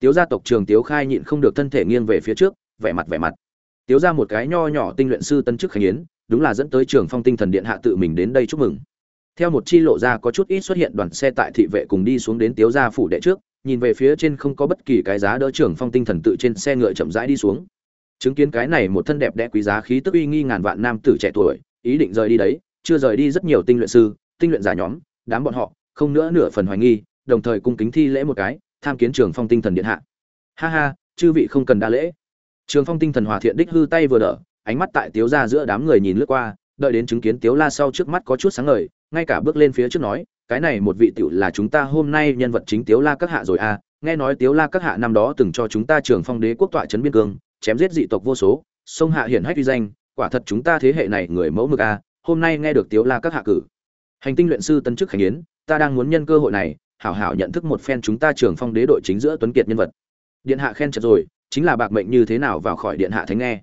tiếu gia tộc trường tiếu khai nhịn không được thân thể nghiêng về phía trước, vẻ mặt vẻ mặt. Tiếu ra một cái nho nhỏ tinh luyện sư tân chức khánh yến, đúng là dẫn tới trường phong tinh thần điện hạ tự mình đến đây chúc mừng. Theo một chi lộ ra có chút ít xuất hiện đoàn xe tại thị vệ cùng đi xuống đến tiếu gia phủ đệ trước, nhìn về phía trên không có bất kỳ cái giá đỡ trưởng phong tinh thần tự trên xe ngựa chậm rãi đi xuống. Chứng kiến cái này một thân đẹp đẽ quý giá khí tức uy nghi ngàn vạn nam tử trẻ tuổi, ý định rời đi đấy, chưa rời đi rất nhiều tinh luyện sư, tinh luyện giả nhóm, đám bọn họ, không nữa nửa phần hoài nghi, đồng thời cung kính thi lễ một cái tham kiến trường phong tinh thần điện hạ. Ha ha, chư vị không cần đa lễ. Trường phong tinh thần hòa thiện đích hư tay vừa đỡ, ánh mắt tại tiếu ra giữa đám người nhìn lướt qua, đợi đến chứng kiến tiếu la sau trước mắt có chút sáng ngời, ngay cả bước lên phía trước nói, cái này một vị tiểu là chúng ta hôm nay nhân vật chính tiếu la các hạ rồi à nghe nói tiếu la các hạ năm đó từng cho chúng ta trường phong đế quốc tọa trấn biên cương, chém giết dị tộc vô số, sông hạ hiển hách uy danh, quả thật chúng ta thế hệ này người mẫu mực à hôm nay nghe được tiếu la các hạ cử. Hành tinh luyện sư tân chức khánh yến, ta đang muốn nhân cơ hội này hảo hảo nhận thức một phen chúng ta trường phong đế đội chính giữa tuấn kiệt nhân vật. Điện hạ khen chật rồi, chính là bạc mệnh như thế nào vào khỏi điện hạ thánh nghe.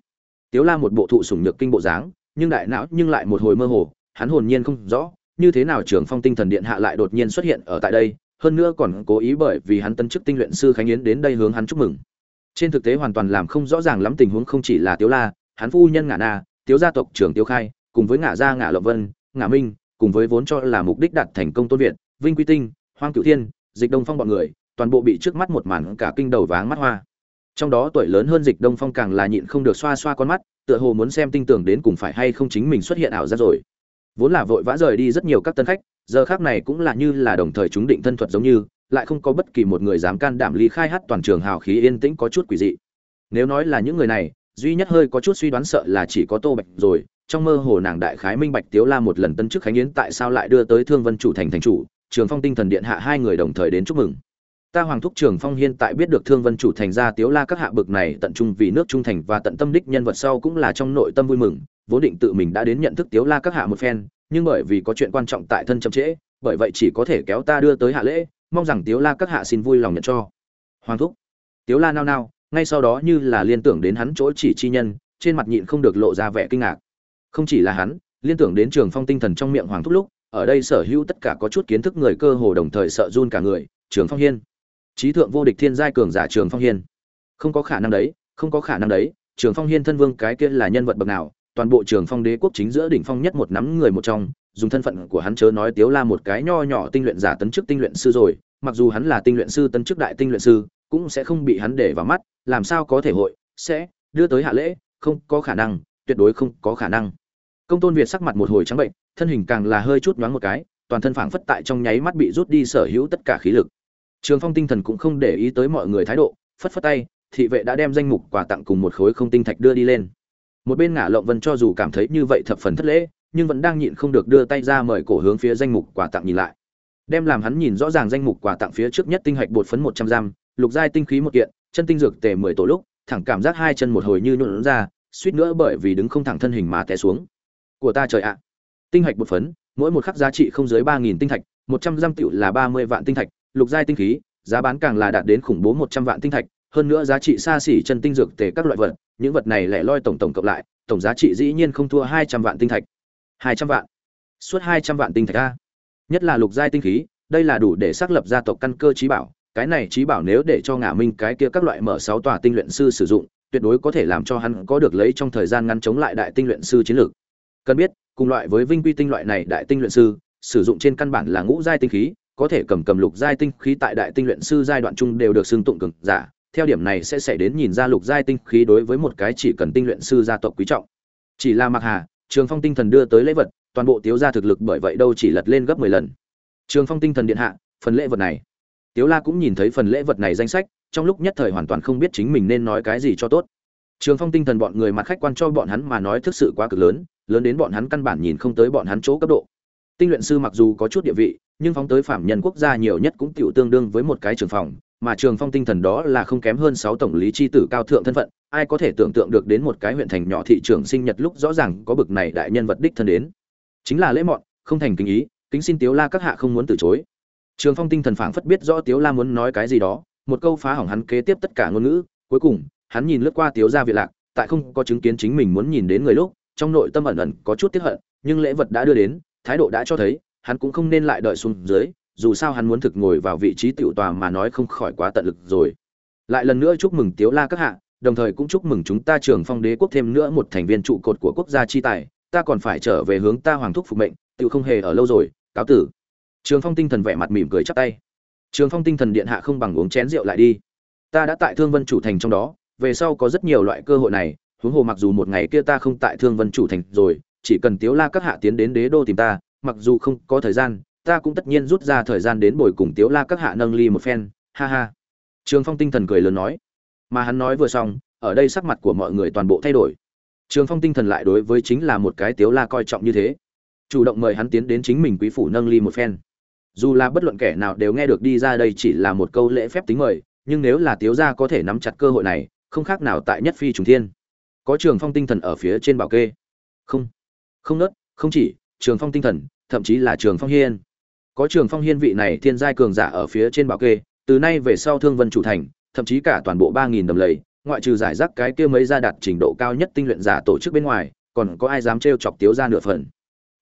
Tiếu la một bộ thụ sủng nhược kinh bộ dáng, nhưng đại não nhưng lại một hồi mơ hồ, hắn hồn nhiên không rõ, như thế nào trường phong tinh thần điện hạ lại đột nhiên xuất hiện ở tại đây, hơn nữa còn cố ý bởi vì hắn tân chức tinh luyện sư khánh yến đến đây hướng hắn chúc mừng. Trên thực tế hoàn toàn làm không rõ ràng lắm tình huống không chỉ là tiếu la, hắn phu nhân ngả na, tiếu gia tộc trưởng tiêu khai, cùng với ngả gia ngả lộc vân ngả minh, cùng với vốn cho là mục đích đạt thành công tôn việt, vinh quy tinh hoang cửu thiên, dịch đông phong bọn người, toàn bộ bị trước mắt một màn cả kinh đầu váng mắt hoa. Trong đó tuổi lớn hơn dịch đông phong càng là nhịn không được xoa xoa con mắt, tựa hồ muốn xem tinh tưởng đến cùng phải hay không chính mình xuất hiện ảo giác rồi. Vốn là vội vã rời đi rất nhiều các tân khách, giờ khác này cũng là như là đồng thời chúng định thân thuật giống như, lại không có bất kỳ một người dám can đảm ly khai hát toàn trường hào khí yên tĩnh có chút quỷ dị. Nếu nói là những người này, duy nhất hơi có chút suy đoán sợ là chỉ có tô bạch rồi, trong mơ hồ nàng đại khái minh bạch tiếu la một lần tân chức khánh yến tại sao lại đưa tới thương vân chủ thành thành chủ trường phong tinh thần điện hạ hai người đồng thời đến chúc mừng. Ta hoàng thúc trường phong hiện tại biết được thương vân chủ thành ra tiếu la các hạ bực này tận trung vì nước trung thành và tận tâm đích nhân vật sau cũng là trong nội tâm vui mừng, vốn định tự mình đã đến nhận thức tiếu la các hạ một phen, nhưng bởi vì có chuyện quan trọng tại thân chậm trễ, bởi vậy chỉ có thể kéo ta đưa tới hạ lễ, mong rằng tiếu la các hạ xin vui lòng nhận cho. Hoàng thúc, tiếu la nao nao, ngay sau đó như là liên tưởng đến hắn chỗ chỉ chi nhân, trên mặt nhịn không được lộ ra vẻ kinh ngạc. Không chỉ là hắn, liên tưởng đến trường phong tinh thần trong miệng hoàng thúc lúc ở đây sở hữu tất cả có chút kiến thức người cơ hồ đồng thời sợ run cả người, trường phong hiên. Trí thượng vô địch thiên giai cường giả trường phong hiên. Không có khả năng đấy, không có khả năng đấy, trường phong hiên thân vương cái kia là nhân vật bậc nào, toàn bộ trường phong đế quốc chính giữa đỉnh phong nhất một nắm người một trong, dùng thân phận của hắn chớ nói tiếu la một cái nho nhỏ tinh luyện giả tấn chức tinh luyện sư rồi, mặc dù hắn là tinh luyện sư tấn chức đại tinh luyện sư, cũng sẽ không bị hắn để vào mắt, làm sao có thể hội, sẽ đưa tới hạ lễ, không có khả năng, tuyệt đối không có khả năng. Công tôn việt sắc mặt một hồi trắng bệnh thân hình càng là hơi chút nhoáng một cái, toàn thân phảng phất tại trong nháy mắt bị rút đi sở hữu tất cả khí lực. Trường phong tinh thần cũng không để ý tới mọi người thái độ, phất phất tay, thị vệ đã đem danh mục quà tặng cùng một khối không tinh thạch đưa đi lên. Một bên ngả lộng vân cho dù cảm thấy như vậy thập phần thất lễ, nhưng vẫn đang nhịn không được đưa tay ra mời cổ hướng phía danh mục quà tặng nhìn lại. Đem làm hắn nhìn rõ ràng danh mục quà tặng phía trước nhất tinh hạch bột phấn một trăm giam lục giai tinh khí một kiện, chân tinh dược tề mười tổ lúc, thẳng cảm giác hai chân một hồi như nhuộn ra, suýt nữa bởi vì đứng không thẳng thân hình mà té xuống. Của ta trời ạ tinh hạch bột phấn, mỗi một khắc giá trị không dưới ba nghìn tinh thạch, một trăm giam tiểu là ba mươi vạn tinh thạch, lục giai tinh khí, giá bán càng là đạt đến khủng bố một trăm vạn tinh thạch, hơn nữa giá trị xa xỉ chân tinh dược tề các loại vật, những vật này lẻ loi tổng tổng cộng lại, tổng giá trị dĩ nhiên không thua hai trăm vạn tinh thạch. Hai trăm vạn? Suốt hai trăm vạn tinh thạch a? Nhất là lục giai tinh khí, đây là đủ để xác lập gia tộc căn cơ trí bảo, cái này trí bảo nếu để cho ngả minh cái kia các loại mở sáu tòa tinh luyện sư sử dụng, tuyệt đối có thể làm cho hắn có được lấy trong thời gian ngắn chống lại đại tinh luyện sư chiến lược cần biết, cùng loại với vinh quy tinh loại này đại tinh luyện sư, sử dụng trên căn bản là ngũ giai tinh khí, có thể cầm cầm lục giai tinh khí tại đại tinh luyện sư giai đoạn chung đều được xưng tụng cực giả. Theo điểm này sẽ xảy đến nhìn ra lục giai tinh khí đối với một cái chỉ cần tinh luyện sư gia tộc quý trọng. Chỉ là mặc hà, trường phong tinh thần đưa tới lễ vật, toàn bộ tiếu gia thực lực bởi vậy đâu chỉ lật lên gấp mười lần. Trường phong tinh thần điện hạ, phần lễ vật này. Tiếu la cũng nhìn thấy phần lễ vật này danh sách, trong lúc nhất thời hoàn toàn không biết chính mình nên nói cái gì cho tốt. Trường phong tinh thần bọn người mặt khách quan cho bọn hắn mà nói thực sự quá cực lớn lớn đến bọn hắn căn bản nhìn không tới bọn hắn chỗ cấp độ. Tinh luyện sư mặc dù có chút địa vị, nhưng phóng tới phạm nhân quốc gia nhiều nhất cũng tiểu tương đương với một cái trường phòng, mà trường phong tinh thần đó là không kém hơn sáu tổng lý chi tử cao thượng thân phận, ai có thể tưởng tượng được đến một cái huyện thành nhỏ thị trường sinh nhật lúc rõ ràng có bực này đại nhân vật đích thân đến. Chính là lễ mọn, không thành kính ý, kính xin tiếu la các hạ không muốn từ chối. Trường phong tinh thần phảng phất biết rõ tiếu la muốn nói cái gì đó, một câu phá hỏng hắn kế tiếp tất cả ngôn ngữ, cuối cùng, hắn nhìn lướt qua tiếu gia viện lạc, tại không có chứng kiến chính mình muốn nhìn đến người lúc trong nội tâm ẩn ẩn có chút tiếc hận, nhưng lễ vật đã đưa đến, thái độ đã cho thấy, hắn cũng không nên lại đợi xuống dưới, dù sao hắn muốn thực ngồi vào vị trí tiểu tòa mà nói không khỏi quá tận lực rồi. Lại lần nữa chúc mừng tiếu la các hạ, đồng thời cũng chúc mừng chúng ta trường phong đế quốc thêm nữa một thành viên trụ cột của quốc gia chi tài, ta còn phải trở về hướng ta hoàng thúc phục mệnh tự không hề ở lâu rồi, cáo tử. Trường phong tinh thần vẻ mặt mỉm cười chắp tay. Trường phong tinh thần điện hạ không bằng uống chén rượu lại đi. Ta đã tại thương vân chủ thành trong đó, về sau có rất nhiều loại cơ hội này huống hồ mặc dù một ngày kia ta không tại thương vân chủ thành rồi, chỉ cần tiếu la các hạ tiến đến đế đô tìm ta, mặc dù không có thời gian, ta cũng tất nhiên rút ra thời gian đến bồi cùng tiếu la các hạ nâng ly một phen, ha ha. Trường phong tinh thần cười lớn nói, mà hắn nói vừa xong, ở đây sắc mặt của mọi người toàn bộ thay đổi. Trường phong tinh thần lại đối với chính là một cái tiếu la coi trọng như thế. Chủ động mời hắn tiến đến chính mình quý phủ nâng ly một phen. Dù là bất luận kẻ nào đều nghe được đi ra đây chỉ là một câu lễ phép tính mời, nhưng nếu là tiếu gia có thể nắm chặt cơ hội này, không khác nào tại nhất phi trùng thiên có trường phong tinh thần ở phía trên bảo kê. Không không nớt, không chỉ, trường phong tinh thần, thậm chí là trường phong hiên. Có trường phong hiên vị này thiên giai cường giả ở phía trên bảo kê, từ nay về sau thương vân chủ thành, thậm chí cả toàn bộ ba nghìn đầm lầy, ngoại trừ giải rác cái kia mấy gia đạt trình độ cao nhất tinh luyện giả tổ chức bên ngoài, còn có ai dám trêu chọc tiếu ra nửa phần.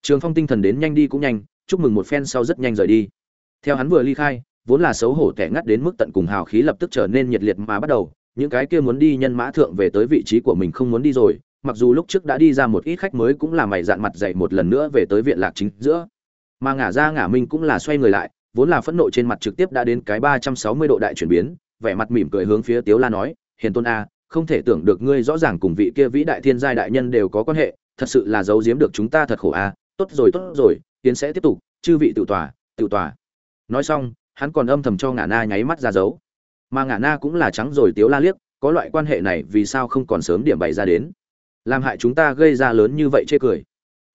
Trường phong tinh thần đến nhanh đi cũng nhanh, chúc mừng một phen sau rất nhanh rời đi. Theo hắn vừa ly khai, vốn là xấu hổ tẻ ngắt đến mức tận cùng hào khí lập tức trở nên nhiệt liệt mà bắt đầu những cái kia muốn đi nhân mã thượng về tới vị trí của mình không muốn đi rồi, mặc dù lúc trước đã đi ra một ít khách mới cũng là mày dạn mặt dậy một lần nữa về tới viện lạc chính giữa. Mà ngả ra ngả minh cũng là xoay người lại, vốn là phẫn nộ trên mặt trực tiếp đã đến cái ba trăm sáu mươi độ đại chuyển biến, vẻ mặt mỉm cười hướng phía tiếu la nói, hiền tôn a, không thể tưởng được ngươi rõ ràng cùng vị kia vĩ đại thiên giai đại nhân đều có quan hệ, thật sự là giấu giếm được chúng ta thật khổ a, tốt rồi tốt rồi, tiến sẽ tiếp tục, chư vị tự tòa tự tòa. Nói xong, hắn còn âm thầm cho ngả na nháy mắt ra dấu mà ngả na cũng là trắng rồi tiếu la liếc, có loại quan hệ này vì sao không còn sớm điểm bày ra đến? Làm hại chúng ta gây ra lớn như vậy chê cười.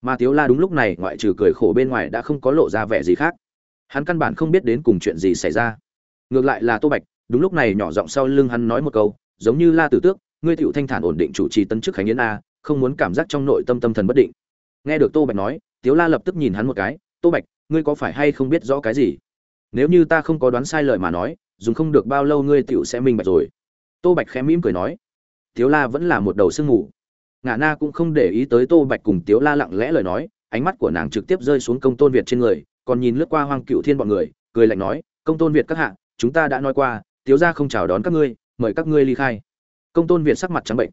Mà tiếu la đúng lúc này ngoại trừ cười khổ bên ngoài đã không có lộ ra vẻ gì khác. Hắn căn bản không biết đến cùng chuyện gì xảy ra. Ngược lại là tô bạch, đúng lúc này nhỏ giọng sau lưng hắn nói một câu, giống như la tử tước, ngươi tựu thanh thản ổn định chủ trì tân chức khánh yến a, không muốn cảm giác trong nội tâm tâm thần bất định. Nghe được tô bạch nói, tiếu la lập tức nhìn hắn một cái, tô bạch, ngươi có phải hay không biết rõ cái gì? Nếu như ta không có đoán sai lời mà nói dùng không được bao lâu ngươi tựu sẽ minh bạch rồi. Tô bạch khẽ mỉm cười nói, tiếu la vẫn là một đầu sương ngủ. ngã na cũng không để ý tới tô bạch cùng tiếu la lặng lẽ lời nói, ánh mắt của nàng trực tiếp rơi xuống công tôn việt trên người, còn nhìn lướt qua hoang cựu thiên bọn người, cười lạnh nói, công tôn việt các hạ, chúng ta đã nói qua, tiếu ra không chào đón các ngươi, mời các ngươi ly khai. Công tôn việt sắc mặt trắng bệnh.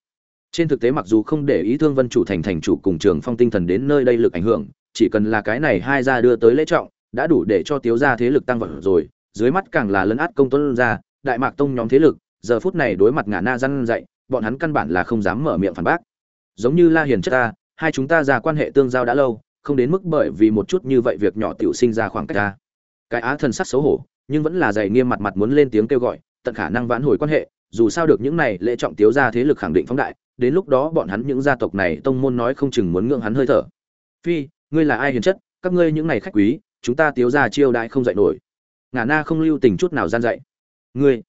Trên thực tế mặc dù không để ý thương vân chủ thành thành chủ cùng trường phong tinh thần đến nơi đây lực ảnh hưởng, chỉ cần là cái này hai gia đưa tới lễ trọng, đã đủ để cho tiếu gia thế lực tăng vọt rồi dưới mắt càng là lấn át công tôn gia đại mạc tông nhóm thế lực, giờ phút này đối mặt ngã na răn dậy bọn hắn căn bản là không dám mở miệng phản bác. Giống như la hiền chất ta, hai chúng ta ra quan hệ tương giao đã lâu, không đến mức bởi vì một chút như vậy việc nhỏ tiểu sinh ra khoảng cách ta. Cái á thần sắc xấu hổ, nhưng vẫn là dày nghiêm mặt mặt muốn lên tiếng kêu gọi, tận khả năng vãn hồi quan hệ, dù sao được những này lễ trọng tiếu ra thế lực khẳng định phóng đại, đến lúc đó bọn hắn những gia tộc này tông môn nói không chừng muốn ngưỡng hắn hơi thở. Phi, ngươi là ai hiền chất? Các ngươi những này khách quý, chúng ta tiếu ra chiêu đãi không dạy nổi ngà na không lưu tình chút nào gian dạy. Ngươi,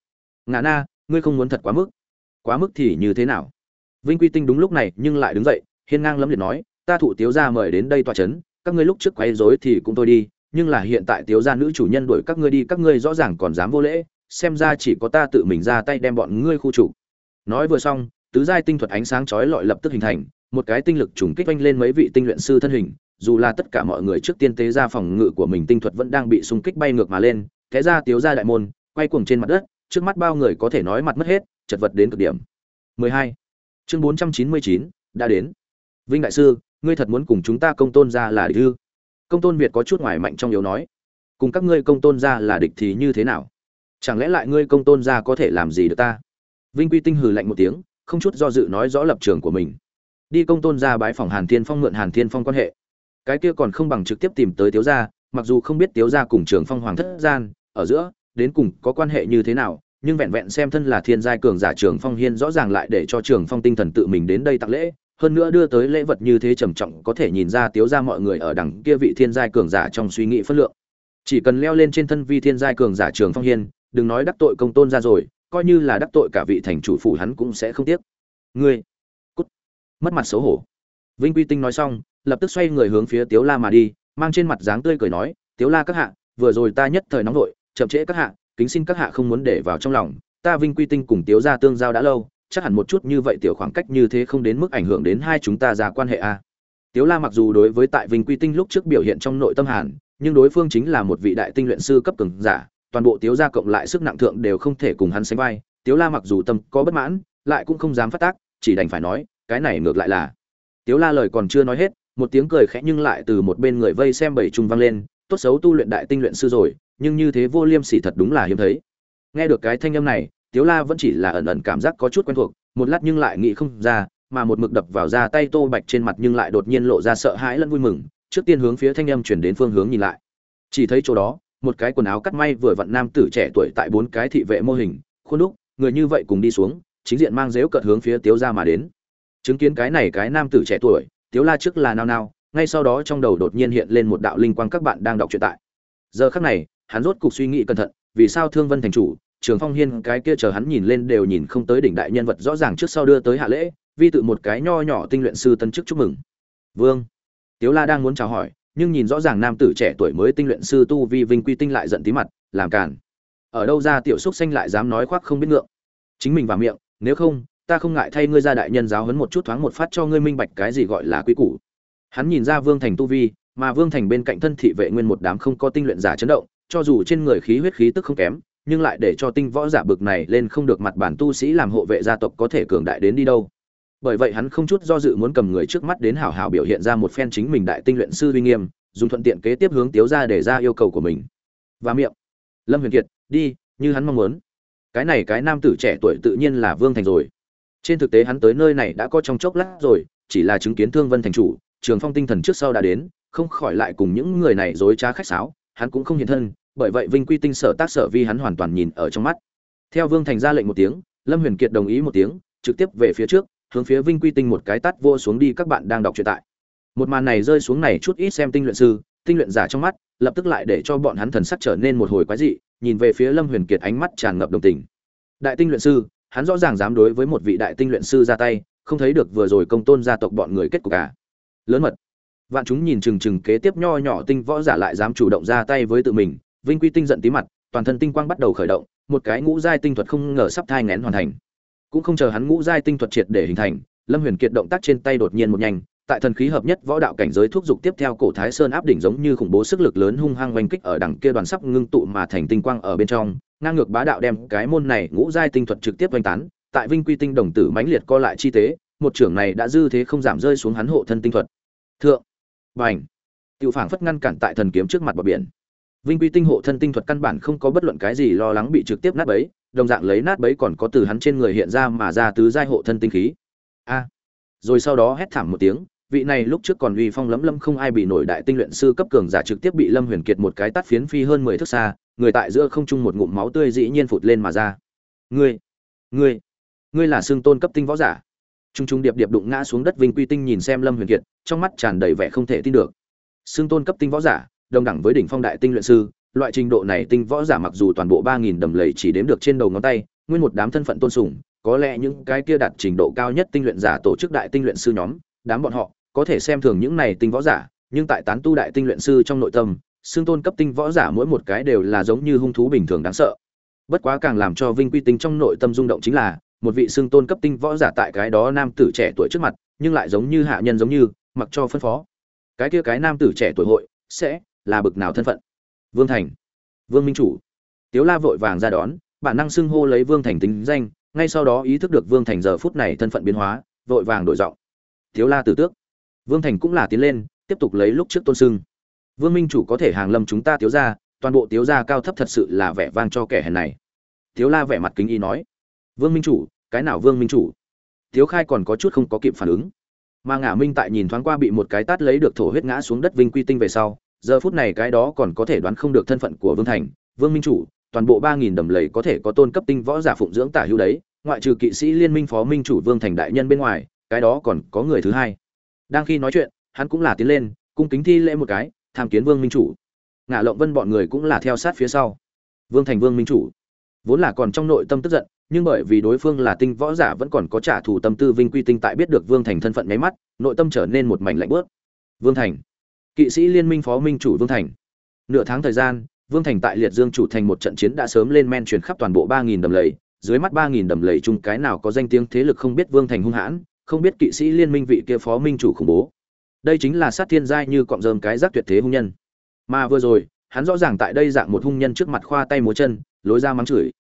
ngà na, ngươi không muốn thật quá mức. Quá mức thì như thế nào? Vinh quy tinh đúng lúc này nhưng lại đứng dậy, hiên ngang lẫm liệt nói, ta thụ tiếu gia mời đến đây tòa chấn, các ngươi lúc trước quấy rối thì cũng thôi đi, nhưng là hiện tại tiếu gia nữ chủ nhân đuổi các ngươi đi, các ngươi rõ ràng còn dám vô lễ, xem ra chỉ có ta tự mình ra tay đem bọn ngươi khu chủ nói vừa xong, tứ giai tinh thuật ánh sáng chói lọi lập tức hình thành, một cái tinh lực trùng kích vanh lên mấy vị tinh luyện sư thân hình, dù là tất cả mọi người trước tiên tế ra phòng ngự của mình tinh thuật vẫn đang bị xung kích bay ngược mà lên thế ra tiếu ra đại môn quay cuồng trên mặt đất trước mắt bao người có thể nói mặt mất hết chật vật đến cực điểm. 12. chương 499, đã đến. Vinh đại sư ngươi thật muốn cùng chúng ta công tôn ra là địch ư? Công tôn việt có chút ngoài mạnh trong yếu nói. Cùng các ngươi công tôn ra là địch thì như thế nào? Chẳng lẽ lại ngươi công tôn ra có thể làm gì được ta? Vinh quy tinh hừ lạnh một tiếng không chút do dự nói rõ lập trường của mình. Đi công tôn ra bãi phòng hàn thiên phong mượn hàn thiên phong quan hệ. Cái kia còn không bằng trực tiếp tìm tới tiếu gia mặc dù không biết tiếu gia cùng trường phong hoàng thất gian ở giữa, đến cùng có quan hệ như thế nào, nhưng vẹn vẹn xem thân là thiên giai cường giả trường phong hiên rõ ràng lại để cho trường phong tinh thần tự mình đến đây tặng lễ, hơn nữa đưa tới lễ vật như thế trầm trọng, có thể nhìn ra tiếu ra mọi người ở đằng kia vị thiên giai cường giả trong suy nghĩ phất lượng. Chỉ cần leo lên trên thân vi thiên giai cường giả trường phong hiên, đừng nói đắc tội công tôn ra rồi, coi như là đắc tội cả vị thành chủ phủ hắn cũng sẽ không tiếc. Ngươi, cút, mất mặt xấu hổ. Vinh quy tinh nói xong, lập tức xoay người hướng phía tiếu la mà đi, mang trên mặt dáng tươi cười nói, tiếu la các hạ, vừa rồi ta nhất thời nóng vội chậm trễ các hạ, kính xin các hạ không muốn để vào trong lòng. Ta vinh quy tinh cùng tiếu ra tương giao đã lâu, chắc hẳn một chút như vậy tiểu khoảng cách như thế không đến mức ảnh hưởng đến hai chúng ta ra quan hệ a tiếu la mặc dù đối với tại vinh quy tinh lúc trước biểu hiện trong nội tâm hàn, nhưng đối phương chính là một vị đại tinh luyện sư cấp cường giả, toàn bộ tiếu gia cộng lại sức nặng thượng đều không thể cùng hắn sánh vai. Tiếu la mặc dù tâm có bất mãn, lại cũng không dám phát tác, chỉ đành phải nói, cái này ngược lại là. Tiếu la lời còn chưa nói hết, một tiếng cười khẽ nhưng lại từ một bên người vây xem bảy trung vang lên, tốt xấu tu luyện đại tinh luyện sư rồi nhưng như thế vô liêm sỉ thật đúng là hiếm thấy. Nghe được cái thanh âm này, tiếu la vẫn chỉ là ẩn ẩn cảm giác có chút quen thuộc, một lát nhưng lại nghĩ không ra, mà một mực đập vào ra tay tô bạch trên mặt nhưng lại đột nhiên lộ ra sợ hãi lẫn vui mừng, trước tiên hướng phía thanh âm chuyển đến phương hướng nhìn lại. Chỉ thấy chỗ đó, một cái quần áo cắt may vừa vặn nam tử trẻ tuổi tại bốn cái thị vệ mô hình, khuôn đúc, người như vậy cùng đi xuống, chính diện mang dếu cợt hướng phía tiếu ra mà đến. Chứng kiến cái này cái nam tử trẻ tuổi, tiếu la trước là nao nao, ngay sau đó trong đầu đột nhiên hiện lên một đạo linh quang các bạn đang đọc truyện tại. Giờ khắc này hắn rốt cục suy nghĩ cẩn thận, vì sao thương vân thành chủ, trường phong hiên, cái kia chờ hắn nhìn lên đều nhìn không tới đỉnh đại nhân vật rõ ràng trước sau đưa tới hạ lễ, vi tự một cái nho nhỏ tinh luyện sư tân chức chúc mừng. Vương, tiếu la đang muốn chào hỏi, nhưng nhìn rõ ràng nam tử trẻ tuổi mới tinh luyện sư tu vi vinh quy tinh lại giận tí mặt, làm cản ở đâu ra tiểu xúc xanh lại dám nói khoác không biết ngượng. Chính mình vào miệng, nếu không, ta không ngại thay ngươi ra đại nhân giáo huấn một chút thoáng một phát cho ngươi minh bạch cái gì gọi là quy củ. Hắn nhìn ra vương thành tu vi, mà vương thành bên cạnh thân thị vệ nguyên một đám không có tinh luyện giả chấn động cho dù trên người khí huyết khí tức không kém, nhưng lại để cho tinh võ giả bực này lên không được mặt bản tu sĩ làm hộ vệ gia tộc có thể cường đại đến đi đâu. Bởi vậy hắn không chút do dự muốn cầm người trước mắt đến hảo hảo biểu hiện ra một phen chính mình đại tinh luyện sư uy nghiêm, dùng thuận tiện kế tiếp hướng tiếu gia để ra yêu cầu của mình. Và miệng. Lâm huyền kiệt, đi, như hắn mong muốn. Cái này cái nam tử trẻ tuổi tự nhiên là vương thành rồi. Trên thực tế hắn tới nơi này đã có trong chốc lát rồi, chỉ là chứng kiến thương vân thành chủ, trường phong tinh thần trước sau đã đến, không khỏi lại cùng những người này dối trá khách sáo hắn cũng không hiện thân, bởi vậy vinh quy tinh sở tác sở vi hắn hoàn toàn nhìn ở trong mắt. Theo vương thành ra lệnh một tiếng, lâm huyền kiệt đồng ý một tiếng, trực tiếp về phía trước, hướng phía vinh quy tinh một cái tắt vô xuống đi, các bạn đang đọc truyện tại. Một màn này rơi xuống này chút ít xem tinh luyện sư, tinh luyện giả trong mắt, lập tức lại để cho bọn hắn thần sắc trở nên một hồi quái dị, nhìn về phía lâm huyền kiệt ánh mắt tràn ngập đồng tình. Đại tinh luyện sư, hắn rõ ràng dám đối với một vị đại tinh luyện sư ra tay, không thấy được vừa rồi công tôn gia tộc bọn người kết cục cả lớn mật vạn chúng nhìn chừng chừng kế tiếp nho nhỏ tinh võ giả lại dám chủ động ra tay với tự mình, vinh quy tinh giận tí mặt, toàn thân tinh quang bắt đầu khởi động, một cái ngũ giai tinh thuật không ngờ sắp thai ngén hoàn thành. Cũng không chờ hắn ngũ giai tinh thuật triệt để hình thành, lâm huyền kiệt động tác trên tay đột nhiên một nhanh, tại thần khí hợp nhất võ đạo cảnh giới thúc giục tiếp theo cổ thái sơn áp đỉnh giống như khủng bố sức lực lớn hung hăng oanh kích ở đằng kia đoàn sắp ngưng tụ mà thành tinh quang ở bên trong, ngang ngược bá đạo đem cái môn này ngũ giai tinh thuật trực tiếp oanh tán, tại vinh quy tinh đồng tử mãnh liệt co lại chi tế, một trưởng này đã dư thế không giảm rơi xuống hắn hộ thân tinh thuật. Thượng bành tiểu phảng phất ngăn cản tại thần kiếm trước mặt bờ biển. Vinh quy tinh hộ thân tinh thuật căn bản không có bất luận cái gì lo lắng bị trực tiếp nát bấy, đồng dạng lấy nát bấy còn có từ hắn trên người hiện ra mà ra tứ giai hộ thân tinh khí. A. Rồi sau đó hét thảm một tiếng, vị này lúc trước còn uy phong lấm lâm không ai bị nổi đại tinh luyện sư cấp cường giả trực tiếp bị lâm huyền kiệt một cái tát phiến phi hơn mười thước xa, người tại giữa không trung một ngụm máu tươi dĩ nhiên phụt lên mà ra. Ngươi ngươi ngươi là xương tôn cấp tinh võ giả trung trung điệp điệp đụng ngã xuống đất vinh quy tinh nhìn xem lâm huyền kiệt, trong mắt tràn đầy vẻ không thể tin được. Xương tôn cấp tinh võ giả, đồng đẳng với đỉnh phong đại tinh luyện sư, loại trình độ này tinh võ giả mặc dù toàn bộ ba nghìn đầm lầy chỉ đếm được trên đầu ngón tay, nguyên một đám thân phận tôn sùng, có lẽ những cái kia đạt trình độ cao nhất tinh luyện giả tổ chức đại tinh luyện sư nhóm, đám bọn họ, có thể xem thường những này tinh võ giả, nhưng tại tán tu đại tinh luyện sư trong nội tâm xương tôn cấp tinh võ giả mỗi một cái đều là giống như hung thú bình thường đáng sợ. Bất quá càng làm cho vinh quy tinh trong nội tâm rung động chính là một vị xưng tôn cấp tinh võ giả tại cái đó nam tử trẻ tuổi trước mặt, nhưng lại giống như hạ nhân giống như, mặc cho phân phó. Cái kia cái nam tử trẻ tuổi hội, sẽ là bực nào thân phận? Vương thành. Vương minh chủ. Tiếu la vội vàng ra đón, bản năng xưng hô lấy vương thành tính danh, ngay sau đó ý thức được vương thành giờ phút này thân phận biến hóa, vội vàng đổi giọng. Tiếu la tử tước. Vương thành cũng là tiến lên, tiếp tục lấy lúc trước tôn sưng vương minh chủ có thể hàng lâm chúng ta tiếu ra toàn bộ tiếu ra cao thấp thật sự là vẻ vang cho kẻ hèn này. Tiếu la vẻ mặt kính y nói vương minh chủ, cái nào vương minh chủ? Thiếu khai còn có chút không có kịp phản ứng. Mà ngả minh tại nhìn thoáng qua bị một cái tát lấy được thổ huyết ngã xuống đất vinh quy tinh về sau, giờ phút này cái đó còn có thể đoán không được thân phận của vương thành. Vương minh chủ, toàn bộ ba nghìn đầm lầy có thể có tôn cấp tinh võ giả phụng dưỡng tả hữu đấy, ngoại trừ kỵ sĩ liên minh phó minh chủ vương thành đại nhân bên ngoài, cái đó còn có người thứ hai. Đang khi nói chuyện, hắn cũng là tiến lên, cung kính thi lễ một cái, tham kiến vương minh chủ. Ngã lộng vân bọn người cũng là theo sát phía sau. Vương thành vương minh chủ. Vốn là còn trong nội tâm tức giận nhưng bởi vì đối phương là tinh võ giả vẫn còn có trả thù tâm tư vinh quy tinh tại biết được vương thành thân phận nháy mắt, nội tâm trở nên một mảnh lạnh bớt. Vương thành. Kỵ sĩ liên minh phó minh chủ vương thành. Nửa tháng thời gian, vương thành tại liệt dương chủ thành một trận chiến đã sớm lên men truyền khắp toàn bộ ba nghìn đầm lầy, dưới mắt ba nghìn đầm lầy chung cái nào có danh tiếng thế lực không biết vương thành hung hãn, không biết kỵ sĩ liên minh vị kia phó minh chủ khủng bố. Đây chính là sát thiên giai như cọng rơm cái rác tuyệt thế hung nhân. Mà vừa rồi, hắn rõ ràng tại đây dạng một hung nhân trước mặt khoa tay múa chân, lối ra mắng chửi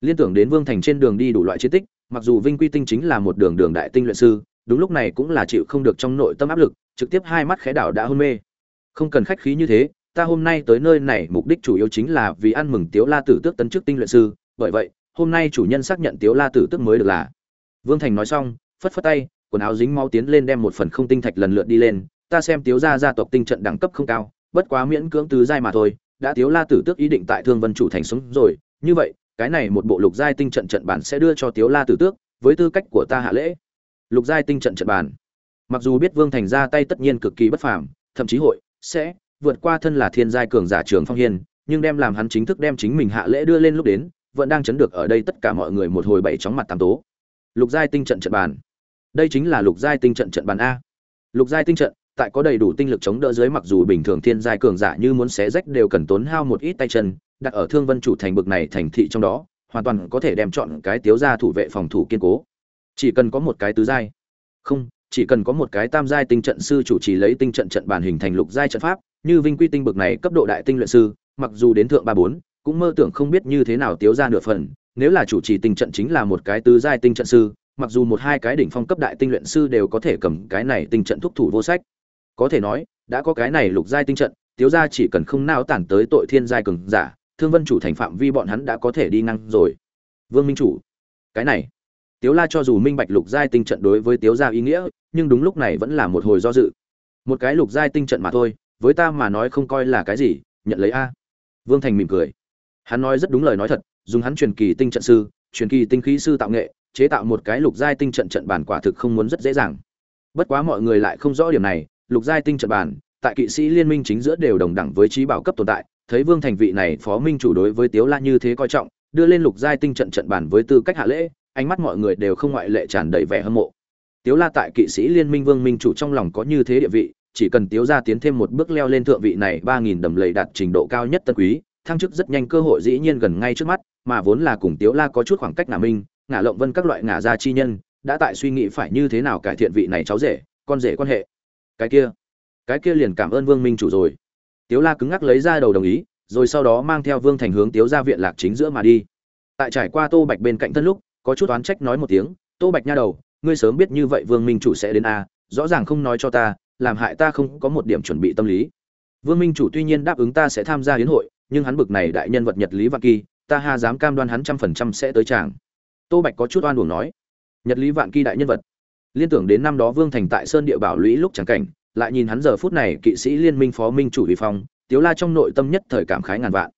liên tưởng đến vương thành trên đường đi đủ loại chiến tích, mặc dù vinh quy tinh chính là một đường đường đại tinh luyện sư, đúng lúc này cũng là chịu không được trong nội tâm áp lực, trực tiếp hai mắt khẽ đảo đã hôn mê. Không cần khách khí như thế, ta hôm nay tới nơi này mục đích chủ yếu chính là vì ăn mừng tiếu la tử tước tấn chức tinh luyện sư, bởi vậy, hôm nay chủ nhân xác nhận tiếu la tử tước mới được là. Vương thành nói xong, phất phất tay, quần áo dính máu tiến lên đem một phần không tinh thạch lần lượt đi lên, ta xem tiếu gia gia tộc tinh trận đẳng cấp không cao, bất quá miễn cưỡng tứ giai mà thôi, đã tiếu la tử tước ý định tại thương vân chủ thành sống rồi, như vậy cái này một bộ lục giai tinh trận trận bản sẽ đưa cho tiếu la tử tước, với tư cách của ta hạ lễ. Lục giai tinh trận trận bản. Mặc dù biết vương thành ra tay tất nhiên cực kỳ bất phàm, thậm chí hội sẽ vượt qua thân là thiên giai cường giả trường phong hiên, nhưng đem làm hắn chính thức đem chính mình hạ lễ đưa lên lúc đến, vẫn đang chấn được ở đây tất cả mọi người một hồi bảy chóng mặt tam tố. Lục giai tinh trận trận bàn đây chính là lục giai tinh trận trận bàn a. Lục giai tinh trận, tại có đầy đủ tinh lực chống đỡ dưới, mặc dù bình thường thiên giai cường giả như muốn xé rách đều cần tốn hao một ít tay chân đặt ở thương vân chủ thành bực này thành thị trong đó, hoàn toàn có thể đem chọn cái tiếu ra thủ vệ phòng thủ kiên cố. Chỉ cần có một cái tứ giai. Không, chỉ cần có một cái tam giai tinh trận sư chủ trì lấy tinh trận trận bản hình thành lục giai trận pháp, như vinh quy tinh bực này cấp độ đại tinh luyện sư, mặc dù đến thượng ba bốn, cũng mơ tưởng không biết như thế nào tiếu ra nửa phần, nếu là chủ trì tinh trận chính là một cái tứ giai tinh trận sư, mặc dù một hai cái đỉnh phong cấp đại tinh luyện sư đều có thể cầm cái này tinh trận thúc thủ vô sách. Có thể nói, đã có cái này lục giai tinh trận, tiếu ra chỉ cần không nao tản tới tội thiên giai cường giả thương vân chủ thành phạm vi bọn hắn đã có thể đi ngang rồi. Vương minh chủ, cái này. Tiếu la cho dù minh bạch lục giai tinh trận đối với tiếu gia ý nghĩa, nhưng đúng lúc này vẫn là một hồi do dự. Một cái lục giai tinh trận mà thôi, với ta mà nói không coi là cái gì, nhận lấy a. Vương thành mỉm cười. Hắn nói rất đúng lời nói thật, dùng hắn truyền kỳ tinh trận sư, truyền kỳ tinh khí sư tạo nghệ, chế tạo một cái lục giai tinh trận trận bản quả thực không muốn rất dễ dàng. Bất quá mọi người lại không rõ điểm này, lục giai tinh trận bản, tại kỵ sĩ liên minh chính giữa đều đồng đẳng với trí bảo cấp tồn tại thấy vương thành vị này phó minh chủ đối với tiếu la như thế coi trọng, đưa lên lục giai tinh trận trận bản với tư cách hạ lễ, ánh mắt mọi người đều không ngoại lệ tràn đầy vẻ hâm mộ. Tiếu la tại kỵ sĩ liên minh vương minh chủ trong lòng có như thế địa vị, chỉ cần tiếu gia tiến thêm một bước leo lên thượng vị này ba nghìn đầm lầy đạt trình độ cao nhất tân quý, thăng chức rất nhanh cơ hội dĩ nhiên gần ngay trước mắt, mà vốn là cùng tiếu la có chút khoảng cách ngả minh, ngả lộng vân các loại ngả gia chi nhân, đã tại suy nghĩ phải như thế nào cải thiện vị này cháu rể, con rể quan hệ. Cái kia cái kia liền cảm ơn vương minh chủ rồi tiếu la cứng ngắc lấy ra đầu đồng ý, rồi sau đó mang theo vương thành hướng tiếu gia viện lạc chính giữa mà đi. Tại trải qua tô bạch bên cạnh thân lúc, có chút oán trách nói một tiếng, tô bạch nha đầu, ngươi sớm biết như vậy vương minh chủ sẽ đến a, rõ ràng không nói cho ta, làm hại ta không có một điểm chuẩn bị tâm lý. Vương minh chủ tuy nhiên đáp ứng ta sẽ tham gia hiến hội, nhưng hắn bực này đại nhân vật nhật lý vạn kỳ, ta ha dám cam đoan hắn trăm phần trăm sẽ tới chàng tô bạch có chút oan uổng nói, nhật lý vạn kỳ đại nhân vật. Liên tưởng đến năm đó vương thành tại sơn địa bảo lũy lúc chẳng cảnh lại nhìn hắn giờ phút này kỵ sĩ liên minh phó minh chủ vi phong, tiếu la trong nội tâm nhất thời cảm khái ngàn vạn.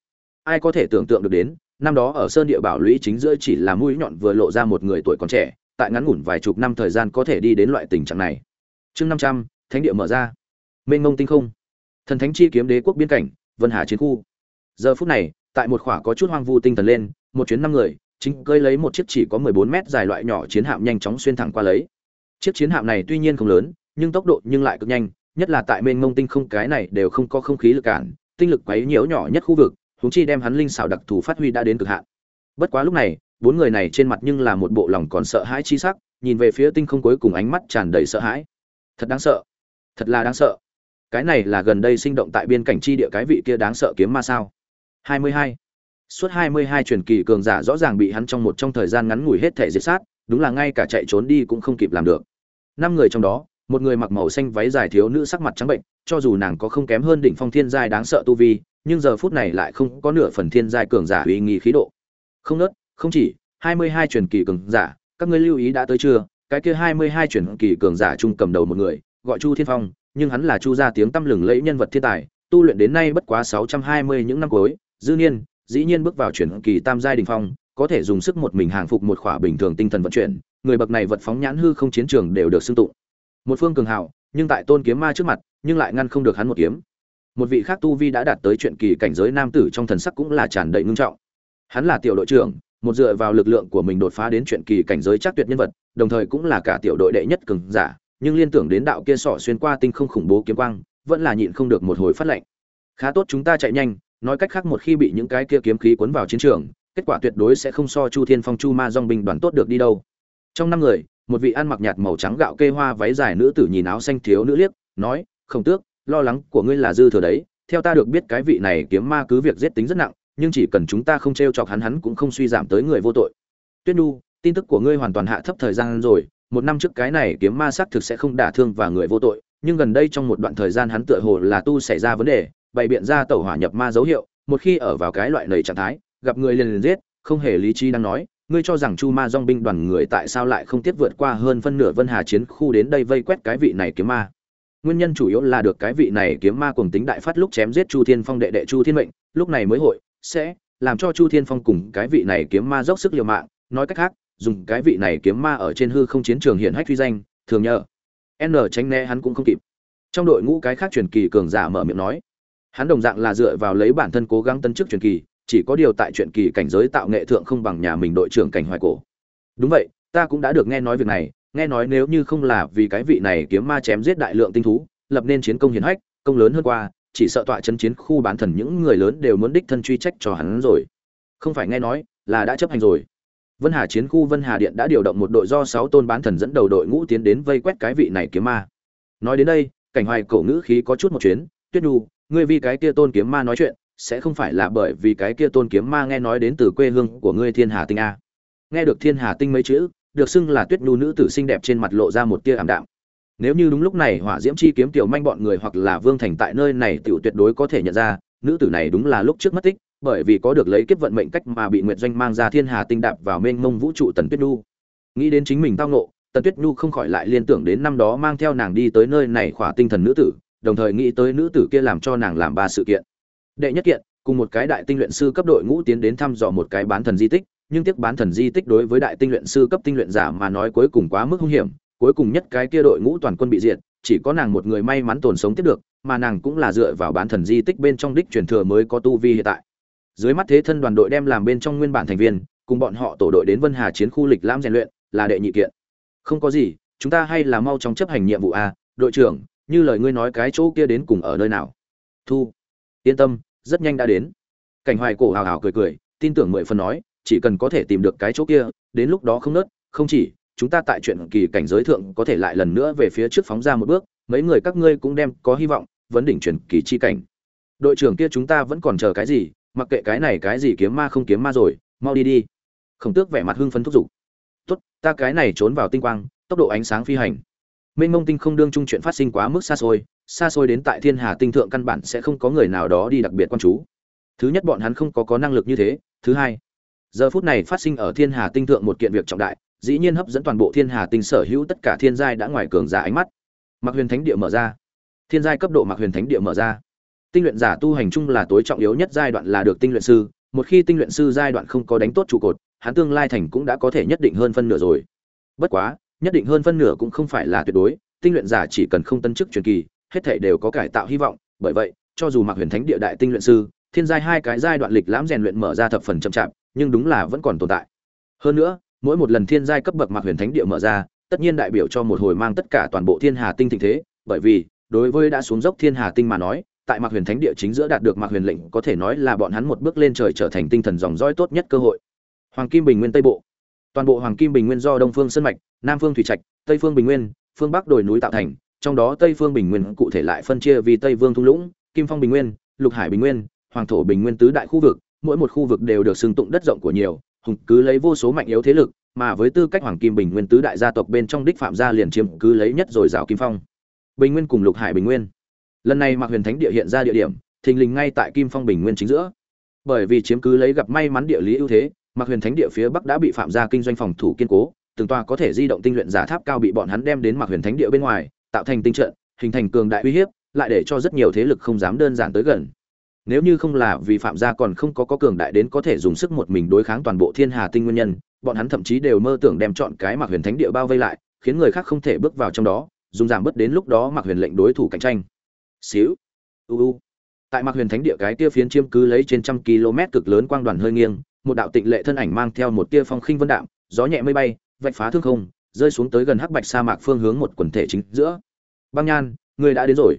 Ai có thể tưởng tượng được đến, năm đó ở sơn địa bảo lũy chính giữa chỉ là mũi nhọn vừa lộ ra một người tuổi còn trẻ, tại ngắn ngủn vài chục năm thời gian có thể đi đến loại tình trạng này. Chương năm trăm, thánh địa mở ra. Mênh mông tinh không. Thần thánh chi kiếm đế quốc biên cảnh, vân hà chiến khu. Giờ phút này, tại một khỏa có chút hoang vu tinh thần lên, một chuyến năm người, chính cơi lấy một chiếc chỉ có mười bốn mét dài loại nhỏ chiến hạm nhanh chóng xuyên thẳng qua lấy. Chiếc chiến hạm này tuy nhiên không lớn nhưng tốc độ nhưng lại cực nhanh nhất là tại mênh mông tinh không cái này đều không có không khí lực cản tinh lực quấy nhiễu nhỏ nhất khu vực huống chi đem hắn linh xảo đặc thù phát huy đã đến cực hạn. Bất quá lúc này, bốn người này trên mặt nhưng là một bộ lòng còn sợ hãi chi sắc, nhìn về phía tinh không cuối cùng ánh mắt tràn đầy sợ hãi. Thật đáng sợ, thật là đáng sợ. Cái này là gần đây sinh động tại biên cảnh chi địa cái vị kia đáng sợ kiếm ma sao? 22. Suốt 22 truyền kỳ cường giả rõ ràng bị hắn trong một trong thời gian ngắn ngủi hết thể diệt sát, đúng là ngay cả chạy trốn đi cũng không kịp làm được. Năm người trong đó, một người mặc màu xanh váy dài thiếu nữ sắc mặt trắng bệnh, cho dù nàng có không kém hơn đỉnh phong thiên giai đáng sợ tu vi, nhưng giờ phút này lại không có nửa phần thiên giai cường giả uy nghi khí độ. Không nớt, không chỉ, 22 truyền kỳ cường giả, các ngươi lưu ý đã tới chưa? Cái kia 22 truyền kỳ cường giả chung cầm đầu một người, gọi Chu Thiên Phong, nhưng hắn là Chu gia tiếng tăm lừng lẫy nhân vật thiên tài, tu luyện đến nay bất quá 620 những năm cuối, dư niên, dĩ nhiên bước vào truyền kỳ tam giai đỉnh phong, có thể dùng sức một mình hàng phục một khỏa bình thường tinh thần vận chuyển, người bậc này vật phóng nhãn hư không chiến trường đều được xưng tụng. Một phương cường hào, nhưng tại Tôn Kiếm Ma trước mặt, nhưng lại ngăn không được hắn một kiếm, một vị khác tu vi đã đạt tới chuyện kỳ cảnh giới nam tử trong thần sắc cũng là tràn đầy ngưng trọng. Hắn là tiểu đội trưởng một dựa vào lực lượng của mình đột phá đến chuyện kỳ cảnh giới chắc tuyệt nhân vật đồng thời cũng là cả tiểu đội đệ nhất cường giả nhưng liên tưởng đến đạo kia sọ xuyên qua tinh không khủng bố kiếm quang vẫn là nhịn không được một hồi phát lệnh. Khá tốt chúng ta chạy nhanh nói cách khác một khi bị những cái kia kiếm khí cuốn vào chiến trường kết quả tuyệt đối sẽ không so chu thiên phong chu ma dong binh đoàn tốt được đi đâu. Trong năm người một vị ăn mặc nhạt màu trắng gạo kê hoa váy dài nữ tử nhìn áo xanh thiếu nữ liếc, nói không tước, lo lắng của ngươi là dư thừa đấy. Theo ta được biết cái vị này kiếm ma cứ việc giết tính rất nặng, nhưng chỉ cần chúng ta không t r e o chọc hắn hắn cũng không suy giảm tới người vô tội. Tuyết nhu, tin tức của ngươi hoàn toàn hạ thấp thời gian rồi. Một năm trước cái này kiếm ma xác thực sẽ không đả thương và người vô tội, nhưng gần đây trong một đoạn thời gian hắn tựa hồ là tu xảy ra vấn đề, bày biện ra tẩu hỏa nhập ma dấu hiệu, một khi ở vào cái loại lầy trạng thái, gặp người liền liền giết, không hề lý trí đang nói ngươi cho rằng chu ma dong binh đoàn người tại sao lại không tiếp vượt qua hơn phân nửa vân hà chiến khu đến đây vây quét cái vị này kiếm ma? Nguyên nhân chủ yếu là được cái vị này kiếm ma cùng tính đại phát lúc chém giết chu thiên phong đệ đệ chu thiên mệnh, lúc này mới hội, sẽ làm cho chu thiên phong cùng cái vị này kiếm ma dốc sức liều mạng. Nói cách khác, dùng cái vị này kiếm ma ở trên hư không chiến trường hiện hách truy danh, thường nhờ. N tránh né hắn cũng không kịp. Trong đội ngũ cái khác truyền kỳ cường giả mở miệng nói, hắn đồng dạng là dựa vào lấy bản thân cố gắng tân chức truyền kỳ chỉ có điều tại chuyện kỳ cảnh giới tạo nghệ thượng không bằng nhà mình đội trưởng cảnh hoài cổ. Đúng vậy, ta cũng đã được nghe nói việc này, nghe nói nếu như không là vì cái vị này kiếm ma chém giết đại lượng tinh thú, lập nên chiến công hiển hách, công lớn hơn qua, chỉ sợ tọa chân chiến khu bán thần những người lớn đều muốn đích thân truy trách cho hắn rồi. Không phải nghe nói, là đã chấp hành rồi. Vân hà chiến khu vân hà điện đã điều động một đội do sáu tôn bán thần dẫn đầu đội ngũ tiến đến vây quét cái vị này kiếm ma. Nói đến đây, cảnh hoài cổ ngữ khí có chút một chuyến, tuyết đu ngươi vì cái kia tôn kiếm ma nói chuyện sẽ không phải là bởi vì cái kia tôn kiếm ma nghe nói đến từ quê hương của ngươi thiên hà tinh a. Nghe được thiên hà tinh mấy chữ, được xưng là tuyết nhu nữ tử xinh đẹp trên mặt lộ ra một tia ảm đạm. Nếu như đúng lúc này hỏa diễm chi kiếm tiểu manh bọn người hoặc là vương thành tại nơi này tiểu tuyệt đối có thể nhận ra, nữ tử này đúng là lúc trước mất tích, bởi vì có được lấy kiếp vận mệnh cách mà bị nguyệt doanh mang ra thiên hà tinh đạp vào mênh mông vũ trụ tần tuyết nhu. Nghĩ đến chính mình tao nộ tần tuyết nhu không khỏi lại liên tưởng đến năm đó mang theo nàng đi tới nơi này khỏa tinh thần nữ tử, đồng thời nghĩ tới nữ tử kia làm cho nàng làm ba sự kiện đệ nhất kiện, cùng một cái đại tinh luyện sư cấp đội ngũ tiến đến thăm dò một cái bán thần di tích, nhưng tiếc bán thần di tích đối với đại tinh luyện sư cấp tinh luyện giả mà nói cuối cùng quá mức hung hiểm, cuối cùng nhất cái kia đội ngũ toàn quân bị diệt, chỉ có nàng một người may mắn tồn sống tiếp được, mà nàng cũng là dựa vào bán thần di tích bên trong đích truyền thừa mới có tu vi hiện tại. Dưới mắt thế thân đoàn đội đem làm bên trong nguyên bản thành viên, cùng bọn họ tổ đội đến vân hà chiến khu lịch lãm rèn luyện, là đệ nhị kiện. Không có gì, chúng ta hay là mau chóng chấp hành nhiệm vụ a, đội trưởng, như lời ngươi nói cái chỗ kia đến cùng ở nơi nào? Thu, yên tâm rất nhanh đã đến. Cảnh hoài cổ hào hào cười cười, tin tưởng mười phần nói, chỉ cần có thể tìm được cái chỗ kia, đến lúc đó không nớt, không chỉ, chúng ta tại chuyện kỳ cảnh giới thượng có thể lại lần nữa về phía trước phóng ra một bước, mấy người các ngươi cũng đem có hy vọng, vấn đỉnh chuyển kỳ chi cảnh. Đội trưởng kia chúng ta vẫn còn chờ cái gì, mặc kệ cái này cái gì kiếm ma không kiếm ma rồi, mau đi đi. Khổng tước vẻ mặt hưng phấn thúc giục. Tốt, ta cái này trốn vào tinh quang, tốc độ ánh sáng phi hành mênh mông tinh không đương chung chuyện phát sinh quá mức xa xôi xa xôi đến tại thiên hà tinh thượng căn bản sẽ không có người nào đó đi đặc biệt quan chú. Thứ nhất bọn hắn không có có năng lực như thế, thứ hai, giờ phút này phát sinh ở thiên hà tinh thượng một kiện việc trọng đại, dĩ nhiên hấp dẫn toàn bộ thiên hà tinh sở hữu tất cả thiên giai đã ngoài cường giả ánh mắt. Mặc huyền thánh địa mở ra. Thiên giai cấp độ mặc huyền thánh địa mở ra. Tinh luyện giả tu hành chung là tối trọng yếu nhất giai đoạn là được tinh luyện sư, một khi tinh luyện sư giai đoạn không có đánh tốt trụ cột, hắn tương lai thành cũng đã có thể nhất định hơn phân nửa rồi. Bất quá nhất định hơn phân nửa cũng không phải là tuyệt đối, tinh luyện giả chỉ cần không tân chức truyền kỳ, hết thể đều có cải tạo hy vọng. Bởi vậy, cho dù mặc huyền thánh địa đại tinh luyện sư, thiên giai hai cái giai đoạn lịch lãm rèn luyện mở ra thập phần chậm chạp, nhưng đúng là vẫn còn tồn tại. Hơn nữa, mỗi một lần thiên giai cấp bậc mặc huyền thánh địa mở ra, tất nhiên đại biểu cho một hồi mang tất cả toàn bộ thiên hà tinh thịnh thế. Bởi vì, đối với đã xuống dốc thiên hà tinh mà nói, tại mặc huyền thánh địa chính giữa đạt được mặc huyền lệnh, có thể nói là bọn hắn một bước lên trời trở thành tinh thần dòng dõi tốt nhất cơ hội. Hoàng kim bình nguyên tây bộ. Toàn bộ hoàng kim bình nguyên do đông phương sơn mạch nam phương thủy trạch, tây phương bình nguyên, phương bắc đồi núi tạo thành, trong đó tây phương bình nguyên cụ thể lại phân chia vì tây vương thung lũng, kim phong bình nguyên, lục hải bình nguyên, hoàng thổ bình nguyên tứ đại khu vực, mỗi một khu vực đều được xưng tụng đất rộng của nhiều, hùng cứ lấy vô số mạnh yếu thế lực, mà với tư cách hoàng kim bình nguyên tứ đại gia tộc bên trong đích phạm gia liền chiếm cứ lấy nhất rồi rào kim phong. Bình nguyên cùng lục hải bình nguyên. Lần này mạc huyền thánh địa hiện ra địa điểm, thình lình ngay tại kim phong bình nguyên chính giữa. Bởi vì chiếm cứ lấy gặp may mắn địa lý ưu thế, mạc huyền thánh địa phía bắc đã bị phạm gia kinh doanh phòng thủ kiên cố từng tòa có thể di động tinh luyện giả tháp cao bị bọn hắn đem đến mạc huyền thánh địa bên ngoài, tạo thành tinh trận, hình thành cường đại uy hiếp, lại để cho rất nhiều thế lực không dám đơn giản tới gần. Nếu như không là vì phạm gia còn không có có cường đại đến có thể dùng sức một mình đối kháng toàn bộ thiên hà tinh nguyên nhân, bọn hắn thậm chí đều mơ tưởng đem chọn cái mặc huyền thánh địa bao vây lại, khiến người khác không thể bước vào trong đó, dùng giảm bớt đến lúc đó mặc huyền lệnh đối thủ cạnh tranh. Xíu. Uu tại mặc huyền thánh địa cái tia phiến chiếm cứ lấy trên trăm km cực lớn quang đoàn hơi nghiêng, một đạo tịnh lệ thân ảnh mang theo một tia phong khinh vân đạm, gió nhẹ mây bay vạch phá thương không, rơi xuống tới gần hắc bạch sa mạc phương hướng một quần thể chính giữa. Băng nhan, người đã đến rồi.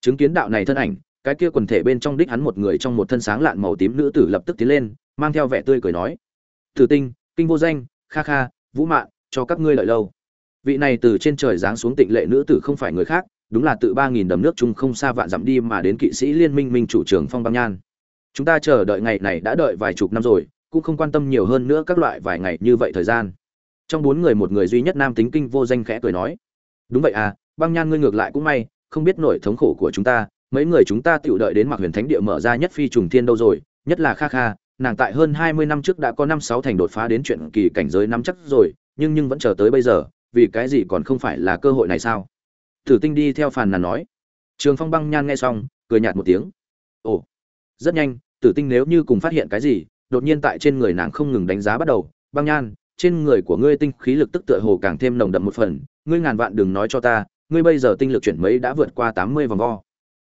Chứng kiến đạo này thân ảnh, cái kia quần thể bên trong đích hắn một người trong một thân sáng lạn màu tím nữ tử lập tức tiến lên, mang theo vẻ tươi cười nói, tử tinh, kinh vô danh, kha kha, vũ mạn, cho các ngươi lợi lâu. Vị này từ trên trời giáng xuống tịnh lệ nữ tử không phải người khác, đúng là tự ba nghìn đầm nước chung không xa vạn dặm đi mà đến kỵ sĩ liên minh minh chủ trưởng phong băng nhan. Chúng ta chờ đợi ngày này đã đợi vài chục năm rồi, cũng không quan tâm nhiều hơn nữa các loại vài ngày như vậy thời gian trong bốn người một người duy nhất nam tính kinh vô danh khẽ cười nói, đúng vậy à băng nhan ngươi ngược lại cũng may, không biết nổi thống khổ của chúng ta, mấy người chúng ta tựu đợi đến mặc huyền thánh địa mở ra nhất phi trùng thiên đâu rồi, nhất là kha kha, nàng tại hơn hai mươi năm trước đã có năm sáu thành đột phá đến chuyện kỳ cảnh giới năm chắc rồi, nhưng nhưng vẫn chờ tới bây giờ, vì cái gì còn không phải là cơ hội này sao? Tử tinh đi theo phàn nàn nói. Trường phong băng nhan nghe xong, cười nhạt một tiếng. Ồ, rất nhanh, tử tinh nếu như cùng phát hiện cái gì, đột nhiên tại trên người nàng không ngừng đánh giá bắt đầu, băng nhan trên người của ngươi tinh khí lực tức tựa hồ càng thêm nồng đậm một phần, ngươi ngàn vạn đừng nói cho ta, ngươi bây giờ tinh lực chuyển mấy đã vượt qua tám mươi vòng vo.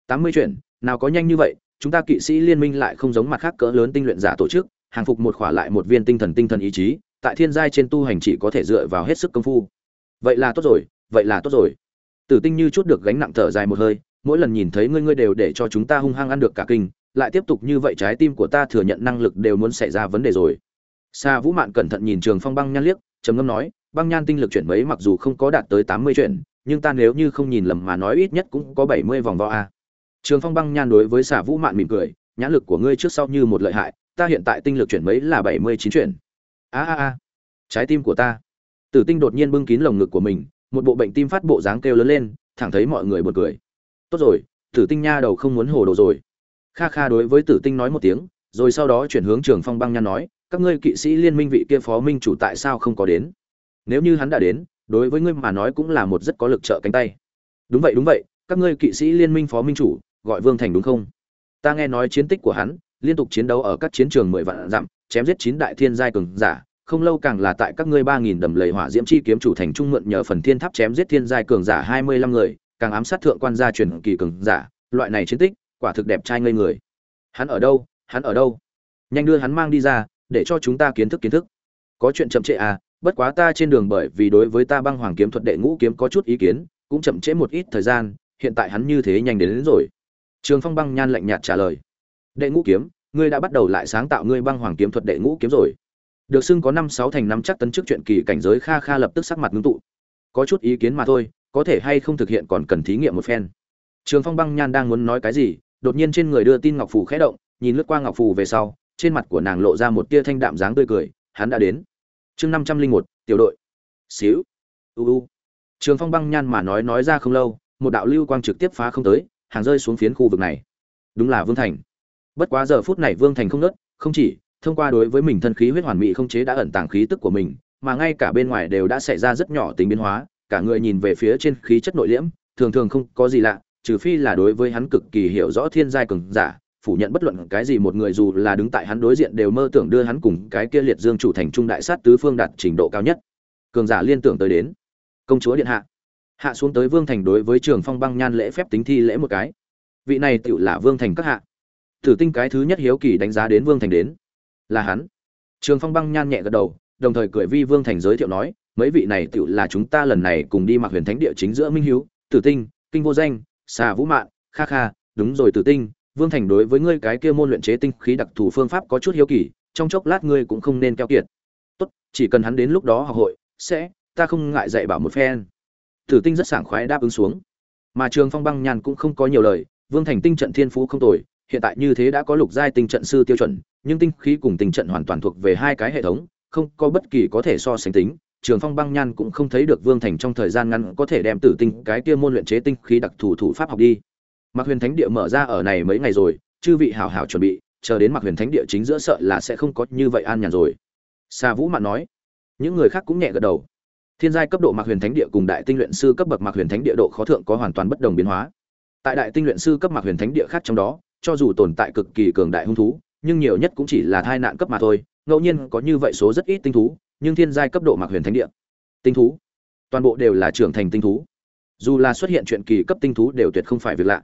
Tám mươi chuyển? Nào có nhanh như vậy, chúng ta kỵ sĩ liên minh lại không giống mặt khác cỡ lớn tinh luyện giả tổ chức, hàng phục một khỏa lại một viên tinh thần tinh thần ý chí, tại thiên giai trên tu hành chỉ có thể dựa vào hết sức công phu. Vậy là tốt rồi, vậy là tốt rồi. Tử tinh như chút được gánh nặng thở dài một hơi, mỗi lần nhìn thấy ngươi ngươi đều để cho chúng ta hung hăng ăn được cả kinh, lại tiếp tục như vậy trái tim của ta thừa nhận năng lực đều muốn xảy ra vấn đề rồi. Sa Vũ Mạn cẩn thận nhìn Trường Phong Băng Nhan liếc, trầm ngâm nói, băng nhan tinh lực chuyển mấy mặc dù không có đạt tới tám mươi chuyển, nhưng ta nếu như không nhìn lầm mà nói ít nhất cũng có bảy mươi vòng vo a. Trường Phong Băng Nhan đối với Sa Vũ Mạn mỉm cười, nhãn lực của ngươi trước sau như một lợi hại, ta hiện tại tinh lực chuyển mấy là bảy mươi chín chuyển. A a a. Trái tim của ta. Tử Tinh đột nhiên bưng kín lồng ngực của mình, một bộ bệnh tim phát bộ dáng kêu lớn lên, thẳng thấy mọi người buồn cười. Tốt rồi, Tử Tinh nha đầu không muốn hồ đồ rồi. Kha Kha đối với Tử Tinh nói một tiếng, rồi sau đó chuyển hướng Trường Phong Băng Nhan nói, các ngươi kỵ sĩ liên minh vị kia phó minh chủ tại sao không có đến? Nếu như hắn đã đến, đối với ngươi mà nói cũng là một rất có lực trợ cánh tay. Đúng vậy đúng vậy, các ngươi kỵ sĩ liên minh phó minh chủ, gọi vương thành đúng không? Ta nghe nói chiến tích của hắn, liên tục chiến đấu ở các chiến trường mười vạn dặm, chém giết chín đại thiên giai cường giả, không lâu càng là tại các ngươi ba nghìn đầm lầy hỏa diễm chi kiếm chủ thành trung mượn nhờ phần thiên tháp chém giết thiên giai cường giả hai mươi lăm người, càng ám sát thượng quan gia truyền kỳ cường giả, loại này chiến tích, quả thực đẹp trai ngây người. Hắn ở đâu? Hắn ở đâu? Nhanh đưa hắn mang đi ra để cho chúng ta kiến thức kiến thức. Có chuyện chậm trễ à bất quá ta trên đường bởi vì đối với ta băng hoàng kiếm thuật đệ ngũ kiếm có chút ý kiến cũng chậm trễ một ít thời gian hiện tại hắn như thế nhanh đến, đến rồi. Trường phong băng nhan lạnh nhạt trả lời. Đệ ngũ kiếm ngươi đã bắt đầu lại sáng tạo ngươi băng hoàng kiếm thuật đệ ngũ kiếm rồi. Được xưng có năm sáu thành năm chắc tấn trước chuyện kỳ cảnh giới kha kha lập tức sắc mặt ngưng tụ. Có chút ý kiến mà thôi có thể hay không thực hiện còn cần thí nghiệm một phen. Trường phong băng nhan đang muốn nói cái gì đột nhiên trên người đưa tin ngọc phù khẽ động nhìn lướt qua ngọc phù về sau trên mặt của nàng lộ ra một tia thanh đạm dáng tươi cười, hắn đã đến. Chương năm trăm linh một, tiểu đội. Xíu. U u. Trường phong băng nhan mà nói nói ra không lâu, một đạo lưu quang trực tiếp phá không tới, hàng rơi xuống phiến khu vực này. Đúng là vương thành. Bất quá giờ phút này vương thành không nớt, không chỉ, thông qua đối với mình thân khí huyết hoàn mỹ không chế đã ẩn tàng khí tức của mình, mà ngay cả bên ngoài đều đã xảy ra rất nhỏ tính biến hóa, cả người nhìn về phía trên khí chất nội liễm, thường thường không có gì lạ, trừ phi là đối với hắn cực kỳ hiểu rõ thiên giai cường giả phủ nhận bất luận cái gì một người dù là đứng tại hắn đối diện đều mơ tưởng đưa hắn cùng cái kia liệt dương chủ thành trung đại sát tứ phương đạt trình độ cao nhất. Cường giả liên tưởng tới đến. Công chúa điện hạ. Hạ xuống tới vương thành đối với trường phong băng nhan lễ phép tính thi lễ một cái. Vị này tựu là vương thành các hạ. Thử tinh cái thứ nhất hiếu kỳ đánh giá đến vương thành đến. Là hắn. Trường phong băng nhan nhẹ gật đầu, đồng thời cười vi vương thành giới thiệu nói, mấy vị này tựu là chúng ta lần này cùng đi mặc huyền thánh địa chính giữa minh hiếu, tử tinh, kinh vô danh, xà vũ mạn, kha kha, đúng rồi tử tinh Vương Thành đối với ngươi cái kia môn luyện chế tinh khí đặc thù phương pháp có chút hiếu kỳ, trong chốc lát ngươi cũng không nên keo kiệt. Tốt, chỉ cần hắn đến lúc đó học hội, sẽ, ta không ngại dạy bảo một phen. Tử Tinh rất sảng khoái đáp ứng xuống. Mà Trường Phong Băng Nhàn cũng không có nhiều lời, Vương Thành tinh trận thiên phú không tồi, hiện tại như thế đã có lục giai tinh trận sư tiêu chuẩn, nhưng tinh khí cùng tinh trận hoàn toàn thuộc về hai cái hệ thống, không có bất kỳ có thể so sánh tính. Trường Phong Băng Nhan cũng không thấy được Vương Thành trong thời gian ngắn có thể đem Tử Tinh cái kia môn luyện chế tinh khí đặc thù thủ pháp học đi. Mạc Huyền Thánh địa mở ra ở này mấy ngày rồi, chư vị hảo hảo chuẩn bị, chờ đến Mạc Huyền Thánh địa chính giữa sợ là sẽ không có như vậy an nhàn rồi. Sa Vũ Mạn nói. Những người khác cũng nhẹ gật đầu. Thiên giai cấp độ Mạc Huyền Thánh địa cùng đại tinh luyện sư cấp bậc Mạc Huyền Thánh địa độ khó thượng có hoàn toàn bất đồng biến hóa. Tại đại tinh luyện sư cấp Mạc Huyền Thánh địa khác trong đó, cho dù tồn tại cực kỳ cường đại hung thú, nhưng nhiều nhất cũng chỉ là thai nạn cấp mà thôi, ngẫu nhiên có như vậy số rất ít tinh thú, nhưng thiên giai cấp độ Mạc Huyền Thánh địa, tinh thú, toàn bộ đều là trưởng thành tinh thú. Dù là xuất hiện chuyện kỳ cấp tinh thú đều tuyệt không phải việc lạ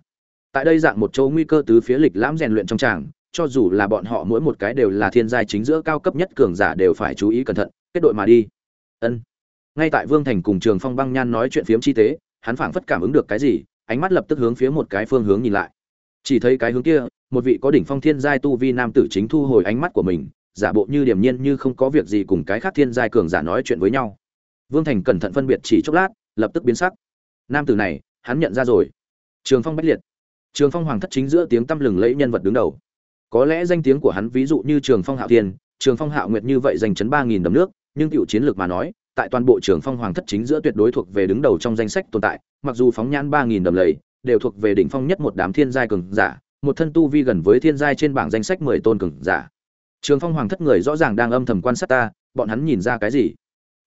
tại đây dạng một chỗ nguy cơ tứ phía lịch lãm rèn luyện trong tràng, cho dù là bọn họ mỗi một cái đều là thiên giai chính giữa cao cấp nhất cường giả đều phải chú ý cẩn thận, kết đội mà đi. Ân. Ngay tại vương thành cùng trường phong băng nhan nói chuyện phiếm chi tế, hắn phảng phất cảm ứng được cái gì, ánh mắt lập tức hướng phía một cái phương hướng nhìn lại. Chỉ thấy cái hướng kia, một vị có đỉnh phong thiên giai tu vi nam tử chính thu hồi ánh mắt của mình, giả bộ như điềm nhiên như không có việc gì cùng cái khác thiên giai cường giả nói chuyện với nhau. Vương thành cẩn thận phân biệt chỉ chốc lát, lập tức biến sắc. Nam tử này, hắn nhận ra rồi. Trường phong bách liệt. Trường Phong Hoàng thất chính giữa tiếng tăm lừng lẫy nhân vật đứng đầu. có lẽ danh tiếng của hắn, ví dụ như trường phong hạo thiên, trường phong hạo nguyệt như vậy giành chấn ba nghìn đầm nước, nhưng tiểu chiến lược mà nói, tại toàn bộ trường phong hoàng thất chính giữa tuyệt đối thuộc về đứng đầu trong danh sách tồn tại, mặc dù phóng nhãn ba nghìn đầm lầy, đều thuộc về đỉnh phong nhất một đám thiên giai cường giả, một thân tu vi gần với thiên giai trên bảng danh sách mười tôn cường giả trường phong hoàng thất người rõ ràng đang âm thầm quan sát ta, bọn hắn nhìn ra cái gì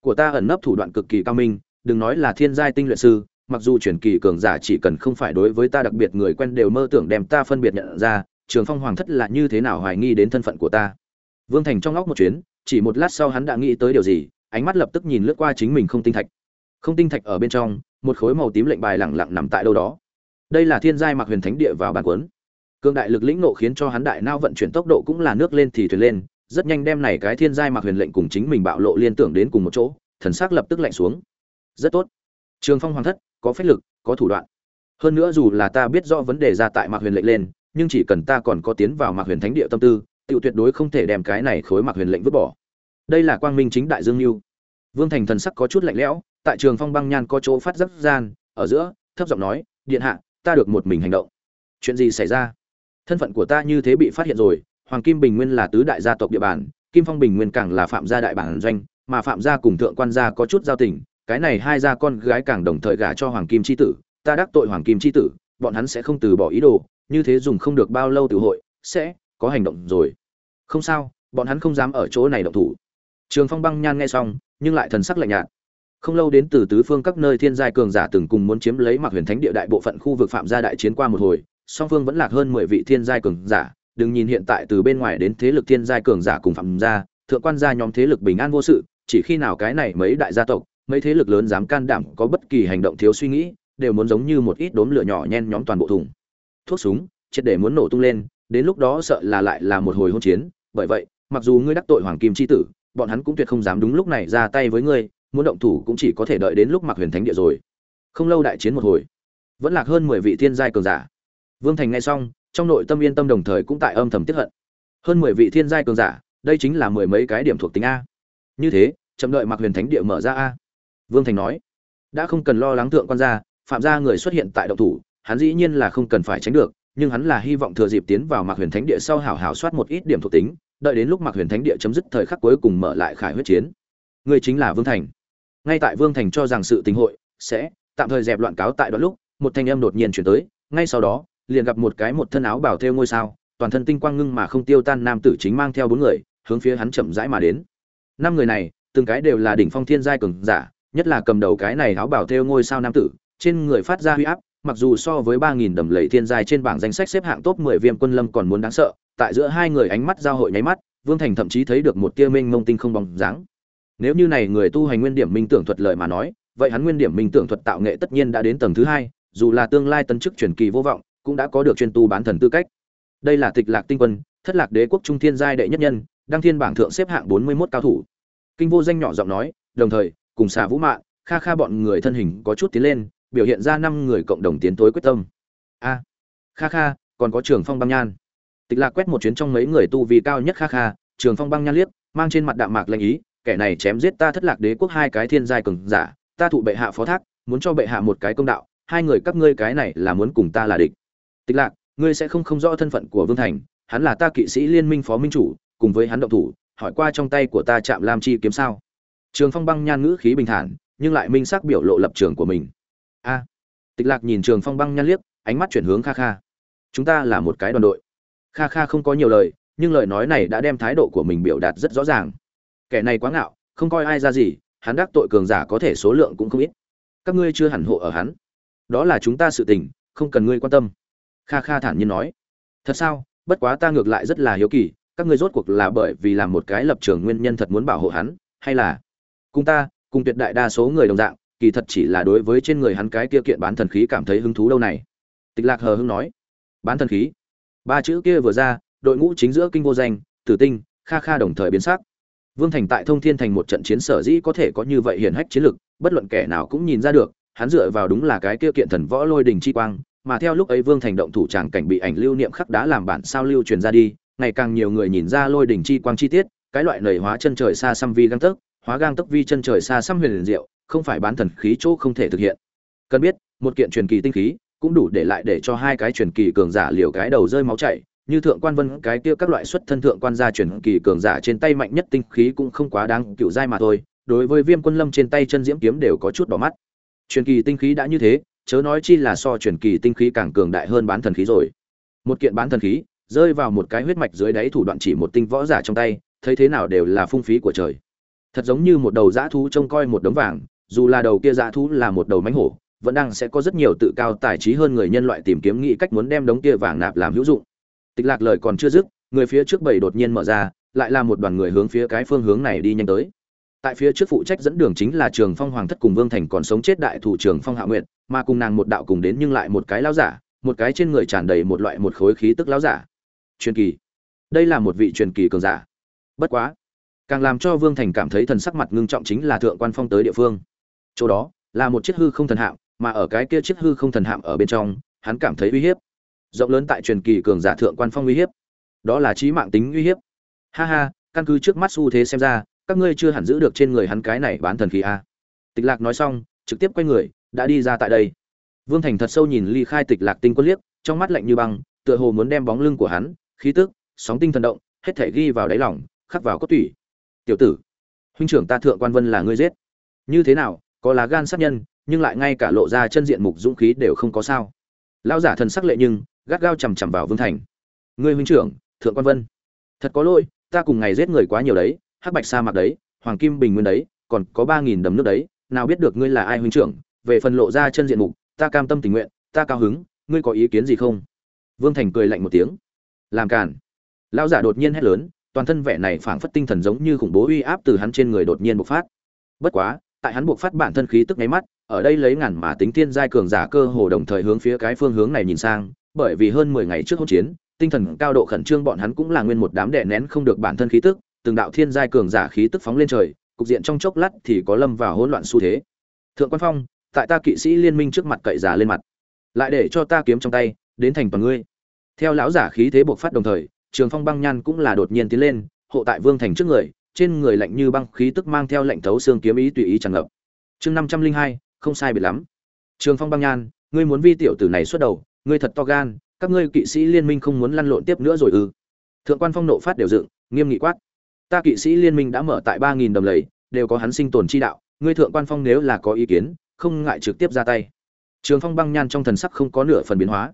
của ta ẩn nấp thủ đoạn cực kỳ cao minh, đừng nói là thiên giai tinh luyện sư mặc dù truyền kỳ cường giả chỉ cần không phải đối với ta đặc biệt người quen đều mơ tưởng đem ta phân biệt nhận ra, trường phong hoàng thất là như thế nào hoài nghi đến thân phận của ta? Vương thành trong óc một chuyến, chỉ một lát sau hắn đã nghĩ tới điều gì, ánh mắt lập tức nhìn lướt qua chính mình không tinh thạch. Không tinh thạch ở bên trong, một khối màu tím lệnh bài lẳng lặng nằm tại đâu đó. Đây là thiên giai mặc huyền thánh địa vào bản cuốn. Cương đại lực lĩnh nộ khiến cho hắn đại nao vận chuyển tốc độ cũng là nước lên thì thuyền lên, rất nhanh đem này cái thiên giai mặc huyền lệnh cùng chính mình bạo lộ liên tưởng đến cùng một chỗ, thần sắc lập tức lạnh xuống. Rất tốt. Trường phong hoàng thất có phách lực, có thủ đoạn. Hơn nữa dù là ta biết rõ vấn đề ra tại mặc huyền lệnh lên, nhưng chỉ cần ta còn có tiến vào mặc huyền thánh địa tâm tư tự tuyệt đối không thể đem cái này khối mặc huyền lệnh vứt bỏ. Đây là quang minh chính đại dương lưu. Vương thành thần sắc có chút lạnh lẽo, tại trường phong băng nhan có chỗ phát giác gian, ở giữa, thấp giọng nói, điện hạ, ta được một mình hành động. Chuyện gì xảy ra? Thân phận của ta như thế bị phát hiện rồi, hoàng kim bình nguyên là tứ đại gia tộc địa bàn, kim phong bình nguyên càng là phạm gia đại bản doanh, mà phạm gia cùng thượng quan gia có chút giao tình cái này hai gia con gái càng đồng thời gả cho hoàng kim chi tử, ta đắc tội hoàng kim chi tử, bọn hắn sẽ không từ bỏ ý đồ, như thế dùng không được bao lâu từ hội, sẽ có hành động rồi. Không sao, bọn hắn không dám ở chỗ này động thủ. Trường phong băng nhan nghe xong, nhưng lại thần sắc lạnh nhạt. Không lâu đến từ tứ phương các nơi thiên giai cường giả từng cùng muốn chiếm lấy mặc huyền thánh địa đại bộ phận khu vực phạm gia đại chiến qua một hồi, song phương vẫn lạc hơn mười vị thiên giai cường giả. Đừng nhìn hiện tại từ bên ngoài đến thế lực thiên giai cường giả cùng phạm gia, thượng quan gia nhóm thế lực bình an vô sự, chỉ khi nào cái này mấy đại gia tộc mấy thế lực lớn dám can đảm có bất kỳ hành động thiếu suy nghĩ, đều muốn giống như một ít đốm lửa nhỏ nhen nhóm toàn bộ thùng. Thuốc súng, triệt để muốn nổ tung lên, đến lúc đó sợ là lại là một hồi hôn chiến. Bởi vậy, mặc dù ngươi đắc tội hoàng kim c h i tử, bọn hắn cũng tuyệt không dám đúng lúc này ra tay với ngươi, muốn động thủ cũng chỉ có thể đợi đến lúc mặc huyền thánh địa rồi. Không lâu đại chiến một hồi, vẫn lạc hơn mười vị thiên giai cường giả. Vương thành nghe xong, trong nội tâm yên tâm đồng thời cũng tại âm thầm tiếp hận. Hơn mười vị thiên giai cường giả, đây chính là mười mấy cái điểm thuộc tính a. Như thế, chậm đợi mặc huyền thánh địa mở ra a vương thành nói, đã không cần lo lắng thượng quan gia, phạm gia người xuất hiện tại động thủ, hắn dĩ nhiên là không cần phải tránh được, nhưng hắn là hy vọng thừa dịp tiến vào mặc huyền thánh địa sau hảo hảo soát một ít điểm thuộc tính, đợi đến lúc mặc huyền thánh địa chấm dứt thời khắc cuối cùng mở lại khải huyết chiến. Người chính là vương thành. Ngay tại vương thành cho rằng sự tình hội sẽ tạm thời dẹp loạn cáo tại đoạn lúc, một thanh âm đột nhiên chuyển tới, ngay sau đó, liền gặp một cái một thân áo bảo thêu ngôi sao, toàn thân tinh quang ngưng mà không tiêu tan nam tử chính mang theo bốn người, hướng phía hắn chậm rãi mà đến. Năm người này, từng cái đều là đỉnh phong thiên giai cường giả nhất là cầm đầu cái này áo bảo thêu ngôi sao nam tử, trên người phát ra huy áp, mặc dù so với ba nghìn đầm lầy thiên giai trên bảng danh sách xếp hạng top mười viêm quân lâm còn muốn đáng sợ, tại giữa hai người ánh mắt giao hội nháy mắt, vương thành thậm chí thấy được một tia minh mông tinh không bóng dáng. Nếu như này người tu hành nguyên điểm minh tưởng thuật lợi mà nói, vậy hắn nguyên điểm minh tưởng thuật tạo nghệ tất nhiên đã đến tầng thứ hai, dù là tương lai tân chức truyền kỳ vô vọng, cũng đã có được chuyên tu bán thần tư cách. Đây là tịch lạc tinh quân, thất lạc đế quốc trung thiên giai đệ nhất nhân, đăng thiên bảng thượng xếp hạng bốn mươi 41 cao thủ. Kinh vô danh nhỏ giọng nói, đồng thời cùng xà vũ mạn, kha kha bọn người thân hình có chút tiến lên, biểu hiện ra năm người cộng đồng tiến tối quyết tâm. A, kha kha, còn có trường phong băng nhan. Tịch lạc quét một chuyến trong mấy người tu vi cao nhất kha kha, trường phong băng nhan liếc, mang trên mặt đạm mạc lanh ý, kẻ này chém giết ta thất lạc đế quốc hai cái thiên giai cường giả, ta thụ bệ hạ phó thác, muốn cho bệ hạ một cái công đạo, hai người các ngươi cái này là muốn cùng ta là địch. Tịch lạc, ngươi sẽ không không rõ thân phận của vương thành, hắn là ta kỵ sĩ liên minh phó minh chủ, cùng với hắn động thủ, hỏi qua trong tay của ta chạm lam chi kiếm sao? Trường phong băng nhan ngữ khí bình thản, nhưng lại minh xác biểu lộ lập trường của mình. A. Tịch lạc nhìn trường phong băng nhan liếc, ánh mắt chuyển hướng kha kha. Chúng ta là một cái đoàn đội. Kha kha không có nhiều lời, nhưng lời nói này đã đem thái độ của mình biểu đạt rất rõ ràng. Kẻ này quá ngạo, không coi ai ra gì, hắn đắc tội cường giả có thể số lượng cũng không ít. Các ngươi chưa hẳn hộ ở hắn. Đó là chúng ta sự tình, không cần ngươi quan tâm. Kha kha thản nhiên nói. Thật sao? Bất quá ta ngược lại rất là hiếu kỳ, các ngươi rốt cuộc là bởi vì làm một cái lập trường nguyên nhân thật muốn bảo hộ hắn, hay là cùng ta, cùng tuyệt đại đa số người đồng dạng, kỳ thật chỉ là đối với trên người hắn cái kia kiện bán thần khí cảm thấy hứng thú đâu này. Tịch lạc hờ hưng nói. Bán thần khí? Ba chữ kia vừa ra, đội ngũ chính giữa kinh vô danh, tử tinh, kha kha đồng thời biến sắc. Vương thành tại thông thiên thành một trận chiến sở dĩ có thể có như vậy hiển hách chiến lực, bất luận kẻ nào cũng nhìn ra được, hắn dựa vào đúng là cái kia kiện thần võ lôi đình chi quang, mà theo lúc ấy vương thành động thủ tràng cảnh bị ảnh lưu niệm khắc đá làm bản sao lưu truyền ra đi, ngày càng nhiều người nhìn ra lôi đình chi quang chi tiết, cái loại nầy hóa chân trời xa xăm vi găng tấc hóa gang tốc vi chân trời xa xăm huyền liền diệu, không phải bán thần khí chỗ không thể thực hiện. Cần biết, một kiện truyền kỳ tinh khí cũng đủ để lại để cho hai cái truyền kỳ cường giả liều cái đầu rơi máu chảy, như thượng quan vân, cái kia các loại xuất thân thượng quan gia truyền kỳ cường giả trên tay mạnh nhất tinh khí cũng không quá đáng, cựu giai mà thôi, đối với viêm quân lâm trên tay chân diễm kiếm đều có chút đỏ mắt. Truyền kỳ tinh khí đã như thế, chớ nói chi là so truyền kỳ tinh khí càng cường đại hơn bán thần khí rồi. Một kiện bán thần khí rơi vào một cái huyết mạch dưới đáy thủ đoạn chỉ một tinh võ giả trong tay, thấy thế nào đều là phung phí của trời thật giống như một đầu dã thú trông coi một đống vàng dù là đầu kia dã thú là một đầu mánh hổ vẫn đang sẽ có rất nhiều tự cao tài trí hơn người nhân loại tìm kiếm nghĩ cách muốn đem đống kia vàng nạp làm hữu dụng. Tịch lạc lời còn chưa dứt người phía trước bảy đột nhiên mở ra lại là một đoàn người hướng phía cái phương hướng này đi nhanh tới. Tại phía trước phụ trách dẫn đường chính là trường phong hoàng thất cùng vương thành còn sống chết đại thủ trường phong hạ Nguyệt, mà cùng nàng một đạo cùng đến nhưng lại một cái lão giả một cái trên người tràn đầy một loại một khối khí tức lão giả. Truyền kỳ. Đây là một vị truyền kỳ cường giả. Bất quá càng làm cho vương thành cảm thấy thần sắc mặt ngưng trọng chính là thượng quan phong tới địa phương. Chỗ đó, là một chiếc hư không thần hạm, mà ở cái kia chiếc hư không thần hạm ở bên trong, hắn cảm thấy uy hiếp. Rộng lớn tại truyền kỳ cường giả thượng quan phong uy hiếp. Đó là trí mạng tính uy hiếp. Ha ha, căn cứ trước mắt xu thế xem ra, các ngươi chưa hẳn giữ được trên người hắn cái này bán thần khí a. Tịch lạc nói xong, trực tiếp quay người, đã đi ra tại đây. Vương thành thật sâu nhìn ly khai tịch lạc tinh quân liếc, trong mắt lạnh như băng, tựa hồ muốn đem bóng lưng của hắn, khí tức, sóng tinh thần động, hết thể ghi vào đáy lòng, khắc vào cốt tủy tiểu tử. Huynh trưởng ta thượng quan vân là ngươi giết. Như thế nào, có lá gan sát nhân, nhưng lại ngay cả lộ ra chân diện mục dũng khí đều không có sao. Lão giả thần sắc lệ nhưng, gắt gao chằm chằm vào vương thành. Ngươi huynh trưởng, thượng quan vân. Thật có lỗi, ta cùng ngày giết người quá nhiều đấy, hắc bạch sa mạc đấy, hoàng kim bình nguyên đấy, còn có ba nghìn đầm nước đấy, nào biết được ngươi là ai huynh trưởng, về phần lộ ra chân diện mục, ta cam tâm tình nguyện, ta cao hứng, ngươi có ý kiến gì không? Vương thành cười lạnh một tiếng. Làm cản lão giả đột nhiên hét lớn toàn thân vẻ này phảng phất tinh thần giống như khủng bố uy áp từ hắn trên người đột nhiên bộc phát. Bất quá, tại hắn buộc phát bản thân khí tức nháy mắt, ở đây lấy ngàn mà tính thiên giai cường giả cơ hồ đồng thời hướng phía cái phương hướng này nhìn sang, bởi vì hơn mười ngày trước hỗn chiến, tinh thần cao độ khẩn trương bọn hắn cũng là nguyên một đám đè nén không được bản thân khí tức, từng đạo thiên giai cường giả khí tức phóng lên trời, cục diện trong chốc lát thì có lâm vào hỗn loạn xu thế. Thượng quan phong, tại ta kỵ sĩ liên minh trước mặt cậy giả lên mặt, lại để cho ta kiếm trong tay, đến thành toàn ngươi. Theo lão giả khí thế buộc phát đồng thời trường phong băng nhan cũng là đột nhiên tiến lên, hộ tại vương thành trước người, trên người lạnh như băng khí tức mang theo lệnh thấu xương kiếm ý tùy ý tràn ngập. Chương năm trăm linh hai, không sai biệt lắm. Trường phong băng nhan, ngươi muốn vi tiểu tử này xuất đầu, ngươi thật to gan, các ngươi kỵ sĩ liên minh không muốn lăn lộn tiếp nữa rồi ư? Thượng quan phong nộ phát đều dựng, nghiêm nghị quát. Ta kỵ sĩ liên minh đã mở tại ba nghìn đồng lầy, đều có hắn sinh tồn chi đạo, ngươi thượng quan phong nếu là có ý kiến, không ngại trực tiếp ra tay. Trường phong băng nhan trong thần sắc không có nửa phần biến hóa.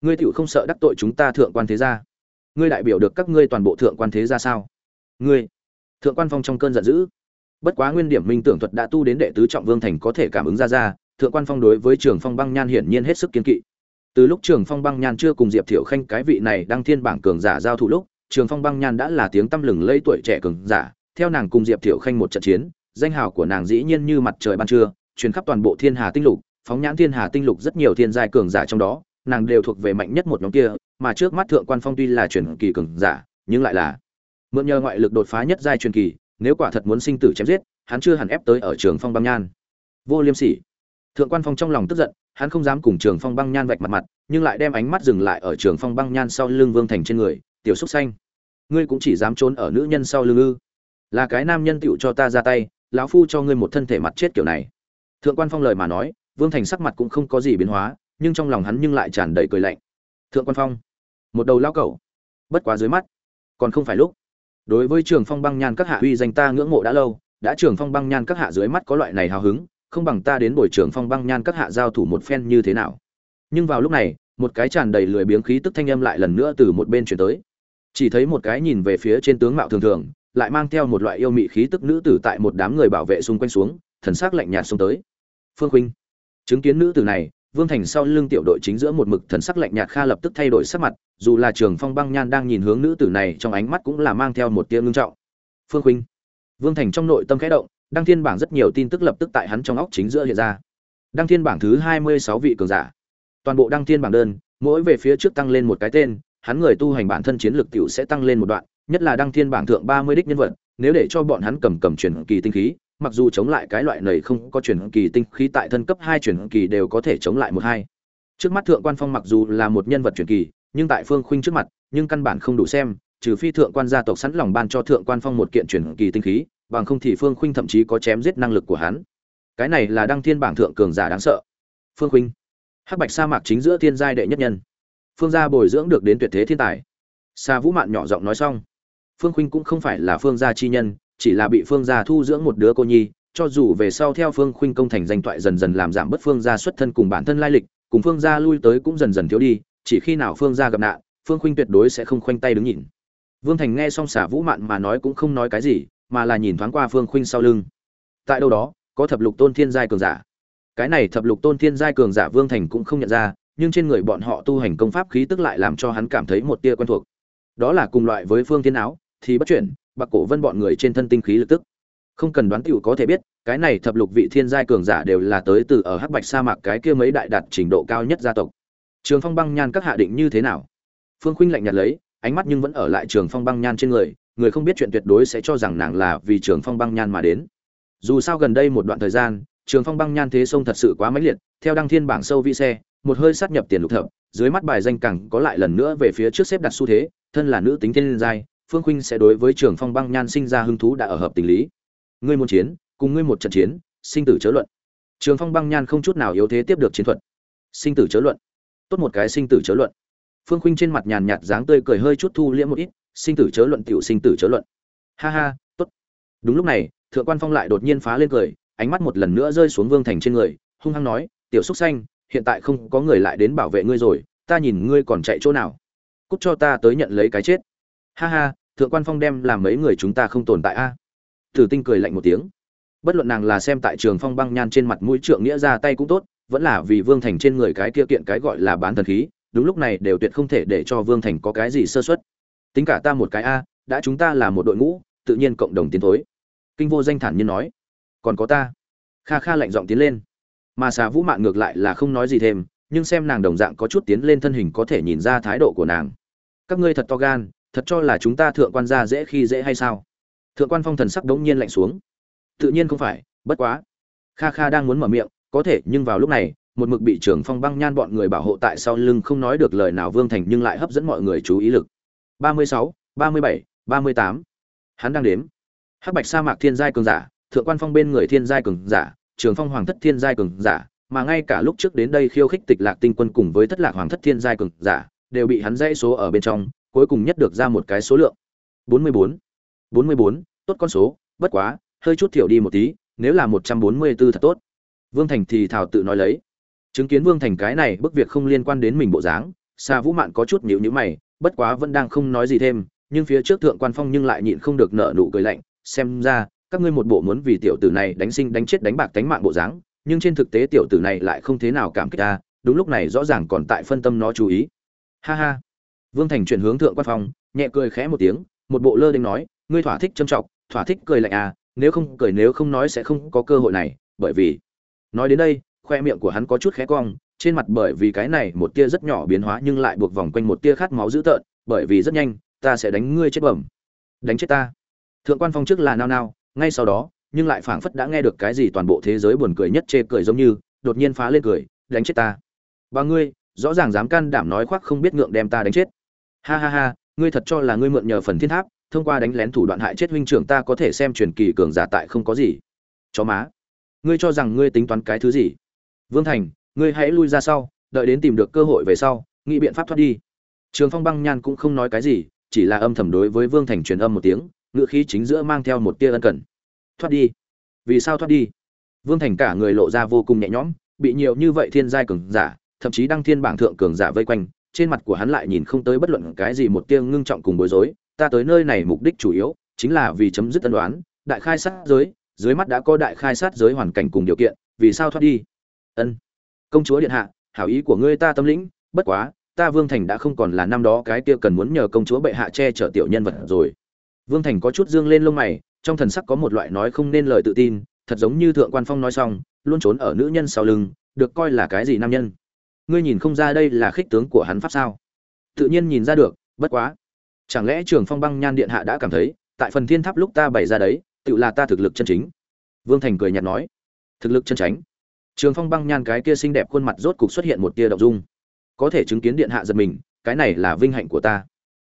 Ngươi tiểu không sợ đắc tội chúng ta thượng quan thế gia ngươi đại biểu được các ngươi toàn bộ thượng quan thế ra sao? Ngươi, thượng quan phong trong cơn giận dữ. Bất quá nguyên điểm minh tưởng thuật đã tu đến đệ tứ trọng vương thành có thể cảm ứng ra ra, thượng quan phong đối với trường phong băng nhan hiển nhiên hết sức kiên kỵ. Từ lúc trường phong băng nhan chưa cùng diệp thiểu khanh cái vị này đăng thiên bảng cường giả giao thủ lúc, trường phong băng nhan đã là tiếng tăm lừng lây tuổi trẻ cường giả. Theo nàng cùng diệp thiểu khanh một trận chiến, danh hào của nàng dĩ nhiên như mặt trời ban trưa, truyền khắp toàn bộ thiên hà tinh lục, phóng nhãn thiên hà tinh lục rất nhiều thiên giai cường giả trong đó, nàng đều thuộc về mạnh nhất một nhóm kia mà trước mắt thượng quan phong tuy là truyền kỳ cường giả, nhưng lại là mượn nhờ ngoại lực đột phá nhất giai truyền kỳ, nếu quả thật muốn sinh tử chém giết, hắn chưa hẳn ép tới ở trường phong băng nhan. Vô liêm sỉ. Thượng quan phong trong lòng tức giận, hắn không dám cùng trường phong băng nhan vạch mặt mặt, nhưng lại đem ánh mắt dừng lại ở trường phong băng nhan sau lưng vương thành trên người, tiểu xúc xanh, ngươi cũng chỉ dám trốn ở nữ nhân sau lưng ư? Là cái nam nhân tựu cho ta ra tay, lão phu cho ngươi một thân thể mặt chết kiểu này. Thượng quan phong lời mà nói, vương thành sắc mặt cũng không có gì biến hóa, nhưng trong lòng hắn nhưng lại tràn đầy cười lạnh. Thượng quan phong một đầu lao cẩu. Bất quá dưới mắt, còn không phải lúc. Đối với trường phong băng nhan các hạ uy danh ta ngưỡng mộ đã lâu, đã trường phong băng nhan các hạ dưới mắt có loại này hào hứng, không bằng ta đến buổi trường phong băng nhan các hạ giao thủ một phen như thế nào. Nhưng vào lúc này, một cái tràn đầy lười biếng khí tức thanh âm lại lần nữa từ một bên chuyển tới. Chỉ thấy một cái nhìn về phía trên tướng mạo thường thường, lại mang theo một loại yêu mị khí tức nữ tử tại một đám người bảo vệ xung quanh xuống, thần sắc lạnh nhạt xông tới. Phương khuynh, chứng kiến nữ tử này vương thành sau lưng tiểu đội chính giữa một mực thần sắc lạnh nhạt kha lập tức thay đổi sắc mặt, dù là trường phong băng nhan đang nhìn hướng nữ tử này trong ánh mắt cũng là mang theo một tia ngưng trọng. Phương khuynh. Vương thành trong nội tâm khẽ động, đăng thiên bảng rất nhiều tin tức lập tức tại hắn trong óc chính giữa hiện ra. Đăng thiên bảng thứ hai mươi sáu vị cường giả. Toàn bộ đăng thiên bảng đơn, mỗi về phía trước tăng lên một cái tên, hắn người tu hành bản thân chiến lược tiểu sẽ tăng lên một đoạn, nhất là đăng thiên bảng thượng ba mươi đích nhân vật, nếu để cho bọn hắn cầm cầm truyền kỳ tinh khí mặc dù chống lại cái loại này không có truyền kỳ tinh khí tại thân cấp hai truyền kỳ đều có thể chống lại một hai. Trước mắt thượng quan phong mặc dù là một nhân vật truyền kỳ nhưng tại phương khuynh trước mặt nhưng căn bản không đủ xem trừ phi thượng quan gia tộc sẵn lòng ban cho thượng quan phong một kiện truyền kỳ tinh khí bằng không thì phương khuynh thậm chí có chém giết năng lực của hắn. Cái này là đăng thiên bảng thượng cường giả đáng sợ. Phương khuynh. Hắc bạch sa mạc chính giữa thiên giai đệ nhất nhân. Phương gia bồi dưỡng được đến tuyệt thế thiên tài. Sa Vũ Mạn nhỏ giọng nói xong. Phương Khuynh cũng không phải là Phương gia chi nhân, chỉ là bị Phương gia thu dưỡng một đứa cô nhi, cho dù về sau theo Phương Khuynh công thành danh toại dần dần làm giảm bất Phương gia xuất thân cùng bản thân lai lịch, cùng Phương gia lui tới cũng dần dần thiếu đi, chỉ khi nào Phương gia gặp nạn, Phương Khuynh tuyệt đối sẽ không khoanh tay đứng nhìn. Vương Thành nghe xong xả Vũ Mạn mà nói cũng không nói cái gì, mà là nhìn thoáng qua Phương Khuynh sau lưng. Tại đâu đó, có thập lục tôn thiên giai cường giả. Cái này thập lục tôn thiên giai cường giả Vương Thành cũng không nhận ra, nhưng trên người bọn họ tu hành công pháp khí tức lại làm cho hắn cảm thấy một tia quen thuộc đó là cùng loại với phương thiên áo thì bất chuyển bạc cổ vân bọn người trên thân tinh khí lực tức. Không cần đoán tiểu có thể biết, cái này thập lục vị thiên giai cường giả đều là tới từ ở hắc bạch sa mạc cái kia mấy đại đạt trình độ cao nhất gia tộc. Trường phong băng nhan các hạ định như thế nào? Phương khuynh lạnh nhạt lấy, ánh mắt nhưng vẫn ở lại trường phong băng nhan trên người người không biết chuyện tuyệt đối sẽ cho rằng nàng là vì trường phong băng nhan mà đến. Dù sao gần đây một đoạn thời gian, trường phong băng nhan thế sông thật sự quá mãnh liệt, theo đăng thiên bảng sâu vi xe, một hơi sát nhập tiền lục thập, dưới mắt bài danh cẳng có lại lần nữa về phía trước xếp đặt xu thế, thân là nữ tính thiên giai phương khuynh sẽ đối với trường phong băng nhan sinh ra hứng thú đã ở hợp tình lý. Ngươi muốn chiến, cùng ngươi một trận chiến, sinh tử chớ luận. Trường phong băng nhan không chút nào yếu thế tiếp được chiến thuật. Sinh tử chớ luận. Tốt một cái sinh tử chớ luận. Phương khuynh trên mặt nhàn nhạt dáng tươi cười hơi chút thu liễm một ít, sinh tử chớ luận tiểu sinh tử chớ luận. Ha ha, tốt. Đúng lúc này, thượng quan phong lại đột nhiên phá lên cười, ánh mắt một lần nữa rơi xuống vương thành trên người, hung hăng nói, tiểu xúc xanh, hiện tại không có người lại đến bảo vệ ngươi rồi, ta nhìn ngươi còn chạy chỗ nào. Cút cho ta tới nhận lấy cái chết ha ha, thượng quan phong đem làm mấy người chúng ta không tồn tại a? Tử tinh cười lạnh một tiếng. Bất luận nàng là xem tại trường phong băng nhan trên mặt mũi trượng nghĩa ra tay cũng tốt, vẫn là vì vương thành trên người cái kia kiện cái gọi là bán thần khí, đúng lúc này đều tuyệt không thể để cho vương thành có cái gì sơ xuất tính cả ta một cái a, đã chúng ta là một đội ngũ, tự nhiên cộng đồng tiến thối. Kinh vô danh thản nhiên nói. Còn có ta. Kha kha lạnh giọng tiến lên. Mà xà vũ mạng ngược lại là không nói gì thêm, nhưng xem nàng đồng dạng có chút tiến lên thân hình có thể nhìn ra thái độ của nàng. Các ngươi thật to gan thật cho là chúng ta thượng quan gia dễ khi dễ hay sao? Thượng quan phong thần sắc đống nhiên lạnh xuống. Tự nhiên không phải, bất quá. Kha kha đang muốn mở miệng, có thể, nhưng vào lúc này, một mực bị trưởng phong băng nhan bọn người bảo hộ tại sau lưng không nói được lời nào vương thành nhưng lại hấp dẫn mọi người chú ý lực. Ba mươi sáu, ba mươi bảy, ba mươi tám. Hắn đang đếm. Hắc bạch sa mạc thiên giai cường giả, thượng quan phong bên người thiên giai cường giả trường phong hoàng thất thiên giai cường giả, mà ngay cả lúc trước đến đây khiêu khích tịch lạc tinh quân cùng với thất lạc hoàng thất thiên giai cường giả, đều bị hắn dãy số ở bên trong cuối cùng nhất được ra một cái số lượng. Bốn mươi bốn. Bốn mươi bốn, tốt con số, bất quá, hơi chút thiểu đi một tí, nếu là một trăm bốn mươi 144 thật tốt. Vương thành thì thảo tự nói lấy. Chứng kiến vương thành cái này bức việc không liên quan đến mình bộ dáng xa vũ mạn có chút nhíu nhíu mày, bất quá vẫn đang không nói gì thêm, nhưng phía trước thượng quan phong nhưng lại nhịn không được nợ nụ cười lạnh, xem ra, các ngươi một bộ muốn vì tiểu tử này đánh sinh đánh chết đánh bạc đánh mạng bộ dáng, nhưng trên thực tế tiểu tử này lại không thế nào cảm kích ta, đúng lúc này rõ ràng còn tại phân tâm nó chú ý. Ha ha vương thành chuyển hướng thượng quan phong nhẹ cười khẽ một tiếng, một bộ lơ đênh nói, ngươi thỏa thích châm trọng, thỏa thích cười lạnh à nếu không, cười nếu không nói sẽ không có cơ hội này, bởi vì nói đến đây, khoe miệng của hắn có chút khẽ cong, trên mặt bởi vì cái này một tia rất nhỏ biến hóa nhưng lại buộc vòng quanh một tia khát máu dữ tợn, bởi vì rất nhanh, ta sẽ đánh ngươi chết bẩm. Đánh chết ta. Thượng quan phong trước là nao nao, ngay sau đó, nhưng lại phảng phất đã nghe được cái gì toàn bộ thế giới buồn cười nhất chê cười giống như, đột nhiên phá lên cười, đánh chết ta. Ba ngươi, rõ ràng dám can đảm nói khoác không biết ngượng đem ta đánh chết ha ha ha, ngươi thật cho là ngươi mượn nhờ phần thiên tháp, thông qua đánh lén thủ đoạn hại chết huynh trưởng ta có thể xem truyền kỳ cường giả tại không có gì. Chó má, ngươi cho rằng ngươi tính toán cái thứ gì? Vương thành, ngươi hãy lui ra sau, đợi đến tìm được cơ hội về sau, nghĩ biện pháp thoát đi. Trường phong băng nhan cũng không nói cái gì, chỉ là âm thầm đối với vương thành truyền âm một tiếng, ngữ khí chính giữa mang theo một tia ân cần. Thoát đi. Vì sao thoát đi? Vương thành cả người lộ ra vô cùng nhẹ nhõm, bị nhiều như vậy thiên giai cường giả, thậm chí đăng thiên bảng thượng cường giả vây quanh trên mặt của hắn lại nhìn không tới bất luận cái gì một tia ngưng trọng cùng bối rối ta tới nơi này mục đích chủ yếu chính là vì chấm dứt tân đoán đại khai sát giới dưới mắt đã có đại khai sát giới hoàn cảnh cùng điều kiện vì sao thoát đi ân công chúa điện hạ hảo ý của ngươi ta tâm lĩnh bất quá ta vương thành đã không còn là năm đó cái kia cần muốn nhờ công chúa bệ hạ che chở tiểu nhân vật rồi Vương Thành có chút dương lên lông mày, trong thần sắc có một loại nói không nên lời tự tin, thật giống như thượng quan phong nói xong, luôn trốn ở nữ nhân sau lưng, được coi là cái gì nam nhân. Ngươi nhìn không ra đây là khích tướng của hắn pháp sao? Tự nhiên nhìn ra được, bất quá. Chẳng lẽ Trường Phong Băng Nhan điện hạ đã cảm thấy, tại phần thiên tháp lúc ta bày ra đấy, tự là ta thực lực chân chính. Vương Thành cười nhạt nói, thực lực chân tránh Trường Phong Băng Nhan cái kia xinh đẹp khuôn mặt rốt cục xuất hiện một tia động dung. Có thể chứng kiến điện hạ giật mình, cái này là vinh hạnh của ta.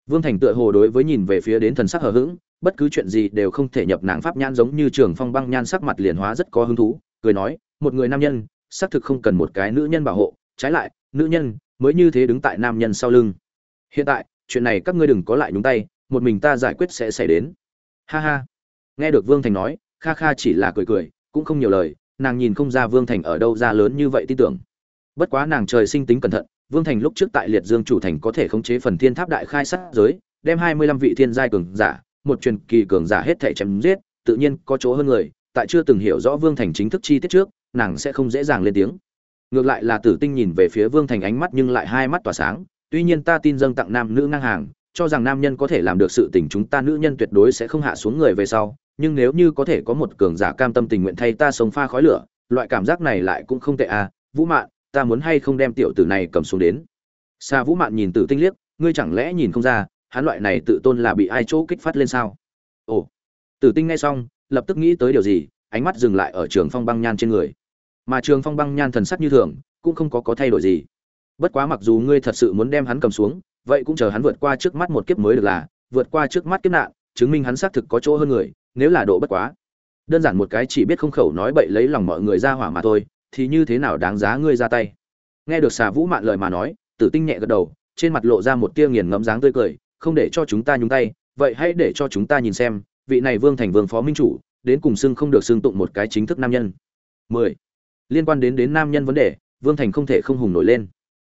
Vương Thành tựa hồ đối với nhìn về phía đến thần sắc hờ hững, bất cứ chuyện gì đều không thể nhập nàng pháp nhãn giống như Trường Phong băng nhan sắc mặt liền hóa rất có hứng thú, cười nói, một người nam nhân, xác thực không cần một cái nữ nhân bảo hộ, trái lại, nữ nhân mới như thế đứng tại nam nhân sau lưng. Hiện tại, chuyện này các ngươi đừng có lại nhúng tay một mình ta giải quyết sẽ xảy đến. Ha ha. Nghe được vương thành nói kha kha chỉ là cười cười cũng không nhiều lời nàng nhìn không ra vương thành ở đâu ra lớn như vậy tin tưởng. Bất quá nàng trời sinh tính cẩn thận vương thành lúc trước tại liệt dương chủ thành có thể khống chế phần thiên tháp đại khai sát giới đem hai mươi lăm vị thiên giai cường giả một truyền kỳ cường giả hết thể chém giết tự nhiên có chỗ hơn người tại chưa từng hiểu rõ vương thành chính thức chi tiết trước nàng sẽ không dễ dàng lên tiếng ngược lại là tử tinh nhìn về phía vương thành ánh mắt nhưng lại hai mắt tỏa sáng. Tuy nhiên ta tin dâng tặng nam nữ ngang hàng, cho rằng nam nhân có thể làm được sự tình chúng ta nữ nhân tuyệt đối sẽ không hạ xuống người về sau. Nhưng nếu như có thể có một cường giả cam tâm tình nguyện thay ta sống pha khói lửa, loại cảm giác này lại cũng không tệ à. Vũ mạn, ta muốn hay không đem tiểu tử này cầm xuống đến? Xa vũ mạn nhìn tử tinh liếc, ngươi chẳng lẽ nhìn không ra, hắn loại này tự tôn là bị ai chỗ kích phát lên sao? Ồ. Tử tinh nghe xong, lập tức nghĩ tới điều gì, ánh mắt dừng lại ở trường phong băng nhan trên người mà trường phong băng nhan thần sắc như thường, cũng không có có thay đổi gì. Bất quá mặc dù ngươi thật sự muốn đem hắn cầm xuống, vậy cũng chờ hắn vượt qua trước mắt một kiếp mới được là, vượt qua trước mắt kiếp nạn, chứng minh hắn xác thực có chỗ hơn người, nếu là độ bất quá. Đơn giản một cái chỉ biết không khẩu nói bậy lấy lòng mọi người ra hỏa mà thôi, thì như thế nào đáng giá ngươi ra tay? Nghe được xà vũ mạn lời mà nói, tử tinh nhẹ gật đầu, trên mặt lộ ra một tia nghiền ngẫm dáng tươi cười, không để cho chúng ta nhúng tay, vậy hãy để cho chúng ta nhìn xem, vị này vương thành vương phó minh chủ, đến cùng xưng không được xưng tụng một cái chính thức nam nhân. 10 liên quan đến đến nam nhân vấn đề, vương thành không thể không hùng nổi lên.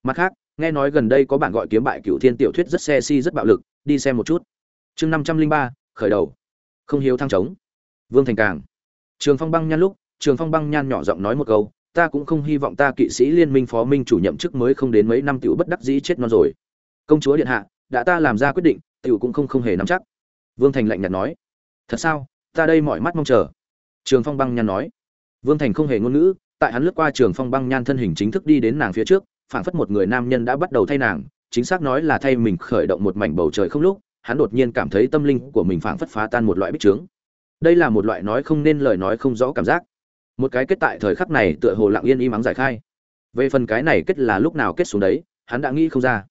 Mặt khác, nghe nói gần đây có bạn gọi kiếm bại cựu thiên tiểu thuyết rất xe si rất bạo lực, đi xem một chút. Chương năm trăm linh ba, khởi đầu. Không hiếu thăng trống. Vương thành càng. Trường phong băng nhan lúc, trường phong băng nhan nhỏ giọng nói một câu, ta cũng không hy vọng ta kỵ sĩ liên minh phó minh chủ nhậm chức mới không đến mấy năm tiểu bất đắc dĩ chết non rồi. Công chúa điện hạ, đã ta làm ra quyết định, tiểu cũng không không hề nắm chắc. Vương thành lạnh nhạt nói. Thật sao? Ta đây mọi mắt mong chờ. Trường phong băng nhan nói. Vương thành không hề ngôn ngữ tại hắn lướt qua trường phong băng nhan thân hình chính thức đi đến nàng phía trước, phảng phất một người nam nhân đã bắt đầu thay nàng, chính xác nói là thay mình khởi động một mảnh bầu trời không lúc, hắn đột nhiên cảm thấy tâm linh của mình phảng phất phá tan một loại bích trướng. Đây là một loại nói không nên lời nói không rõ cảm giác. Một cái kết tại thời khắc này tựa hồ lặng yên im ắng giải khai. Về phần cái này kết là lúc nào kết xuống đấy, hắn đã nghĩ không ra.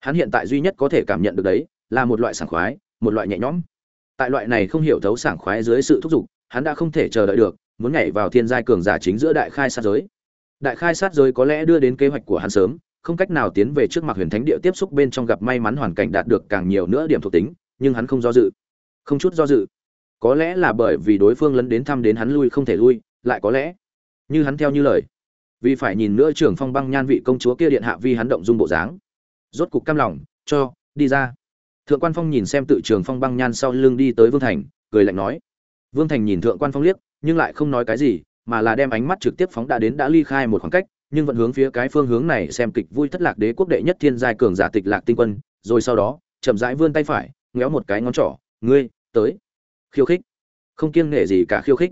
Hắn hiện tại duy nhất có thể cảm nhận được đấy, là một loại sảng khoái, một loại nhẹ nhõm. Tại loại này không hiểu thấu sảng khoái dưới sự thúc giục, hắn đã không thể chờ đợi được muốn nhảy vào thiên giai cường giả chính giữa đại khai sát giới. Đại khai sát giới có lẽ đưa đến kế hoạch của hắn sớm, không cách nào tiến về trước mặt huyền thánh địa tiếp xúc bên trong gặp may mắn hoàn cảnh đạt được càng nhiều nữa điểm thuộc tính, nhưng hắn không do dự. Không chút do dự. Có lẽ là bởi vì đối phương lấn đến thăm đến hắn lui không thể lui, lại có lẽ, như hắn theo như lời, vì phải nhìn nữa trưởng phong băng nhan vị công chúa kia điện hạ vi hắn động dung bộ dáng. Rốt cục cam lòng, cho, đi ra. Thượng quan phong nhìn xem tự trường phong băng nhan sau lưng đi tới vương thành, cười lạnh nói. Vương thành nhìn thượng quan phong liếc nhưng lại không nói cái gì, mà là đem ánh mắt trực tiếp phóng đã đến đã ly khai một khoảng cách, nhưng vẫn hướng phía cái phương hướng này xem kịch vui thất lạc đế quốc đệ nhất thiên giai cường giả tịch lạc tinh quân, rồi sau đó, chậm rãi vươn tay phải, ngéo một cái ngón trỏ, ngươi, tới. Khiêu khích. Không kiêng nể gì cả khiêu khích.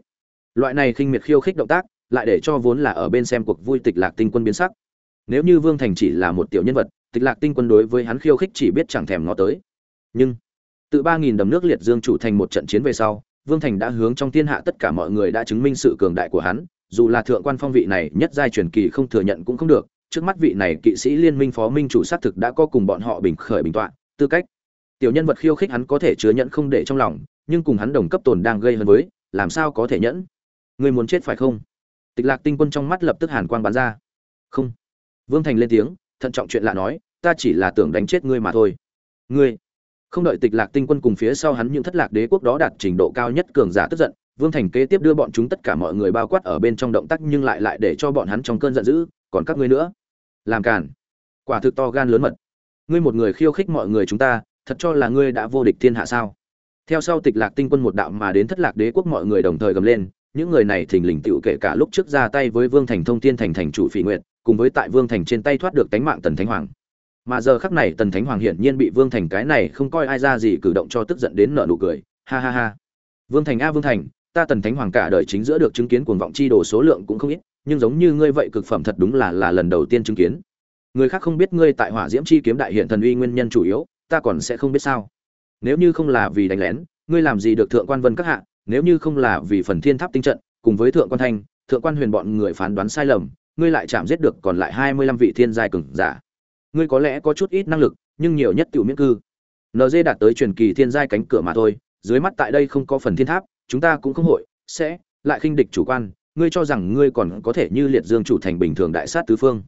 Loại này khinh miệt khiêu khích động tác, lại để cho vốn là ở bên xem cuộc vui tịch lạc tinh quân biến sắc. Nếu như vương thành chỉ là một tiểu nhân vật, tịch lạc tinh quân đối với hắn khiêu khích chỉ biết chẳng thèm ngó tới. Nhưng từ ba nghìn đầm nước liệt dương chủ thành một trận chiến về sau vương thành đã hướng trong thiên hạ tất cả mọi người đã chứng minh sự cường đại của hắn, dù là thượng quan phong vị này nhất giai truyền kỳ không thừa nhận cũng không được, trước mắt vị này kỵ sĩ liên minh phó minh chủ sát thực đã có cùng bọn họ bình khởi bình tọa, tư cách. Tiểu nhân vật khiêu khích hắn có thể chứa nhận không để trong lòng, nhưng cùng hắn đồng cấp tồn đang gây hấn với, làm sao có thể nhẫn? Ngươi muốn chết phải không? Tịch lạc tinh quân trong mắt lập tức hàn quang bắn ra. Không. Vương thành lên tiếng, thận trọng chuyện lạ nói, ta chỉ là tưởng đánh chết ngươi mà thôi. Ngươi không đợi tịch lạc tinh quân cùng phía sau hắn những thất lạc đế quốc đó đạt trình độ cao nhất cường giả tức giận, vương thành kế tiếp đưa bọn chúng tất cả mọi người bao quát ở bên trong động tác nhưng lại lại để cho bọn hắn trong cơn giận dữ, còn các ngươi nữa? Làm cản quả thực to gan lớn mật. Ngươi một người khiêu khích mọi người chúng ta, thật cho là ngươi đã vô địch thiên hạ sao? Theo sau tịch lạc tinh quân một đạo mà đến thất lạc đế quốc mọi người đồng thời gầm lên, những người này thình lình tựu kể cả lúc trước ra tay với vương thành thông tiên thành thành chủ phỉ nguyện cùng với tại vương thành trên tay thoát được tánh mạng tần thánh hoàng mà giờ khắc này tần thánh hoàng hiển nhiên bị vương thành cái này không coi ai ra gì cử động cho tức giận đến nợ nụ cười. Ha ha ha. Vương thành a vương thành, ta tần thánh hoàng cả đời chính giữa được chứng kiến cuồng vọng chi đồ số lượng cũng không ít, nhưng giống như ngươi vậy cực phẩm thật đúng là là lần đầu tiên chứng kiến. Người khác không biết ngươi tại hỏa diễm chi kiếm đại hiện thần uy nguyên nhân chủ yếu, ta còn sẽ không biết sao. Nếu như không là vì đánh lén, ngươi làm gì được thượng quan vân các hạ? Nếu như không là vì phần thiên tháp tinh trận, cùng với thượng quan thanh, thượng quan huyền bọn người phán đoán sai lầm, ngươi lại chạm giết được còn lại hai mươi lăm vị thiên giai cường giả ngươi có lẽ có chút ít năng lực, nhưng nhiều nhất tiểu miễn cư. Nd đạt tới truyền kỳ thiên giai cánh cửa mà thôi, dưới mắt tại đây không có phần thiên tháp, chúng ta cũng không hội, sẽ lại khinh địch chủ quan, ngươi cho rằng ngươi còn có thể như liệt dương chủ thành bình thường đại sát tứ phương.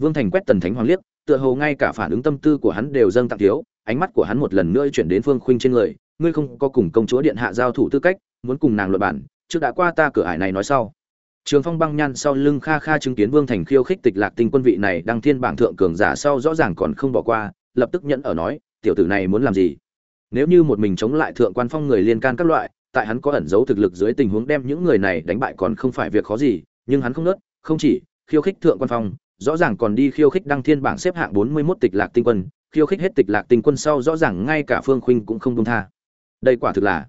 Vương thành quét tần thánh hoàng liếc, tựa hồ ngay cả phản ứng tâm tư của hắn đều dâng tặng thiếu, ánh mắt của hắn một lần nữa chuyển đến phương khuynh trên người, ngươi không có cùng công chúa điện hạ giao thủ tư cách, muốn cùng nàng luận bản trước đã qua ta cửa ải này nói sau trường phong băng nhan sau lưng kha kha chứng kiến vương thành khiêu khích tịch lạc tinh quân vị này đăng thiên bảng thượng cường giả sau rõ ràng còn không bỏ qua, lập tức nhẫn ở nói, tiểu tử này muốn làm gì? Nếu như một mình chống lại thượng quan phong người liên can các loại, tại hắn có ẩn giấu thực lực dưới tình huống đem những người này đánh bại còn không phải việc khó gì, nhưng hắn không nớt, không chỉ khiêu khích thượng quan phong, rõ ràng còn đi khiêu khích đăng thiên bảng xếp hạng bốn mươi 41 tịch lạc tinh quân, khiêu khích hết tịch lạc tinh quân sau rõ ràng ngay cả phương khuynh cũng không dung tha. Đây quả thực là,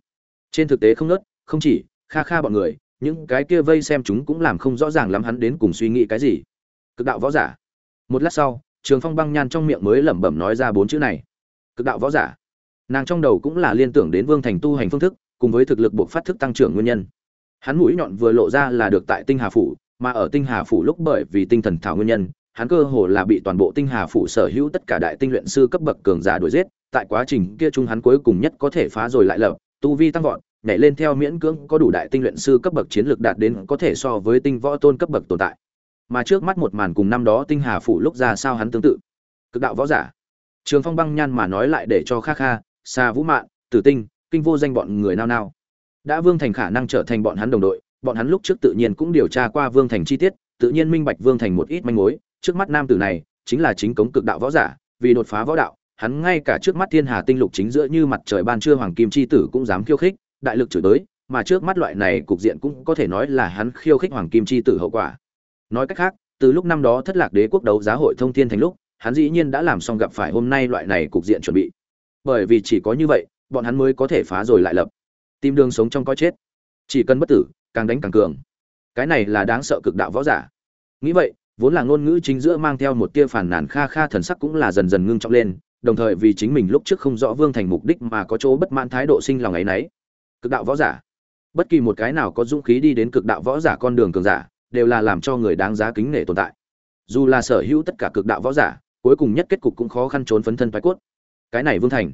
trên thực tế không nớt, không chỉ, kha kha bọn người những cái kia vây xem chúng cũng làm không rõ ràng lắm hắn đến cùng suy nghĩ cái gì. Cực đạo võ giả. Một lát sau, trường phong băng nhan trong miệng mới lẩm bẩm nói ra bốn chữ này. Cực đạo võ giả. Nàng trong đầu cũng là liên tưởng đến vương thành tu hành phương thức, cùng với thực lực buộc phát thức tăng trưởng nguyên nhân. Hắn mũi nhọn vừa lộ ra là được tại tinh hà phủ, mà ở tinh hà phủ lúc bởi vì tinh thần thảo nguyên nhân, hắn cơ hồ là bị toàn bộ tinh hà phủ sở hữu tất cả đại tinh luyện sư cấp bậc cường giả đuổi giết, tại quá trình kia chung hắn cuối cùng nhất có thể phá rồi lại lập, tu vi tăng vọt nhảy lên theo miễn cưỡng có đủ đại tinh luyện sư cấp bậc chiến lược đạt đến có thể so với tinh võ tôn cấp bậc tồn tại. Mà trước mắt một màn cùng năm đó tinh hà phủ lúc ra sao hắn tương tự. Cực đạo võ giả. Trường phong băng nhan mà nói lại để cho kha kha xa vũ mạn, tử tinh, kinh vô danh bọn người nao nao. Đã vương thành khả năng trở thành bọn hắn đồng đội, bọn hắn lúc trước tự nhiên cũng điều tra qua vương thành chi tiết, tự nhiên minh bạch vương thành một ít manh mối. Trước mắt nam tử này chính là chính cống cực đạo võ giả, vì đột phá võ đạo, hắn ngay cả trước mắt thiên hà tinh lục chính giữa như mặt trời ban trưa hoàng kim chi tử cũng dám khiêu khích đại lực chửi tới mà trước mắt loại này cục diện cũng có thể nói là hắn khiêu khích hoàng kim chi tử hậu quả. Nói cách khác, từ lúc năm đó thất lạc đế quốc đấu giá hội thông thiên thành lúc, hắn dĩ nhiên đã làm xong gặp phải hôm nay loại này cục diện chuẩn bị. Bởi vì chỉ có như vậy, bọn hắn mới có thể phá rồi lại lập. Tìm đường sống trong có chết. Chỉ cần bất tử, càng đánh càng cường. Cái này là đáng sợ cực đạo võ giả. Nghĩ vậy, vốn là ngôn ngữ chính giữa mang theo một tia phản nàn kha kha thần sắc cũng là dần dần ngưng trọng lên, đồng thời vì chính mình lúc trước không rõ vương thành mục đích mà có chỗ bất mãn thái độ sinh lòng ấy nấy cực đạo võ giả. Bất kỳ một cái nào có dũng khí đi đến cực đạo võ giả con đường cường giả, đều là làm cho người đáng giá kính nể tồn tại. Dù là sở hữu tất cả cực đạo võ giả, cuối cùng nhất kết cục cũng khó khăn trốn phấn thân thoái cốt. Cái này vương thành,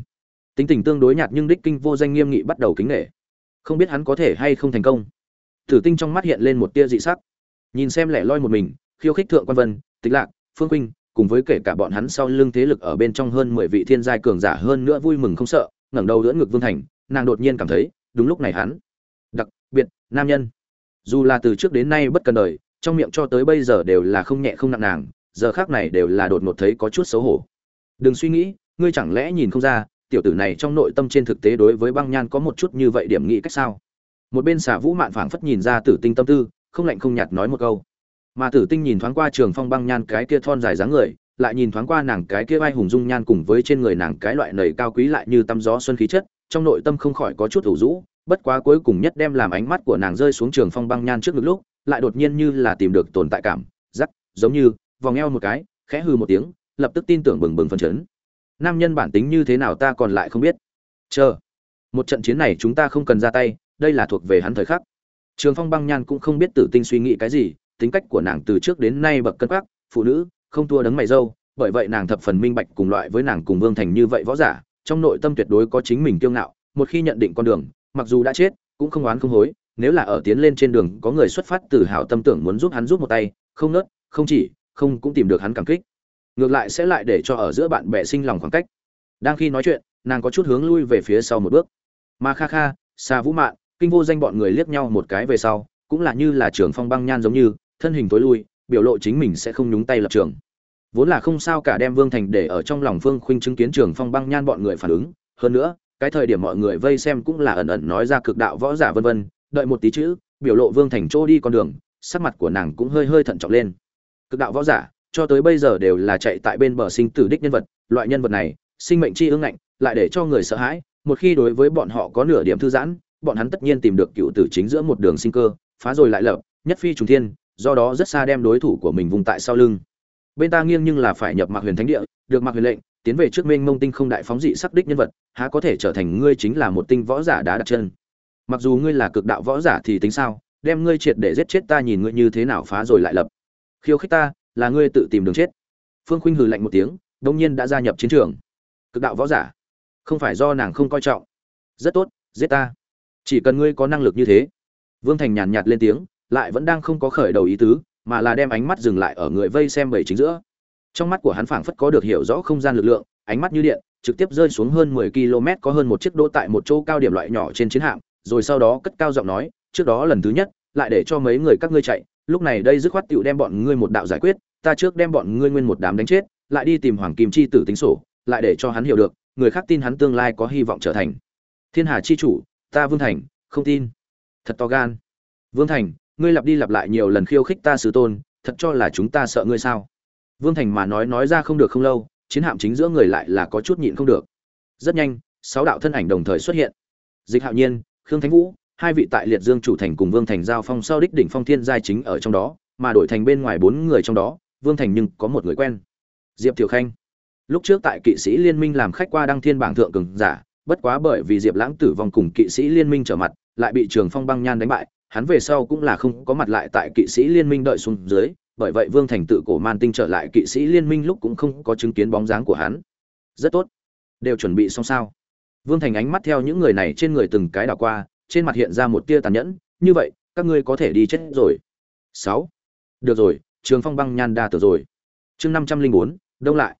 tính tình tương đối nhạt nhưng đích kinh vô danh nghiêm nghị bắt đầu kính nể. Không biết hắn có thể hay không thành công. Tử tinh trong mắt hiện lên một tia dị sắc. Nhìn xem lẻ loi một mình, khiêu khích thượng quan vân, tịch lạc, phương quynh cùng với kể cả bọn hắn sau lưng thế lực ở bên trong hơn mười vị thiên giai cường giả hơn nữa vui mừng không sợ, ngẩng đầu đỡ ngực vương thành, nàng đột nhiên cảm thấy đúng lúc này hắn. Đặc, biệt, nam nhân. Dù là từ trước đến nay bất cần đời, trong miệng cho tới bây giờ đều là không nhẹ không nặng nàng, giờ khác này đều là đột ngột thấy có chút xấu hổ. Đừng suy nghĩ, ngươi chẳng lẽ nhìn không ra, tiểu tử này trong nội tâm trên thực tế đối với băng nhan có một chút như vậy điểm nghĩ cách sao? Một bên xả vũ mạn phảng phất nhìn ra tử tinh tâm tư, không lạnh không nhạt nói một câu. Mà tử tinh nhìn thoáng qua trường phong băng nhan cái kia thon dài dáng người, lại nhìn thoáng qua nàng cái kia vai hùng dung nhan cùng với trên người nàng cái loại nầy cao quý lại như tăm gió xuân khí chất trong nội tâm không khỏi có chút ủ rũ bất quá cuối cùng nhất đem làm ánh mắt của nàng rơi xuống trường phong băng nhan trước ngực lúc lại đột nhiên như là tìm được tồn tại cảm giắc, giống như vòng eo một cái khẽ hư một tiếng lập tức tin tưởng bừng bừng phân chấn. Nam nhân bản tính như thế nào ta còn lại không biết. Chờ một trận chiến này chúng ta không cần ra tay đây là thuộc về hắn thời khắc. Trường phong băng nhan cũng không biết tử tinh suy nghĩ cái gì tính cách của nàng từ trước đến nay bậc cân quắc phụ nữ không thua đấng mày dâu bởi vậy nàng thập phần minh bạch cùng loại với nàng cùng vương thành như vậy võ giả trong nội tâm tuyệt đối có chính mình kiêu ngạo, một khi nhận định con đường, mặc dù đã chết, cũng không oán không hối, nếu là ở tiến lên trên đường, có người xuất phát từ hảo tâm tưởng muốn giúp hắn giúp một tay, không nớt, không chỉ, không cũng tìm được hắn cảm kích. Ngược lại sẽ lại để cho ở giữa bạn bè sinh lòng khoảng cách. Đang khi nói chuyện, nàng có chút hướng lui về phía sau một bước. Mà kha kha xa vũ mạn, kinh vô danh bọn người liếc nhau một cái về sau, cũng là như là trường phong băng nhan giống như, thân hình tối lui, biểu lộ chính mình sẽ không nhúng tay lập trường vốn là không sao cả đem vương thành để ở trong lòng phương khuynh chứng kiến trường phong băng nhan bọn người phản ứng. Hơn nữa, cái thời điểm mọi người vây xem cũng là ẩn ẩn nói ra cực đạo võ giả vân vân, đợi một tí chữ, biểu lộ vương thành trô đi con đường, sắc mặt của nàng cũng hơi hơi thận trọng lên. Cực đạo võ giả, cho tới bây giờ đều là chạy tại bên bờ sinh tử đích nhân vật, loại nhân vật này, sinh mệnh chi ương ngạnh, lại để cho người sợ hãi, một khi đối với bọn họ có nửa điểm thư giãn, bọn hắn tất nhiên tìm được cựu tử chính giữa một đường sinh cơ, phá rồi lại lập, nhất phi trùng thiên, do đó rất xa đem đối thủ của mình vùng tại sau lưng bên ta nghiêng nhưng là phải nhập mạc huyền thánh địa, được mặc huyền lệnh, tiến về trước mênh mông tinh không đại phóng dị sắc đích nhân vật, há có thể trở thành ngươi chính là một tinh võ giả đá đặt chân. Mặc dù ngươi là cực đạo võ giả thì tính sao, đem ngươi triệt để giết chết ta nhìn ngươi như thế nào phá rồi lại lập. Khiêu khích ta, là ngươi tự tìm đường chết. Phương khuynh hừ lạnh một tiếng đông nhiên đã gia nhập chiến trường. Cực đạo võ giả, không phải do nàng không coi trọng. Rất tốt, giết ta. Chỉ cần ngươi có năng lực như thế. Vương thành nhàn nhạt lên tiếng, lại vẫn đang không có khởi đầu ý tứ mà là đem ánh mắt dừng lại ở người vây xem bảy chính giữa trong mắt của hắn phảng phất có được hiểu rõ không gian lực lượng ánh mắt như điện trực tiếp rơi xuống hơn 10 km có hơn một chiếc đỗ tại một chỗ cao điểm loại nhỏ trên chiến hạm, rồi sau đó cất cao giọng nói, trước đó lần thứ nhất, lại để cho mấy người các ngươi chạy, lúc này đây dứt khoát tiểu đem bọn ngươi một đạo giải quyết, ta trước đem bọn ngươi nguyên một đám đánh chết, lại đi tìm Hoàng Kim chi tử tính sổ, lại để cho hắn hiểu được, người khác tin hắn tương lai có hy vọng trở thành Thiên Hà chi chủ, ta Vương Thành, không tin. Thật to gan. Vương Thành, ngươi lặp đi lặp lại nhiều lần khiêu khích ta sứ tôn, thật cho là chúng ta sợ ngươi sao? Vương Thành mà nói nói ra không được không lâu, chiến hạm chính giữa người lại là có chút nhịn không được. Rất nhanh, sáu đạo thân ảnh đồng thời xuất hiện. Dịch Hạo Nhiên, Khương Thánh Vũ, hai vị tại Liệt Dương chủ thành cùng Vương Thành giao phong sau đích đỉnh phong thiên giai chính ở trong đó, mà đổi thành bên ngoài bốn người trong đó, Vương Thành nhưng có một người quen. Diệp Thiều Khanh. Lúc trước tại Kỵ sĩ Liên minh làm khách qua đăng thiên bảng thượng cường giả, bất quá bởi vì Diệp Lãng tử vong cùng Kỵ sĩ Liên minh trở mặt, lại bị Trường Phong băng nhan đánh bại, hắn về sau cũng là không có mặt lại tại Kỵ sĩ Liên minh đợi xuống dưới, bởi vậy Vương Thành tự cổ man tinh trở lại Kỵ sĩ Liên minh lúc cũng không có chứng kiến bóng dáng của hắn. Rất tốt, đều chuẩn bị xong sao? Vương Thành ánh mắt theo những người này trên người từng cái đảo qua, trên mặt hiện ra một tia tàn nhẫn, như vậy, các ngươi có thể đi chết rồi. sáu, Được rồi, Trường Phong băng nhan đa tử rồi. Chương 504, đông lại.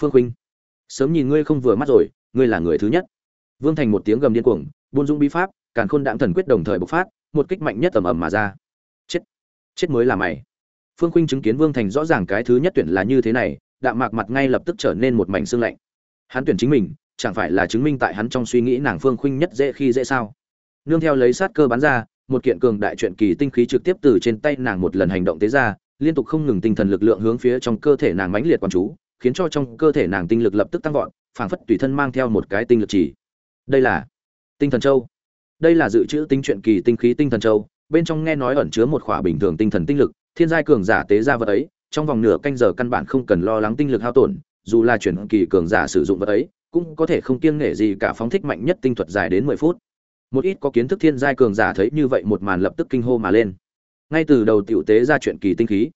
Phương huynh, sớm nhìn ngươi không vừa mắt rồi, ngươi là người thứ nhất. Vương Thành một tiếng gầm điên cuồng, buôn dung bí pháp, càn khôn đạm thần quyết đồng thời bộc phát, một kích mạnh nhất ầm ầm mà ra. Chết, chết mới là mày. Phương Khuynh chứng kiến Vương Thành rõ ràng cái thứ nhất tuyển là như thế này, đạm mạc mặt ngay lập tức trở nên một mảnh sương lạnh. Hắn tuyển chính mình, chẳng phải là chứng minh tại hắn trong suy nghĩ nàng Phương Khuynh nhất dễ khi dễ sao? Nương theo lấy sát cơ bắn ra, một kiện cường đại truyện kỳ tinh khí trực tiếp từ trên tay nàng một lần hành động tế ra, liên tục không ngừng tinh thần lực lượng hướng phía trong cơ thể nàng mãnh liệt quan chú, khiến cho trong cơ thể nàng tinh lực lập tức tăng vọt, phảng phất tùy thân mang theo một cái tinh lực chỉ. Đây là Tinh thần châu. Đây là dự trữ tinh truyện kỳ tinh khí tinh thần châu, bên trong nghe nói ẩn chứa một khỏa bình thường tinh thần tinh lực, thiên giai cường giả tế ra vật ấy, trong vòng nửa canh giờ căn bản không cần lo lắng tinh lực hao tổn, dù là chuyển kỳ cường giả sử dụng vật ấy, cũng có thể không kiêng nể gì cả phóng thích mạnh nhất tinh thuật dài đến 10 phút. Một ít có kiến thức thiên giai cường giả thấy như vậy một màn lập tức kinh hô mà lên. Ngay từ đầu tiểu tế ra chuyện kỳ tinh khí.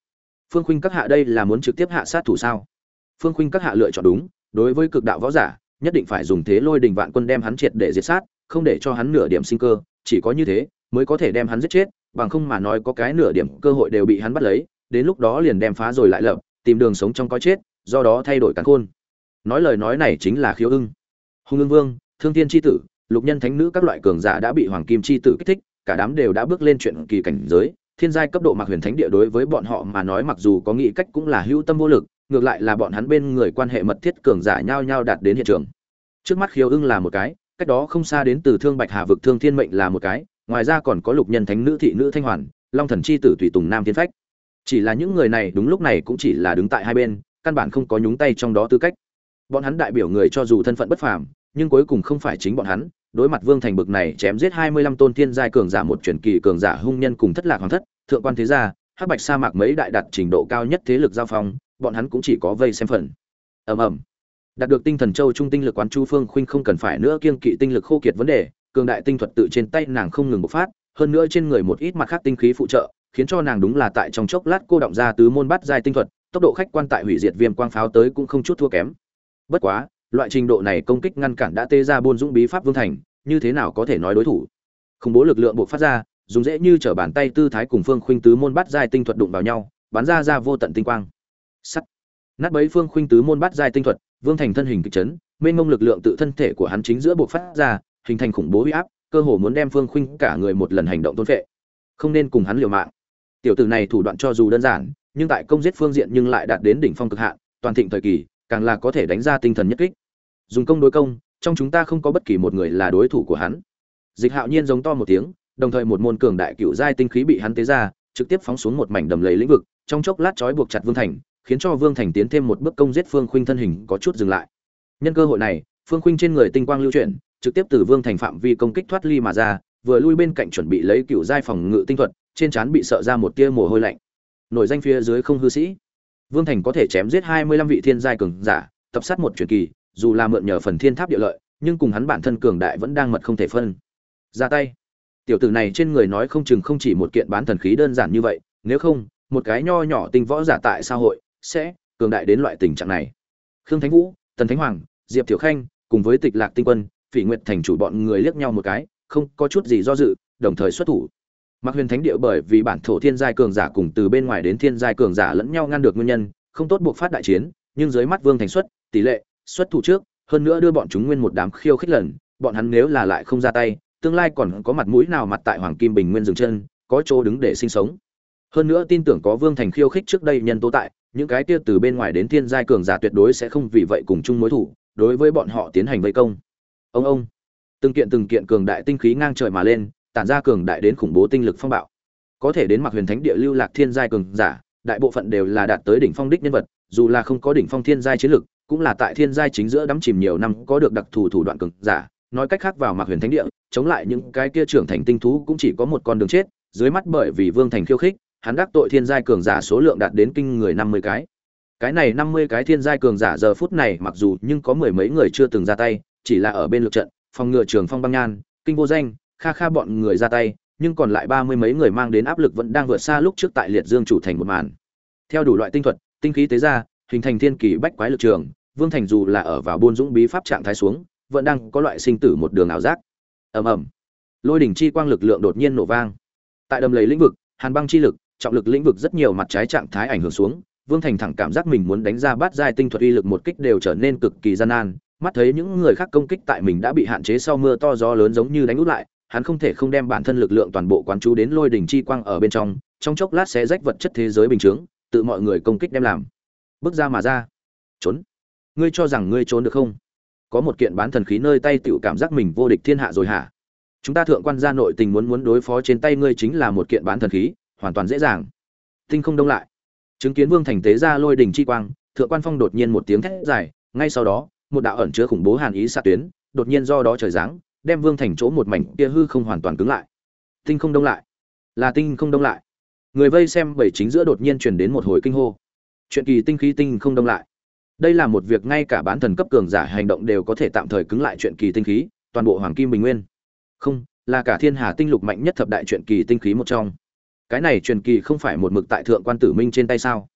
Phương Khuynh các hạ đây là muốn trực tiếp hạ sát thủ sao? Phương Khuynh các hạ lựa chọn đúng, đối với cực đạo võ giả, nhất định phải dùng thế lôi đình vạn quân đem hắn triệt để diệt sát, không để cho hắn nửa điểm sinh cơ, chỉ có như thế mới có thể đem hắn giết chết, bằng không mà nói có cái nửa điểm cơ hội đều bị hắn bắt lấy, đến lúc đó liền đem phá rồi lại lập, tìm đường sống trong có chết, do đó thay đổi càn khôn. Nói lời nói này chính là Khiếu Ưng. Hung Ưng Vương, Thương Thiên chi tử, Lục Nhân Thánh nữ các loại cường giả đã bị Hoàng Kim chi tử kích thích, cả đám đều đã bước lên chuyện kỳ cảnh giới, thiên giai cấp độ Mạc Huyền Thánh địa đối với bọn họ mà nói mặc dù có nghĩ cách cũng là hữu tâm vô lực, ngược lại là bọn hắn bên người quan hệ mật thiết cường giả nhau nhau đạt đến hiện trường. Trước mắt Khiếu Ưng là một cái, cách đó không xa đến từ Thương Bạch Hà vực Thương Thiên mệnh là một cái, ngoài ra còn có Lục Nhân Thánh nữ thị nữ Thanh Hoàn, Long Thần chi tử tùy tùng Nam Thiên Phách. Chỉ là những người này đúng lúc này cũng chỉ là đứng tại hai bên, căn bản không có nhúng tay trong đó tư cách. Bọn hắn đại biểu người cho dù thân phận bất phàm, nhưng cuối cùng không phải chính bọn hắn, đối mặt Vương Thành bực này chém giết 25 tôn thiên giai cường giả một truyền kỳ cường giả hung nhân cùng thất lạc hoàng thất, thượng quan thế gia, hắc bạch sa mạc mấy đại đạt trình độ cao nhất thế lực giao phong, bọn hắn cũng chỉ có vây xem phần. Ầm ầm. Đạt được tinh thần châu trung tinh lực quán chu phương khuynh không cần phải nữa kiêng kỵ tinh lực khô kiệt vấn đề, cường đại tinh thuật tự trên tay nàng không ngừng bộc phát, hơn nữa trên người một ít mặt khác tinh khí phụ trợ, khiến cho nàng đúng là tại trong chốc lát cô động ra tứ môn bát giai tinh thuật, tốc độ khách quan tại hủy diệt viêm quang pháo tới cũng không chút thua kém. Bất quá, loại trình độ này công kích ngăn cản đã tê ra buôn dũng bí pháp vương thành, như thế nào có thể nói đối thủ? Khủng bố lực lượng bộc phát ra, dùng dễ như trở bàn tay tư thái cùng phương khuynh tứ môn bát giai tinh thuật đụng vào nhau, bắn ra ra vô tận tinh quang. Sắt. Nát bấy phương khuynh tứ môn bát giai tinh thuật, vương thành thân hình kịch chấn, mênh mông lực lượng tự thân thể của hắn chính giữa buộc phát ra, hình thành khủng bố uy áp, cơ hồ muốn đem phương khuynh cả người một lần hành động tôn phệ. Không nên cùng hắn liều mạng. Tiểu tử này thủ đoạn cho dù đơn giản, nhưng tại công giết phương diện nhưng lại đạt đến đỉnh phong cực hạn, toàn thịnh thời kỳ, càng là có thể đánh ra tinh thần nhất kích. Dùng công đối công, trong chúng ta không có bất kỳ một người là đối thủ của hắn. Dịch Hạo Nhiên giống to một tiếng, đồng thời một môn cường đại cựu giai tinh khí bị hắn tế ra, trực tiếp phóng xuống một mảnh đầm lầy lĩnh vực, trong chốc lát trói buộc chặt Vương Thành, khiến cho Vương Thành tiến thêm một bước công giết Phương Khuynh thân hình có chút dừng lại. Nhân cơ hội này, Phương Khuynh trên người tinh quang lưu chuyển, trực tiếp từ Vương Thành phạm vi công kích thoát ly mà ra, vừa lui bên cạnh chuẩn bị lấy cựu giai phòng ngự tinh thuật, trên trán bị sợ ra một tia mồ hôi lạnh. Nổi danh phía dưới không hư sĩ. Vương Thành có thể chém giết 25 vị thiên giai cường giả, tập sát một truyền kỳ, dù là mượn nhờ phần thiên tháp địa lợi, nhưng cùng hắn bản thân cường đại vẫn đang mật không thể phân. Ra tay. Tiểu tử này trên người nói không chừng không chỉ một kiện bán thần khí đơn giản như vậy, nếu không, một cái nho nhỏ tinh võ giả tại xã hội sẽ cường đại đến loại tình trạng này. Khương Thánh Vũ, Tần Thánh Hoàng, Diệp Tiểu Khanh, cùng với Tịch Lạc Tinh Quân, Phỉ Nguyệt thành chủ bọn người liếc nhau một cái, không có chút gì do dự, đồng thời xuất thủ. Mạc Huyền Thánh địa bởi vì bản thổ thiên giai cường giả cùng từ bên ngoài đến thiên giai cường giả lẫn nhau ngăn được nguyên nhân, không tốt buộc phát đại chiến, nhưng dưới mắt Vương Thành xuất, tỷ lệ, xuất thủ trước, hơn nữa đưa bọn chúng nguyên một đám khiêu khích lần bọn hắn nếu là lại không ra tay tương lai còn có mặt mũi nào mặt tại hoàng kim bình nguyên dừng chân có chỗ đứng để sinh sống hơn nữa tin tưởng có vương thành khiêu khích trước đây nhân tố tại những cái kia từ bên ngoài đến thiên giai cường giả tuyệt đối sẽ không vì vậy cùng chung mối thủ, đối với bọn họ tiến hành vây công. Ông ông. Từng kiện từng kiện cường đại tinh khí ngang trời mà lên, tản ra cường đại đến khủng bố tinh lực phong bạo. Có thể đến mặc huyền thánh địa lưu lạc thiên giai cường giả, đại bộ phận đều là đạt tới đỉnh phong đích nhân vật, dù là không có đỉnh phong thiên giai chiến lực, cũng là tại thiên giai chính giữa đắm chìm nhiều năm có được đặc thù thủ đoạn cường giả. Nói cách khác vào mặc huyền thánh địa, chống lại những cái kia trưởng thành tinh thú cũng chỉ có một con đường chết, dưới mắt bởi vì vương thành khiêu khích hắn đắc tội thiên giai cường giả số lượng đạt đến kinh người năm mươi cái. Cái này năm mươi cái thiên giai cường giả giờ phút này mặc dù nhưng có mười mấy người chưa từng ra tay, chỉ là ở bên lực trận, phòng ngừa trường phong băng nhan, kinh vô danh, kha kha bọn người ra tay, nhưng còn lại ba mươi mấy người mang đến áp lực vẫn đang vượt xa lúc trước tại liệt dương chủ thành một màn. Theo đủ loại tinh thuật, tinh khí tế ra, hình thành thiên kỳ bách quái lực trường, vương thành dù là ở vào buôn dũng bí pháp trạng thái xuống, vẫn đang có loại sinh tử một đường ảo giác. Ầm ầm. Lôi đỉnh chi quang lực lượng đột nhiên nổ vang. Tại đầm lầy lĩnh vực, hàn băng chi lực trọng lực lĩnh vực rất nhiều mặt trái trạng thái ảnh hưởng xuống, vương thành thẳng cảm giác mình muốn đánh ra bát giai tinh thuật uy lực một kích đều trở nên cực kỳ gian nan, mắt thấy những người khác công kích tại mình đã bị hạn chế sau mưa to gió lớn giống như đánh út lại, hắn không thể không đem bản thân lực lượng toàn bộ quán chú đến lôi đỉnh chi quang ở bên trong trong chốc lát sẽ rách vật chất thế giới bình chướng, tự mọi người công kích đem làm. Bước ra mà ra. Trốn. Ngươi cho rằng ngươi trốn được không? Có một kiện bán thần khí nơi tay tựu cảm giác mình vô địch thiên hạ rồi hả? Chúng ta thượng quan gia nội tình muốn muốn đối phó trên tay ngươi chính là một kiện bán thần khí hoàn toàn dễ dàng. Tinh không đông lại. Chứng kiến vương thành tế ra lôi đình chi quang, thượng quan phong đột nhiên một tiếng thét dài, ngay sau đó, một đạo ẩn chứa khủng bố hàn ý xạ tuyến, đột nhiên do đó trời giáng, đem vương thành chỗ một mảnh kia hư không hoàn toàn cứng lại. Tinh không đông lại. Là tinh không đông lại. Người vây xem bảy chính giữa đột nhiên truyền đến một hồi kinh hô. Chuyện kỳ tinh khí tinh không đông lại. Đây là một việc ngay cả bán thần cấp cường giả hành động đều có thể tạm thời cứng lại chuyện kỳ tinh khí, toàn bộ hoàng kim bình nguyên. Không, là cả thiên hà tinh lục mạnh nhất thập đại chuyện kỳ tinh khí một trong cái này truyền kỳ không phải một mực tại thượng quan tử minh trên tay sao?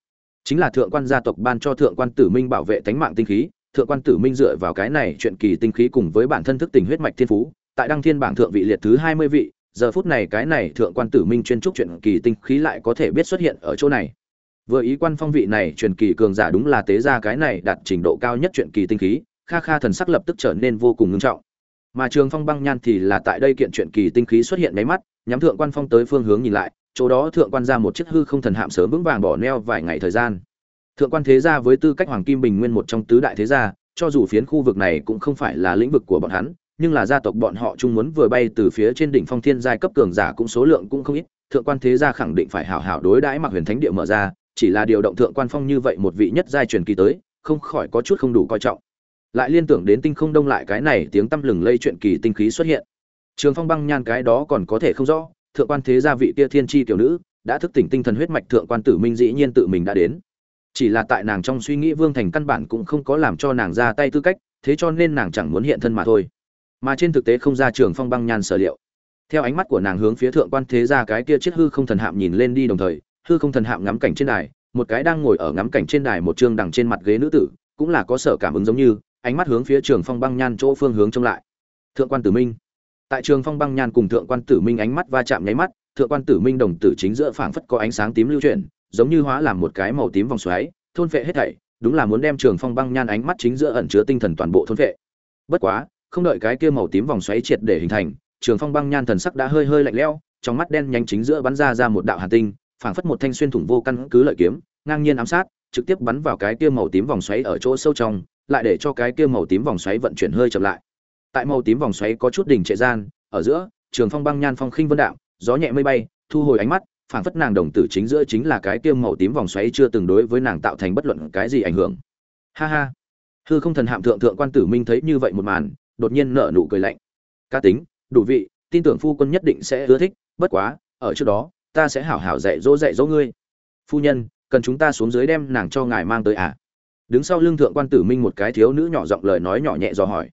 Chính là thượng quan gia tộc ban cho thượng quan tử minh bảo vệ tánh mạng tinh khí, thượng quan tử minh dựa vào cái này chuyện kỳ tinh khí cùng với bản thân thức tình huyết mạch thiên phú, tại đăng thiên bảng thượng vị liệt thứ hai mươi vị, giờ phút này cái này thượng quan tử minh chuyên trúc chuyện kỳ tinh khí lại có thể biết xuất hiện ở chỗ này. Vừa ý quan phong vị này truyền kỳ cường giả đúng là tế ra cái này đạt trình độ cao nhất chuyện kỳ tinh khí, kha kha thần sắc lập tức trở nên vô cùng ngưng trọng. Mà trường phong băng nhan thì là tại đây kiện chuyện kỳ tinh khí xuất hiện máy mắt, nhắm thượng quan phong tới phương hướng nhìn lại chỗ đó thượng quan ra một chiếc hư không thần hạm sớm vững vàng bỏ neo vài ngày thời gian. Thượng quan thế gia với tư cách hoàng kim bình nguyên một trong tứ đại thế gia, cho dù phiến khu vực này cũng không phải là lĩnh vực của bọn hắn, nhưng là gia tộc bọn họ chung muốn vừa bay từ phía trên đỉnh phong thiên giai cấp cường giả cũng số lượng cũng không ít, thượng quan thế gia khẳng định phải hảo hảo đối đãi mặc huyền thánh địa mở ra, chỉ là điều động thượng quan phong như vậy một vị nhất giai truyền kỳ tới, không khỏi có chút không đủ coi trọng. Lại liên tưởng đến tinh không đông lại cái này, tiếng tăm lừng lây chuyện kỳ tinh khí xuất hiện. Trường phong băng nhan cái đó còn có thể không rõ thượng quan thế gia vị kia thiên chi tiểu nữ, đã thức tỉnh tinh thần huyết mạch thượng quan tử minh dĩ nhiên tự mình đã đến. Chỉ là tại nàng trong suy nghĩ vương thành căn bản cũng không có làm cho nàng ra tay tư cách, thế cho nên nàng chẳng muốn hiện thân mà thôi. Mà trên thực tế không ra trường phong băng nhan sở liệu. Theo ánh mắt của nàng hướng phía thượng quan thế gia cái kia chiếc hư không thần hạm nhìn lên đi đồng thời, hư không thần hạm ngắm cảnh trên đài, một cái đang ngồi ở ngắm cảnh trên đài một trương đằng trên mặt ghế nữ tử, cũng là có sở cảm ứng giống như, ánh mắt hướng phía trường phong băng nhan chỗ phương hướng trông lại. Thượng quan tử minh tại trường phong băng nhan cùng thượng quan tử minh ánh mắt va chạm nháy mắt, thượng quan tử minh đồng tử chính giữa phảng phất có ánh sáng tím lưu chuyển, giống như hóa làm một cái màu tím vòng xoáy, thôn phệ hết thảy, đúng là muốn đem trường phong băng nhan ánh mắt chính giữa ẩn chứa tinh thần toàn bộ thôn phệ. Bất quá, không đợi cái kia màu tím vòng xoáy triệt để hình thành, trường phong băng nhan thần sắc đã hơi hơi lạnh lẽo, trong mắt đen nhanh chính giữa bắn ra ra một đạo hàn tinh, phảng phất một thanh xuyên thủng vô căn cứ lợi kiếm, ngang nhiên ám sát, trực tiếp bắn vào cái kia màu tím vòng xoáy ở chỗ sâu trong, lại để cho cái kia màu tím vòng xoáy vận chuyển hơi chậm lại tại màu tím vòng xoáy có chút đỉnh trệ gian, ở giữa, trường phong băng nhan phong khinh vân đạo, gió nhẹ mây bay, thu hồi ánh mắt, phảng phất nàng đồng tử chính giữa chính là cái kiêm màu tím vòng xoáy chưa từng đối với nàng tạo thành bất luận cái gì ảnh hưởng. Ha ha. Hư không thần hạm thượng thượng quan tử minh thấy như vậy một màn, đột nhiên nở nụ cười lạnh. Cá tính, đủ vị, tin tưởng phu quân nhất định sẽ ưa thích, bất quá, ở trước đó, ta sẽ hảo hảo dạy dỗ dạy dỗ ngươi. Phu nhân, cần chúng ta xuống dưới đem nàng cho ngài mang tới à? Đứng sau lưng thượng quan tử minh một cái thiếu nữ nhỏ giọng lời nói nhỏ nhẹ dò hỏi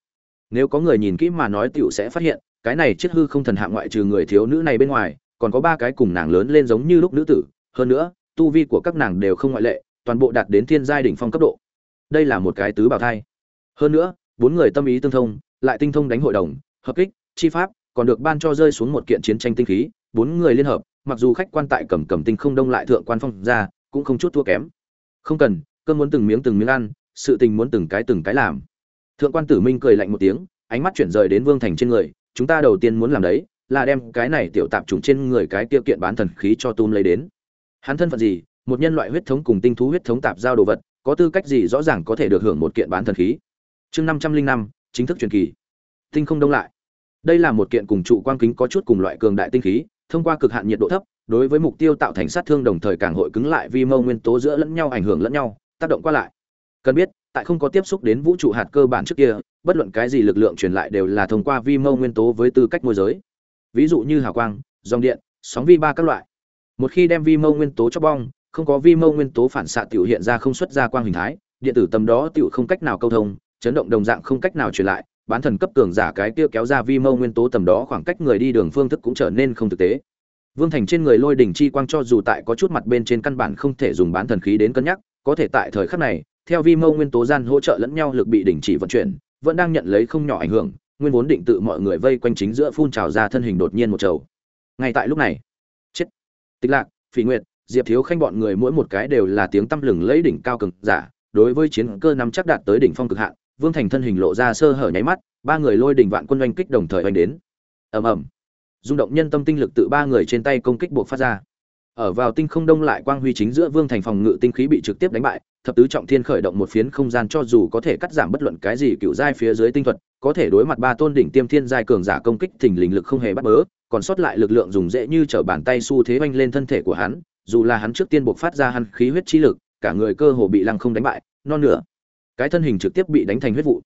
nếu có người nhìn kỹ mà nói tiểu sẽ phát hiện, cái này chiếc hư không thần hạng ngoại trừ người thiếu nữ này bên ngoài, còn có ba cái cùng nàng lớn lên giống như lúc nữ tử. Hơn nữa, tu vi của các nàng đều không ngoại lệ, toàn bộ đạt đến thiên giai đỉnh phong cấp độ. Đây là một cái tứ bảo thai. Hơn nữa, bốn người tâm ý tương thông, lại tinh thông đánh hội đồng, hợp kích, chi pháp, còn được ban cho rơi xuống một kiện chiến tranh tinh khí, bốn người liên hợp, mặc dù khách quan tại cầm cầm tinh không đông lại thượng quan phong ra, cũng không chút thua kém. Không cần cơn muốn từng miếng từng miếng ăn, sự tình muốn từng cái từng cái làm thượng quan tử minh cười lạnh một tiếng, ánh mắt chuyển rời đến vương thành trên người, chúng ta đầu tiên muốn làm đấy, là đem cái này tiểu tạp trùng trên người cái tiêu kiện bán thần khí cho tum lấy đến. Hắn thân phận gì? Một nhân loại huyết thống cùng tinh thú huyết thống tạp giao đồ vật, có tư cách gì rõ ràng có thể được hưởng một kiện bán thần khí? Chương năm trăm linh năm, chính thức truyền kỳ. Tinh không đông lại. Đây là một kiện cùng trụ quang kính có chút cùng loại cường đại tinh khí, thông qua cực hạn nhiệt độ thấp, đối với mục tiêu tạo thành sát thương đồng thời càng hội cứng lại vi mâu nguyên tố giữa lẫn nhau ảnh hưởng lẫn nhau, tác động qua lại. Cần biết tại không có tiếp xúc đến vũ trụ hạt cơ bản trước kia, bất luận cái gì lực lượng truyền lại đều là thông qua vi mâu nguyên tố với tư cách môi giới. Ví dụ như hào quang, dòng điện, sóng vi ba các loại. Một khi đem vi mâu nguyên tố cho bong, không có vi mâu nguyên tố phản xạ tiểu hiện ra không xuất ra quang hình thái, điện tử tầm đó tiểu không cách nào câu thông, chấn động đồng dạng không cách nào truyền lại, bán thần cấp cường giả cái kia kéo ra vi mâu nguyên tố tầm đó khoảng cách người đi đường phương thức cũng trở nên không thực tế. Vương thành trên người lôi đỉnh chi quang cho dù tại có chút mặt bên trên căn bản không thể dùng bán thần khí đến cân nhắc, có thể tại thời khắc này theo vi mâu nguyên tố gian hỗ trợ lẫn nhau lực bị đình chỉ vận chuyển, vẫn đang nhận lấy không nhỏ ảnh hưởng, nguyên vốn định tự mọi người vây quanh chính giữa phun trào ra thân hình đột nhiên một trầu. Ngay tại lúc này, chết. Tịch lạc, phỉ nguyệt, diệp thiếu khanh bọn người mỗi một cái đều là tiếng tăm lừng lấy đỉnh cao cực giả, đối với chiến cơ nắm chắc đạt tới đỉnh phong cực hạn, vương thành thân hình lộ ra sơ hở nháy mắt, ba người lôi đỉnh vạn quân oanh kích đồng thời oanh đến. Ầm ầm. Rung động nhân tâm tinh lực tự ba người trên tay công kích buộc phát ra ở vào tinh không đông lại quang huy chính giữa vương thành phòng ngự tinh khí bị trực tiếp đánh bại, thập tứ trọng thiên khởi động một phiến không gian cho dù có thể cắt giảm bất luận cái gì cựu giai phía dưới tinh thuật, có thể đối mặt ba tôn đỉnh tiêm thiên giai cường giả công kích thình lình lực không hề bắt bớ, còn sót lại lực lượng dùng dễ như trở bàn tay xu thế oanh lên thân thể của hắn, dù là hắn trước tiên buộc phát ra hắn khí huyết chi lực, cả người cơ hồ bị lăng không đánh bại, non nửa. Cái thân hình trực tiếp bị đánh thành huyết vụ.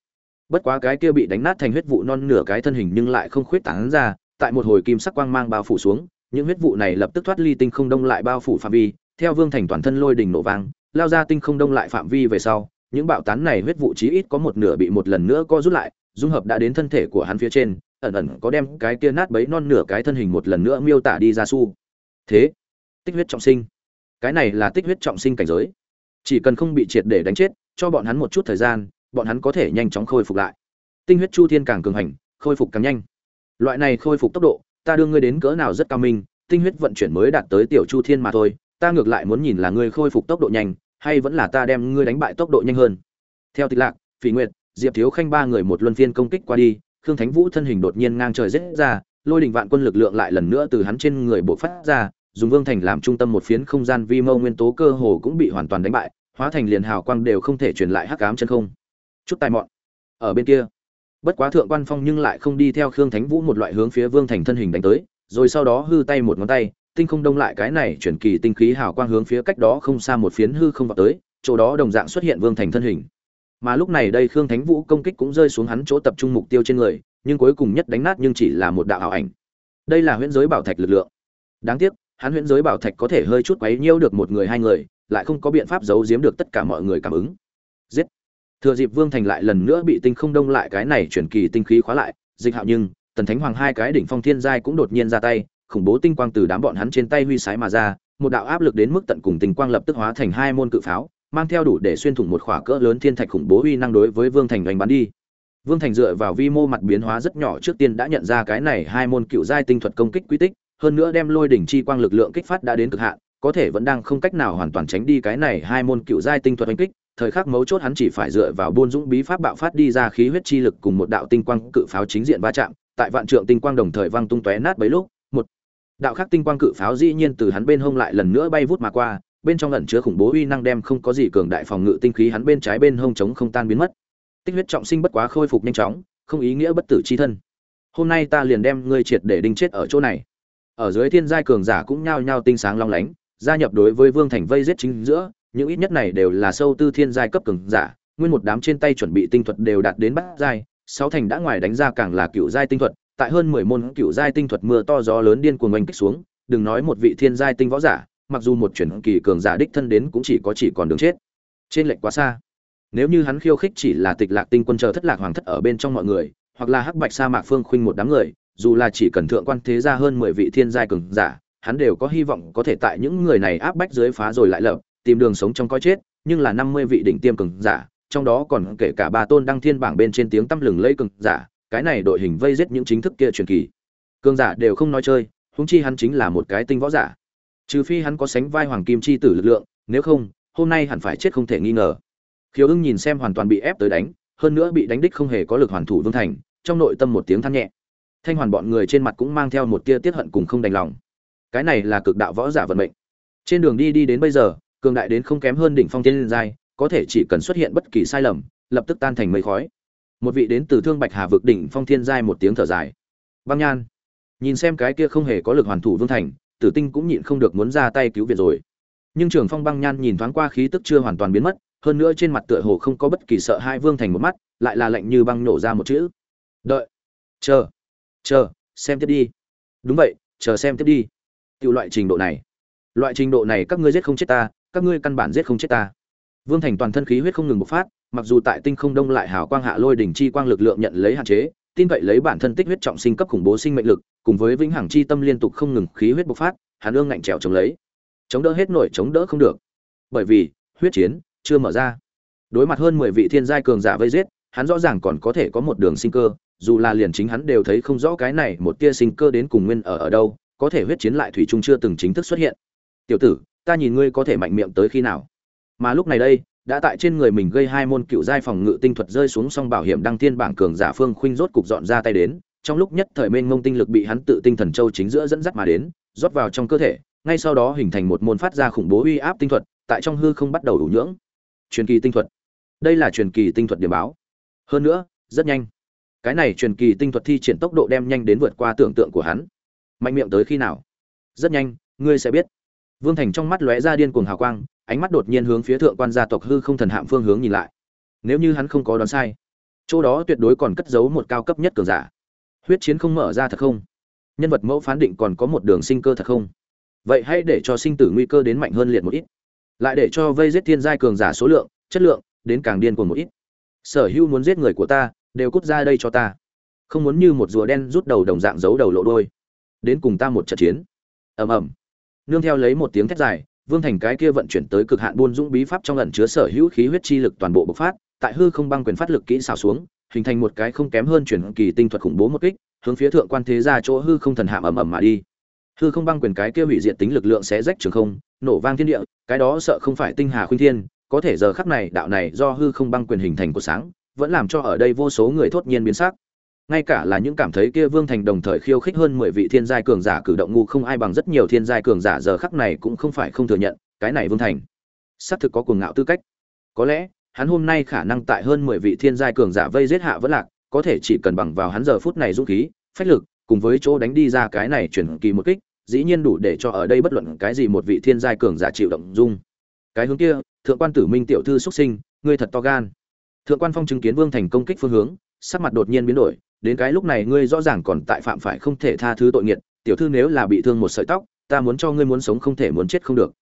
Bất quá cái kia bị đánh nát thành huyết vụ non nửa cái thân hình nhưng lại không khuyết tán ra, tại một hồi kim sắc quang mang bao phủ xuống những huyết vụ này lập tức thoát ly tinh không đông lại bao phủ phạm vi, theo vương thành toàn thân lôi đình nổ vang, lao ra tinh không đông lại phạm vi về sau, những bạo tán này huyết vụ chí ít có một nửa bị một lần nữa co rút lại, dung hợp đã đến thân thể của hắn phía trên, ẩn ẩn có đem cái kia nát bấy non nửa cái thân hình một lần nữa miêu tả đi ra su thế, tích huyết trọng sinh. Cái này là tích huyết trọng sinh cảnh giới. Chỉ cần không bị triệt để đánh chết, cho bọn hắn một chút thời gian, bọn hắn có thể nhanh chóng khôi phục lại. Tinh huyết chu thiên càng cường hành, khôi phục càng nhanh. Loại này khôi phục tốc độ ta đưa ngươi đến cỡ nào rất cao minh, tinh huyết vận chuyển mới đạt tới tiểu chu thiên mà thôi, ta ngược lại muốn nhìn là ngươi khôi phục tốc độ nhanh, hay vẫn là ta đem ngươi đánh bại tốc độ nhanh hơn. Theo tịch lạc, phỉ nguyệt, diệp thiếu khanh ba người một luân phiên công kích qua đi, khương thánh vũ thân hình đột nhiên ngang trời rết ra, lôi đình vạn quân lực lượng lại lần nữa từ hắn trên người bộ phát ra, dùng vương thành làm trung tâm một phiến không gian vi mâu nguyên tố cơ hồ cũng bị hoàn toàn đánh bại, hóa thành liền hào quang đều không thể truyền lại hắc ám chân không. Chút tài mọn. Ở bên kia bất quá thượng quan phong nhưng lại không đi theo khương thánh vũ một loại hướng phía vương thành thân hình đánh tới, rồi sau đó hư tay một ngón tay, tinh không đông lại cái này chuyển kỳ tinh khí hào quang hướng phía cách đó không xa một phiến hư không vào tới, chỗ đó đồng dạng xuất hiện vương thành thân hình. Mà lúc này đây khương thánh vũ công kích cũng rơi xuống hắn chỗ tập trung mục tiêu trên người, nhưng cuối cùng nhất đánh nát nhưng chỉ là một đạo ảo ảnh. Đây là huyễn giới bảo thạch lực lượng. Đáng tiếc, hắn huyễn giới bảo thạch có thể hơi chút quấy nhiễu được một người hai người, lại không có biện pháp giấu giếm được tất cả mọi người cảm ứng thừa dịp vương thành lại lần nữa bị tinh không đông lại cái này chuyển kỳ tinh khí khóa lại, dịch hạo nhưng, tần thánh hoàng hai cái đỉnh phong thiên giai cũng đột nhiên ra tay, khủng bố tinh quang từ đám bọn hắn trên tay huy sái mà ra, một đạo áp lực đến mức tận cùng tinh quang lập tức hóa thành hai môn cự pháo, mang theo đủ để xuyên thủng một khỏa cỡ lớn thiên thạch khủng bố uy năng đối với vương thành đánh bắn đi. Vương thành dựa vào vi mô mặt biến hóa rất nhỏ trước tiên đã nhận ra cái này hai môn cựu giai tinh thuật công kích quy tích, hơn nữa đem lôi đỉnh chi quang lực lượng kích phát đã đến cực hạn, có thể vẫn đang không cách nào hoàn toàn tránh đi cái này hai môn cựu giai tinh thuật đánh kích thời khắc mấu chốt hắn chỉ phải dựa vào buôn dũng bí pháp bạo phát đi ra khí huyết chi lực cùng một đạo tinh quang cự pháo chính diện va chạm, tại vạn trượng tinh quang đồng thời văng tung tóe nát bấy lúc, một đạo khắc tinh quang cự pháo dĩ nhiên từ hắn bên hông lại lần nữa bay vút mà qua, bên trong ẩn chứa khủng bố uy năng đem không có gì cường đại phòng ngự tinh khí hắn bên trái bên hông chống không tan biến mất. Tích huyết trọng sinh bất quá khôi phục nhanh chóng, không ý nghĩa bất tử chi thân. Hôm nay ta liền đem ngươi triệt để đinh chết ở chỗ này. Ở dưới thiên giai cường giả cũng nhao nhao tinh sáng long lánh, gia nhập đối với vương thành vây giết chính giữa những ít nhất này đều là sâu tư thiên giai cấp cường giả, nguyên một đám trên tay chuẩn bị tinh thuật đều đạt đến bát giai, sáu thành đã ngoài đánh ra càng là cựu giai tinh thuật, tại hơn mười môn cựu giai tinh thuật mưa to gió lớn điên cuồng oanh kích xuống, đừng nói một vị thiên giai tinh võ giả, mặc dù một chuyển kỳ cường giả đích thân đến cũng chỉ có chỉ còn đường chết. Trên lệch quá xa. Nếu như hắn khiêu khích chỉ là tịch lạc tinh quân chờ thất lạc hoàng thất ở bên trong mọi người, hoặc là hắc bạch sa mạc phương khuynh một đám người, dù là chỉ cần thượng quan thế ra hơn mười vị thiên giai cường giả, hắn đều có hy vọng có thể tại những người này áp bách dưới phá rồi lại lập tìm đường sống trong coi chết, nhưng là năm mươi vị đỉnh tiêm cường giả, trong đó còn kể cả ba tôn đăng thiên bảng bên trên tiếng tăm lừng lẫy cường giả, cái này đội hình vây giết những chính thức kia truyền kỳ. Cường giả đều không nói chơi, huống chi hắn chính là một cái tinh võ giả. Trừ phi hắn có sánh vai hoàng kim chi tử lực lượng, nếu không, hôm nay hẳn phải chết không thể nghi ngờ. Khiếu ưng nhìn xem hoàn toàn bị ép tới đánh, hơn nữa bị đánh đích không hề có lực hoàn thủ vương thành, trong nội tâm một tiếng than nhẹ. Thanh hoàn bọn người trên mặt cũng mang theo một tia tiết hận cùng không đành lòng. Cái này là cực đạo võ giả vận mệnh. Trên đường đi đi đến bây giờ cường đại đến không kém hơn đỉnh phong tiên giai, có thể chỉ cần xuất hiện bất kỳ sai lầm, lập tức tan thành mây khói. Một vị đến từ thương bạch hà vực đỉnh phong thiên giai một tiếng thở dài. Băng nhan, nhìn xem cái kia không hề có lực hoàn thủ vương thành, tử tinh cũng nhịn không được muốn ra tay cứu viện rồi. Nhưng trường phong băng nhan nhìn thoáng qua khí tức chưa hoàn toàn biến mất, hơn nữa trên mặt tựa hồ không có bất kỳ sợ hai vương thành một mắt, lại là lạnh như băng nổ ra một chữ. Đợi, chờ chờ, xem tiếp đi. Đúng vậy, chờ xem tiếp đi. Tiểu loại trình độ này. Loại trình độ này các ngươi giết không chết ta các ngươi căn bản giết không chết ta. Vương thành toàn thân khí huyết không ngừng bộc phát, mặc dù tại tinh không đông lại hào quang hạ lôi đỉnh chi quang lực lượng nhận lấy hạn chế, tin vậy lấy bản thân tích huyết trọng sinh cấp khủng bố sinh mệnh lực, cùng với vĩnh hằng chi tâm liên tục không ngừng khí huyết bộc phát hắn ương ngạnh trèo chống lấy. Chống đỡ hết nổi chống đỡ không được. Bởi vì, huyết chiến chưa mở ra. Đối mặt hơn mười vị thiên giai cường giả vây giết, hắn rõ ràng còn có thể có một đường sinh cơ, dù là liền chính hắn đều thấy không rõ cái này một tia sinh cơ đến cùng nguyên ở ở đâu, có thể huyết chiến lại thủy trung chưa từng chính thức xuất hiện. Tiểu tử ta nhìn ngươi có thể mạnh miệng tới khi nào. Mà lúc này đây, đã tại trên người mình gây hai môn cựu giai phòng ngự tinh thuật rơi xuống song bảo hiểm đăng tiên bảng cường giả phương khuynh rốt cục dọn ra tay đến, trong lúc nhất thời mênh mông tinh lực bị hắn tự tinh thần châu chính giữa dẫn dắt mà đến, rót vào trong cơ thể, ngay sau đó hình thành một môn phát ra khủng bố uy áp tinh thuật, tại trong hư không bắt đầu đủ nhưỡng. Truyền kỳ tinh thuật. Đây là truyền kỳ tinh thuật điểm báo. Hơn nữa, rất nhanh. Cái này truyền kỳ tinh thuật thi triển tốc độ đem nhanh đến vượt qua tưởng tượng của hắn. Mạnh miệng tới khi nào? Rất nhanh, ngươi sẽ biết vương thành trong mắt lóe ra điên cuồng hào quang, ánh mắt đột nhiên hướng phía thượng quan gia tộc hư không thần hạm phương hướng nhìn lại. Nếu như hắn không có đoán sai, chỗ đó tuyệt đối còn cất giấu một cao cấp nhất cường giả. Huyết chiến không mở ra thật không? Nhân vật mẫu phán định còn có một đường sinh cơ thật không? Vậy hãy để cho sinh tử nguy cơ đến mạnh hơn liệt một ít. Lại để cho vây giết thiên giai cường giả số lượng, chất lượng đến càng điên cuồng một ít. Sở hữu muốn giết người của ta, đều cút ra đây cho ta. Không muốn như một rùa đen rút đầu đồng dạng giấu đầu lộ đôi đến cùng ta một trận chiến. Ầm ầm nương theo lấy một tiếng thét dài, vương thành cái kia vận chuyển tới cực hạn buôn dũng bí pháp trong ẩn chứa sở hữu khí huyết chi lực toàn bộ bộc phát, tại hư không băng quyền phát lực kỹ xảo xuống, hình thành một cái không kém hơn chuyển kỳ tinh thuật khủng bố một kích, hướng phía thượng quan thế ra chỗ hư không thần hạm ầm ầm mà đi. Hư không băng quyền cái kia hủy diệt tính lực lượng sẽ rách trường không, nổ vang thiên địa, cái đó sợ không phải tinh hà khuyên thiên, có thể giờ khắc này, đạo này do hư không băng quyền hình thành của sáng, vẫn làm cho ở đây vô số người thốt nhiên biến sắc ngay cả là những cảm thấy kia vương thành đồng thời khiêu khích hơn mười vị thiên giai cường giả cử động ngu không ai bằng rất nhiều thiên giai cường giả giờ khắc này cũng không phải không thừa nhận, cái này vương thành, xác thực có cuồng ngạo tư cách. Có lẽ, hắn hôm nay khả năng tại hơn mười vị thiên giai cường giả vây giết hạ vẫn lạc, có thể chỉ cần bằng vào hắn giờ phút này dũng khí, phách lực, cùng với chỗ đánh đi ra cái này chuyển kỳ một kích, dĩ nhiên đủ để cho ở đây bất luận cái gì một vị thiên giai cường giả chịu động dung. Cái hướng kia, thượng quan tử minh tiểu thư xuất sinh, ngươi thật to gan. Thượng quan phong chứng kiến vương thành công kích phương hướng, sắc mặt đột nhiên biến đổi đến cái lúc này ngươi rõ ràng còn tại phạm phải không thể tha thứ tội nghiệt, tiểu thư nếu là bị thương một sợi tóc, ta muốn cho ngươi muốn sống không thể muốn chết không được.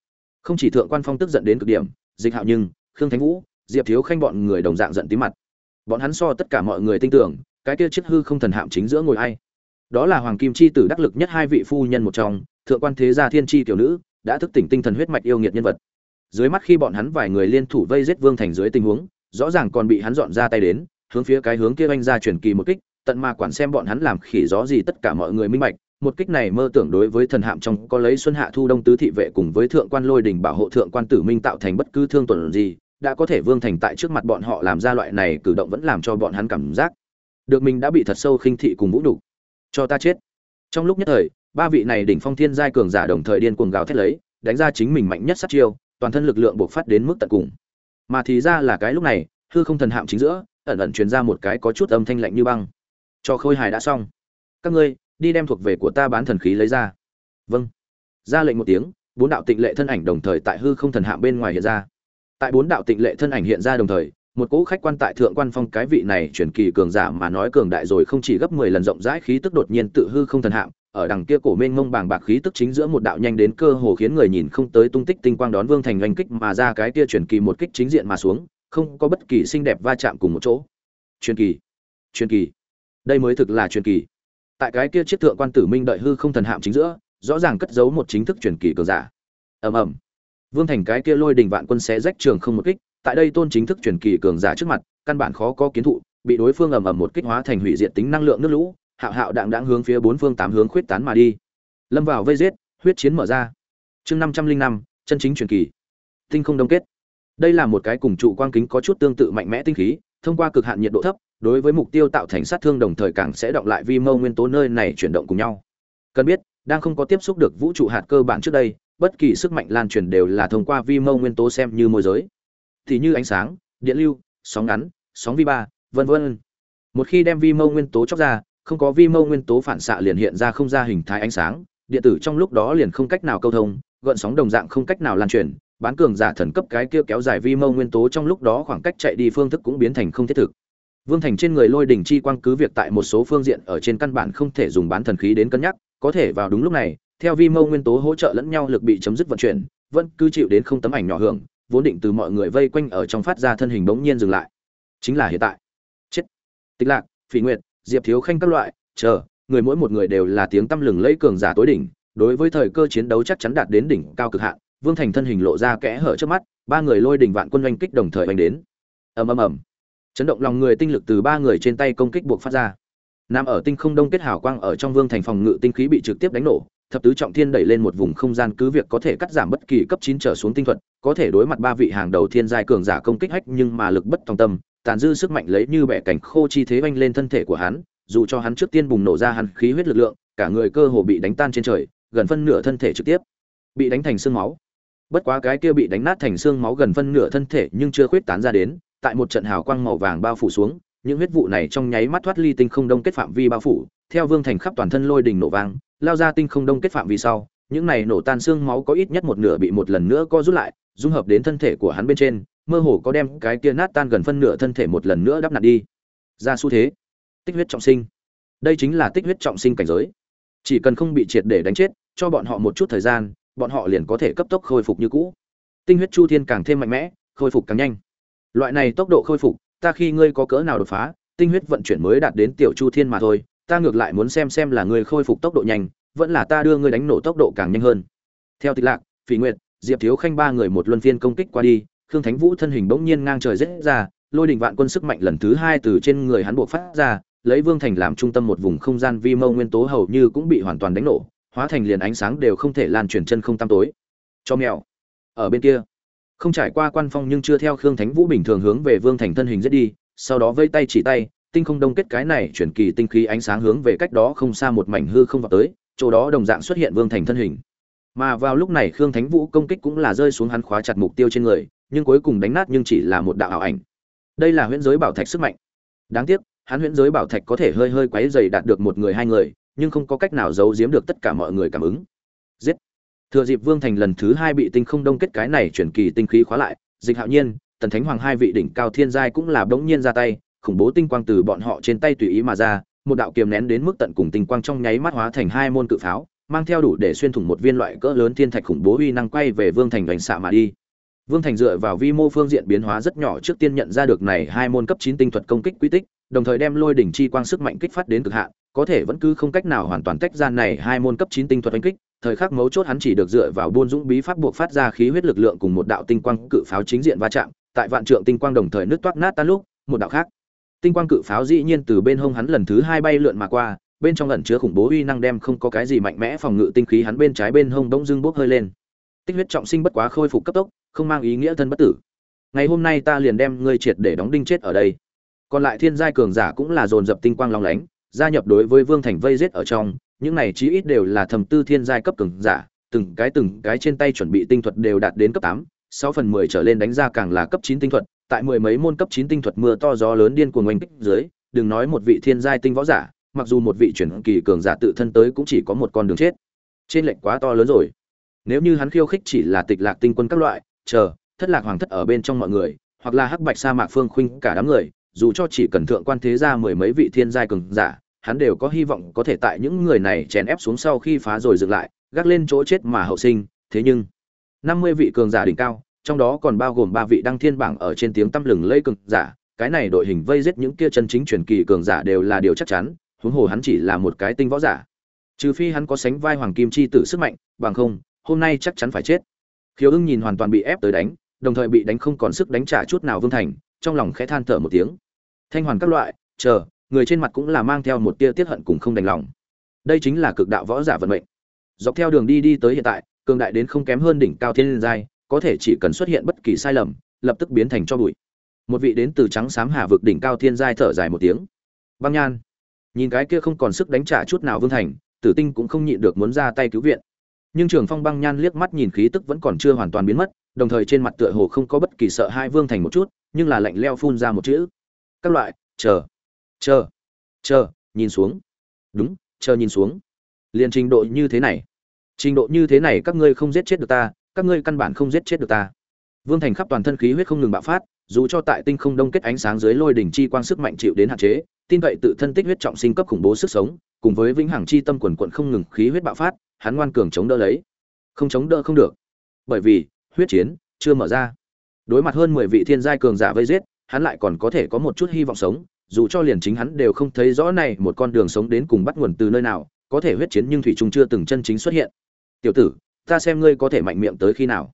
Không chỉ thượng quan phong tức giận đến cực điểm, dịch hạo nhưng, khương thánh vũ, diệp thiếu khanh bọn người đồng dạng giận tí mặt. Bọn hắn so tất cả mọi người tin tưởng, cái kia chiếc hư không thần hạm chính giữa ngồi ai. Đó là hoàng kim chi tử đắc lực nhất hai vị phu nhân một trong, thượng quan thế gia thiên chi tiểu nữ, đã thức tỉnh tinh thần huyết mạch yêu nghiệt nhân vật. Dưới mắt khi bọn hắn vài người liên thủ vây giết vương thành dưới tình huống, rõ ràng còn bị hắn dọn ra tay đến, hướng phía cái hướng kia anh ra truyền kỳ một kích tận mà quản xem bọn hắn làm khỉ gió gì, tất cả mọi người minh bạch, một kích này mơ tưởng đối với thần hạm trong có lấy xuân hạ thu đông tứ thị vệ cùng với thượng quan lôi đình bảo hộ thượng quan tử minh tạo thành bất cứ thương tuần gì, đã có thể vương thành tại trước mặt bọn họ làm ra loại này cử động vẫn làm cho bọn hắn cảm giác được mình đã bị thật sâu khinh thị cùng vũ nhục. Cho ta chết. Trong lúc nhất thời, ba vị này đỉnh phong thiên giai cường giả đồng thời điên cuồng gào thét lấy, đánh ra chính mình mạnh nhất sát chiêu, toàn thân lực lượng buộc phát đến mức tận cùng. Mà thì ra là cái lúc này, hư không thần hạm chính giữa, ẩn ẩn truyền ra một cái có chút âm thanh lạnh như băng cho khôi hài đã xong. Các ngươi, đi đem thuộc về của ta bán thần khí lấy ra. Vâng. Ra lệnh một tiếng, bốn đạo tịnh lệ thân ảnh đồng thời tại hư không thần hạm bên ngoài hiện ra. Tại bốn đạo tịnh lệ thân ảnh hiện ra đồng thời, một cỗ khách quan tại thượng quan phong cái vị này chuyển kỳ cường giả mà nói cường đại rồi không chỉ gấp mười lần rộng rãi khí tức đột nhiên tự hư không thần hạm, ở đằng kia cổ mênh mông bàng bạc khí tức chính giữa một đạo nhanh đến cơ hồ khiến người nhìn không tới tung tích tinh quang đón vương thành oanh kích mà ra cái kia chuyển kỳ một kích chính diện mà xuống, không có bất kỳ xinh đẹp va chạm cùng một chỗ. Chuyển kỳ. Chuyển kỳ đây mới thực là truyền kỳ. Tại cái kia chiếc thượng quan tử minh đợi hư không thần hạm chính giữa, rõ ràng cất giấu một chính thức truyền kỳ cường giả. Ầm ầm. Vương thành cái kia lôi đình vạn quân xé rách trường không một kích, tại đây tôn chính thức truyền kỳ cường giả trước mặt, căn bản khó có kiến thụ, bị đối phương ầm ầm một kích hóa thành hủy diệt tính năng lượng nước lũ, hạo hạo đạm đãng hướng phía bốn phương tám hướng khuyết tán mà đi. Lâm vào vây giết, huyết chiến mở ra. Chương năm trăm linh năm, chân chính truyền kỳ. Tinh không đông kết. Đây là một cái cùng trụ quang kính có chút tương tự mạnh mẽ tinh khí, thông qua cực hạn nhiệt độ thấp đối với mục tiêu tạo thành sát thương đồng thời càng sẽ động lại vi mô nguyên tố nơi này chuyển động cùng nhau. Cần biết, đang không có tiếp xúc được vũ trụ hạt cơ bản trước đây, bất kỳ sức mạnh lan truyền đều là thông qua vi mô nguyên tố xem như môi giới. Thì như ánh sáng, điện lưu, sóng ngắn, sóng vi ba, vân vân. Một khi đem vi mô nguyên tố chóc ra, không có vi mô nguyên tố phản xạ liền hiện ra không ra hình thái ánh sáng, điện tử trong lúc đó liền không cách nào câu thông, gợn sóng đồng dạng không cách nào lan truyền, bán cường giả thần cấp cái kia kéo dài vi mô nguyên tố trong lúc đó khoảng cách chạy đi phương thức cũng biến thành không thiết thực vương thành trên người lôi đỉnh chi quang cứ việc tại một số phương diện ở trên căn bản không thể dùng bán thần khí đến cân nhắc, có thể vào đúng lúc này, theo vi mâu nguyên tố hỗ trợ lẫn nhau lực bị chấm dứt vận chuyển, vẫn cứ chịu đến không tấm ảnh nhỏ hưởng, vốn định từ mọi người vây quanh ở trong phát ra thân hình bỗng nhiên dừng lại. Chính là hiện tại. Chết. Tịch lạc, phỉ nguyệt, diệp thiếu khanh các loại, chờ, người mỗi một người đều là tiếng tăm lừng lẫy cường giả tối đỉnh, đối với thời cơ chiến đấu chắc chắn đạt đến đỉnh cao cực hạn, vương thành thân hình lộ ra kẽ hở trước mắt, ba người lôi đỉnh vạn quân oanh kích đồng thời oanh đến. Ầm ầm ầm chấn động lòng người tinh lực từ ba người trên tay công kích buộc phát ra. Nằm ở tinh không đông kết hào quang ở trong vương thành phòng ngự tinh khí bị trực tiếp đánh nổ, thập tứ trọng thiên đẩy lên một vùng không gian, cứ việc có thể cắt giảm bất kỳ cấp chín trở xuống tinh thuật, có thể đối mặt ba vị hàng đầu thiên giai cường giả công kích hách nhưng mà lực bất tòng tâm, tàn dư sức mạnh lấy như bẻ cảnh khô chi thế oanh lên thân thể của hắn, dù cho hắn trước tiên bùng nổ ra hắn khí huyết lực lượng, cả người cơ hồ bị đánh tan trên trời, gần phân nửa thân thể trực tiếp bị đánh thành xương máu. Bất quá cái kia bị đánh nát thành xương máu gần phân nửa thân thể nhưng chưa khuyết tán ra đến tại một trận hào quang màu vàng bao phủ xuống, những huyết vụ này trong nháy mắt thoát ly tinh không đông kết phạm vi bao phủ, theo vương thành khắp toàn thân lôi đình nổ vang, lao ra tinh không đông kết phạm vi sau, những này nổ tan xương máu có ít nhất một nửa bị một lần nữa co rút lại, dung hợp đến thân thể của hắn bên trên, mơ hồ có đem cái kia nát tan gần phân nửa thân thể một lần nữa đắp nặn đi. Ra xu thế. Tích huyết trọng sinh. Đây chính là tích huyết trọng sinh cảnh giới. Chỉ cần không bị triệt để đánh chết, cho bọn họ một chút thời gian, bọn họ liền có thể cấp tốc khôi phục như cũ. Tinh huyết chu thiên càng thêm mạnh mẽ, khôi phục càng nhanh loại này tốc độ khôi phục, ta khi ngươi có cỡ nào đột phá, tinh huyết vận chuyển mới đạt đến tiểu chu thiên mà thôi, ta ngược lại muốn xem xem là ngươi khôi phục tốc độ nhanh, vẫn là ta đưa ngươi đánh nổ tốc độ càng nhanh hơn. Theo tịch lạc, phỉ nguyệt, diệp thiếu khanh ba người một luân phiên công kích qua đi, khương thánh vũ thân hình bỗng nhiên ngang trời rết ra, lôi đình vạn quân sức mạnh lần thứ hai từ trên người hắn buộc phát ra, lấy vương thành làm trung tâm một vùng không gian vi mâu nguyên tố hầu như cũng bị hoàn toàn đánh nổ, hóa thành liền ánh sáng đều không thể lan truyền chân không tăm tối. Cho mèo, ở bên kia không trải qua quan phong nhưng chưa theo khương thánh vũ bình thường hướng về vương thành thân hình giết đi, sau đó vây tay chỉ tay, tinh không đông kết cái này chuyển kỳ tinh khí ánh sáng hướng về cách đó không xa một mảnh hư không vào tới, chỗ đó đồng dạng xuất hiện vương thành thân hình. Mà vào lúc này khương thánh vũ công kích cũng là rơi xuống hắn khóa chặt mục tiêu trên người, nhưng cuối cùng đánh nát nhưng chỉ là một đạo ảo ảnh. Đây là huyễn giới bảo thạch sức mạnh. Đáng tiếc, hắn huyễn giới bảo thạch có thể hơi hơi quấy dày đạt được một người hai người, nhưng không có cách nào giấu giếm được tất cả mọi người cảm ứng. Giết! Thừa dịp vương thành lần thứ hai bị tinh không đông kết cái này chuyển kỳ tinh khí khóa lại, dịch hạo nhiên, tần thánh hoàng hai vị đỉnh cao thiên giai cũng là bỗng nhiên ra tay, khủng bố tinh quang từ bọn họ trên tay tùy ý mà ra, một đạo kiềm nén đến mức tận cùng tinh quang trong nháy mắt hóa thành hai môn cự pháo, mang theo đủ để xuyên thủng một viên loại cỡ lớn thiên thạch khủng bố uy năng quay về vương thành đánh xạ mà đi. Vương thành dựa vào vi mô phương diện biến hóa rất nhỏ trước tiên nhận ra được này hai môn cấp chín tinh thuật công kích quy tích, đồng thời đem lôi đỉnh chi quang sức mạnh kích phát đến cực hạn, có thể vẫn cứ không cách nào hoàn toàn tách ra này hai môn cấp chín tinh thuật đánh kích thời khắc mấu chốt hắn chỉ được dựa vào buôn dũng bí pháp buộc phát ra khí huyết lực lượng cùng một đạo tinh quang cự pháo chính diện va chạm, tại vạn trượng tinh quang đồng thời nứt toát nát tan lúc, một đạo khác. Tinh quang cự pháo dĩ nhiên từ bên hông hắn lần thứ hai bay lượn mà qua, bên trong ẩn chứa khủng bố uy năng đem không có cái gì mạnh mẽ phòng ngự tinh khí hắn bên trái bên hông bỗng dưng bốc hơi lên. Tích huyết trọng sinh bất quá khôi phục cấp tốc, không mang ý nghĩa thân bất tử. Ngày hôm nay ta liền đem ngươi triệt để đóng đinh chết ở đây. Còn lại thiên giai cường giả cũng là dồn dập tinh quang long lánh, gia nhập đối với vương thành vây giết ở trong những này chí ít đều là thầm tư thiên giai cấp cường giả, từng cái từng cái trên tay chuẩn bị tinh thuật đều đạt đến cấp tám, sáu phần mười trở lên đánh ra càng là cấp chín tinh thuật, tại mười mấy môn cấp chín tinh thuật mưa to gió lớn điên cuồng oanh kích dưới, đừng nói một vị thiên giai tinh võ giả, mặc dù một vị chuyển kỳ cường giả tự thân tới cũng chỉ có một con đường chết. Trên lệnh quá to lớn rồi. Nếu như hắn khiêu khích chỉ là tịch lạc tinh quân các loại, chờ, thất lạc hoàng thất ở bên trong mọi người, hoặc là hắc bạch sa mạc phương khuynh cả đám người, dù cho chỉ cần thượng quan thế gia mười mấy vị thiên giai cường giả hắn đều có hy vọng có thể tại những người này chèn ép xuống sau khi phá rồi dựng lại, gác lên chỗ chết mà hậu sinh, thế nhưng, năm mươi vị cường giả đỉnh cao, trong đó còn bao gồm ba vị đăng thiên bảng ở trên tiếng tăm lừng lây cường giả, cái này đội hình vây giết những kia chân chính truyền kỳ cường giả đều là điều chắc chắn, huống hồ hắn chỉ là một cái tinh võ giả. Trừ phi hắn có sánh vai hoàng kim chi tử sức mạnh, bằng không, hôm nay chắc chắn phải chết. Khiếu ưng nhìn hoàn toàn bị ép tới đánh, đồng thời bị đánh không còn sức đánh trả chút nào vương thành, trong lòng khẽ than thở một tiếng. Thanh hoàn các loại, chờ người trên mặt cũng là mang theo một tia tiết hận cùng không đành lòng. Đây chính là cực đạo võ giả vận mệnh. Dọc theo đường đi đi tới hiện tại, cường đại đến không kém hơn đỉnh cao thiên giai, có thể chỉ cần xuất hiện bất kỳ sai lầm, lập tức biến thành cho bụi. Một vị đến từ trắng xám hà vực đỉnh cao thiên giai thở dài một tiếng. Băng nhan, nhìn cái kia không còn sức đánh trả chút nào vương thành, tử tinh cũng không nhịn được muốn ra tay cứu viện. Nhưng trường phong băng nhan liếc mắt nhìn khí tức vẫn còn chưa hoàn toàn biến mất, đồng thời trên mặt tựa hồ không có bất kỳ sợ hai vương thành một chút, nhưng là lạnh leo phun ra một chữ. Các loại, chờ chờ chờ, nhìn xuống. Đúng, chờ nhìn xuống. Liền trình độ như thế này. Trình độ như thế này các ngươi không giết chết được ta, các ngươi căn bản không giết chết được ta. Vương thành khắp toàn thân khí huyết không ngừng bạo phát, dù cho tại tinh không đông kết ánh sáng dưới lôi đỉnh chi quang sức mạnh chịu đến hạn chế, tin vậy tự thân tích huyết trọng sinh cấp khủng bố sức sống, cùng với vĩnh hằng chi tâm quần quận không ngừng khí huyết bạo phát, hắn ngoan cường chống đỡ lấy. Không chống đỡ không được. Bởi vì, huyết chiến chưa mở ra. Đối mặt hơn mười vị thiên giai cường giả vây giết, hắn lại còn có thể có một chút hy vọng sống dù cho liền chính hắn đều không thấy rõ này một con đường sống đến cùng bắt nguồn từ nơi nào, có thể huyết chiến nhưng thủy trung chưa từng chân chính xuất hiện. Tiểu tử, ta xem ngươi có thể mạnh miệng tới khi nào.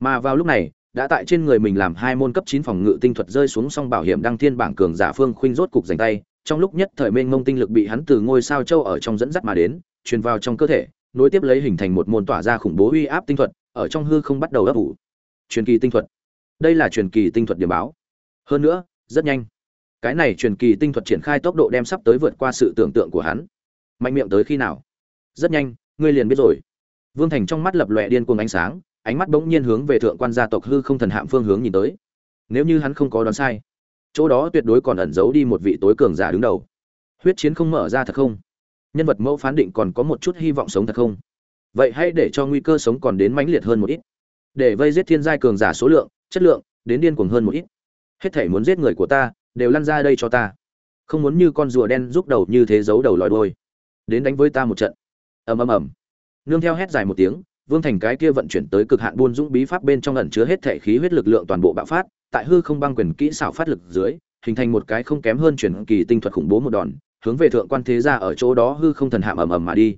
Mà vào lúc này, đã tại trên người mình làm hai môn cấp chín phòng ngự tinh thuật rơi xuống song bảo hiểm đăng thiên bảng cường giả phương khuynh rốt cục giành tay, trong lúc nhất thời mênh mông tinh lực bị hắn từ ngôi sao châu ở trong dẫn dắt mà đến, truyền vào trong cơ thể, nối tiếp lấy hình thành một môn tỏa ra khủng bố uy áp tinh thuật, ở trong hư không bắt đầu ấp ủ. Truyền kỳ tinh thuật. Đây là truyền kỳ tinh thuật điểm báo. Hơn nữa, rất nhanh cái này truyền kỳ tinh thuật triển khai tốc độ đem sắp tới vượt qua sự tưởng tượng của hắn. Mạnh miệng tới khi nào? Rất nhanh, ngươi liền biết rồi. Vương thành trong mắt lập lòe điên cuồng ánh sáng, ánh mắt bỗng nhiên hướng về thượng quan gia tộc hư không thần hạm phương hướng nhìn tới. Nếu như hắn không có đoán sai, chỗ đó tuyệt đối còn ẩn giấu đi một vị tối cường giả đứng đầu. Huyết chiến không mở ra thật không? Nhân vật mẫu phán định còn có một chút hy vọng sống thật không? Vậy hãy để cho nguy cơ sống còn đến mãnh liệt hơn một ít. Để vây giết thiên giai cường giả số lượng, chất lượng, đến điên cuồng hơn một ít. Hết thể muốn giết người của ta đều lăn ra đây cho ta. Không muốn như con rùa đen rút đầu như thế giấu đầu lòi đôi đến đánh với ta một trận. Ầm ầm ầm. Nương theo hét dài một tiếng, vương thành cái kia vận chuyển tới cực hạn buôn dũng bí pháp bên trong ẩn chứa hết thể khí huyết lực lượng toàn bộ bạo phát, tại hư không băng quyền kỹ xảo phát lực dưới, hình thành một cái không kém hơn chuyển kỳ tinh thuật khủng bố một đòn, hướng về thượng quan thế gia ở chỗ đó hư không thần hạm ầm ầm mà đi.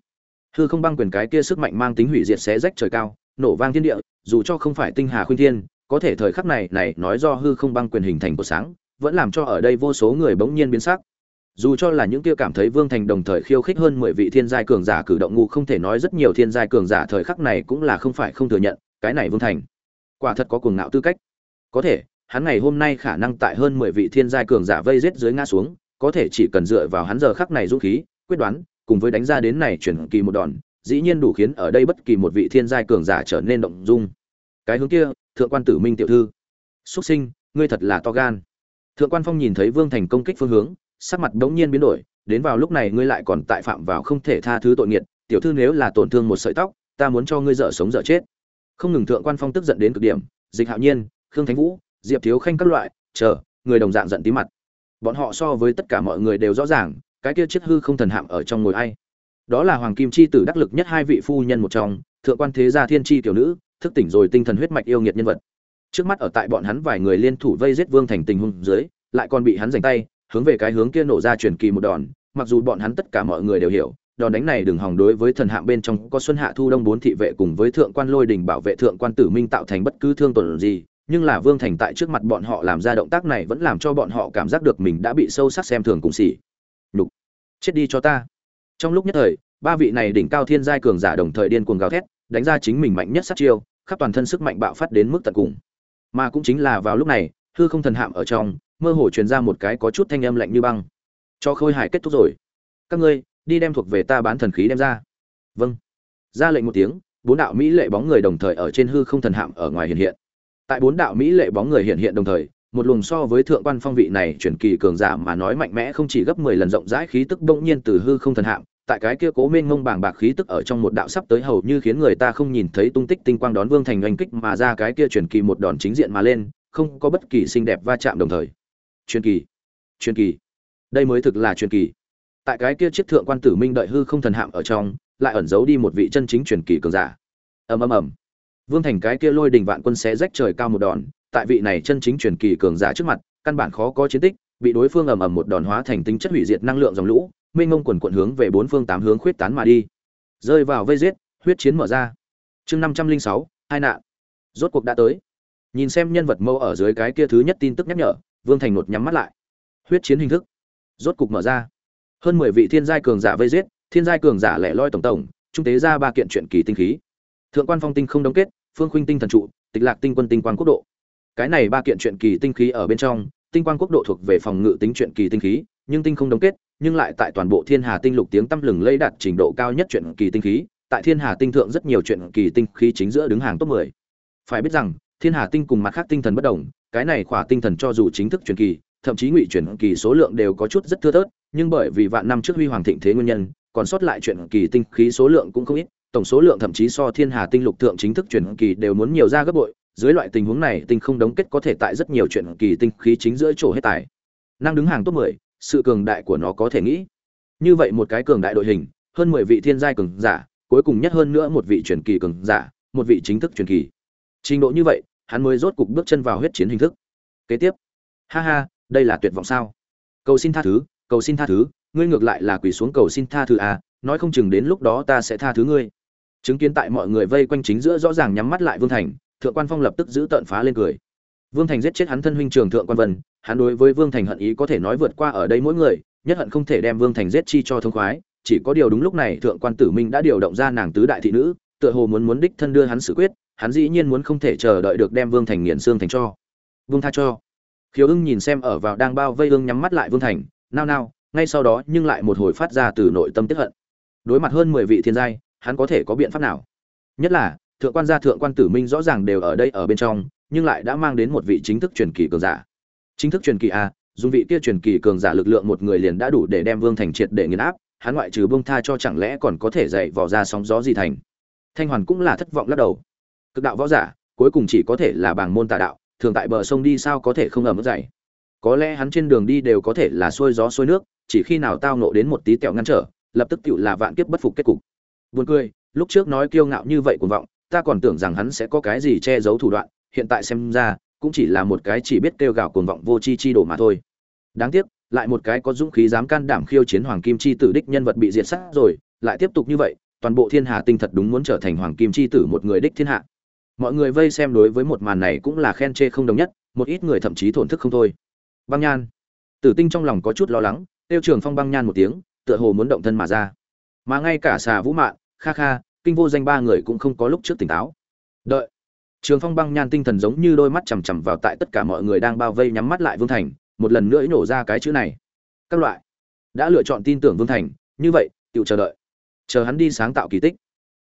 Hư không băng quyền cái kia sức mạnh mang tính hủy diệt xé rách trời cao, nổ vang thiên địa, dù cho không phải tinh hà khuyên thiên, có thể thời khắc này này nói do hư không băng quyền hình thành của sáng vẫn làm cho ở đây vô số người bỗng nhiên biến sắc. Dù cho là những kia cảm thấy vương thành đồng thời khiêu khích hơn mười vị thiên giai cường giả cử động ngu không thể nói rất nhiều thiên giai cường giả thời khắc này cũng là không phải không thừa nhận, cái này vương thành, quả thật có cuồng ngạo tư cách. Có thể, hắn ngày hôm nay khả năng tại hơn mười vị thiên giai cường giả vây giết dưới ngã xuống, có thể chỉ cần dựa vào hắn giờ khắc này dũng khí, quyết đoán, cùng với đánh ra đến này chuyển kỳ một đòn, dĩ nhiên đủ khiến ở đây bất kỳ một vị thiên giai cường giả trở nên động dung. Cái hướng kia, thượng quan tử minh tiểu thư. Xuất sinh, ngươi thật là to gan thượng quan phong nhìn thấy vương thành công kích phương hướng, sắc mặt đống nhiên biến đổi, đến vào lúc này ngươi lại còn tại phạm vào không thể tha thứ tội nghiệt, tiểu thư nếu là tổn thương một sợi tóc, ta muốn cho ngươi dở sống dở chết. Không ngừng thượng quan phong tức giận đến cực điểm, dịch hạo nhiên, khương thánh vũ, diệp thiếu khanh các loại, chờ, người đồng dạng giận tí mặt. Bọn họ so với tất cả mọi người đều rõ ràng, cái kia chiếc hư không thần hạm ở trong ngồi ai. Đó là hoàng kim chi tử đắc lực nhất hai vị phu nhân một trong, thượng quan thế gia thiên chi tiểu nữ, thức tỉnh rồi tinh thần huyết mạch yêu nghiệt nhân vật trước mắt ở tại bọn hắn vài người liên thủ vây giết vương thành tình huống dưới, lại còn bị hắn giành tay, hướng về cái hướng kia nổ ra truyền kỳ một đòn. Mặc dù bọn hắn tất cả mọi người đều hiểu, đòn đánh này đừng hòng đối với thần hạng bên trong có xuân hạ thu đông bốn thị vệ cùng với thượng quan lôi đình bảo vệ thượng quan tử minh tạo thành bất cứ thương tổn gì, nhưng là vương thành tại trước mặt bọn họ làm ra động tác này vẫn làm cho bọn họ cảm giác được mình đã bị sâu sắc xem thường cùng xỉ. Nhục. Chết đi cho ta. Trong lúc nhất thời, ba vị này đỉnh cao thiên giai cường giả đồng thời điên cuồng gào thét, đánh ra chính mình mạnh nhất sát chiêu, khắp toàn thân sức mạnh bạo phát đến mức tận cùng mà cũng chính là vào lúc này, hư không thần hạm ở trong, mơ hồ truyền ra một cái có chút thanh âm lạnh như băng. Cho khôi hải kết thúc rồi. Các ngươi, đi đem thuộc về ta bán thần khí đem ra. Vâng. Ra lệnh một tiếng, bốn đạo mỹ lệ bóng người đồng thời ở trên hư không thần hạm ở ngoài hiện hiện. Tại bốn đạo mỹ lệ bóng người hiện hiện đồng thời, một luồng so với thượng quan phong vị này chuyển kỳ cường giả mà nói mạnh mẽ không chỉ gấp mười lần rộng rãi khí tức bỗng nhiên từ hư không thần hạm tại cái kia cố mênh mông bàng bạc khí tức ở trong một đạo sắp tới hầu như khiến người ta không nhìn thấy tung tích tinh quang đón vương thành oanh kích mà ra cái kia truyền kỳ một đòn chính diện mà lên, không có bất kỳ xinh đẹp va chạm đồng thời. Truyền kỳ truyền kỳ. Đây mới thực là truyền kỳ. Tại cái kia chiếc thượng quan tử minh đợi hư không thần hạm ở trong, lại ẩn giấu đi một vị chân chính truyền kỳ cường giả. Ầm ầm ầm. Vương thành cái kia lôi đình vạn quân xé rách trời cao một đòn, tại vị này chân chính truyền kỳ cường giả trước mặt, căn bản khó có chiến tích, bị đối phương ầm ầm một đòn hóa thành tính chất hủy diệt năng lượng dòng lũ mênh mông quần quận hướng về bốn phương tám hướng khuyết tán mà đi. Rơi vào vây giết, huyết chiến mở ra. Chương năm trăm linh sáu, hai nạn. Rốt cuộc đã tới. Nhìn xem nhân vật mâu ở dưới cái kia thứ nhất tin tức nhắc nhở, vương thành nột nhắm mắt lại. Huyết chiến hình thức. Rốt cục mở ra. Hơn mười vị thiên giai cường giả vây giết, thiên giai cường giả lẻ loi tổng tổng, trung tế ra ba kiện truyện kỳ tinh khí. Thượng quan phong tinh không đóng kết, phương khuynh tinh thần trụ, tịch lạc tinh quân tinh quang quốc độ. Cái này ba kiện truyện kỳ tinh khí ở bên trong, tinh quang quốc độ thuộc về phòng ngự tính truyện kỳ tinh khí, nhưng tinh không đóng kết nhưng lại tại toàn bộ thiên hà tinh lục tiếng tăm lừng lây đạt trình độ cao nhất chuyện kỳ tinh khí tại thiên hà tinh thượng rất nhiều chuyện kỳ tinh khí chính giữa đứng hàng top 10. phải biết rằng thiên hà tinh cùng mặt khác tinh thần bất đồng cái này khỏa tinh thần cho dù chính thức truyền kỳ thậm chí ngụy truyền kỳ số lượng đều có chút rất thưa thớt nhưng bởi vì vạn năm trước huy hoàng thịnh thế nguyên nhân còn sót lại truyền kỳ tinh khí số lượng cũng không ít tổng số lượng thậm chí so thiên hà tinh lục thượng chính thức truyền kỳ đều muốn nhiều ra gấp bội dưới loại tình huống này tinh không đóng kết có thể tại rất nhiều chuyện kỳ tinh khí chính giữa chỗ hết tài năng đứng hàng top 10, sự cường đại của nó có thể nghĩ. Như vậy một cái cường đại đội hình, hơn 10 vị thiên giai cường giả, cuối cùng nhất hơn nữa một vị truyền kỳ cường giả, một vị chính thức truyền kỳ. Trình độ như vậy, hắn mới rốt cục bước chân vào huyết chiến hình thức. Kế tiếp. Ha ha, đây là tuyệt vọng sao? Cầu xin tha thứ, cầu xin tha thứ, ngươi ngược lại là quỳ xuống cầu xin tha thứ à nói không chừng đến lúc đó ta sẽ tha thứ ngươi. Chứng kiến tại mọi người vây quanh chính giữa rõ ràng nhắm mắt lại vương thành, thượng quan phong lập tức giữ tợn phá lên cười. Vương thành giết chết hắn thân huynh trường thượng quan vân hắn đối với vương thành hận ý có thể nói vượt qua ở đây mỗi người, nhất hận không thể đem vương thành giết chi cho thông khoái, chỉ có điều đúng lúc này thượng quan tử minh đã điều động ra nàng tứ đại thị nữ, tựa hồ muốn muốn đích thân đưa hắn xử quyết, hắn dĩ nhiên muốn không thể chờ đợi được đem vương thành nghiền xương thành cho. Vương tha cho. Khiếu ưng nhìn xem ở vào đang bao vây ương nhắm mắt lại vương thành, nao nao, ngay sau đó nhưng lại một hồi phát ra từ nội tâm tức hận. Đối mặt hơn mười vị thiên giai, hắn có thể có biện pháp nào? Nhất là, thượng quan gia thượng quan tử minh rõ ràng đều ở đây ở bên trong, nhưng lại đã mang đến một vị chính thức truyền kỳ cường giả chính thức truyền kỳ a, dùng vị kia truyền kỳ cường giả lực lượng một người liền đã đủ để đem vương thành triệt để nghiền áp, hắn ngoại trừ bông tha cho chẳng lẽ còn có thể dạy vò ra sóng gió gì thành? Thanh hoàn cũng là thất vọng lắc đầu. Cực đạo võ giả, cuối cùng chỉ có thể là bảng môn tà đạo, thường tại bờ sông đi sao có thể không ở mức dày có lẽ hắn trên đường đi đều có thể là xuôi gió xuôi nước, chỉ khi nào tao nộ đến một tí tẹo ngăn trở, lập tức tựu là vạn kiếp bất phục kết cục. Buồn cười, lúc trước nói kiêu ngạo như vậy cuồng vọng, ta còn tưởng rằng hắn sẽ có cái gì che giấu thủ đoạn, hiện tại xem ra cũng chỉ là một cái chỉ biết kêu gào cuồng vọng vô chi chi đổ mà thôi. Đáng tiếc, lại một cái có dũng khí dám can đảm khiêu chiến hoàng kim chi tử đích nhân vật bị diệt sát rồi, lại tiếp tục như vậy, toàn bộ thiên hà tinh thật đúng muốn trở thành hoàng kim chi tử một người đích thiên hạ. Mọi người vây xem đối với một màn này cũng là khen chê không đồng nhất, một ít người thậm chí thổn thức không thôi. Băng nhan. Tử tinh trong lòng có chút lo lắng, tiêu trường phong băng nhan một tiếng, tựa hồ muốn động thân mà ra. Mà ngay cả xà vũ mạn, kha kha, kinh vô danh ba người cũng không có lúc trước tỉnh táo. Đợi trường phong băng nhan tinh thần giống như đôi mắt chằm chằm vào tại tất cả mọi người đang bao vây nhắm mắt lại vương thành, một lần nữa nổ ra cái chữ này. Các loại. Đã lựa chọn tin tưởng vương thành, như vậy tự chờ đợi. Chờ hắn đi sáng tạo kỳ tích.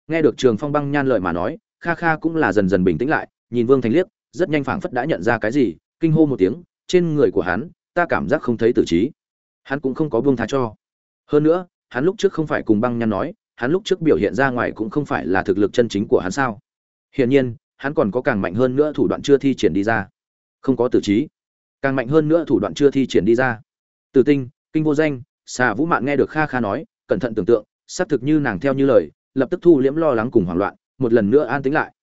Nghe được trường phong băng nhan lời mà nói, kha kha cũng là dần dần bình tĩnh lại, nhìn vương thành liếc, rất nhanh phảng phất đã nhận ra cái gì, kinh hô một tiếng, trên người của hắn, ta cảm giác không thấy tử trí. Hắn cũng không có buông tha cho. Hơn nữa, hắn lúc trước không phải cùng băng nhan nói, hắn lúc trước biểu hiện ra ngoài cũng không phải là thực lực chân chính của hắn sao? Hiển nhiên hắn còn có càng mạnh hơn nữa thủ đoạn chưa thi triển đi ra. Không có tử trí. Càng mạnh hơn nữa thủ đoạn chưa thi triển đi ra. Tử tinh, kinh vô danh, xà vũ mạng nghe được kha kha nói, cẩn thận tưởng tượng, xác thực như nàng theo như lời, lập tức thu liễm lo lắng cùng hoảng loạn, một lần nữa an tính lại.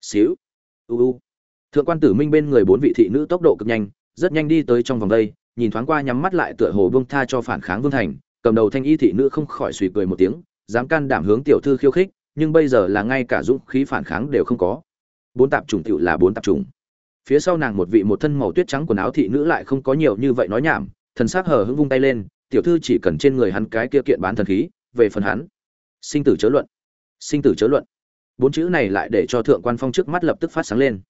Xíu. U u. Thượng quan tử minh bên người bốn vị thị nữ tốc độ cực nhanh, rất nhanh đi tới trong vòng đây, nhìn thoáng qua nhắm mắt lại tựa hồ vương tha cho phản kháng vương thành, cầm đầu thanh y thị nữ không khỏi suy cười một tiếng, dám can đảm hướng tiểu thư khiêu khích, nhưng bây giờ là ngay cả dũng khí phản kháng đều không có bốn tạp chủng tiểu là bốn tạp chủng. Phía sau nàng một vị một thân màu tuyết trắng quần áo thị nữ lại không có nhiều như vậy nói nhảm, thần sắc hờ hững vung tay lên, tiểu thư chỉ cần trên người hắn cái kia kiện bán thần khí, về phần hắn. Sinh tử chớ luận. Sinh tử chớ luận. Bốn chữ này lại để cho thượng quan phong trước mắt lập tức phát sáng lên.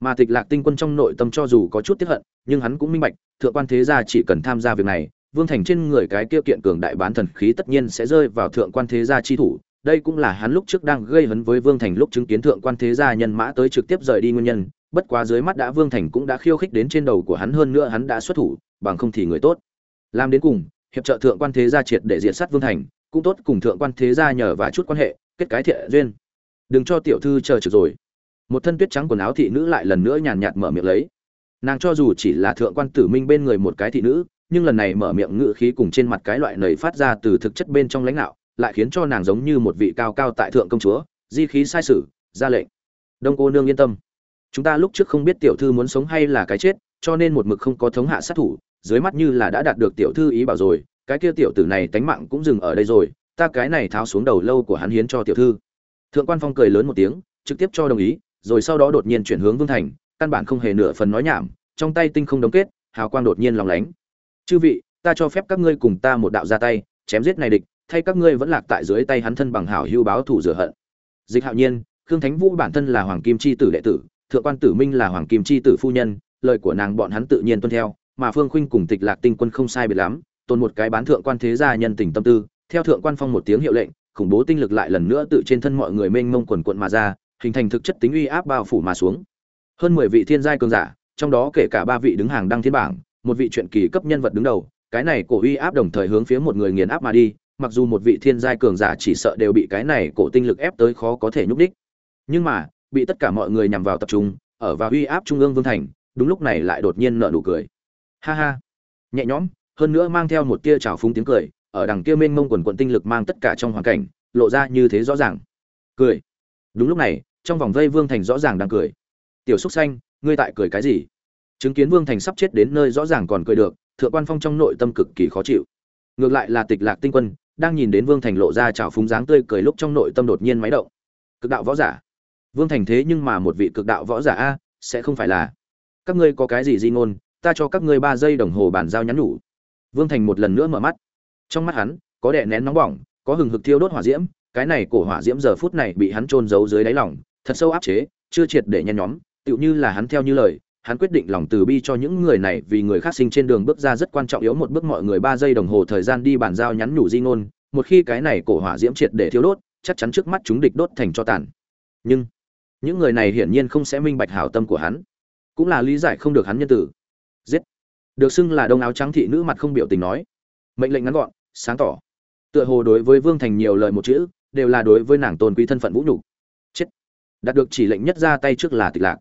Mà tịch lạc tinh quân trong nội tâm cho dù có chút tiếp hận, nhưng hắn cũng minh bạch, thượng quan thế gia chỉ cần tham gia việc này, vương thành trên người cái kia kiện cường đại bán thần khí tất nhiên sẽ rơi vào thượng quan thế gia chi thủ đây cũng là hắn lúc trước đang gây hấn với vương thành lúc chứng kiến thượng quan thế gia nhân mã tới trực tiếp rời đi nguyên nhân, bất quá dưới mắt đã vương thành cũng đã khiêu khích đến trên đầu của hắn hơn nữa hắn đã xuất thủ, bằng không thì người tốt. Làm đến cùng, hiệp trợ thượng quan thế gia triệt để diệt sát vương thành, cũng tốt cùng thượng quan thế gia nhờ và chút quan hệ, kết cái thiện duyên. Đừng cho tiểu thư chờ trực rồi. Một thân tuyết trắng quần áo thị nữ lại lần nữa nhàn nhạt mở miệng lấy. Nàng cho dù chỉ là thượng quan tử minh bên người một cái thị nữ, nhưng lần này mở miệng ngữ khí cùng trên mặt cái loại nảy phát ra từ thực chất bên trong lãnh đạo lại khiến cho nàng giống như một vị cao cao tại thượng công chúa, di khí sai sử, ra lệnh. Đông cô nương yên tâm. Chúng ta lúc trước không biết tiểu thư muốn sống hay là cái chết, cho nên một mực không có thống hạ sát thủ, dưới mắt như là đã đạt được tiểu thư ý bảo rồi, cái kia tiểu tử này tánh mạng cũng dừng ở đây rồi, ta cái này tháo xuống đầu lâu của hắn hiến cho tiểu thư. Thượng quan phong cười lớn một tiếng, trực tiếp cho đồng ý, rồi sau đó đột nhiên chuyển hướng vương thành, căn bản không hề nửa phần nói nhảm, trong tay tinh không đóng kết, hào quang đột nhiên lòng lánh. Chư vị, ta cho phép các ngươi cùng ta một đạo ra tay, chém giết này địch thay các ngươi vẫn lạc tại dưới tay hắn thân bằng hảo hưu báo thủ rửa hận. Dịch hạo nhiên, khương thánh vũ bản thân là hoàng kim chi tử đệ tử, thượng quan tử minh là hoàng kim chi tử phu nhân, lời của nàng bọn hắn tự nhiên tuân theo, mà phương khuynh cùng tịch lạc tinh quân không sai biệt lắm, tồn một cái bán thượng quan thế gia nhân tình tâm tư, theo thượng quan phong một tiếng hiệu lệnh, khủng bố tinh lực lại lần nữa tự trên thân mọi người mênh mông quần quận mà ra, hình thành thực chất tính uy áp bao phủ mà xuống. Hơn mười vị thiên giai cường giả, trong đó kể cả ba vị đứng hàng đăng thiên bảng, một vị truyện kỳ cấp nhân vật đứng đầu, cái này cổ uy áp đồng thời hướng phía một người nghiền áp mà đi mặc dù một vị thiên giai cường giả chỉ sợ đều bị cái này cổ tinh lực ép tới khó có thể nhúc đích nhưng mà, bị tất cả mọi người nhằm vào tập trung, ở và uy áp trung ương vương thành, đúng lúc này lại đột nhiên nở nụ cười. Ha ha. Nhẹ nhõm, hơn nữa mang theo một tia trào phúng tiếng cười, ở đằng kia mênh mông quần quận tinh lực mang tất cả trong hoàn cảnh, lộ ra như thế rõ ràng. Cười. Đúng lúc này, trong vòng vây vương thành rõ ràng đang cười. Tiểu xúc xanh, ngươi tại cười cái gì? Chứng kiến vương thành sắp chết đến nơi rõ ràng còn cười được, thượng quan phong trong nội tâm cực kỳ khó chịu. Ngược lại là tịch lạc tinh quân đang nhìn đến vương thành lộ ra trào phúng dáng tươi cười lúc trong nội tâm đột nhiên máy động. Cực đạo võ giả. Vương thành thế nhưng mà một vị cực đạo võ giả a, sẽ không phải là. Các ngươi có cái gì di ngôn, ta cho các ngươi ba giây đồng hồ bàn giao nhắn nhủ. Vương thành một lần nữa mở mắt. Trong mắt hắn, có đè nén nóng bỏng, có hừng hực thiêu đốt hỏa diễm, cái này cổ hỏa diễm giờ phút này bị hắn trôn giấu dưới đáy lòng, thật sâu áp chế, chưa triệt để nhen nhóm, tựu như là hắn theo như lời hắn quyết định lòng từ bi cho những người này vì người khác sinh trên đường bước ra rất quan trọng yếu một bước mọi người ba giây đồng hồ thời gian đi bàn giao nhắn nhủ di ngôn, một khi cái này cổ hỏa diễm triệt để thiêu đốt, chắc chắn trước mắt chúng địch đốt thành cho tàn. Nhưng, những người này hiển nhiên không sẽ minh bạch hảo tâm của hắn. Cũng là lý giải không được hắn nhân tử. Giết. Được xưng là đông áo trắng thị nữ mặt không biểu tình nói. Mệnh lệnh ngắn gọn, sáng tỏ. Tựa hồ đối với vương thành nhiều lời một chữ, đều là đối với nàng tôn quý thân phận vũ nhục. Chết. Đạt được chỉ lệnh nhất ra tay trước là tịch lạc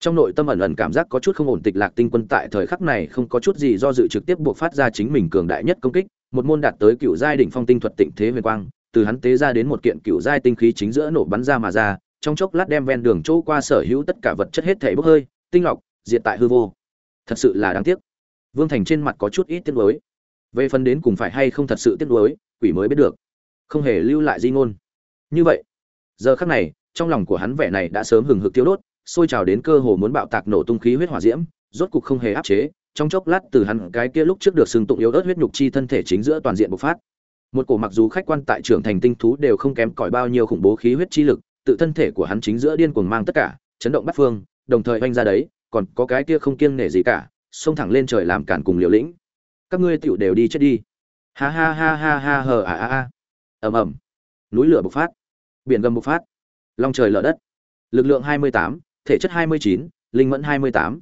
trong nội tâm ẩn ẩn cảm giác có chút không ổn tịch lạc tinh quân tại thời khắc này không có chút gì do dự trực tiếp buộc phát ra chính mình cường đại nhất công kích, một môn đạt tới cựu giai đỉnh phong tinh thuật tịnh thế huyền quang, từ hắn tế ra đến một kiện cựu giai tinh khí chính giữa nổ bắn ra mà ra, trong chốc lát đem ven đường chỗ qua sở hữu tất cả vật chất hết thể bốc hơi, tinh lọc, diệt tại hư vô. Thật sự là đáng tiếc. Vương thành trên mặt có chút ít tiếc nuối. Về phần đến cùng phải hay không thật sự tiếc nuối, quỷ mới biết được. Không hề lưu lại di ngôn. Như vậy, giờ khắc này, trong lòng của hắn vẻ này đã sớm hừng hực tiêu đốt sôi trào đến cơ hồ muốn bạo tạc nổ tung khí huyết hỏa diễm rốt cục không hề áp chế trong chốc lát từ hắn cái kia lúc trước được sừng tụng yếu ớt huyết nhục chi thân thể chính giữa toàn diện bộc phát. Một cổ mặc dù khách quan tại trưởng thành tinh thú đều không kém cỏi bao nhiêu khủng bố khí huyết chi lực tự thân thể của hắn chính giữa điên cuồng mang tất cả chấn động bát phương đồng thời vang ra đấy còn có cái kia không kiêng nể gì cả xông thẳng lên trời làm cản cùng liều lĩnh. Các ngươi tiểu đều đi chết đi. Ha ha ha ha ha hờ a a a. ầm ầm. Núi lửa bộc phát. Biển gầm bộc phát. Long trời lở đất. Lực lượng 28, thể chất 29, linh mẫn 28.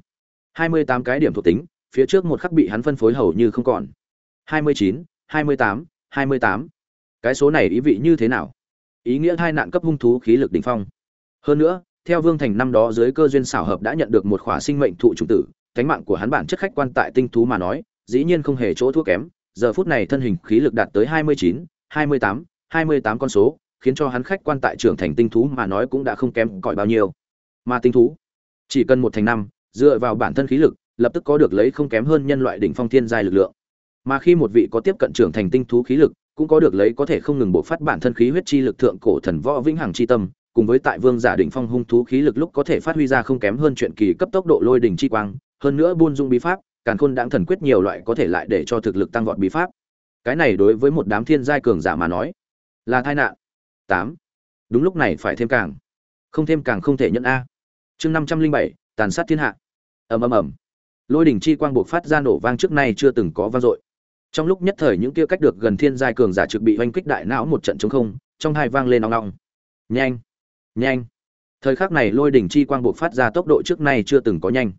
28 cái điểm thuộc tính phía trước một khắc bị hắn phân phối hầu như không còn. 29, 28, 28. cái số này ý vị như thế nào? Ý nghĩa hai nạn cấp hung thú khí lực đỉnh phong. Hơn nữa theo vương thành năm đó dưới cơ duyên xảo hợp đã nhận được một khỏa sinh mệnh thụ trùng tử cánh mạng của hắn bản chất khách quan tại tinh thú mà nói dĩ nhiên không hề chỗ thua kém. Giờ phút này thân hình khí lực đạt tới 29, 28, 28 con số khiến cho hắn khách quan tại trưởng thành tinh thú mà nói cũng đã không kém cỏi bao nhiêu mà tinh thú. Chỉ cần một thành năm, dựa vào bản thân khí lực, lập tức có được lấy không kém hơn nhân loại đỉnh phong thiên giai lực lượng. Mà khi một vị có tiếp cận trưởng thành tinh thú khí lực, cũng có được lấy có thể không ngừng bộc phát bản thân khí huyết chi lực thượng cổ thần võ vĩnh hằng chi tâm, cùng với tại vương giả đỉnh phong hung thú khí lực lúc có thể phát huy ra không kém hơn chuyện kỳ cấp tốc độ lôi đỉnh chi quang, hơn nữa buôn dung bí pháp, càn khôn đãng thần quyết nhiều loại có thể lại để cho thực lực tăng vọt bí pháp. Cái này đối với một đám thiên giai cường giả mà nói, là tai nạn. Tám. Đúng lúc này phải thêm càng. Không thêm càng không thể nhận a chương năm trăm linh bảy, tàn sát thiên hạ. Ầm ầm ầm. Lôi đỉnh chi quang buộc phát ra nổ vang trước nay chưa từng có vang dội. Trong lúc nhất thời những kia cách được gần thiên giai cường giả trực bị oanh kích đại não một trận chống không, trong hai vang lên nóng nóng nhanh! Nhanh! Thời khắc này lôi đỉnh chi quang buộc phát ra tốc độ trước nay chưa từng có nhanh.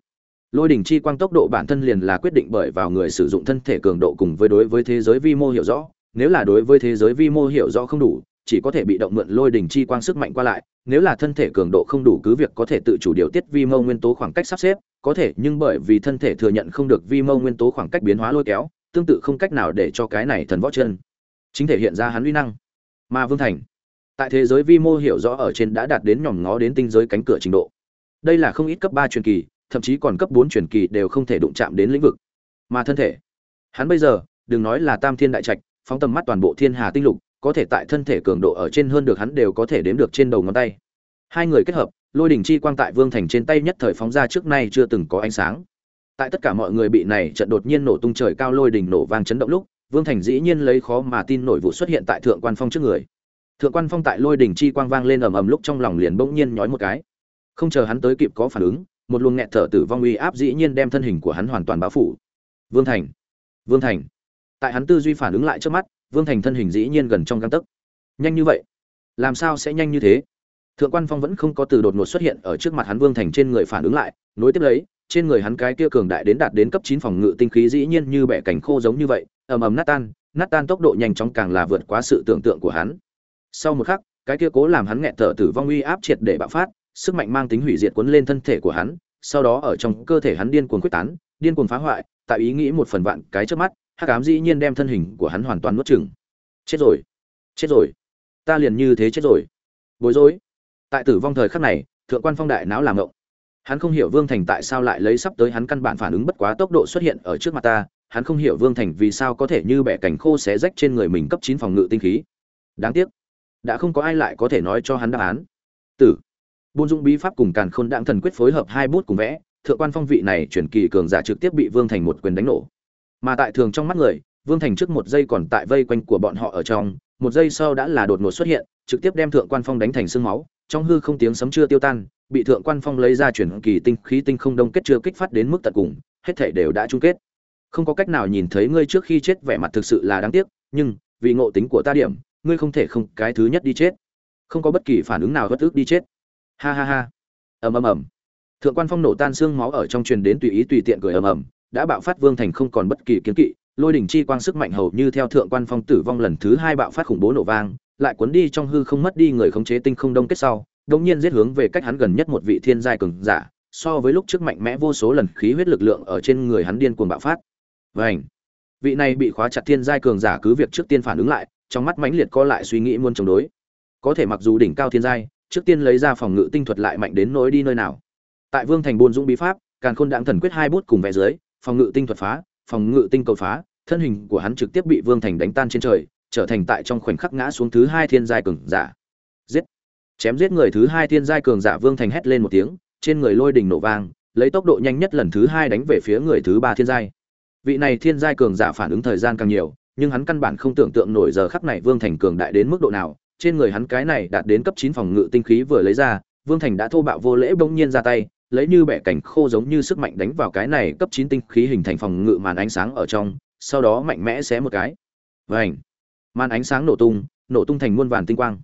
Lôi đỉnh chi quang tốc độ bản thân liền là quyết định bởi vào người sử dụng thân thể cường độ cùng với đối với thế giới vi mô hiểu rõ. Nếu là đối với thế giới vi mô hiểu rõ không đủ chỉ có thể bị động mượn lôi đỉnh chi quang sức mạnh qua lại, nếu là thân thể cường độ không đủ cứ việc có thể tự chủ điều tiết vi mô nguyên tố khoảng cách sắp xếp, có thể, nhưng bởi vì thân thể thừa nhận không được vi mô nguyên tố khoảng cách biến hóa lôi kéo, tương tự không cách nào để cho cái này thần võ chân chính thể hiện ra hắn uy năng. Mà vương thành, tại thế giới vi mô hiểu rõ ở trên đã đạt đến nhòm ngó đến tinh giới cánh cửa trình độ. Đây là không ít cấp ba truyền kỳ, thậm chí còn cấp bốn truyền kỳ đều không thể đụng chạm đến lĩnh vực. Mà thân thể, hắn bây giờ, đừng nói là tam thiên đại trạch, phóng tầm mắt toàn bộ thiên hà tinh lục có thể tại thân thể cường độ ở trên hơn được hắn đều có thể đếm được trên đầu ngón tay. Hai người kết hợp, lôi đỉnh chi quang tại vương thành trên tay nhất thời phóng ra trước nay chưa từng có ánh sáng. Tại tất cả mọi người bị này trận đột nhiên nổ tung trời cao lôi đỉnh nổ vang chấn động lúc, vương thành dĩ nhiên lấy khó mà tin nổi vụ xuất hiện tại thượng quan phong trước người. Thượng quan phong tại lôi đỉnh chi quang vang lên ầm ầm lúc trong lòng liền bỗng nhiên nhói một cái. Không chờ hắn tới kịp có phản ứng, một luồng nghẹt thở tử vong uy áp dĩ nhiên đem thân hình của hắn hoàn toàn bao phủ. Vương thành vương thành. Tại hắn tư duy phản ứng lại trước mắt vương thành thân hình dĩ nhiên gần trong găng tấc. Nhanh như vậy? Làm sao sẽ nhanh như thế? Thượng quan phong vẫn không có từ đột ngột xuất hiện ở trước mặt hắn vương thành trên người phản ứng lại, nối tiếp lấy, trên người hắn cái kia cường đại đến đạt đến cấp chín phòng ngự tinh khí dĩ nhiên như bẻ cảnh khô giống như vậy, ầm ầm nát tan nát tan tốc độ nhanh chóng càng là vượt quá sự tưởng tượng của hắn. Sau một khắc, cái kia cố làm hắn nghẹt thở tử vong uy áp triệt để bạo phát, sức mạnh mang tính hủy diệt cuốn lên thân thể của hắn, sau đó ở trong cơ thể hắn điên cuồng quyết tán, điên cuồng phá hoại, tại ý nghĩ một phần vạn cái trước mắt hắc ám dĩ nhiên đem thân hình của hắn hoàn toàn nuốt chửng. Chết rồi chết rồi. Ta liền như thế chết rồi. Bối rối. Tại tử vong thời khắc này, thượng quan phong đại não làm ngộng. Hắn không hiểu vương thành tại sao lại lấy sắp tới hắn căn bản phản ứng bất quá tốc độ xuất hiện ở trước mặt ta. Hắn không hiểu vương thành vì sao có thể như bẻ cảnh khô xé rách trên người mình cấp chín phòng ngự tinh khí. Đáng tiếc, đã không có ai lại có thể nói cho hắn đáp án. Tử. Buôn dung bí pháp cùng càn khôn đạn thần quyết phối hợp hai bút cùng vẽ. Thượng quan phong vị này chuyển kỳ cường giả trực tiếp bị vương thành một quyền đánh nổ mà tại thường trong mắt người, vương thành trước một giây còn tại vây quanh của bọn họ ở trong, một giây sau đã là đột ngột xuất hiện, trực tiếp đem thượng quan phong đánh thành sương máu, trong hư không tiếng sấm chưa tiêu tan, bị thượng quan phong lấy ra chuyển kỳ tinh khí tinh không đông kết chưa kích phát đến mức tận cùng, hết thể đều đã chung kết. Không có cách nào nhìn thấy ngươi trước khi chết, vẻ mặt thực sự là đáng tiếc, nhưng, vì ngộ tính của ta điểm, ngươi không thể không cái thứ nhất đi chết. Không có bất kỳ phản ứng nào bất ước đi chết. Ha ha ha. Ầm ầm ầm. Thượng quan phong nổ tan xương máu ở trong truyền đến tùy ý tùy tiện cười ầm ầm đã bạo phát vương thành không còn bất kỳ kiến kỵ, lôi đỉnh chi quang sức mạnh hầu như theo thượng quan phong tử vong lần thứ hai bạo phát khủng bố nổ vang, lại cuốn đi trong hư không mất đi người khống chế tinh không đông kết sau đống nhiên giết hướng về cách hắn gần nhất một vị thiên giai cường giả, so với lúc trước mạnh mẽ vô số lần khí huyết lực lượng ở trên người hắn điên cuồng bạo phát. Vảnh vị này bị khóa chặt thiên giai cường giả cứ việc trước tiên phản ứng lại, trong mắt mãnh liệt co lại suy nghĩ muốn chống đối. Có thể mặc dù đỉnh cao thiên giai, trước tiên lấy ra phòng ngự tinh thuật lại mạnh đến nỗi đi nơi nào. Tại vương thành buôn dũng bí pháp, càn khôn đặng thần quyết hai bút cùng vẽ dưới phòng ngự tinh thuật phá, phòng ngự tinh cầu phá, thân hình của hắn trực tiếp bị vương thành đánh tan trên trời, trở thành tại trong khoảnh khắc ngã xuống thứ hai thiên giai cường giả. Giết! Chém giết người thứ hai thiên giai cường giả vương thành hét lên một tiếng, trên người lôi đình nổ vang, lấy tốc độ nhanh nhất lần thứ hai đánh về phía người thứ ba thiên giai. Vị này thiên giai cường giả phản ứng thời gian càng nhiều, nhưng hắn căn bản không tưởng tượng nổi giờ khắc này vương thành cường đại đến mức độ nào, trên người hắn cái này đạt đến cấp chín phòng ngự tinh khí vừa lấy ra, vương thành đã thô bạo vô lễ bỗng nhiên ra tay lấy như bẻ cảnh khô giống như sức mạnh đánh vào cái này cấp chín tinh khí hình thành phòng ngự màn ánh sáng ở trong, sau đó mạnh mẽ xé một cái. Vành. Màn ánh sáng nổ tung nổ tung thành muôn vàn tinh quang.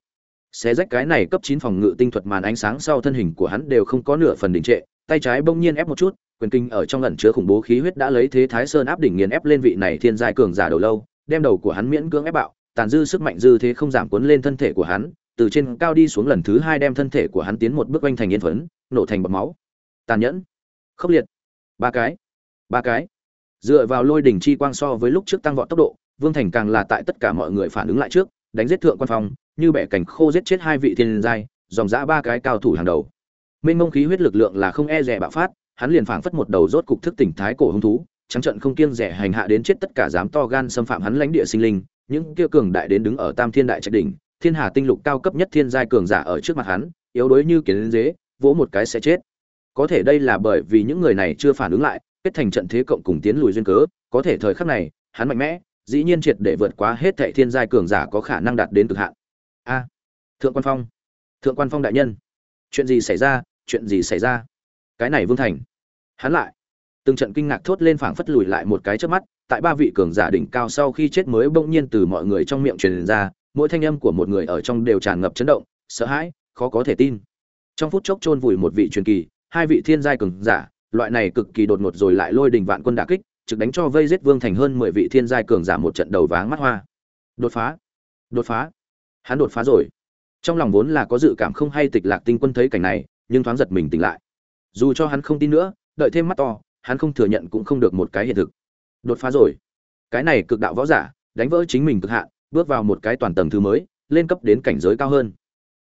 Xé rách cái này cấp chín phòng ngự tinh thuật màn ánh sáng sau thân hình của hắn đều không có nửa phần đình trệ, tay trái bỗng nhiên ép một chút, quyền kinh ở trong ẩn chứa khủng bố khí huyết đã lấy thế thái sơn áp đỉnh nghiền ép lên vị này thiên giai cường giả đầu lâu, đem đầu của hắn miễn cưỡng ép bạo, tàn dư sức mạnh dư thế không giảm cuốn lên thân thể của hắn, từ trên cao đi xuống lần thứ hai đem thân thể của hắn tiến một bước quanh thành yên phấn, nổ thành bọt máu tàn nhẫn, khốc liệt. Ba cái ba cái. Dựa vào lôi đỉnh chi quang so với lúc trước tăng vọt tốc độ, vương thành càng là tại tất cả mọi người phản ứng lại trước, đánh giết thượng quan phong, như bẻ cảnh khô giết chết hai vị thiên giai, dòng dã ba cái cao thủ hàng đầu. Mênh mông khí huyết lực lượng là không e rẻ bạo phát, hắn liền phảng phất một đầu rốt cục thức tỉnh thái cổ hung thú, trắng trận không kiêng rẻ hành hạ đến chết tất cả dám to gan xâm phạm hắn lãnh địa sinh linh, những kia cường đại đến đứng ở tam thiên đại trạch đỉnh, thiên hà tinh lục cao cấp nhất thiên giai cường giả ở trước mặt hắn, yếu đuối như kiến dế, vỗ một cái sẽ chết có thể đây là bởi vì những người này chưa phản ứng lại, kết thành trận thế cộng cùng tiến lùi duyên cớ, có thể thời khắc này, hắn mạnh mẽ, dĩ nhiên triệt để vượt quá hết thệ thiên giai cường giả có khả năng đạt đến cực hạn. A à, thượng quan phong, thượng quan phong đại nhân, chuyện gì xảy ra, chuyện gì xảy ra? Cái này vương thành, hắn lại, từng trận kinh ngạc thốt lên phảng phất lùi lại một cái trước mắt, tại ba vị cường giả đỉnh cao sau khi chết mới bỗng nhiên từ mọi người trong miệng truyền ra, mỗi thanh âm của một người ở trong đều tràn ngập chấn động, sợ hãi, khó có thể tin. Trong phút chốc chôn vùi một vị truyền kỳ hai vị thiên giai cường giả, loại này cực kỳ đột ngột rồi lại lôi đình vạn quân đả kích, trực đánh cho vây giết vương thành hơn mười vị thiên giai cường giả một trận đầu váng mắt hoa. Đột phá. Đột phá. Hắn đột phá rồi. Trong lòng vốn là có dự cảm không hay tịch lạc tinh quân thấy cảnh này, nhưng thoáng giật mình tỉnh lại. Dù cho hắn không tin nữa, đợi thêm mắt to, hắn không thừa nhận cũng không được một cái hiện thực. Đột phá rồi. Cái này cực đạo võ giả, đánh vỡ chính mình cực hạn, bước vào một cái toàn tầng thứ mới, lên cấp đến cảnh giới cao hơn.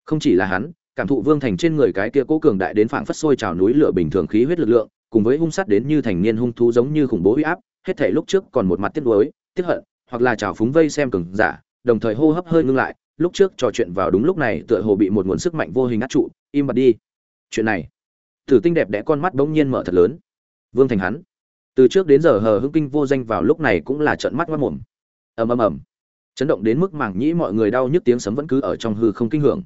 Không chỉ là hắn cảm thụ vương thành trên người cái kia cố cường đại đến phảng phất sôi trào núi lửa bình thường khí huyết lực lượng, cùng với hung sát đến như thành niên hung thú giống như khủng bố uy áp, hết thể lúc trước còn một mặt tiếc nuối, tiếc hận, hoặc là trào phúng vây xem cường giả, đồng thời hô hấp hơi ngưng lại, lúc trước trò chuyện vào đúng lúc này tựa hồ bị một nguồn sức mạnh vô hình áp trụ, im bặt đi. Chuyện này thử tinh đẹp đẽ con mắt bỗng nhiên mở thật lớn. Vương thành hắn, từ trước đến giờ hờ hững kinh vô danh vào lúc này cũng là trợn mắt mất mồm. Ầm ầm ầm. Chấn động đến mức mảng nhĩ mọi người đau nhức tiếng sấm vẫn cứ ở trong hư không kinh hưởng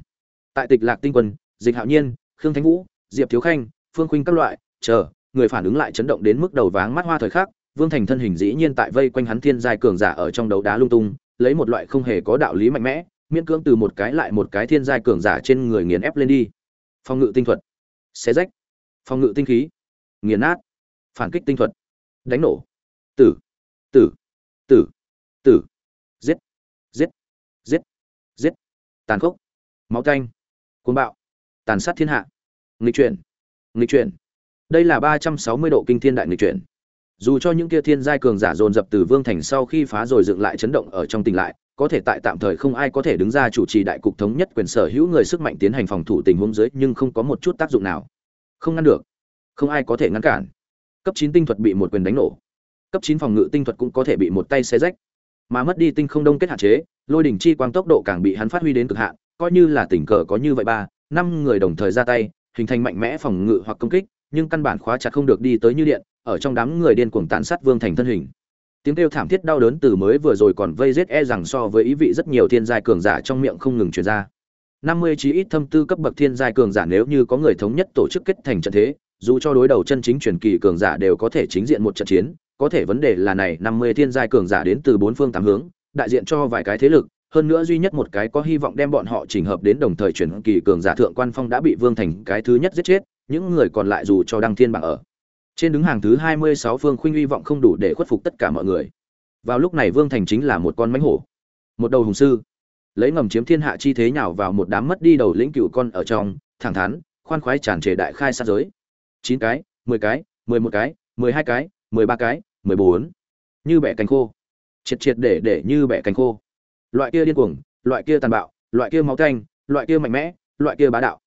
tại tịch lạc tinh quân, dịch hạo nhiên, khương thánh vũ, diệp thiếu khanh, phương khuynh các loại, chờ, người phản ứng lại chấn động đến mức đầu váng mắt hoa thời khắc, vương thành thân hình dĩ nhiên tại vây quanh hắn thiên giai cường giả ở trong đấu đá lung tung, lấy một loại không hề có đạo lý mạnh mẽ, miễn cưỡng từ một cái lại một cái thiên giai cường giả trên người nghiền ép lên đi. Phòng ngự tinh thuật. Xé rách. Phòng ngự tinh khí. Nghiền nát. Phản kích tinh thuật. Đánh nổ. Tử. Tử. Tử. Tử. Giết. Giết. Giết. Giết. Tàn khốc. Máu tanh cuồng bạo, tàn sát thiên hạ. Nghịch chuyển nghịch chuyển. Đây là ba trăm sáu mươi độ kinh thiên đại nghịch chuyển. Dù cho những kia thiên giai cường giả dồn dập từ vương thành sau khi phá rồi dựng lại chấn động ở trong tỉnh lại, có thể tại tạm thời không ai có thể đứng ra chủ trì đại cục thống nhất quyền sở hữu người sức mạnh tiến hành phòng thủ tình huống dưới, nhưng không có một chút tác dụng nào. Không ngăn được. Không ai có thể ngăn cản. Cấp chín tinh thuật bị một quyền đánh nổ. Cấp chín phòng ngự tinh thuật cũng có thể bị một tay xé rách mà mất đi tinh không đông kết hạn chế, lôi đỉnh chi quang tốc độ càng bị hắn phát huy đến cực hạn, coi như là tình cờ có như vậy ba, năm người đồng thời ra tay, hình thành mạnh mẽ phòng ngự hoặc công kích, nhưng căn bản khóa chặt không được đi tới như điện, ở trong đám người điên cuồng tàn sát vương thành thân hình. Tiếng kêu thảm thiết đau đớn từ mới vừa rồi còn vây giết e rằng so với ý vị rất nhiều thiên giai cường giả trong miệng không ngừng truyền ra. Năm mươi chí ít thâm tư cấp bậc thiên giai cường giả nếu như có người thống nhất tổ chức kết thành trận thế dù cho đối đầu chân chính truyền kỳ cường giả đều có thể chính diện một trận chiến, có thể vấn đề là này năm mươi thiên giai cường giả đến từ bốn phương tám hướng, đại diện cho vài cái thế lực, hơn nữa duy nhất một cái có hy vọng đem bọn họ chỉnh hợp đến đồng thời chuyển kỳ cường giả thượng quan phong đã bị vương thành cái thứ nhất giết chết, những người còn lại dù cho đăng thiên bảng ở. Trên đứng hàng thứ hai mươi sáu phương khuynh hy vọng không đủ để khuất phục tất cả mọi người. Vào lúc này vương thành chính là một con mãnh hổ. Một đầu hùng sư. Lấy ngầm chiếm thiên hạ chi thế nhào vào một đám mất đi đầu lĩnh cựu con ở trong, thẳng thắn, khoan khoái tràn trề đại khai sát giới chín cái, mười cái, mười một cái, mười hai cái, mười ba cái, mười bốn. Như bẻ cánh khô. Triệt triệt để để như bẻ cánh khô. Loại kia điên cuồng, loại kia tàn bạo, loại kia máu canh loại kia mạnh mẽ, loại kia bá đạo.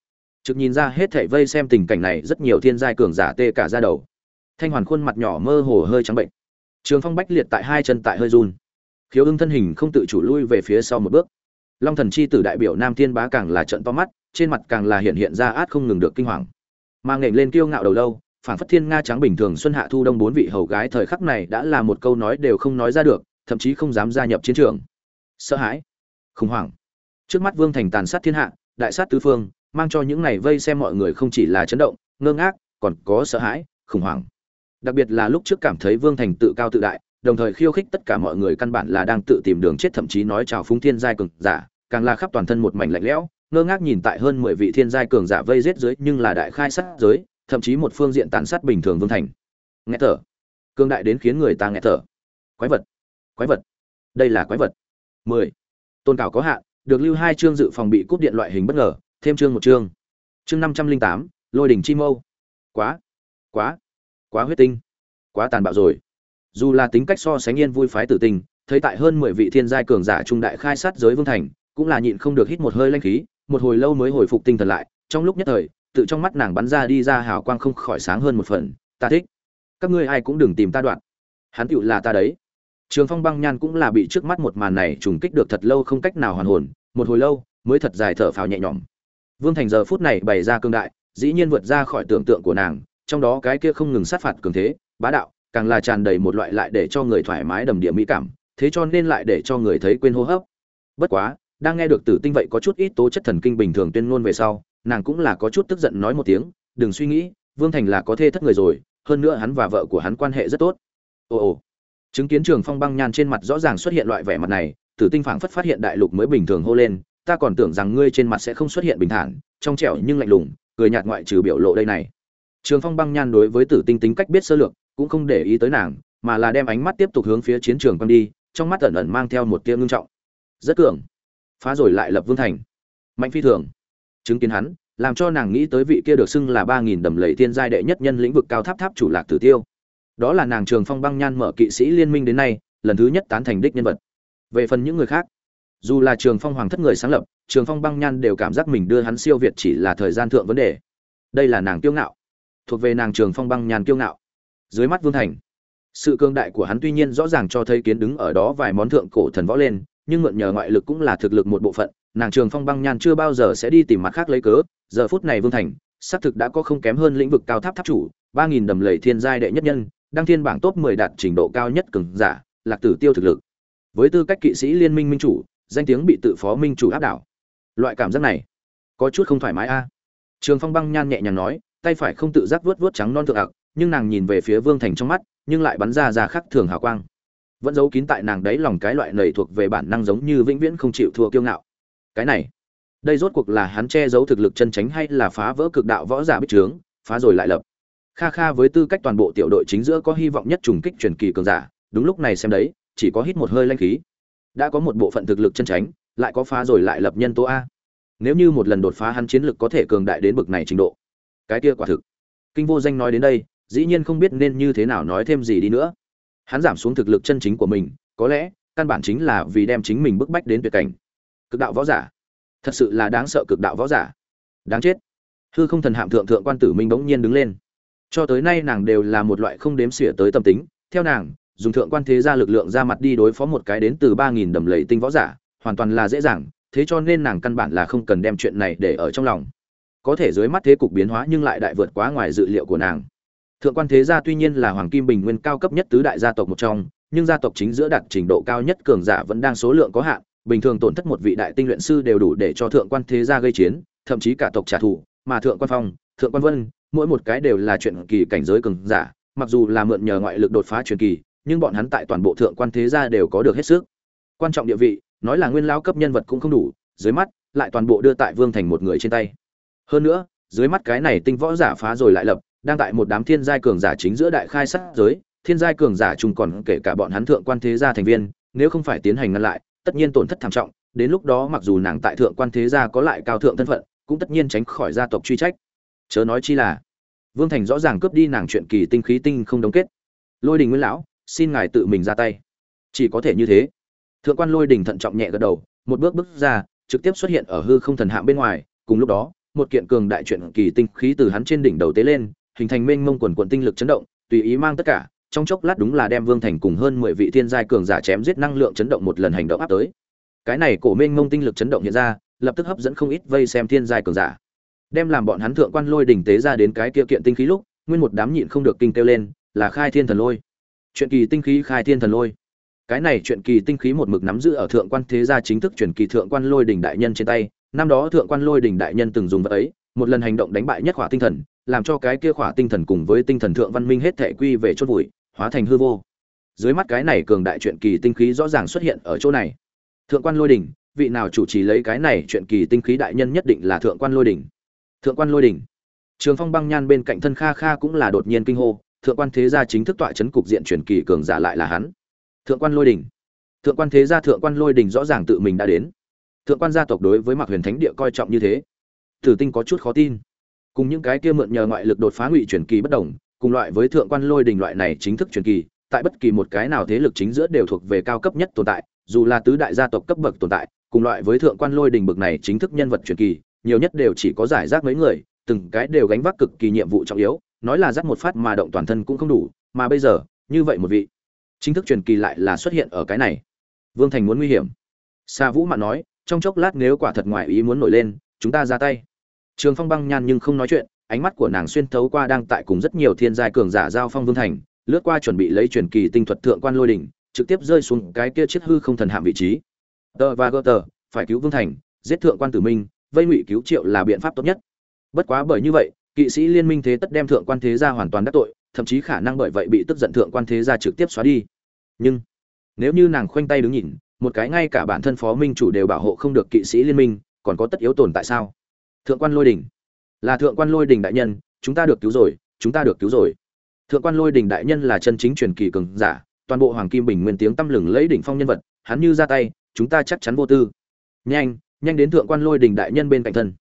Trực nhìn ra hết thảy vây xem tình cảnh này, rất nhiều thiên giai cường giả tê cả ra đầu. Thanh hoàn khuôn mặt nhỏ mơ hồ hơi trắng bệnh. Trường phong bách liệt tại hai chân tại hơi run. Khiếu ưng thân hình không tự chủ lui về phía sau một bước. Long thần chi tử đại biểu nam thiên bá càng là trận to mắt, trên mặt càng là hiện hiện ra át không ngừng được kinh hoàng mà nghển lên kiêu ngạo đầu lâu phản phất thiên nga trắng bình thường xuân hạ thu đông bốn vị hầu gái thời khắc này đã là một câu nói đều không nói ra được, thậm chí không dám gia nhập chiến trường. Sợ hãi, khủng hoảng. Trước mắt vương thành tàn sát thiên hạ, đại sát tứ phương, mang cho những này vây xem mọi người không chỉ là chấn động, ngơ ngác, còn có sợ hãi, khủng hoảng. Đặc biệt là lúc trước cảm thấy vương thành tự cao tự đại, đồng thời khiêu khích tất cả mọi người căn bản là đang tự tìm đường chết, thậm chí nói chào phúng thiên giai cường giả, càng là khắp toàn thân một mảnh lạnh lẽo ngơ ngác nhìn tại hơn mười vị thiên giai cường giả vây giết dưới nhưng là đại khai sát giới, thậm chí một phương diện tàn sát bình thường vương thành. Nghe thở. Cương đại đến khiến người ta nghe thở. Quái vật. Quái vật. Đây là quái vật. Mười. Tôn cảo có hạn, được lưu hai chương dự phòng bị cúp điện loại hình bất ngờ, thêm chương một chương. Chương năm trăm linh tám, lôi đỉnh chi mâu. Quá. Quá. Quá huyết tinh. Quá tàn bạo rồi. Dù là tính cách so sánh yên vui phái tử tình, thấy tại hơn mười vị thiên giai cường giả trung đại khai sát giới vương thành, cũng là nhịn không được hít một hơi linh khí một hồi lâu mới hồi phục tinh thần lại, trong lúc nhất thời, tự trong mắt nàng bắn ra đi ra hào quang không khỏi sáng hơn một phần. Ta thích. Các ngươi ai cũng đừng tìm ta đoạn. Hắn tựu là ta đấy. Trường phong băng nhan cũng là bị trước mắt một màn này trùng kích được thật lâu không cách nào hoàn hồn, một hồi lâu, mới thật dài thở phào nhẹ nhõm. Vương thành giờ phút này bày ra cương đại, dĩ nhiên vượt ra khỏi tưởng tượng của nàng, trong đó cái kia không ngừng sát phạt cường thế, bá đạo, càng là tràn đầy một loại lại để cho người thoải mái đầm địa mỹ cảm, thế cho nên lại để cho người thấy quên hô hấp. Bất quá đang nghe được tử tinh vậy có chút ít tố chất thần kinh bình thường tuyên ngôn về sau, nàng cũng là có chút tức giận nói một tiếng, đừng suy nghĩ, vương thành là có thê thất người rồi, hơn nữa hắn và vợ của hắn quan hệ rất tốt. Ồ ồ. Chứng kiến trường phong băng nhan trên mặt rõ ràng xuất hiện loại vẻ mặt này, tử tinh phảng phất phát hiện đại lục mới bình thường hô lên, ta còn tưởng rằng ngươi trên mặt sẽ không xuất hiện bình thản, trong trẻo nhưng lạnh lùng, cười nhạt ngoại trừ biểu lộ đây này. Trường phong băng nhan đối với tử tinh tính cách biết sơ lược, cũng không để ý tới nàng, mà là đem ánh mắt tiếp tục hướng phía chiến trường quăng đi, trong mắt ẩn ẩn mang theo một tia ngưng trọng. Rất cường phá rồi lại lập vương thành. Mạnh phi thường, chứng kiến hắn, làm cho nàng nghĩ tới vị kia được xưng là ba nghìn đầm lầy thiên giai đệ nhất nhân lĩnh vực cao tháp tháp chủ lạc tử tiêu. Đó là nàng trường phong băng nhan mở kỵ sĩ liên minh đến nay, lần thứ nhất tán thành đích nhân vật. Về phần những người khác, dù là trường phong hoàng thất người sáng lập, trường phong băng nhan đều cảm giác mình đưa hắn siêu việt chỉ là thời gian thượng vấn đề. Đây là nàng kiêu ngạo, thuộc về nàng trường phong băng nhan kiêu ngạo. Dưới mắt vương thành, sự cương đại của hắn tuy nhiên rõ ràng cho thấy kiến đứng ở đó vài món thượng cổ thần võ lên nhưng mượn nhờ ngoại lực cũng là thực lực một bộ phận, nàng trường phong băng nhan chưa bao giờ sẽ đi tìm mặt khác lấy cớ, giờ phút này vương thành, xác thực đã có không kém hơn lĩnh vực cao tháp tháp chủ, ba nghìn đầm lầy thiên giai đệ nhất nhân, đăng thiên bảng top mười đạt trình độ cao nhất cường giả, lạc tử tiêu thực lực. Với tư cách kỵ sĩ liên minh minh chủ, danh tiếng bị tự phó minh chủ áp đảo. Loại cảm giác này, có chút không thoải mái a. Trường phong băng nhan nhẹ nhàng nói, tay phải không tự giác vuốt vuốt trắng non thượng ạc, nhưng nàng nhìn về phía vương thành trong mắt, nhưng lại bắn ra ra khắc thường hào quang vẫn giấu kín tại nàng đấy lòng cái loại nầy thuộc về bản năng giống như vĩnh viễn không chịu thua kiêu ngạo. Cái này, đây rốt cuộc là hắn che giấu thực lực chân tránh hay là phá vỡ cực đạo võ giả bích trướng, phá rồi lại lập. Kha kha với tư cách toàn bộ tiểu đội chính giữa có hy vọng nhất trùng kích truyền kỳ cường giả, đúng lúc này xem đấy, chỉ có hít một hơi lanh khí. Đã có một bộ phận thực lực chân tránh, lại có phá rồi lại lập nhân tố a. Nếu như một lần đột phá hắn chiến lực có thể cường đại đến bực này trình độ. Cái kia quả thực. Kinh vô danh nói đến đây, dĩ nhiên không biết nên như thế nào nói thêm gì đi nữa hắn giảm xuống thực lực chân chính của mình, có lẽ, căn bản chính là vì đem chính mình bức bách đến tuyệt cảnh. Cực đạo võ giả. Thật sự là đáng sợ cực đạo võ giả. Đáng chết. Hư không thần hạm thượng thượng quan tử minh bỗng nhiên đứng lên. Cho tới nay nàng đều là một loại không đếm xỉa tới tâm tính. Theo nàng, dùng thượng quan thế gia lực lượng ra mặt đi đối phó một cái đến từ ba nghìn đầm lầy tinh võ giả, hoàn toàn là dễ dàng, thế cho nên nàng căn bản là không cần đem chuyện này để ở trong lòng. Có thể dưới mắt thế cục biến hóa nhưng lại đại vượt quá ngoài dự liệu của nàng thượng quan thế gia tuy nhiên là hoàng kim bình nguyên cao cấp nhất tứ đại gia tộc một trong, nhưng gia tộc chính giữa đạt trình độ cao nhất cường giả vẫn đang số lượng có hạn, bình thường tổn thất một vị đại tinh luyện sư đều đủ để cho thượng quan thế gia gây chiến, thậm chí cả tộc trả thù, mà thượng quan phong, thượng quan vân, mỗi một cái đều là chuyện kỳ cảnh giới cường giả, mặc dù là mượn nhờ ngoại lực đột phá truyền kỳ, nhưng bọn hắn tại toàn bộ thượng quan thế gia đều có được hết sức. Quan trọng địa vị, nói là nguyên lao cấp nhân vật cũng không đủ, dưới mắt, lại toàn bộ đưa tại vương thành một người trên tay. Hơn nữa, dưới mắt cái này tinh võ giả phá rồi lại lập đang tại một đám thiên giai cường giả chính giữa đại khai sát giới, thiên giai cường giả chung còn kể cả bọn hắn thượng quan thế gia thành viên, nếu không phải tiến hành ngăn lại, tất nhiên tổn thất thảm trọng, đến lúc đó mặc dù nàng tại thượng quan thế gia có lại cao thượng thân phận, cũng tất nhiên tránh khỏi gia tộc truy trách. Chớ nói chi là, vương thành rõ ràng cướp đi nàng chuyện kỳ tinh khí tinh không đóng kết. Lôi đình nguyên lão, xin ngài tự mình ra tay. Chỉ có thể như thế. Thượng quan lôi đình thận trọng nhẹ gật đầu, một bước bước ra, trực tiếp xuất hiện ở hư không thần hạm bên ngoài. Cùng lúc đó, một kiện cường đại chuyện kỳ tinh khí từ hắn trên đỉnh đầu tế lên hình thành mênh mông quần quần tinh lực chấn động, tùy ý mang tất cả, trong chốc lát đúng là đem vương thành cùng hơn mười vị thiên giai cường giả chém giết năng lượng chấn động một lần hành động áp tới. Cái này cổ mênh mông tinh lực chấn động hiện ra, lập tức hấp dẫn không ít vây xem thiên giai cường giả. Đem làm bọn hắn thượng quan lôi đỉnh tế ra đến cái kia kiện tinh khí lúc, nguyên một đám nhịn không được kinh kêu lên, là khai thiên thần lôi. Chuyện kỳ tinh khí khai thiên thần lôi. Cái này chuyện kỳ tinh khí một mực nắm giữ ở thượng quan thế gia chính thức truyền kỳ thượng quan lôi đỉnh đại nhân trên tay. Năm đó thượng quan lôi đỉnh đại nhân từng dùng vật ấy, một lần hành động đánh bại nhất hỏa tinh thần làm cho cái kia khỏa tinh thần cùng với tinh thần thượng văn minh hết thể quy về chốt vùi, hóa thành hư vô. Dưới mắt cái này cường đại chuyện kỳ tinh khí rõ ràng xuất hiện ở chỗ này. Thượng quan lôi đỉnh vị nào chủ trì lấy cái này chuyện kỳ tinh khí đại nhân nhất định là thượng quan lôi đỉnh thượng quan lôi đỉnh trường phong băng nhan bên cạnh thân kha kha cũng là đột nhiên kinh hô, thượng quan thế gia chính thức tọa chấn cục diện truyền kỳ cường giả lại là hắn. Thượng quan lôi đỉnh thượng quan thế gia thượng quan lôi đỉnh rõ ràng tự mình đã đến. Thượng quan gia tộc đối với mạc huyền thánh địa coi trọng như thế. Tử tinh có chút khó tin cùng những cái kia mượn nhờ ngoại lực đột phá ngụy truyền kỳ bất đồng, cùng loại với thượng quan lôi đỉnh loại này chính thức truyền kỳ, tại bất kỳ một cái nào thế lực chính giữa đều thuộc về cao cấp nhất tồn tại, dù là tứ đại gia tộc cấp bậc tồn tại, cùng loại với thượng quan lôi đỉnh bậc này chính thức nhân vật truyền kỳ, nhiều nhất đều chỉ có giải rác mấy người, từng cái đều gánh vác cực kỳ nhiệm vụ trọng yếu, nói là dắt một phát mà động toàn thân cũng không đủ, mà bây giờ, như vậy một vị chính thức truyền kỳ lại là xuất hiện ở cái này. Vương thành muốn nguy hiểm. Sa vũ mạn nói, trong chốc lát nếu quả thật ngoài ý muốn nổi lên, chúng ta ra tay trường phong băng nhan nhưng không nói chuyện, ánh mắt của nàng xuyên thấu qua đang tại cùng rất nhiều thiên giai cường giả giao phong vương thành, lướt qua chuẩn bị lấy truyền kỳ tinh thuật thượng quan lôi đỉnh, trực tiếp rơi xuống cái kia chiếc hư không thần hạm vị trí. Tờ và gơ tờ, phải cứu vương thành, giết thượng quan tử minh, vây ngụy cứu triệu là biện pháp tốt nhất. Bất quá bởi như vậy, kỵ sĩ liên minh thế tất đem thượng quan thế gia hoàn toàn đắc tội, thậm chí khả năng bởi vậy bị tức giận thượng quan thế gia trực tiếp xóa đi. Nhưng, nếu như nàng khoanh tay đứng nhìn, một cái ngay cả bản thân phó minh chủ đều bảo hộ không được kỵ sĩ liên minh, còn có tất yếu tồn tại sao? Thượng quan lôi đình. Là thượng quan lôi đình đại nhân, chúng ta được cứu rồi, chúng ta được cứu rồi. Thượng quan lôi đình đại nhân là chân chính truyền kỳ cường giả, toàn bộ hoàng kim bình nguyên tiếng tăm lừng lấy đỉnh phong nhân vật, hắn như ra tay, chúng ta chắc chắn vô tư. Nhanh nhanh đến thượng quan lôi đình đại nhân bên cạnh thân.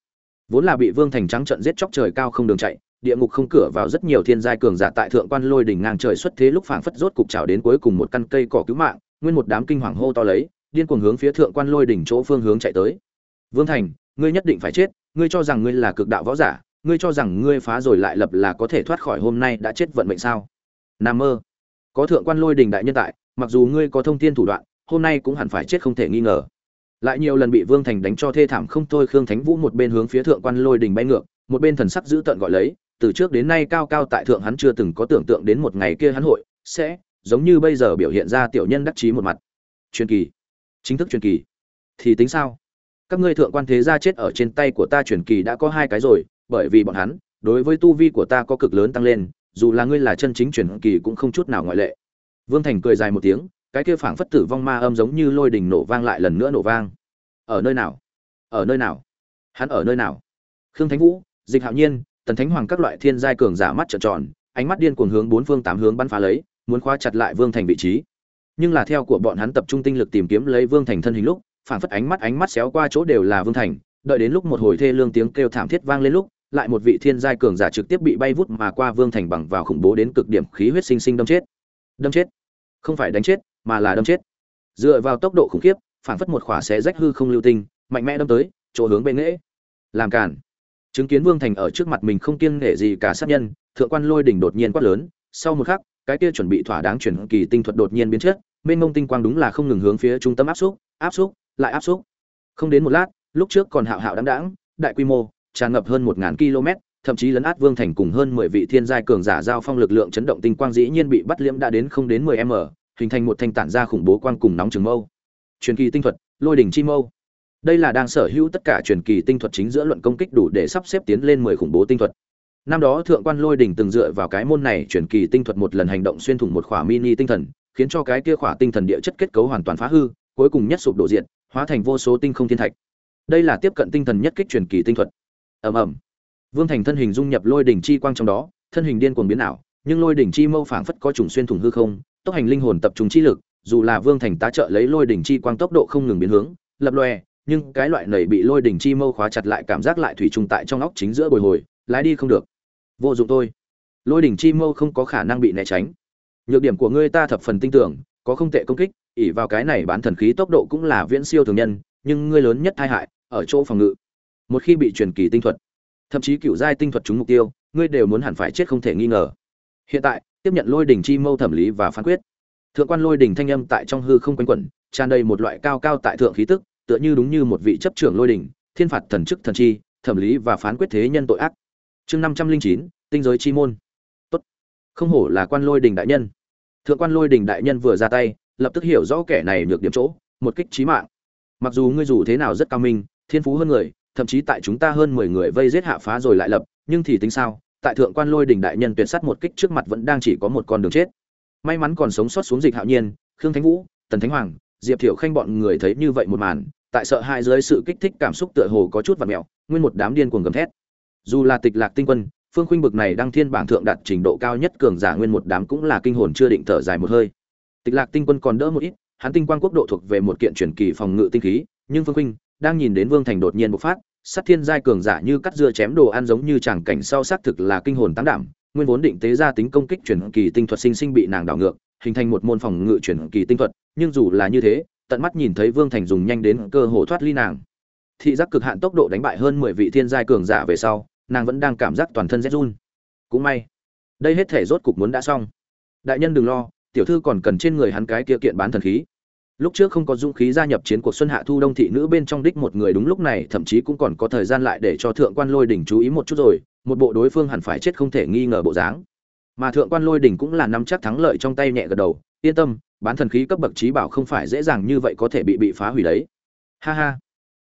Vốn là bị vương thành trắng trận giết chóc trời cao không đường chạy, địa ngục không cửa vào rất nhiều thiên giai cường giả tại thượng quan lôi đỉnh ngang trời xuất thế lúc phảng phất rốt cục chảo đến cuối cùng một căn cây cỏ cứu mạng, nguyên một đám kinh hoàng hô to lấy, điên cuồng hướng phía thượng quan lôi đỉnh chỗ phương hướng chạy tới. Vương thành, ngươi nhất định phải chết ngươi cho rằng ngươi là cực đạo võ giả, ngươi cho rằng ngươi phá rồi lại lập là có thể thoát khỏi hôm nay đã chết vận mệnh sao? Nam mơ. Có thượng quan lôi đình đại nhân tại, mặc dù ngươi có thông thiên thủ đoạn, hôm nay cũng hẳn phải chết không thể nghi ngờ. Lại nhiều lần bị vương thành đánh cho thê thảm không thôi, khương thánh vũ một bên hướng phía thượng quan lôi đình bay ngược, một bên thần sắc giữ tận gọi lấy, từ trước đến nay cao cao tại thượng hắn chưa từng có tưởng tượng đến một ngày kia hắn hội sẽ, giống như bây giờ biểu hiện ra tiểu nhân đắc chí một mặt. Truyền kỳ. Chính thức truyền kỳ. Thì tính sao? Các ngươi thượng quan thế gia chết ở trên tay của ta truyền kỳ đã có hai cái rồi, bởi vì bọn hắn, đối với tu vi của ta có cực lớn tăng lên, dù là ngươi là chân chính truyền kỳ cũng không chút nào ngoại lệ. Vương thành cười dài một tiếng, cái kia phảng phất tử vong ma âm giống như lôi đình nổ vang lại lần nữa nổ vang. Ở nơi nào? Ở nơi nào? Hắn ở nơi nào? Khương thánh vũ, dịch hạo nhiên, tần thánh hoàng các loại thiên giai cường giả mắt trợn tròn, ánh mắt điên cuồng hướng bốn phương tám hướng bắn phá lấy, muốn khóa chặt lại vương thành vị trí. Nhưng là theo của bọn hắn tập trung tinh lực tìm kiếm lấy vương thành thân hình lúc phảng phất ánh mắt ánh mắt xéo qua chỗ đều là vương thành, đợi đến lúc một hồi thê lương tiếng kêu thảm thiết vang lên lúc, lại một vị thiên giai cường giả trực tiếp bị bay vút mà qua vương thành bằng vào khủng bố đến cực điểm khí huyết sinh sinh đâm chết. Đâm chết? Không phải đánh chết, mà là đâm chết. Dựa vào tốc độ khủng khiếp, phảng phất một khỏa xé rách hư không lưu tinh, mạnh mẽ đâm tới, chỗ hướng bên nghễ. Làm cản chứng kiến vương thành ở trước mặt mình không kiêng nể gì cả sát nhân, thượng quan lôi đỉnh đột nhiên quát lớn, sau một khắc, cái kia chuẩn bị thỏa đáng chuyển kỳ tinh thuật đột nhiên biến chất, mênh mông tinh quang đúng là không ngừng hướng phía trung tâm áp xúc áp xúc lại áp xúc. Không đến một lát, lúc trước còn hạo hạo đáng đáng đại quy mô, tràn ngập hơn một ngàn km, thậm chí lấn át vương thành cùng hơn mười vị thiên giai cường giả giao phong lực lượng chấn động tinh quang dĩ nhiên bị bắt liễm đã đến không đến mười m, hình thành một thanh tản ra khủng bố quang cùng nóng trường mâu. Truyền kỳ tinh thuật, lôi đỉnh chi mâu. Đây là đang sở hữu tất cả truyền kỳ tinh thuật chính giữa luận công kích đủ để sắp xếp tiến lên mười khủng bố tinh thuật. Năm đó thượng quan lôi đỉnh từng dựa vào cái môn này truyền kỳ tinh thuật một lần hành động xuyên thủng một khỏa mini tinh thần, khiến cho cái kia khỏa tinh thần địa chất kết cấu hoàn toàn phá hư, cuối cùng nhất sụp đổ diện hóa thành vô số tinh không thiên thạch. Đây là tiếp cận tinh thần nhất kích truyền kỳ tinh thuật. Ầm ầm. Vương thành thân hình dung nhập lôi đỉnh chi quang trong đó, thân hình điên cuồng biến ảo, nhưng lôi đỉnh chi mâu phảng phất có trùng xuyên thủng hư không, tốc hành linh hồn tập trung chi lực, dù là vương thành tá trợ lấy lôi đỉnh chi quang tốc độ không ngừng biến hướng, lập lòe, nhưng cái loại nảy bị lôi đỉnh chi mâu khóa chặt lại cảm giác lại thủy trùng tại trong óc chính giữa bồi hồi, lái đi không được. Vô dụng thôi. Lôi đỉnh chi mâu không có khả năng bị né tránh. Nhược điểm của ngươi ta thập phần tin tưởng, có không tệ công kích ỉ vào cái này bán thần khí tốc độ cũng là viễn siêu thường nhân, nhưng ngươi lớn nhất tai hại, ở chỗ phòng ngự. Một khi bị truyền kỳ tinh thuật, thậm chí cựu giai tinh thuật trúng mục tiêu, ngươi đều muốn hẳn phải chết không thể nghi ngờ. Hiện tại, tiếp nhận lôi đỉnh chi mâu thẩm lý và phán quyết. Thượng quan lôi đỉnh thanh âm tại trong hư không quanh quẩn, tràn đầy một loại cao cao tại thượng khí tức, tựa như đúng như một vị chấp trưởng lôi đỉnh, thiên phạt thần chức thần chi, thẩm lý và phán quyết thế nhân tội ác. Chương năm trăm linh chín, tinh giới chi môn. Tốt. Không hổ là quan lôi đỉnh đại nhân. Thượng quan lôi đỉnh đại nhân vừa ra tay lập tức hiểu rõ kẻ này nhược điểm chỗ, một kích trí mạng. Mặc dù ngươi dù thế nào rất cao minh, thiên phú hơn người, thậm chí tại chúng ta hơn mười người vây giết hạ phá rồi lại lập, nhưng thì tính sao? Tại thượng quan lôi đỉnh đại nhân tuyệt sắt một kích trước mặt vẫn đang chỉ có một con đường chết. May mắn còn sống sót xuống dịch hạo nhiên, khương thánh vũ, tần thánh hoàng, diệp thiểu khanh bọn người thấy như vậy một màn, tại sợ hai dưới sự kích thích cảm xúc tựa hồ có chút và mẹo, nguyên một đám điên cuồng gầm thét. Dù là tịch lạc tinh quân, phương khuynh bực này đăng thiên bảng thượng đạt trình độ cao nhất cường giả nguyên một đám cũng là kinh hồn chưa định thở dài một hơi tịch lạc tinh quân còn đỡ một ít, hắn tinh quang quốc độ thuộc về một kiện truyền kỳ phòng ngự tinh khí, nhưng phương khuynh đang nhìn đến vương thành đột nhiên bộc phát, sát thiên giai cường giả như cắt dưa chém đồ ăn giống như chẳng cảnh sau xác thực là kinh hồn tăng đảm, nguyên vốn định tế ra tính công kích truyền kỳ tinh thuật sinh sinh bị nàng đảo ngược, hình thành một môn phòng ngự truyền kỳ tinh thuật, nhưng dù là như thế, tận mắt nhìn thấy vương thành dùng nhanh đến cơ hồ thoát ly nàng. Thị giác cực hạn tốc độ đánh bại hơn mười vị thiên giai cường giả về sau, nàng vẫn đang cảm giác toàn thân rét run. Cũng may, đây hết thể rốt cục muốn đã xong. Đại nhân đừng lo tiểu thư còn cần trên người hắn cái kia kiện bán thần khí. Lúc trước không có dũng khí gia nhập chiến cuộc xuân hạ thu đông thị nữ bên trong đích một người đúng lúc này, thậm chí cũng còn có thời gian lại để cho thượng quan lôi đỉnh chú ý một chút rồi, một bộ đối phương hẳn phải chết không thể nghi ngờ bộ dáng. Mà thượng quan lôi đỉnh cũng là nắm chắc thắng lợi trong tay nhẹ gật đầu, yên tâm, bán thần khí cấp bậc trí bảo không phải dễ dàng như vậy có thể bị bị phá hủy đấy. Ha ha.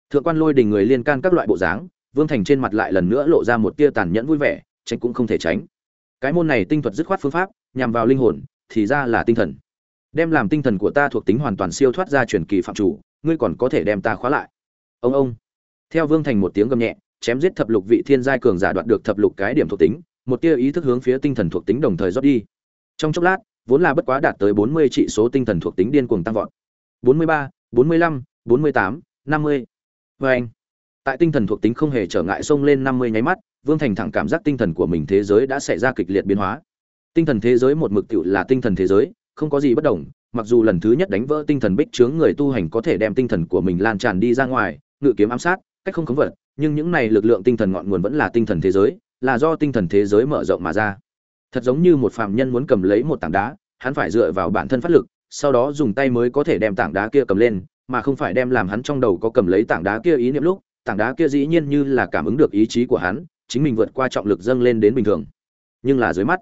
Thượng quan lôi đỉnh người liên can các loại bộ dáng, vương thành trên mặt lại lần nữa lộ ra một tia tàn nhẫn vui vẻ, tránh cũng không thể tránh. Cái môn này tinh thuật dứt khoát phương pháp, nhằm vào linh hồn thì ra là tinh thần. Đem làm tinh thần của ta thuộc tính hoàn toàn siêu thoát ra truyền kỳ phạm chủ, ngươi còn có thể đem ta khóa lại. Ông ông. Theo vương thành một tiếng gầm nhẹ, chém giết thập lục vị thiên giai cường giả đoạt được thập lục cái điểm thuộc tính, một tia ý thức hướng phía tinh thần thuộc tính đồng thời rót đi. Trong chốc lát, vốn là bất quá đạt tới bốn mươi trị số tinh thần thuộc tính điên cuồng tăng vọt. bốn mươi ba, bốn mươi lăm, bốn mươi tám, năm mươi. Vê anh, tại tinh thần thuộc tính không hề trở ngại xông lên năm mươi nháy mắt, vương thành thẳng cảm giác tinh thần của mình thế giới đã xảy ra kịch liệt biến hóa tinh thần thế giới một mực tựu là tinh thần thế giới, không có gì bất đồng, mặc dù lần thứ nhất đánh vỡ tinh thần bích chướng người tu hành có thể đem tinh thần của mình lan tràn đi ra ngoài, ngự kiếm ám sát, cách không khống vật, nhưng những này lực lượng tinh thần ngọn nguồn vẫn là tinh thần thế giới, là do tinh thần thế giới mở rộng mà ra. Thật giống như một phạm nhân muốn cầm lấy một tảng đá, hắn phải dựa vào bản thân phát lực, sau đó dùng tay mới có thể đem tảng đá kia cầm lên, mà không phải đem làm hắn trong đầu có cầm lấy tảng đá kia ý niệm lúc, tảng đá kia dĩ nhiên như là cảm ứng được ý chí của hắn, chính mình vượt qua trọng lực dâng lên đến bình thường. Nhưng là dưới mắt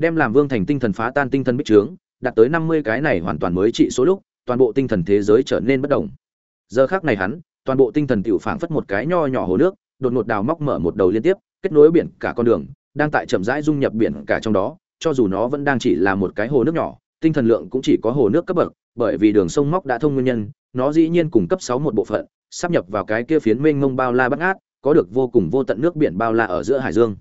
đem làm vương thành tinh thần phá tan tinh thần bích trướng, đạt tới năm mươi cái này hoàn toàn mới trị số lúc, toàn bộ tinh thần thế giới trở nên bất động giờ khác này hắn, toàn bộ tinh thần tiểu phảng phất một cái nho nhỏ hồ nước, đột ngột đào móc mở một đầu liên tiếp, kết nối biển cả con đường, đang tại chậm rãi dung nhập biển cả trong đó, cho dù nó vẫn đang chỉ là một cái hồ nước nhỏ, tinh thần lượng cũng chỉ có hồ nước cấp bậc, bởi vì đường sông móc đã thông nguyên nhân, nó dĩ nhiên cùng cấp sáu một bộ phận, sắp nhập vào cái kia phiến mênh mông bao la bắt ngát, có được vô cùng vô tận nước biển bao la ở giữa hải dương.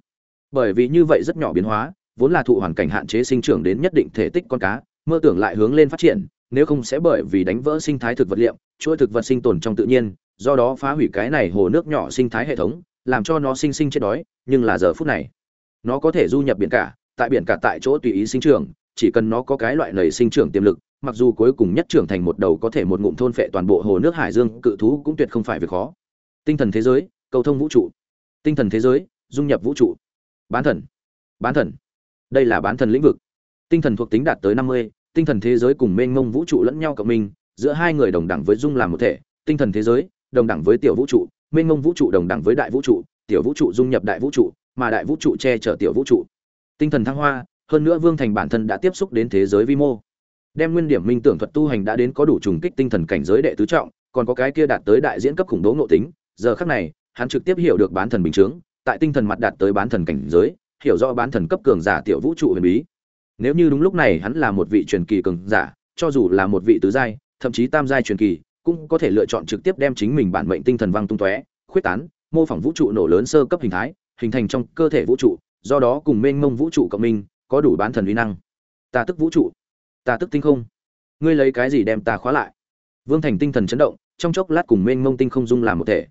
Bởi vì như vậy rất nhỏ biến hóa vốn là thụ hoàn cảnh hạn chế sinh trưởng đến nhất định thể tích con cá, mơ tưởng lại hướng lên phát triển, nếu không sẽ bởi vì đánh vỡ sinh thái thực vật liệu chuỗi thực vật sinh tồn trong tự nhiên, do đó phá hủy cái này hồ nước nhỏ sinh thái hệ thống, làm cho nó sinh sinh chết đói, nhưng là giờ phút này, nó có thể du nhập biển cả, tại biển cả tại chỗ tùy ý sinh trưởng, chỉ cần nó có cái loại nảy sinh trưởng tiềm lực, mặc dù cuối cùng nhất trưởng thành một đầu có thể một ngụm thôn phệ toàn bộ hồ nước hải dương, cự thú cũng tuyệt không phải việc khó. Tinh thần thế giới, cầu thông vũ trụ. Tinh thần thế giới, dung nhập vũ trụ. Bán thần. Bán thần đây là bán thần lĩnh vực. Tinh thần thuộc tính đạt tới năm mươi, tinh thần thế giới cùng mênh mông vũ trụ lẫn nhau cộng minh, giữa hai người đồng đẳng với dung làm một thể, tinh thần thế giới, đồng đẳng với tiểu vũ trụ, mênh mông vũ trụ đồng đẳng với đại vũ trụ, tiểu vũ trụ dung nhập đại vũ trụ, mà đại vũ trụ che chở tiểu vũ trụ. Tinh thần thăng hoa, hơn nữa vương thành bản thân đã tiếp xúc đến thế giới vi mô. Đem nguyên điểm minh tưởng thuật tu hành đã đến có đủ trùng kích tinh thần cảnh giới đệ tứ trọng, còn có cái kia đạt tới đại diễn cấp khủng bố nội tính, giờ khắc này, hắn trực tiếp hiểu được bán thần bình chướng, tại tinh thần mặt đạt tới bán thần cảnh giới hiểu rõ bán thần cấp cường giả tiểu vũ trụ huyền bí. Nếu như đúng lúc này hắn là một vị truyền kỳ cường giả, cho dù là một vị tứ giai, thậm chí tam giai truyền kỳ, cũng có thể lựa chọn trực tiếp đem chính mình bản mệnh tinh thần văng tung tóe, khuyết tán, mô phỏng vũ trụ nổ lớn sơ cấp hình thái, hình thành trong cơ thể vũ trụ, do đó cùng mênh mông vũ trụ cộng minh, có đủ bán thần uy năng. Ta tức vũ trụ, ta tức tinh không. Ngươi lấy cái gì đem ta khóa lại? Vương thành tinh thần chấn động, trong chốc lát cùng mênh mông tinh không dung làm một thể.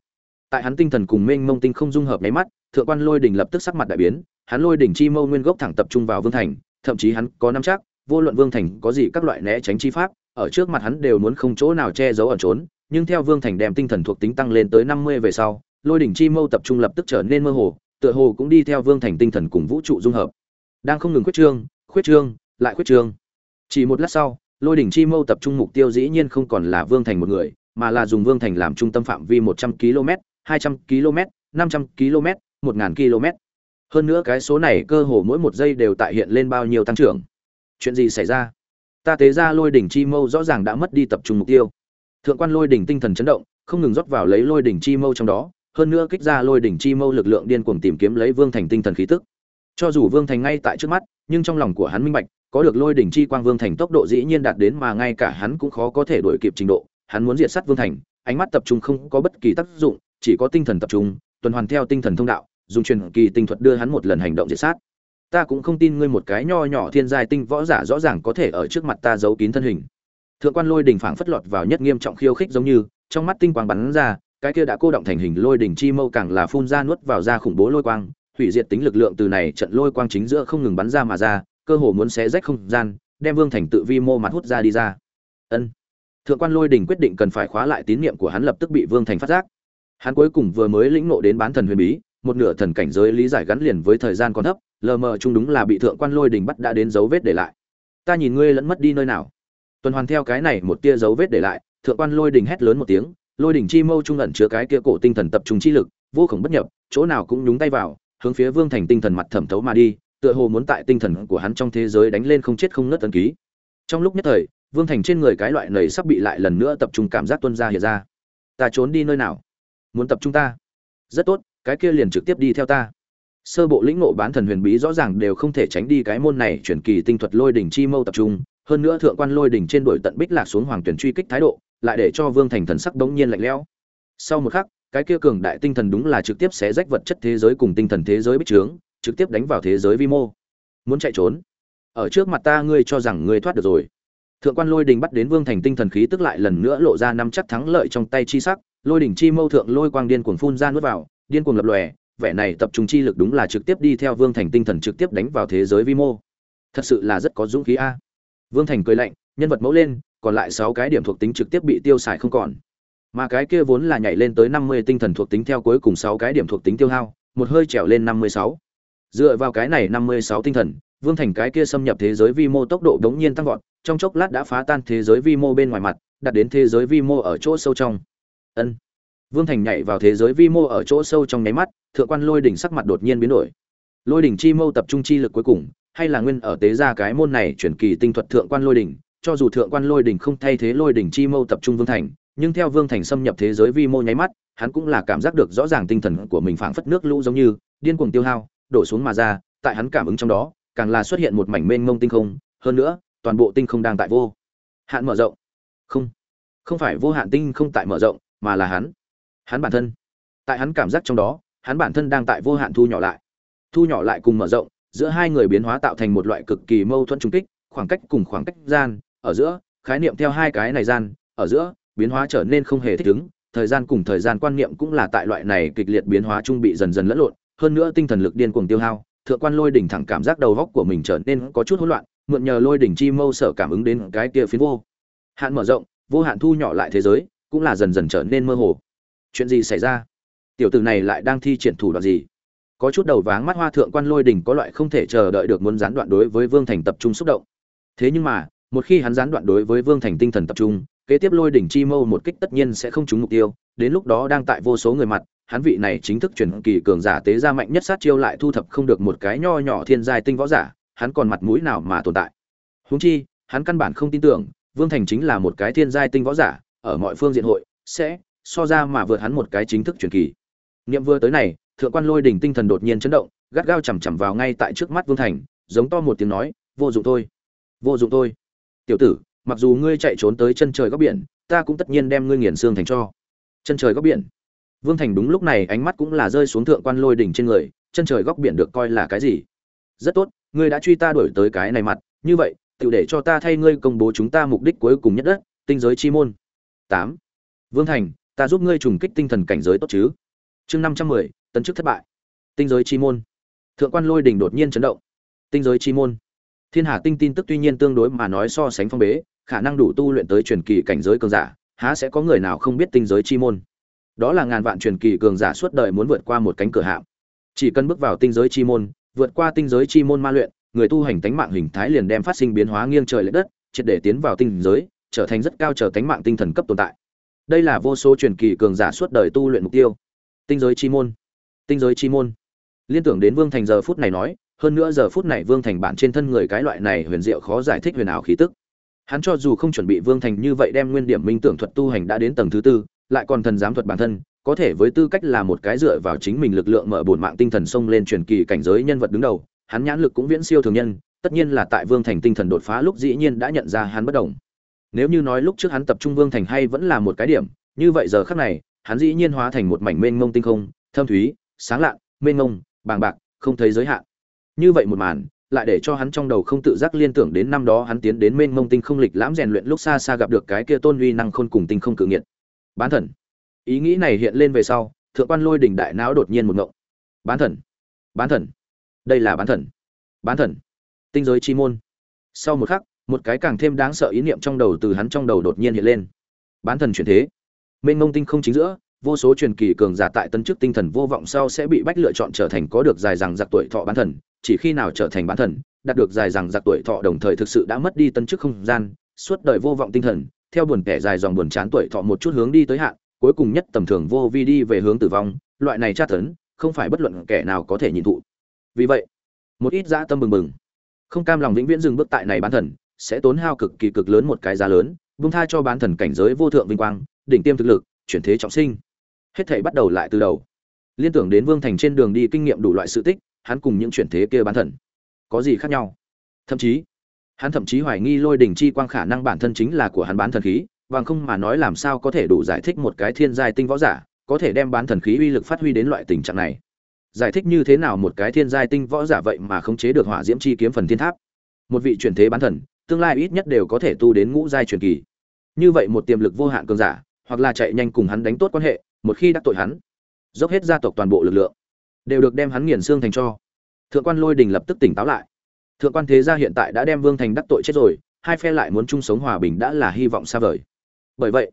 Tại hắn tinh thần cùng mênh mông tinh không dung hợp nháy mắt thượng quan lôi đỉnh lập tức sắc mặt đại biến, hắn lôi đỉnh chi mâu nguyên gốc thẳng tập trung vào vương thành, thậm chí hắn có năm chắc, vô luận vương thành có gì các loại né tránh chi pháp, ở trước mặt hắn đều muốn không chỗ nào che giấu ẩn trốn, nhưng theo vương thành đem tinh thần thuộc tính tăng lên tới năm mươi về sau, lôi đỉnh chi mâu tập trung lập tức trở nên mơ hồ, tựa hồ cũng đi theo vương thành tinh thần cùng vũ trụ dung hợp. Đang không ngừng khuyết trương khuyết trương, lại khuyết trương. Chỉ một lát sau, lôi đỉnh chi mâu tập trung mục tiêu dĩ nhiên không còn là vương thành một người, mà là dùng vương thành làm trung tâm phạm vi một trăm km hai trăm km năm trăm km một ngàn km. Hơn nữa cái số này cơ hồ mỗi một giây đều tại hiện lên bao nhiêu tăng trưởng. Chuyện gì xảy ra? Ta tế ra lôi đỉnh chi mâu rõ ràng đã mất đi tập trung mục tiêu. Thượng quan lôi đỉnh tinh thần chấn động, không ngừng rót vào lấy lôi đỉnh chi mâu trong đó, hơn nữa kích ra lôi đỉnh chi mâu lực lượng điên cuồng tìm kiếm lấy vương thành tinh thần khí tức. Cho dù vương thành ngay tại trước mắt, nhưng trong lòng của hắn minh bạch, có được lôi đỉnh chi quang vương thành tốc độ dĩ nhiên đạt đến mà ngay cả hắn cũng khó có thể đuổi kịp trình độ. Hắn muốn diệt sát vương thành, ánh mắt tập trung không có bất kỳ tác dụng, chỉ có tinh thần tập trung, tuần hoàn theo tinh thần thông đạo dùng truyền kỳ tinh thuật đưa hắn một lần hành động diệt sát. Ta cũng không tin ngươi một cái nho nhỏ thiên giai tinh võ giả rõ ràng có thể ở trước mặt ta giấu kín thân hình. Thượng quan lôi đỉnh phảng phất lọt vào nhất nghiêm trọng khiêu khích giống như, trong mắt tinh quang bắn ra, cái kia đã cô động thành hình lôi đỉnh chi mâu càng là phun ra nuốt vào ra khủng bố lôi quang, hủy diệt tính lực lượng từ này trận lôi quang chính giữa không ngừng bắn ra mà ra, cơ hồ muốn xé rách không gian, đem vương thành tự vi mô mặt hút ra đi ra. Ân. Thượng quan lôi đỉnh quyết định cần phải khóa lại tín niệm của hắn lập tức bị vương thành phát giác. Hắn cuối cùng vừa mới lĩnh ngộ đến bán thần huyền bí một nửa thần cảnh giới lý giải gắn liền với thời gian còn thấp, lờ mờ chung đúng là bị thượng quan lôi đình bắt đã đến dấu vết để lại. Ta nhìn ngươi lẫn mất đi nơi nào. Tuần hoàn theo cái này một tia dấu vết để lại, thượng quan lôi đình hét lớn một tiếng, lôi đỉnh chi mâu trung ẩn chứa cái kia cổ tinh thần tập trung chi lực, vô khổng bất nhập, chỗ nào cũng nhúng tay vào, hướng phía vương thành tinh thần mặt thẩm thấu mà đi, tựa hồ muốn tại tinh thần của hắn trong thế giới đánh lên không chết không nứt ấn ký. Trong lúc nhất thời, vương thành trên người cái loại nầy sắp bị lại lần nữa tập trung cảm giác tuân ra hiện ra. Ta trốn đi nơi nào? Muốn tập trung ta? Rất tốt cái kia liền trực tiếp đi theo ta. Sơ bộ lĩnh ngộ bán thần huyền bí rõ ràng đều không thể tránh đi cái môn này chuyển kỳ tinh thuật lôi đỉnh chi mâu tập trung, hơn nữa thượng quan lôi đỉnh trên đuổi tận bích lạc xuống hoàng tuyển truy kích thái độ, lại để cho vương thành thần sắc bỗng nhiên lạnh lẽo. Sau một khắc, cái kia cường đại tinh thần đúng là trực tiếp xé rách vật chất thế giới cùng tinh thần thế giới bích trướng, trực tiếp đánh vào thế giới vi mô. Muốn chạy trốn? Ở trước mặt ta ngươi cho rằng ngươi thoát được rồi. Thượng quan lôi đình bắt đến vương thành tinh thần khí tức lại lần nữa lộ ra năm chắc thắng lợi trong tay chi sắc, lôi đỉnh chi mâu thượng lôi quang điên cuồng phun ra nuốt vào điên cuồng lập lòe, vẻ này tập trung chi lực đúng là trực tiếp đi theo vương thành tinh thần trực tiếp đánh vào thế giới vi mô. Thật sự là rất có dũng khí a. Vương thành cười lạnh, nhân vật mẫu lên, còn lại sáu cái điểm thuộc tính trực tiếp bị tiêu xài không còn. Mà cái kia vốn là nhảy lên tới năm mươi tinh thần thuộc tính theo cuối cùng sáu cái điểm thuộc tính tiêu hao, một hơi trèo lên năm mươi sáu. Dựa vào cái này năm mươi sáu tinh thần, vương thành cái kia xâm nhập thế giới vi mô tốc độ đống nhiên tăng vọt, trong chốc lát đã phá tan thế giới vi mô bên ngoài mặt, đặt đến thế giới vi mô ở chỗ sâu trong. Ân vương thành nhảy vào thế giới vi mô ở chỗ sâu trong nháy mắt, thượng quan lôi đỉnh sắc mặt đột nhiên biến đổi. Lôi đỉnh chi mâu tập trung chi lực cuối cùng, hay là nguyên ở tế gia cái môn này chuyển kỳ tinh thuật thượng quan lôi đỉnh, cho dù thượng quan lôi đỉnh không thay thế lôi đỉnh chi mâu tập trung vương thành, nhưng theo vương thành xâm nhập thế giới vi mô nháy mắt, hắn cũng là cảm giác được rõ ràng tinh thần của mình phảng phất nước lũ giống như, điên cuồng tiêu hao, đổ xuống mà ra, tại hắn cảm ứng trong đó, càng là xuất hiện một mảnh mênh mông tinh không, hơn nữa, toàn bộ tinh không đang tại vô hạn mở rộng. Không không phải vô hạn tinh không tại mở rộng, mà là hắn hắn bản thân. Tại hắn cảm giác trong đó, hắn bản thân đang tại vô hạn thu nhỏ lại. Thu nhỏ lại cùng mở rộng, giữa hai người biến hóa tạo thành một loại cực kỳ mâu thuẫn trung kích, khoảng cách cùng khoảng cách gian, ở giữa, khái niệm theo hai cái này gian, ở giữa, biến hóa trở nên không hề thích ứng, thời gian cùng thời gian quan niệm cũng là tại loại này kịch liệt biến hóa trung bị dần dần lẫn lộn, hơn nữa tinh thần lực điên cuồng tiêu hao, thượng quan lôi đỉnh thẳng cảm giác đầu góc của mình trở nên có chút hỗn loạn, mượn nhờ lôi đỉnh chi mâu sở cảm ứng đến cái kia phiến vô. Hạn mở rộng, vô hạn thu nhỏ lại thế giới, cũng là dần dần trở nên mơ hồ chuyện gì xảy ra? Tiểu tử này lại đang thi triển thủ đoạn gì? Có chút đầu váng mắt hoa thượng quan lôi đỉnh có loại không thể chờ đợi được muốn gián đoạn đối với vương thành tập trung xúc động. Thế nhưng mà, một khi hắn gián đoạn đối với vương thành tinh thần tập trung, kế tiếp lôi đỉnh chi mâu một kích tất nhiên sẽ không trúng mục tiêu. Đến lúc đó đang tại vô số người mặt, hắn vị này chính thức chuyển kỳ cường giả tế ra mạnh nhất sát chiêu lại thu thập không được một cái nho nhỏ thiên giai tinh võ giả, hắn còn mặt mũi nào mà tồn tại? Huống chi, hắn căn bản không tin tưởng, vương thành chính là một cái thiên giai tinh võ giả, ở mọi phương diện hội, sẽ so ra mà vượt hắn một cái chính thức truyền kỳ. Niệm vừa tới này, thượng quan lôi đỉnh tinh thần đột nhiên chấn động, gắt gao chằm chằm vào ngay tại trước mắt vương thành, giống to một tiếng nói, vô dụng thôi, vô dụng thôi. Tiểu tử, mặc dù ngươi chạy trốn tới chân trời góc biển, ta cũng tất nhiên đem ngươi nghiền xương thành cho. Chân trời góc biển? Vương thành đúng lúc này ánh mắt cũng là rơi xuống thượng quan lôi đỉnh trên người, chân trời góc biển được coi là cái gì? Rất tốt, ngươi đã truy ta đuổi tới cái này mặt, như vậy tự để cho ta thay ngươi công bố chúng ta mục đích cuối cùng nhất đất, tinh giới chi môn. Tám. Vương thành ta giúp ngươi trùng kích tinh thần cảnh giới tốt chứ? Chương năm trăm mười, tấn chức thất bại. Tinh giới chi môn. Thượng quan lôi đỉnh đột nhiên chấn động. Tinh giới chi môn. Thiên hà tinh tin tức tuy nhiên tương đối mà nói so sánh phong bế, khả năng đủ tu luyện tới truyền kỳ cảnh giới cường giả, há sẽ có người nào không biết tinh giới chi môn. Đó là ngàn vạn truyền kỳ cường giả suốt đời muốn vượt qua một cánh cửa hạm. Chỉ cần bước vào tinh giới chi môn, vượt qua tinh giới chi môn ma luyện, người tu hành tánh mạng hình thái liền đem phát sinh biến hóa nghiêng trời lệch đất, triệt để tiến vào tinh giới, trở thành rất cao trở tánh mạng tinh thần cấp tồn tại đây là vô số truyền kỳ cường giả suốt đời tu luyện mục tiêu. Tinh giới chi môn. Tinh giới chi môn. Liên tưởng đến vương thành giờ phút này nói, hơn nữa giờ phút này vương thành bản trên thân người cái loại này huyền diệu khó giải thích huyền ảo khí tức. Hắn cho dù không chuẩn bị vương thành như vậy đem nguyên điểm minh tưởng thuật tu hành đã đến tầng thứ tư, lại còn thần giám thuật bản thân, có thể với tư cách là một cái dựa vào chính mình lực lượng mở bổn mạng tinh thần xông lên truyền kỳ cảnh giới nhân vật đứng đầu, hắn nhãn lực cũng viễn siêu thường nhân, tất nhiên là tại vương thành tinh thần đột phá lúc dĩ nhiên đã nhận ra hắn bất đồng nếu như nói lúc trước hắn tập trung vương thành hay vẫn là một cái điểm, như vậy giờ khắc này, hắn dĩ nhiên hóa thành một mảnh mênh mông tinh không, thâm thúy, sáng lạ mênh mông, bàng bạc, không thấy giới hạn. Như vậy một màn, lại để cho hắn trong đầu không tự giác liên tưởng đến năm đó hắn tiến đến mênh mông tinh không lịch lãm rèn luyện lúc xa xa gặp được cái kia tôn uy năng khôn cùng tinh không cự nghiệt. Bán thần. Ý nghĩ này hiện lên về sau, thượng quan lôi đỉnh đại não đột nhiên một ngộng. Bán thần. Bán thần. Đây là bán thần. Bán thần. Tinh giới chi môn. Sau một khắc một cái càng thêm đáng sợ ý niệm trong đầu từ hắn trong đầu đột nhiên hiện lên. Bán thần chuyển thế. Mênh mông tinh không chính giữa, vô số truyền kỳ cường giả tại tân chức tinh thần vô vọng sau sẽ bị bách lựa chọn trở thành có được dài rằng giặc tuổi thọ bán thần, chỉ khi nào trở thành bán thần, đạt được dài rằng giặc tuổi thọ đồng thời thực sự đã mất đi tân chức không gian, suốt đời vô vọng tinh thần, theo buồn kẻ dài dòng buồn chán tuổi thọ một chút hướng đi tới hạn, cuối cùng nhất tầm thường vô vi đi về hướng tử vong, loại này tra tấn, không phải bất luận kẻ nào có thể nhìn thụ. Vì vậy, một ít dã tâm bừng bừng. Không cam lòng vĩnh viễn dừng bước tại này bán thần sẽ tốn hao cực kỳ cực lớn một cái giá lớn, vung tha cho bán thần cảnh giới vô thượng vinh quang, đỉnh tiêm thực lực, chuyển thế trọng sinh. Hết thảy bắt đầu lại từ đầu. Liên tưởng đến vương thành trên đường đi kinh nghiệm đủ loại sự tích, hắn cùng những chuyển thế kia bán thần, có gì khác nhau? Thậm chí, hắn thậm chí hoài nghi lôi đỉnh chi quang khả năng bản thân chính là của hắn bán thần khí, bằng không mà nói làm sao có thể đủ giải thích một cái thiên giai tinh võ giả, có thể đem bán thần khí uy lực phát huy đến loại tình trạng này. Giải thích như thế nào một cái thiên giai tinh võ giả vậy mà không chế được hỏa diễm chi kiếm phần thiên tháp? Một vị chuyển thế bán thần tương lai ít nhất đều có thể tu đến ngũ giai truyền kỳ. Như vậy một tiềm lực vô hạn cường giả, hoặc là chạy nhanh cùng hắn đánh tốt quan hệ, một khi đắc tội hắn, dốc hết gia tộc toàn bộ lực lượng, đều được đem hắn nghiền xương thành cho. Thượng quan lôi đình lập tức tỉnh táo lại. Thượng quan thế gia hiện tại đã đem vương thành đắc tội chết rồi, hai phe lại muốn chung sống hòa bình đã là hy vọng xa vời. Bởi vậy,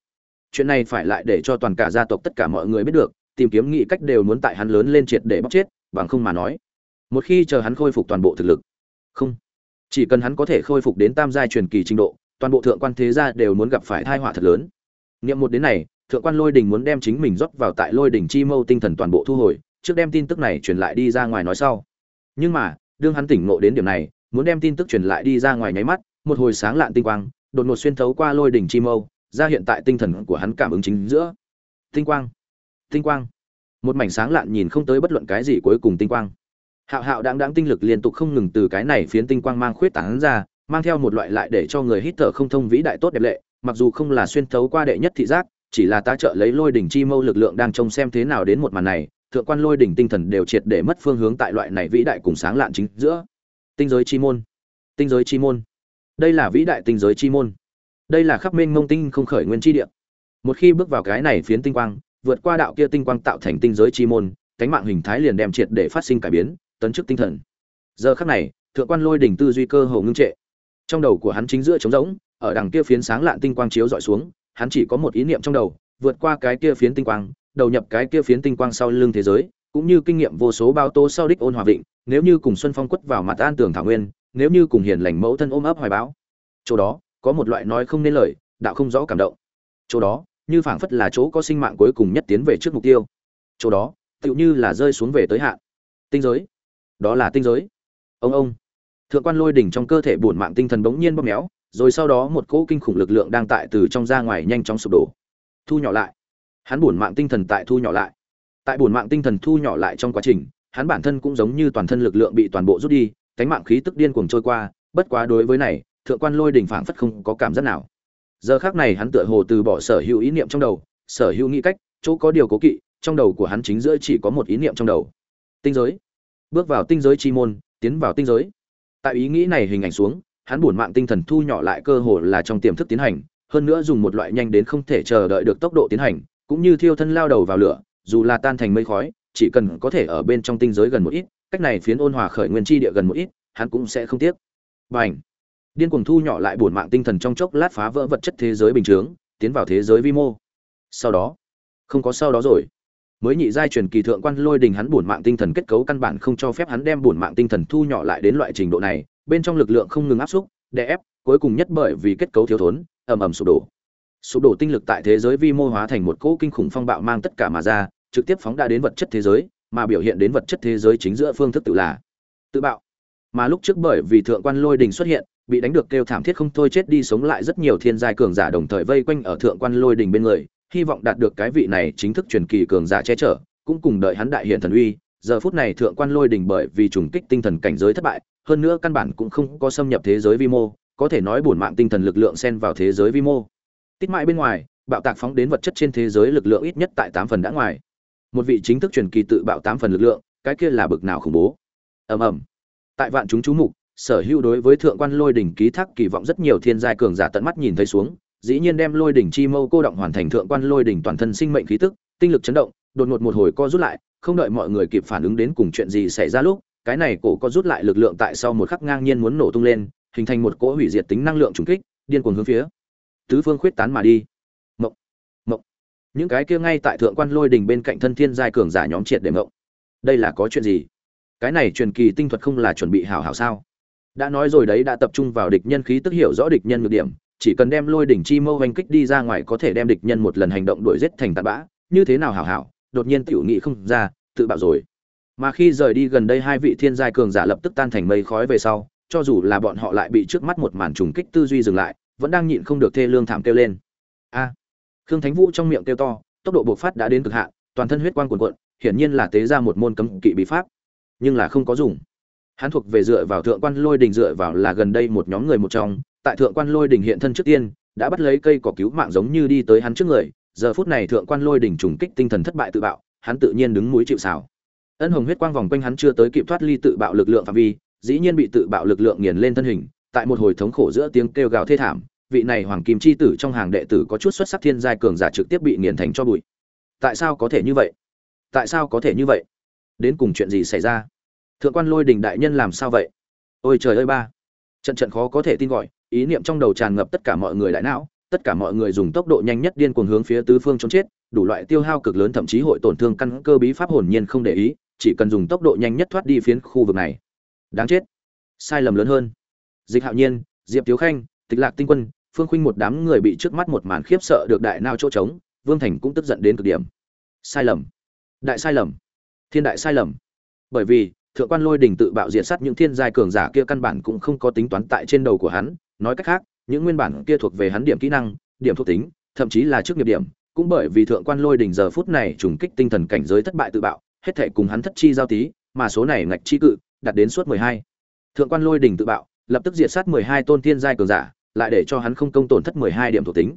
chuyện này phải lại để cho toàn cả gia tộc tất cả mọi người biết được, tìm kiếm nghị cách đều muốn tại hắn lớn lên triệt để bóc chết, bằng không mà nói, một khi chờ hắn khôi phục toàn bộ thực lực, không chỉ cần hắn có thể khôi phục đến tam giai truyền kỳ trình độ, toàn bộ thượng quan thế gia đều muốn gặp phải tai họa thật lớn. Niệm một đến này, thượng quan lôi đình muốn đem chính mình rót vào tại lôi đình chi mâu tinh thần toàn bộ thu hồi, trước đem tin tức này truyền lại đi ra ngoài nói sau. Nhưng mà, đương hắn tỉnh ngộ đến điểm này, muốn đem tin tức truyền lại đi ra ngoài nháy mắt, một hồi sáng lạn tinh quang, đột ngột xuyên thấu qua lôi đỉnh chi mâu, ra hiện tại tinh thần của hắn cảm ứng chính giữa. Tinh quang tinh quang. Một mảnh sáng lạn nhìn không tới bất luận cái gì cuối cùng tinh quang hạo hạo đáng đáng tinh lực liên tục không ngừng từ cái này phiến tinh quang mang khuyết tán ra, mang theo một loại lại để cho người hít thở không thông vĩ đại tốt đẹp lệ, mặc dù không là xuyên thấu qua đệ nhất thị giác, chỉ là ta trợ lấy lôi đỉnh chi mâu lực lượng đang trông xem thế nào đến một màn này, thượng quan lôi đỉnh tinh thần đều triệt để mất phương hướng tại loại này vĩ đại cùng sáng lạn chính giữa. Tinh giới chi môn, tinh giới chi môn. Đây là vĩ đại tinh giới chi môn. Đây là khắp mênh mông tinh không khởi nguyên chi địa. Một khi bước vào cái này phiến tinh quang, vượt qua đạo kia tinh quang tạo thành tinh giới chi môn, cánh mạng hình thái liền đem triệt để phát sinh cải biến tấn chức tinh thần. Giờ khắc này, thượng quan lôi đỉnh tư duy cơ hồ ngưng trệ. Trong đầu của hắn chính giữa trống rỗng, ở đằng kia phiến sáng lạn tinh quang chiếu dọi xuống, hắn chỉ có một ý niệm trong đầu, vượt qua cái kia phiến tinh quang, đầu nhập cái kia phiến tinh quang sau lưng thế giới, cũng như kinh nghiệm vô số bao tố sau đích ôn hòa vịnh, nếu như cùng xuân phong quất vào mặt an tường thảo nguyên, nếu như cùng hiền lành mẫu thân ôm ấp hoài bão. Chỗ đó, có một loại nói không nên lời, đạo không rõ cảm động. Chỗ đó, như phảng phất là chỗ có sinh mạng cuối cùng nhất tiến về trước mục tiêu. Chỗ đó, tựu như là rơi xuống về tới hạn. Tinh giới đó là tinh giới. Ông ông. Thượng quan lôi đỉnh trong cơ thể bổn mạng tinh thần bỗng nhiên bóp méo, rồi sau đó một cỗ kinh khủng lực lượng đang tại từ trong ra ngoài nhanh chóng sụp đổ. Thu nhỏ lại. Hắn bổn mạng tinh thần tại thu nhỏ lại. Tại bổn mạng tinh thần thu nhỏ lại trong quá trình, hắn bản thân cũng giống như toàn thân lực lượng bị toàn bộ rút đi, cánh mạng khí tức điên cuồng trôi qua, bất quá đối với này, thượng quan lôi đỉnh phảng phất không có cảm giác nào. Giờ khác này hắn tựa hồ từ bỏ sở hữu ý niệm trong đầu, sở hữu nghĩ cách, chỗ có điều cố kỵ, trong đầu của hắn chính giữa chỉ có một ý niệm trong đầu. Tinh giới bước vào tinh giới chi môn, tiến vào tinh giới. Tại ý nghĩ này hình ảnh xuống, hắn buồn mạng tinh thần thu nhỏ lại cơ hồ là trong tiềm thức tiến hành, hơn nữa dùng một loại nhanh đến không thể chờ đợi được tốc độ tiến hành, cũng như thiêu thân lao đầu vào lửa, dù là tan thành mây khói, chỉ cần có thể ở bên trong tinh giới gần một ít, cách này phiến ôn hòa khởi nguyên chi địa gần một ít, hắn cũng sẽ không tiếc. Bành! Điên cuồng thu nhỏ lại buồn mạng tinh thần trong chốc lát phá vỡ vật chất thế giới bình thường tiến vào thế giới vi mô. Sau đó? Không có sau đó rồi mới nhị giai truyền kỳ thượng quan lôi đình hắn bổn mạng tinh thần kết cấu căn bản không cho phép hắn đem bổn mạng tinh thần thu nhỏ lại đến loại trình độ này, bên trong lực lượng không ngừng áp xúc, đè ép, cuối cùng nhất bởi vì kết cấu thiếu thốn, ầm ầm sụp đổ. Sụp đổ tinh lực tại thế giới vi mô hóa thành một cỗ kinh khủng phong bạo mang tất cả mà ra, trực tiếp phóng đã đến vật chất thế giới, mà biểu hiện đến vật chất thế giới chính giữa phương thức tự là tự bạo. Mà lúc trước bởi vì thượng quan lôi đình xuất hiện, bị đánh được kêu thảm thiết không thôi chết đi sống lại rất nhiều thiên giai cường giả đồng thời vây quanh ở thượng quan lôi đình bên người hy vọng đạt được cái vị này chính thức truyền kỳ cường giả che chở, cũng cùng đợi hắn đại hiện thần uy, giờ phút này thượng quan lôi đỉnh bởi vì trùng kích tinh thần cảnh giới thất bại, hơn nữa căn bản cũng không có xâm nhập thế giới vi mô, có thể nói bổn mạng tinh thần lực lượng xen vào thế giới vi mô. Tít mãi bên ngoài, bạo tạc phóng đến vật chất trên thế giới lực lượng ít nhất tại tám phần đã ngoài. Một vị chính thức truyền kỳ tự bạo tám phần lực lượng, cái kia là bực nào khủng bố. Ầm ầm. Tại vạn chúng chú mục, sở hữu đối với thượng quan lôi đỉnh ký thác kỳ vọng rất nhiều thiên giai cường giả tận mắt nhìn thấy xuống dĩ nhiên đem lôi đỉnh chi mâu cô động hoàn thành thượng quan lôi đỉnh toàn thân sinh mệnh khí tức, tinh lực chấn động, đột ngột một hồi co rút lại, không đợi mọi người kịp phản ứng đến cùng chuyện gì xảy ra lúc, cái này cổ co rút lại lực lượng tại sau một khắc ngang nhiên muốn nổ tung lên, hình thành một cỗ hủy diệt tính năng lượng trùng kích, điên cuồng hướng phía tứ phương khuyết tán mà đi. Mộng mộng. Những cái kia ngay tại thượng quan lôi đỉnh bên cạnh thân thiên giai cường giả nhóm triệt để mộng. Đây là có chuyện gì? Cái này truyền kỳ tinh thuật không là chuẩn bị hảo hảo sao? Đã nói rồi đấy, đã tập trung vào địch nhân khí tức hiểu rõ địch nhân nhược điểm chỉ cần đem lôi đỉnh chi mâu hành kích đi ra ngoài có thể đem địch nhân một lần hành động đuổi giết thành tạt bã, như thế nào hảo hảo, đột nhiên tiểu nghị không ra, tự bạo rồi. Mà khi rời đi gần đây hai vị thiên giai cường giả lập tức tan thành mây khói về sau, cho dù là bọn họ lại bị trước mắt một màn trùng kích tư duy dừng lại, vẫn đang nhịn không được thê lương thảm kêu lên. A! Khương thánh vũ trong miệng kêu to, tốc độ bộc phát đã đến cực hạn, toàn thân huyết quang cuồn cuộn, hiển nhiên là tế ra một môn cấm kỵ bí pháp. Nhưng là không có dùng. Hắn thuộc về dựa vào thượng quan lôi đình dựa vào là gần đây một nhóm người một trong tại thượng quan lôi đình hiện thân trước tiên, đã bắt lấy cây cỏ cứu mạng giống như đi tới hắn trước người, giờ phút này thượng quan lôi đình trùng kích tinh thần thất bại tự bạo, hắn tự nhiên đứng mũi chịu xào ân hồng huyết quang vòng quanh hắn chưa tới kịp thoát ly tự bạo lực lượng phạm vi, dĩ nhiên bị tự bạo lực lượng nghiền lên thân hình, tại một hồi thống khổ giữa tiếng kêu gào thê thảm, vị này hoàng kim chi tử trong hàng đệ tử có chút xuất sắc thiên giai cường giả trực tiếp bị nghiền thành cho bụi. Tại sao có thể như vậy? Tại sao có thể như vậy? Đến cùng chuyện gì xảy ra? Thượng quan lôi đình đại nhân làm sao vậy? Ôi trời ơi ba! Trận trận khó có thể tin gọi ý niệm trong đầu tràn ngập tất cả mọi người đại não, tất cả mọi người dùng tốc độ nhanh nhất điên cuồng hướng phía tứ phương chống chết, đủ loại tiêu hao cực lớn, thậm chí hội tổn thương căn cơ bí pháp hồn nhiên không để ý, chỉ cần dùng tốc độ nhanh nhất thoát đi phiến khu vực này. Đáng chết. Sai lầm lớn hơn. Dịch hạo nhiên, diệp tiếu khanh, tịch lạc tinh quân, phương khuynh một đám người bị trước mắt một màn khiếp sợ được đại nao chỗ trống, vương thành cũng tức giận đến cực điểm. Sai lầm. Đại sai lầm. Thiên đại sai lầm. Bởi vì thượng quan lôi đình tự bạo diệt sát những thiên giai cường giả kia căn bản cũng không có tính toán tại trên đầu của hắn. Nói cách khác, những nguyên bản kia thuộc về hắn điểm kỹ năng, điểm thuộc tính, thậm chí là trước nghiệp điểm, cũng bởi vì thượng quan lôi đỉnh giờ phút này trùng kích tinh thần cảnh giới thất bại tự bạo, hết thể cùng hắn thất chi giao tí, mà số này ngạch chi cự đạt đến suốt mười hai. Thượng quan lôi đỉnh tự bạo, lập tức diệt sát mười hai tôn thiên giai cường giả, lại để cho hắn không công tổn thất mười hai điểm thuộc tính.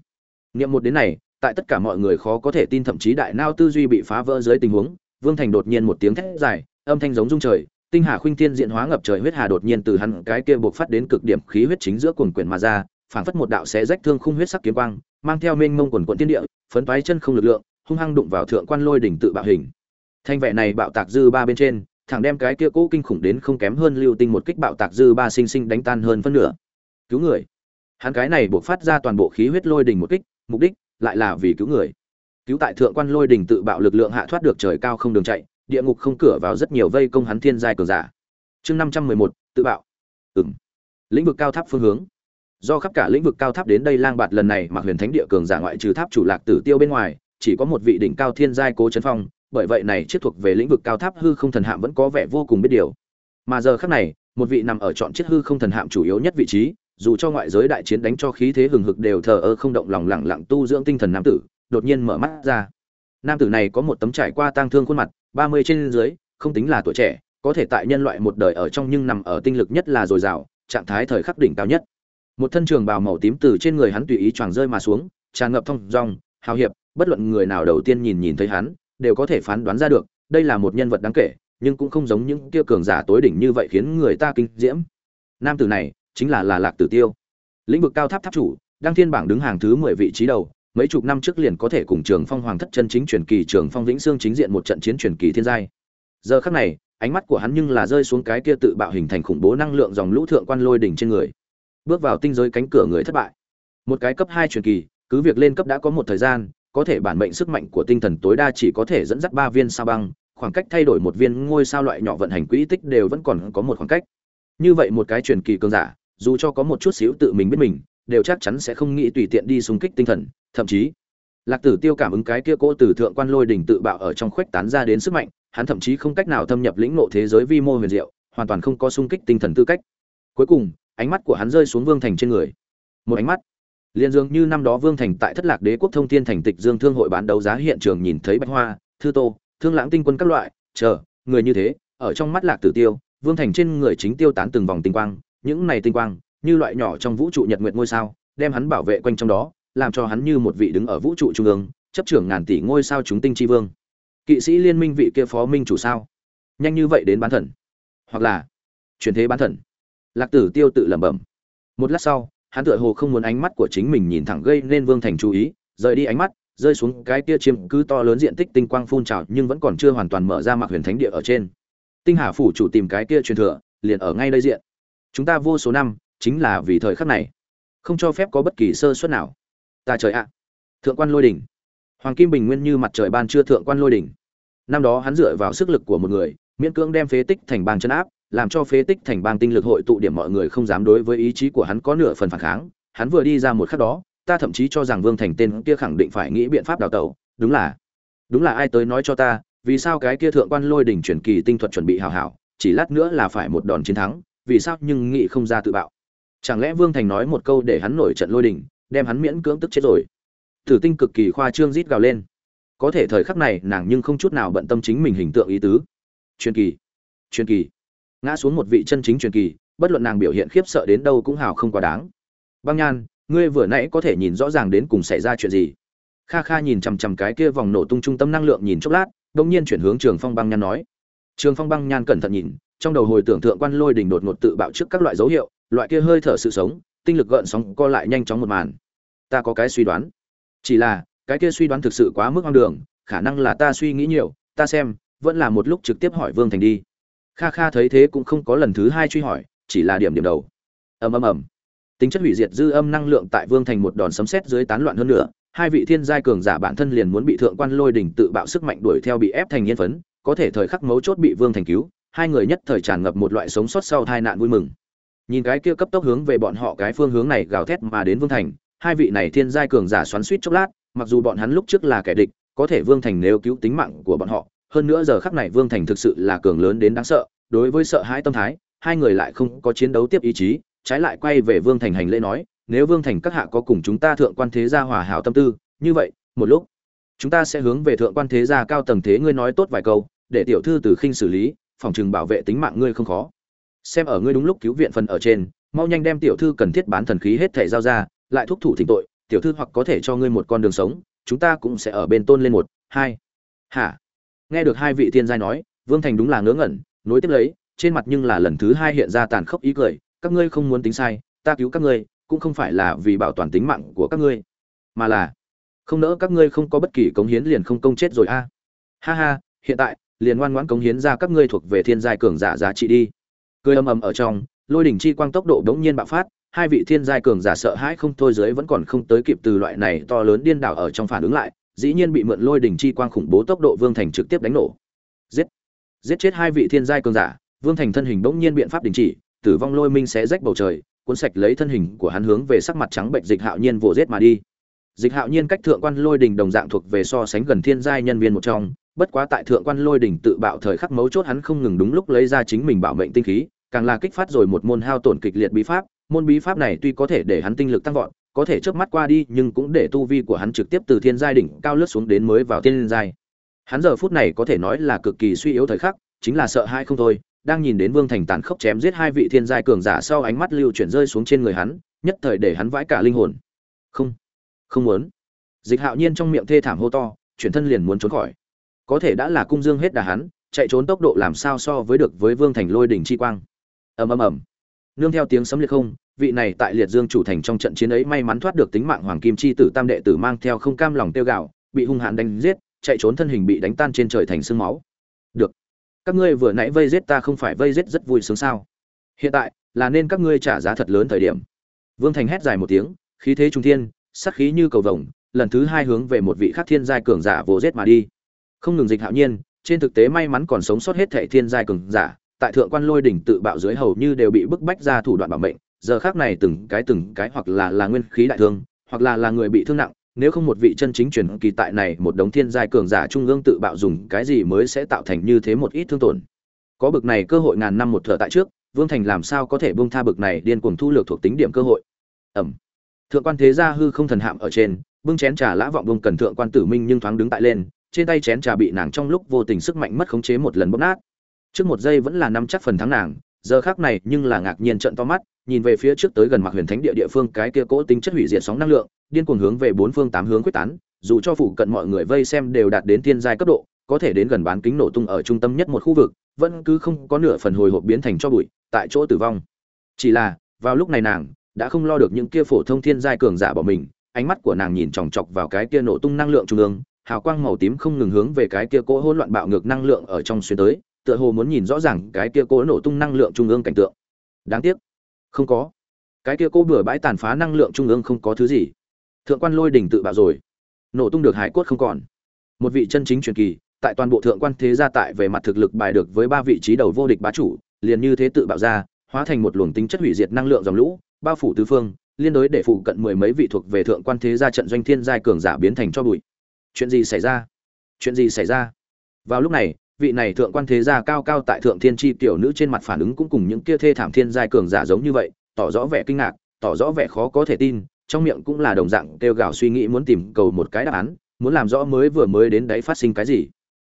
Niệm một đến này, tại tất cả mọi người khó có thể tin, thậm chí đại nao tư duy bị phá vỡ dưới tình huống, vương thành đột nhiên một tiếng thét dài âm thanh giống rung trời, tinh hà khuynh thiên diện hóa ngập trời huyết hà đột nhiên từ hắn cái kia buộc phát đến cực điểm khí huyết chính giữa cuồn quyển mà ra, phảng phất một đạo xé rách thương khung huyết sắc kiếm quang, mang theo mênh mông quần quận tiên địa, phấn toái chân không lực lượng, hung hăng đụng vào thượng quan lôi đỉnh tự bạo hình. Thanh vẻ này bạo tạc dư ba bên trên, thẳng đem cái kia cố kinh khủng đến không kém hơn lưu tinh một kích bạo tạc dư ba sinh sinh đánh tan hơn phân nửa. Cứu người. Hắn cái này buộc phát ra toàn bộ khí huyết lôi đỉnh một kích, mục đích lại là vì cứu người. Cứu tại thượng quan lôi đỉnh tự bạo lực lượng hạ thoát được trời cao không đường chạy địa ngục không cửa vào rất nhiều vây công hắn thiên giai cường giả. Chương năm trăm mười một, tự bạo. Ừm. lĩnh vực cao tháp phương hướng. Do khắp cả lĩnh vực cao tháp đến đây lang bạt lần này mặc huyền thánh địa cường giả ngoại trừ tháp chủ lạc tử tiêu bên ngoài, chỉ có một vị đỉnh cao thiên giai cố trấn phong, bởi vậy này chiếc thuộc về lĩnh vực cao tháp hư không thần hạm vẫn có vẻ vô cùng biết điều. Mà giờ khắc này, một vị nằm ở chọn chiếc hư không thần hạm chủ yếu nhất vị trí, dù cho ngoại giới đại chiến đánh cho khí thế hừng hực đều thờ ơ không động lòng lẳng lặng tu dưỡng tinh thần nam tử, đột nhiên mở mắt ra. Nam tử này có một tấm trải qua tang thương khuôn mặt ba mươi trên dưới, không tính là tuổi trẻ, có thể tại nhân loại một đời ở trong nhưng nằm ở tinh lực nhất là dồi dào, trạng thái thời khắc đỉnh cao nhất. Một thân trường bào màu tím từ trên người hắn tùy ý choàng rơi mà xuống, tràn ngập thông dong, hào hiệp, bất luận người nào đầu tiên nhìn nhìn thấy hắn, đều có thể phán đoán ra được, đây là một nhân vật đáng kể, nhưng cũng không giống những kia cường giả tối đỉnh như vậy khiến người ta kinh diễm. Nam tử này chính là là lạc tử tiêu. Lĩnh vực cao tháp tháp chủ, đăng thiên bảng đứng hàng thứ mười vị trí đầu mấy chục năm trước liền có thể cùng trường phong hoàng thất chân chính truyền kỳ trường phong vĩnh sương chính diện một trận chiến truyền kỳ thiên giai. Giờ khắc này, ánh mắt của hắn nhưng là rơi xuống cái kia tự bạo hình thành khủng bố năng lượng dòng lũ thượng quan lôi đỉnh trên người. Bước vào tinh giới cánh cửa người thất bại. Một cái cấp hai truyền kỳ, cứ việc lên cấp đã có một thời gian, có thể bản mệnh sức mạnh của tinh thần tối đa chỉ có thể dẫn dắt ba viên sao băng, khoảng cách thay đổi một viên ngôi sao loại nhỏ vận hành quỹ tích đều vẫn còn có một khoảng cách. Như vậy một cái truyền kỳ cường giả, dù cho có một chút xíu tự mình biết mình đều chắc chắn sẽ không nghĩ tùy tiện đi xung kích tinh thần, thậm chí, lạc tử tiêu cảm ứng cái kia cỗ từ thượng quan lôi đỉnh tự bạo ở trong khuếch tán ra đến sức mạnh, hắn thậm chí không cách nào thâm nhập lĩnh ngộ thế giới vi mô huyền diệu, hoàn toàn không có xung kích tinh thần tư cách. Cuối cùng, ánh mắt của hắn rơi xuống vương thành trên người. Một ánh mắt liên dương như năm đó vương thành tại thất lạc đế quốc thông thiên thành tịch dương thương hội bán đấu giá hiện trường nhìn thấy bạch hoa, thư tô, thương lãng tinh quân các loại, chờ, người như thế, ở trong mắt lạc tử tiêu, vương thành trên người chính tiêu tán từng vòng tinh quang, những này tinh quang như loại nhỏ trong vũ trụ nhật nguyệt ngôi sao, đem hắn bảo vệ quanh trong đó, làm cho hắn như một vị đứng ở vũ trụ trung ương, chấp trưởng ngàn tỷ ngôi sao chúng tinh chi vương. Kỵ sĩ liên minh vị kia phó minh chủ sao? Nhanh như vậy đến bán thần. Hoặc là, chuyển thế bán thần. Lạc tử tiêu tự lẩm bẩm. Một lát sau, hắn tựa hồ không muốn ánh mắt của chính mình nhìn thẳng gây nên vương thành chú ý, rời đi ánh mắt, rơi xuống cái kia chiếm cứ to lớn diện tích tinh quang phun trào nhưng vẫn còn chưa hoàn toàn mở ra mặc huyền thánh địa ở trên. Tinh hà phủ chủ tìm cái kia truyền thừa, liền ở ngay đây diện. Chúng ta vô số năm chính là vì thời khắc này. Không cho phép có bất kỳ sơ suất nào. Ta trời ạ. Thượng quan lôi đỉnh. Hoàng kim bình nguyên như mặt trời ban chưa thượng quan lôi đỉnh. Năm đó hắn dựa vào sức lực của một người, miễn cưỡng đem phế tích thành bang chân áp, làm cho phế tích thành bang tinh lực hội tụ điểm mọi người không dám đối với ý chí của hắn có nửa phần phản kháng. Hắn vừa đi ra một khắc đó, ta thậm chí cho rằng vương thành tên kia khẳng định phải nghĩ biện pháp đào tẩu. Đúng là đúng là ai tới nói cho ta, vì sao cái kia thượng quan lôi đỉnh truyền kỳ tinh thuật chuẩn bị hào hảo, chỉ lát nữa là phải một đòn chiến thắng, vì sao nhưng nghị không ra tự bạo chẳng lẽ vương thành nói một câu để hắn nổi trận lôi đình, đem hắn miễn cưỡng tức chết rồi? Tử tinh cực kỳ khoa trương rít gào lên. Có thể thời khắc này nàng nhưng không chút nào bận tâm chính mình hình tượng ý tứ. Truyền kỳ truyền kỳ. Ngã xuống một vị chân chính truyền kỳ bất luận nàng biểu hiện khiếp sợ đến đâu cũng hào không quá đáng. Băng nhan ngươi vừa nãy có thể nhìn rõ ràng đến cùng xảy ra chuyện gì? Kha kha nhìn chằm chằm cái kia vòng nổ tung trung tâm năng lượng nhìn chốc lát đông nhiên chuyển hướng trường phong băng nhan nói. Trường phong băng nhan cẩn thận nhìn trong đầu hồi tưởng tượng quan lôi đình đột ngột tự bạo trước các loại dấu hiệu loại kia hơi thở sự sống, tinh lực gợn sóng co lại nhanh chóng một màn. Ta có cái suy đoán. Chỉ là, cái kia suy đoán thực sự quá mức hoang đường, khả năng là ta suy nghĩ nhiều, ta xem, vẫn là một lúc trực tiếp hỏi vương thành đi. Kha kha thấy thế cũng không có lần thứ hai truy hỏi, chỉ là điểm điểm đầu. Ầm ầm ầm. Tính chất hủy diệt dư âm năng lượng tại vương thành một đòn sấm sét dưới tán loạn hơn nữa, hai vị thiên giai cường giả bản thân liền muốn bị thượng quan lôi đỉnh tự bạo sức mạnh đuổi theo bị ép thành yên phấn, có thể thời khắc mấu chốt bị vương thành cứu, hai người nhất thời tràn ngập một loại sống sót sau tai nạn vui mừng nhìn cái kia cấp tốc hướng về bọn họ cái phương hướng này gào thét mà đến vương thành, hai vị này thiên giai cường giả xoắn suýt chốc lát, mặc dù bọn hắn lúc trước là kẻ địch, có thể vương thành nếu cứu tính mạng của bọn họ, hơn nữa giờ khắc này vương thành thực sự là cường lớn đến đáng sợ, đối với sợ hãi tâm thái, hai người lại không có chiến đấu tiếp ý chí, trái lại quay về vương thành hành lễ nói, nếu vương thành các hạ có cùng chúng ta thượng quan thế gia hòa hảo tâm tư, như vậy, một lúc, chúng ta sẽ hướng về thượng quan thế gia cao tầng thế ngươi nói tốt vài câu, để tiểu thư từ khinh xử lý, phòng trừng bảo vệ tính mạng ngươi không khó xem ở ngươi đúng lúc cứu viện phần ở trên, mau nhanh đem tiểu thư cần thiết bán thần khí hết thể giao ra, lại thúc thủ thỉnh tội, tiểu thư hoặc có thể cho ngươi một con đường sống, chúng ta cũng sẽ ở bên tôn lên một, hai. Hả? Nghe được hai vị thiên giai nói, vương thành đúng là ngớ ngẩn, nối tiếp lấy, trên mặt nhưng là lần thứ hai hiện ra tàn khốc ý cười, các ngươi không muốn tính sai, ta cứu các ngươi, cũng không phải là vì bảo toàn tính mạng của các ngươi, mà là không nỡ các ngươi không có bất kỳ cống hiến liền không công chết rồi a. Ha ha, hiện tại, liền ngoan ngoãn cống hiến ra các ngươi thuộc về thiên giai cường giả giá trị đi cười ầm ầm ở trong, lôi đỉnh chi quang tốc độ đống nhiên bạo phát, hai vị thiên giai cường giả sợ hãi không thôi dưới vẫn còn không tới kịp từ loại này to lớn điên đảo ở trong phản ứng lại, dĩ nhiên bị mượn lôi đỉnh chi quang khủng bố tốc độ vương thành trực tiếp đánh nổ. Giết! Giết chết hai vị thiên giai cường giả, vương thành thân hình bỗng nhiên biện pháp đình chỉ, tử vong lôi minh sẽ rách bầu trời, cuốn sạch lấy thân hình của hắn hướng về sắc mặt trắng bệnh dịch hạo nhiên vồ giết mà đi. Dịch hạo nhiên cách thượng quan lôi đình đồng dạng thuộc về so sánh gần thiên giai nhân viên một trong, bất quá tại thượng quan lôi đình tự bạo thời khắc mấu chốt hắn không ngừng đúng lúc lấy ra chính mình bảo mệnh tinh khí càng là kích phát rồi một môn hao tổn kịch liệt bí pháp. Môn bí pháp này tuy có thể để hắn tinh lực tăng vọt, có thể chớp mắt qua đi, nhưng cũng để tu vi của hắn trực tiếp từ thiên giai đỉnh cao lướt xuống đến mới vào thiên giai. Hắn giờ phút này có thể nói là cực kỳ suy yếu thời khắc, chính là sợ hai không thôi, đang nhìn đến vương thành tàn khốc chém giết hai vị thiên giai cường giả sau ánh mắt lưu chuyển rơi xuống trên người hắn, nhất thời để hắn vãi cả linh hồn. Không không muốn. Dịch hạo nhiên trong miệng thê thảm hô to, chuyển thân liền muốn trốn khỏi. Có thể đã là cung dương hết đà hắn, chạy trốn tốc độ làm sao so với được với vương thành lôi đỉnh chi quang ầm ầm ầm. Nương theo tiếng sấm liệt không, vị này tại liệt dương chủ thành trong trận chiến ấy may mắn thoát được tính mạng hoàng kim chi tử tam đệ tử mang theo không cam lòng tiêu gạo, bị hung hãn đánh giết, chạy trốn thân hình bị đánh tan trên trời thành sương máu. Được. Các ngươi vừa nãy vây giết ta không phải vây giết rất vui sướng sao? Hiện tại, là nên các ngươi trả giá thật lớn thời điểm. Vương thành hét dài một tiếng, khí thế trung thiên sắc khí như cầu vồng, lần thứ hai hướng về một vị khắc thiên giai cường giả vồ giết mà đi. Không ngừng dịch hạo nhiên, trên thực tế may mắn còn sống sót hết thệ thiên giai cường giả tại thượng quan lôi đỉnh tự bạo dưới hầu như đều bị bức bách ra thủ đoạn bảo mệnh, giờ khác này từng cái từng cái hoặc là là nguyên khí đại thương, hoặc là là người bị thương nặng, nếu không một vị chân chính truyền kỳ tại này một đống thiên giai cường giả trung ương tự bạo dùng cái gì mới sẽ tạo thành như thế một ít thương tổn. Có bực này cơ hội ngàn năm một thở tại trước, vương thành làm sao có thể buông tha bực này điên cuồng thu lược thuộc tính điểm cơ hội? Ẩm. Thượng quan thế gia hư không thần hạm ở trên, bưng chén trà lã vọng bông cần thượng quan tử minh nhưng thoáng đứng tại lên, trên tay chén trà bị nàng trong lúc vô tình sức mạnh mất khống chế một lần bóp nát trước một giây vẫn là năm chắc phần thắng nàng, giờ khác này nhưng là ngạc nhiên trận to mắt, nhìn về phía trước tới gần mặc huyền thánh địa địa phương, cái kia cỗ tính chất hủy diệt sóng năng lượng, điên cuồng hướng về bốn phương tám hướng quyết tán, dù cho phụ cận mọi người vây xem đều đạt đến thiên giai cấp độ, có thể đến gần bán kính nổ tung ở trung tâm nhất một khu vực, vẫn cứ không có nửa phần hồi hộp biến thành cho bụi, tại chỗ tử vong. Chỉ là, vào lúc này nàng đã không lo được những kia phổ thông thiên giai cường giả bỏ mình, ánh mắt của nàng nhìn chòng chọc vào cái kia nổ tung năng lượng trung ương, hào quang màu tím không ngừng hướng về cái kia cỗ hỗn loạn bạo ngược năng lượng ở trong xuyên tới tựa hồ muốn nhìn rõ ràng cái kia cỗ nổ tung năng lượng trung ương cảnh tượng. Đáng tiếc. Không có. Cái kia cô bừa bãi tàn phá năng lượng trung ương không có thứ gì. Thượng quan lôi đỉnh tự bạo rồi. Nổ tung được hải cốt không còn. Một vị chân chính truyền kỳ, tại toàn bộ thượng quan thế gia tại về mặt thực lực bài được với ba vị trí đầu vô địch bá chủ, liền như thế tự bạo ra, hóa thành một luồng tính chất hủy diệt năng lượng dòng lũ, bao phủ tứ phương, liên đối để phụ cận mười mấy vị thuộc về thượng quan thế gia trận doanh thiên giai cường giả biến thành cho bụi. Chuyện gì xảy ra? Chuyện gì xảy ra? Vào lúc này vị này thượng quan thế gia cao cao tại thượng thiên tri tiểu nữ trên mặt phản ứng cũng cùng những kia thê thảm thiên giai cường giả giống như vậy, tỏ rõ vẻ kinh ngạc, tỏ rõ vẻ khó có thể tin, trong miệng cũng là đồng dạng kêu gào suy nghĩ muốn tìm cầu một cái đáp án, muốn làm rõ mới vừa mới đến đấy phát sinh cái gì.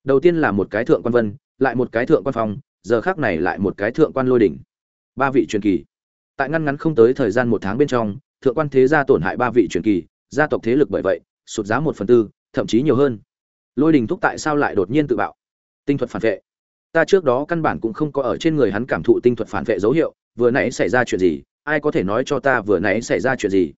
Đầu tiên là một cái thượng quan vân, lại một cái thượng quan phong, giờ khác này lại một cái thượng quan lôi đỉnh. Ba vị truyền kỳ. Tại ngăn ngắn không tới thời gian một tháng bên trong, thượng quan thế gia tổn hại ba vị truyền kỳ, gia tộc thế lực bởi vậy, sụt giá một phần tư, thậm chí nhiều hơn. Lôi đình thúc tại sao lại đột nhiên tự bạo? Tinh thuật phản vệ. Ta trước đó căn bản cũng không có ở trên người hắn cảm thụ tinh thuật phản vệ dấu hiệu, vừa nãy xảy ra chuyện gì, ai có thể nói cho ta vừa nãy xảy ra chuyện gì?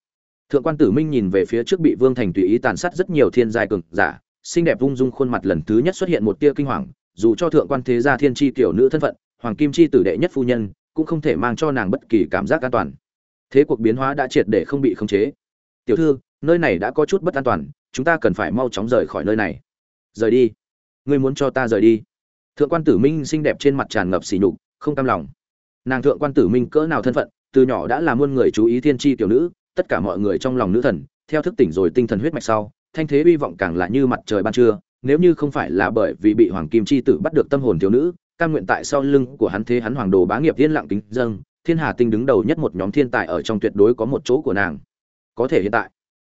Thượng quan tử minh nhìn về phía trước bị vương thành tùy ý tàn sát rất nhiều thiên giai cường giả, xinh đẹp vung dung khuôn mặt lần thứ nhất xuất hiện một tia kinh hoàng, dù cho thượng quan thế gia thiên tri tiểu nữ thân phận, hoàng kim chi tử đệ nhất phu nhân, cũng không thể mang cho nàng bất kỳ cảm giác an toàn. Thế cuộc biến hóa đã triệt để không bị khống chế. Tiểu thư, nơi này đã có chút bất an toàn, chúng ta cần phải mau chóng rời khỏi nơi này. Rời đi ngươi muốn cho ta rời đi. Thượng quan tử minh xinh đẹp trên mặt tràn ngập sỉ nhục, không cam lòng. Nàng thượng quan tử minh cỡ nào thân phận, từ nhỏ đã là muôn người chú ý thiên tri tiểu nữ, tất cả mọi người trong lòng nữ thần, theo thức tỉnh rồi tinh thần huyết mạch sau, thanh thế uy vọng càng là như mặt trời ban trưa, nếu như không phải là bởi vì bị hoàng kim chi tử bắt được tâm hồn thiếu nữ, cam nguyện tại sau lưng của hắn thế hắn hoàng đồ bá nghiệp thiên lặng kính dâng, thiên hà tinh đứng đầu nhất một nhóm thiên tài ở trong tuyệt đối có một chỗ của nàng. Có thể hiện tại,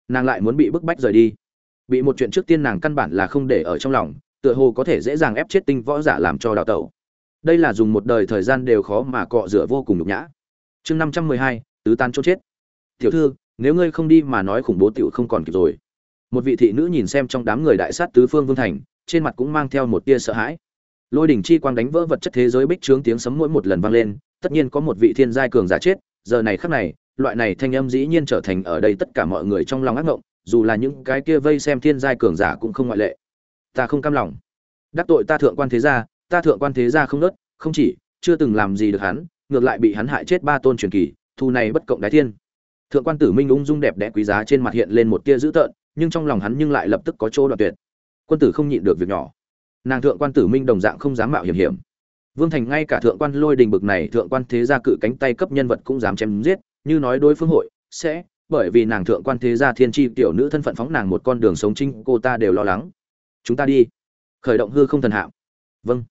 nàng lại muốn bị bức bách rời đi. Bị một chuyện trước tiên nàng căn bản là không để ở trong lòng tựa hồ có thể dễ dàng ép chết tinh võ giả làm cho đào tẩu. Đây là dùng một đời thời gian đều khó mà cọ rửa vô cùng nhục nhã. Chương năm trăm mười hai, tứ tan chỗ chết. Tiểu thư, nếu ngươi không đi mà nói khủng bố tiểu không còn kịp rồi. Một vị thị nữ nhìn xem trong đám người đại sát tứ phương vương thành, trên mặt cũng mang theo một tia sợ hãi. Lôi đỉnh chi quang đánh vỡ vật chất thế giới bích trướng tiếng sấm mỗi một lần vang lên, tất nhiên có một vị thiên giai cường giả chết, giờ này khắc này, loại này thanh âm dĩ nhiên trở thành ở đây tất cả mọi người trong lòng ác ngộng, dù là những cái kia vây xem thiên giai cường giả cũng không ngoại lệ ta không cam lòng. Đắc tội ta thượng quan thế gia, ta thượng quan thế gia không nớt, không chỉ, chưa từng làm gì được hắn, ngược lại bị hắn hại chết ba tôn truyền kỳ, thù này bất cộng đái thiên. Thượng quan tử minh ung dung đẹp đẽ quý giá trên mặt hiện lên một tia dữ tợn, nhưng trong lòng hắn nhưng lại lập tức có chỗ đoạn tuyệt. Quân tử không nhịn được việc nhỏ. Nàng thượng quan tử minh đồng dạng không dám mạo hiểm hiểm. Vương thành ngay cả thượng quan lôi đình bực này thượng quan thế gia cự cánh tay cấp nhân vật cũng dám chém giết, như nói đối phương hội, sẽ, bởi vì nàng thượng quan thế gia thiên tri tiểu nữ thân phận phóng nàng một con đường sống trinh cô ta đều lo lắng chúng ta đi. Khởi động hư không thần hạm. Vâng.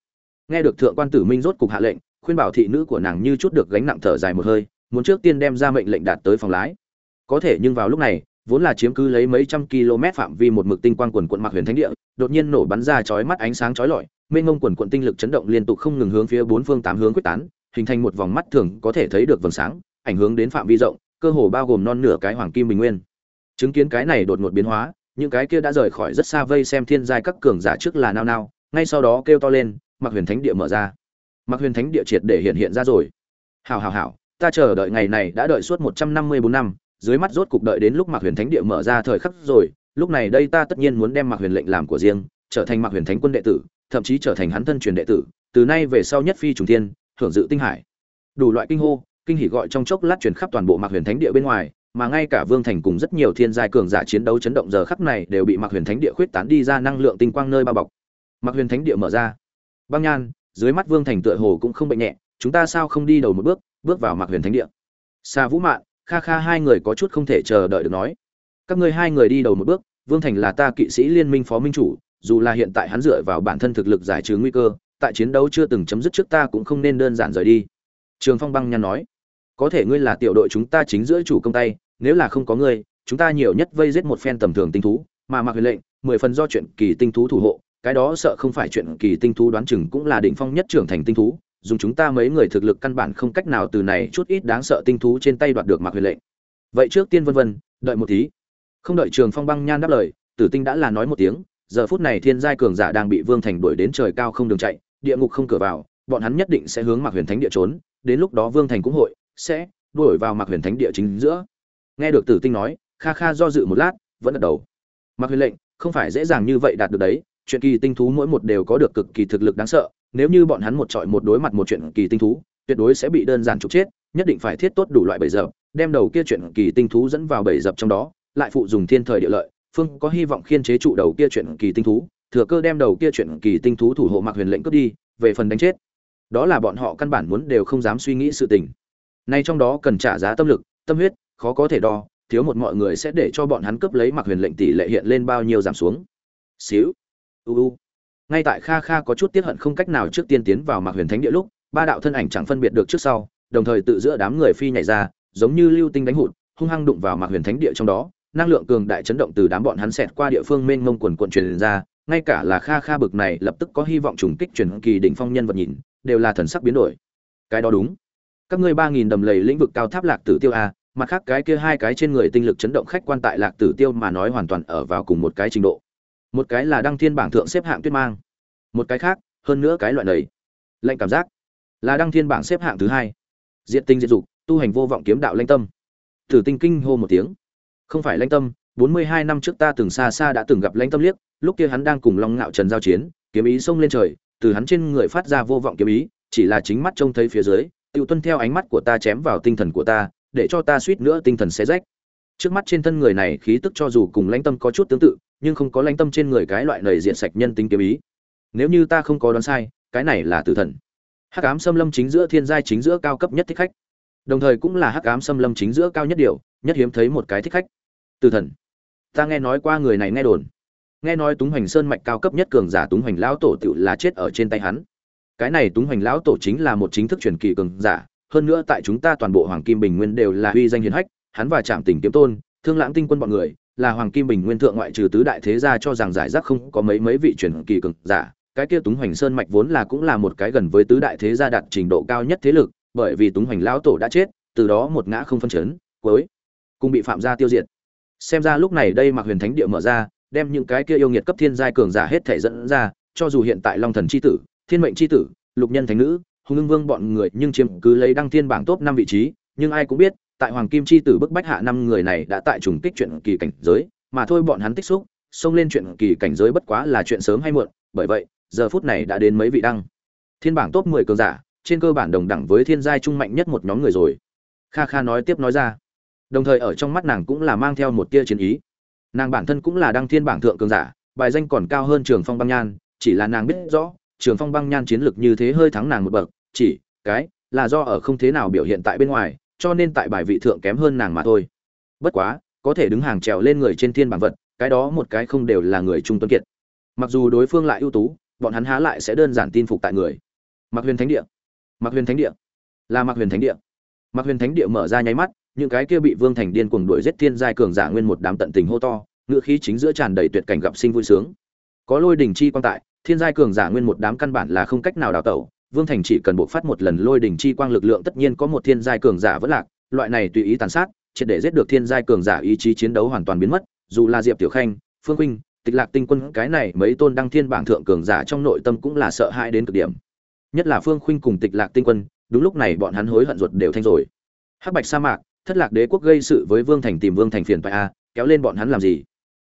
Nghe được thượng quan tử minh rốt cục hạ lệnh, khuyên bảo thị nữ của nàng như chút được gánh nặng thở dài một hơi, muốn trước tiên đem ra mệnh lệnh đạt tới phòng lái. Có thể nhưng vào lúc này, vốn là chiếm cứ lấy mấy trăm km phạm vi một mực tinh quang quần quận mặc huyền thánh địa, đột nhiên nổ bắn ra chói mắt ánh sáng chói lọi, mênh ngông quần quận tinh lực chấn động liên tục không ngừng hướng phía bốn phương tám hướng quyết tán, hình thành một vòng mắt thường có thể thấy được vầng sáng, ảnh hưởng đến phạm vi rộng, cơ hồ bao gồm non nửa cái hoàng kim bình nguyên. Chứng kiến cái này đột ngột biến hóa những cái kia đã rời khỏi rất xa vây xem thiên giai các cường giả trước là nao nao, ngay sau đó kêu to lên mặc huyền thánh địa mở ra. Mặc huyền thánh địa triệt để hiện hiện ra rồi. Hào hào hào ta chờ đợi ngày này đã đợi suốt một trăm năm mươi bốn năm, dưới mắt rốt cục đợi đến lúc mặc huyền thánh địa mở ra thời khắc rồi, lúc này đây ta tất nhiên muốn đem mặc huyền lệnh làm của riêng, trở thành mặc huyền thánh quân đệ tử, thậm chí trở thành hắn thân truyền đệ tử, từ nay về sau nhất phi trùng thiên hưởng dự tinh hải. Đủ loại kinh hô, kinh hỉ gọi trong chốc lát truyền khắp toàn bộ mặc huyền thánh địa bên ngoài mà ngay cả vương thành cùng rất nhiều thiên giai cường giả chiến đấu chấn động giờ khắc này đều bị mặc huyền thánh địa khuyết tán đi ra năng lượng tinh quang nơi bao bọc. Mặc huyền thánh địa mở ra. Băng nhan, dưới mắt vương thành tựa hồ cũng không bệnh nhẹ, chúng ta sao không đi đầu một bước bước vào mặc huyền thánh địa? Xa vũ mạn, kha kha hai người có chút không thể chờ đợi được nói. Các ngươi hai người đi đầu một bước, vương thành là ta kỵ sĩ liên minh phó minh chủ, dù là hiện tại hắn dựa vào bản thân thực lực giải trừ nguy cơ, tại chiến đấu chưa từng chấm dứt trước ta cũng không nên đơn giản rời đi. Trường phong băng nhan nói, có thể ngươi là tiểu đội chúng ta chính giữa chủ công tay nếu là không có ngươi, chúng ta nhiều nhất vây giết một phen tầm thường tinh thú, mà mặc huyền lệnh, mười phần do chuyện kỳ tinh thú thủ hộ, cái đó sợ không phải chuyện kỳ tinh thú đoán chừng cũng là đỉnh phong nhất trưởng thành tinh thú, dùng chúng ta mấy người thực lực căn bản không cách nào từ này chút ít đáng sợ tinh thú trên tay đoạt được mặc huyền lệnh. Vậy trước tiên vân vân, đợi một tí. Không đợi trường phong băng nhan đáp lời, tử tinh đã là nói một tiếng, giờ phút này thiên giai cường giả đang bị vương thành đuổi đến trời cao không đường chạy, địa ngục không cửa vào, bọn hắn nhất định sẽ hướng mặc huyền thánh địa trốn, đến lúc đó vương thành cũng hội, sẽ đuổi vào mặc huyền thánh địa chính giữa nghe được tử tinh nói, kha kha do dự một lát, vẫn gật đầu. Mặc huyền lệnh, không phải dễ dàng như vậy đạt được đấy, chuyện kỳ tinh thú mỗi một đều có được cực kỳ thực lực đáng sợ, nếu như bọn hắn một trọi một đối mặt một chuyện kỳ tinh thú, tuyệt đối sẽ bị đơn giản trục chết, nhất định phải thiết tốt đủ loại bẫy dập, đem đầu kia chuyện kỳ tinh thú dẫn vào bẫy dập trong đó, lại phụ dùng thiên thời địa lợi, phương có hy vọng khiên chế trụ đầu kia chuyện kỳ tinh thú, thừa cơ đem đầu kia chuyện kỳ tinh thú thủ hộ mặc huyền lệnh cướp đi, về phần đánh chết. Đó là bọn họ căn bản muốn đều không dám suy nghĩ sự tình. Nay trong đó cần trả giá tâm lực, tâm huyết khó có thể đo, thiếu một mọi người sẽ để cho bọn hắn cướp lấy mặc huyền lệnh tỷ lệ hiện lên bao nhiêu giảm xuống. Xíu. U ngay tại kha kha có chút tiết hận không cách nào trước tiên tiến vào mặc huyền thánh địa lúc, ba đạo thân ảnh chẳng phân biệt được trước sau, đồng thời tự giữa đám người phi nhảy ra, giống như lưu tinh đánh hụt, hung hăng đụng vào mặc huyền thánh địa trong đó, năng lượng cường đại chấn động từ đám bọn hắn xẹt qua địa phương mênh mông quần quận truyền ra, ngay cả là kha kha bực này lập tức có hy vọng trùng kích truyền kỳ đỉnh phong nhân vật nhìn, đều là thần sắc biến đổi. Cái đó đúng. Các ngươi ba nghìn đầm lầy lĩnh vực cao tháp lạc tử tiêu a mặt khác cái kia hai cái trên người tinh lực chấn động khách quan tại lạc tử tiêu mà nói hoàn toàn ở vào cùng một cái trình độ. Một cái là đăng thiên bảng thượng xếp hạng tuyết mang. Một cái khác, hơn nữa cái loại này. Lệnh cảm giác. Là đăng thiên bảng xếp hạng thứ hai. Diện tinh diệt dục, tu hành vô vọng kiếm đạo lanh tâm. Thử tinh kinh hô một tiếng. Không phải lanh tâm, bốn mươi hai năm trước ta từng xa xa đã từng gặp lanh tâm liếc, lúc kia hắn đang cùng long ngạo trần giao chiến, kiếm ý xông lên trời, từ hắn trên người phát ra vô vọng kiếm ý, chỉ là chính mắt trông thấy phía dưới tự tuân theo ánh mắt của ta chém vào tinh thần của ta để cho ta suýt nữa tinh thần xé rách. Trước mắt trên thân người này khí tức cho dù cùng lãnh tâm có chút tương tự, nhưng không có lãnh tâm trên người cái loại nầy diện sạch nhân tính kiếm ý. Nếu như ta không có đoán sai, cái này là tử thần. Hắc ám xâm lâm chính giữa thiên giai chính giữa cao cấp nhất thích khách. Đồng thời cũng là hắc ám xâm lâm chính giữa cao nhất điều, nhất hiếm thấy một cái thích khách. Tử thần. Ta nghe nói qua người này nghe đồn. Nghe nói túng hoành sơn mạch cao cấp nhất cường giả túng hoành lão tổ tựu là chết ở trên tay hắn. Cái này túng hoành lão tổ chính là một chính thức truyền kỳ cường giả hơn nữa tại chúng ta toàn bộ hoàng kim bình nguyên đều là uy danh hiển hách, hắn và trạm tình kiếm tôn, thương lãng tinh quân bọn người, là hoàng kim bình nguyên thượng ngoại trừ tứ đại thế gia cho rằng giải rác không có mấy mấy vị truyền kỳ cực giả, cái kia túng hoành sơn mạch vốn là cũng là một cái gần với tứ đại thế gia đạt trình độ cao nhất thế lực, bởi vì túng hoành lão tổ đã chết, từ đó một ngã không phân chấn, cuối, cùng bị phạm gia tiêu diệt. Xem ra lúc này đây mạc huyền thánh địa mở ra, đem những cái kia yêu nghiệt cấp thiên giai cường giả hết thể dẫn ra, cho dù hiện tại long thần chi tử, thiên mệnh chi tử, lục nhân thánh nữ hùng ưng vương bọn người nhưng chiếm cứ lấy đăng thiên bảng top năm vị trí, nhưng ai cũng biết, tại hoàng kim chi tử bức bách hạ năm người này đã tại trùng kích chuyện kỳ cảnh giới, mà thôi bọn hắn tích xúc, xông lên chuyện kỳ cảnh giới bất quá là chuyện sớm hay muộn, bởi vậy, giờ phút này đã đến mấy vị đăng. Thiên bảng top mười cường giả, trên cơ bản đồng đẳng với thiên giai trung mạnh nhất một nhóm người rồi. Kha kha nói tiếp nói ra. Đồng thời ở trong mắt nàng cũng là mang theo một tia chiến ý. Nàng bản thân cũng là đăng thiên bảng thượng cường giả, bài danh còn cao hơn trường phong băng nhan, chỉ là nàng biết rõ, trường phong băng nhan chiến lược như thế hơi thắng nàng một bậc chỉ, cái, là do ở không thế nào biểu hiện tại bên ngoài, cho nên tại bài vị thượng kém hơn nàng mà thôi. Bất quá, có thể đứng hàng trèo lên người trên thiên bảng vật, cái đó một cái không đều là người trung tuấn kiệt. Mặc dù đối phương lại ưu tú, bọn hắn há lại sẽ đơn giản tin phục tại người. Mặc huyền thánh địa. Mặc huyền thánh địa. Là mặc huyền thánh địa. Mặc huyền thánh địa mở ra nháy mắt, những cái kia bị vương thành điên cuồng đuổi giết thiên giai cường giả nguyên một đám tận tình hô to, ngựa khí chính giữa tràn đầy tuyệt cảnh gặp sinh vui sướng. Có lôi đỉnh chi quan tại, thiên giai cường giả nguyên một đám căn bản là không cách nào đào tẩu vương thành chỉ cần buộc phát một lần lôi đỉnh chi quang lực lượng tất nhiên có một thiên giai cường giả vẫn lạc, loại này tùy ý tàn sát, triệt để giết được thiên giai cường giả ý chí chiến đấu hoàn toàn biến mất, dù là diệp tiểu khanh, phương huynh, tịch lạc tinh quân, cái này mấy tôn đăng thiên bảng thượng cường giả trong nội tâm cũng là sợ hãi đến cực điểm. Nhất là phương khuynh cùng tịch lạc tinh quân, đúng lúc này bọn hắn hối hận ruột đều thanh rồi. Hắc bạch sa mạc, thất lạc đế quốc gây sự với vương thành tìm vương thành phiền phải a, kéo lên bọn hắn làm gì?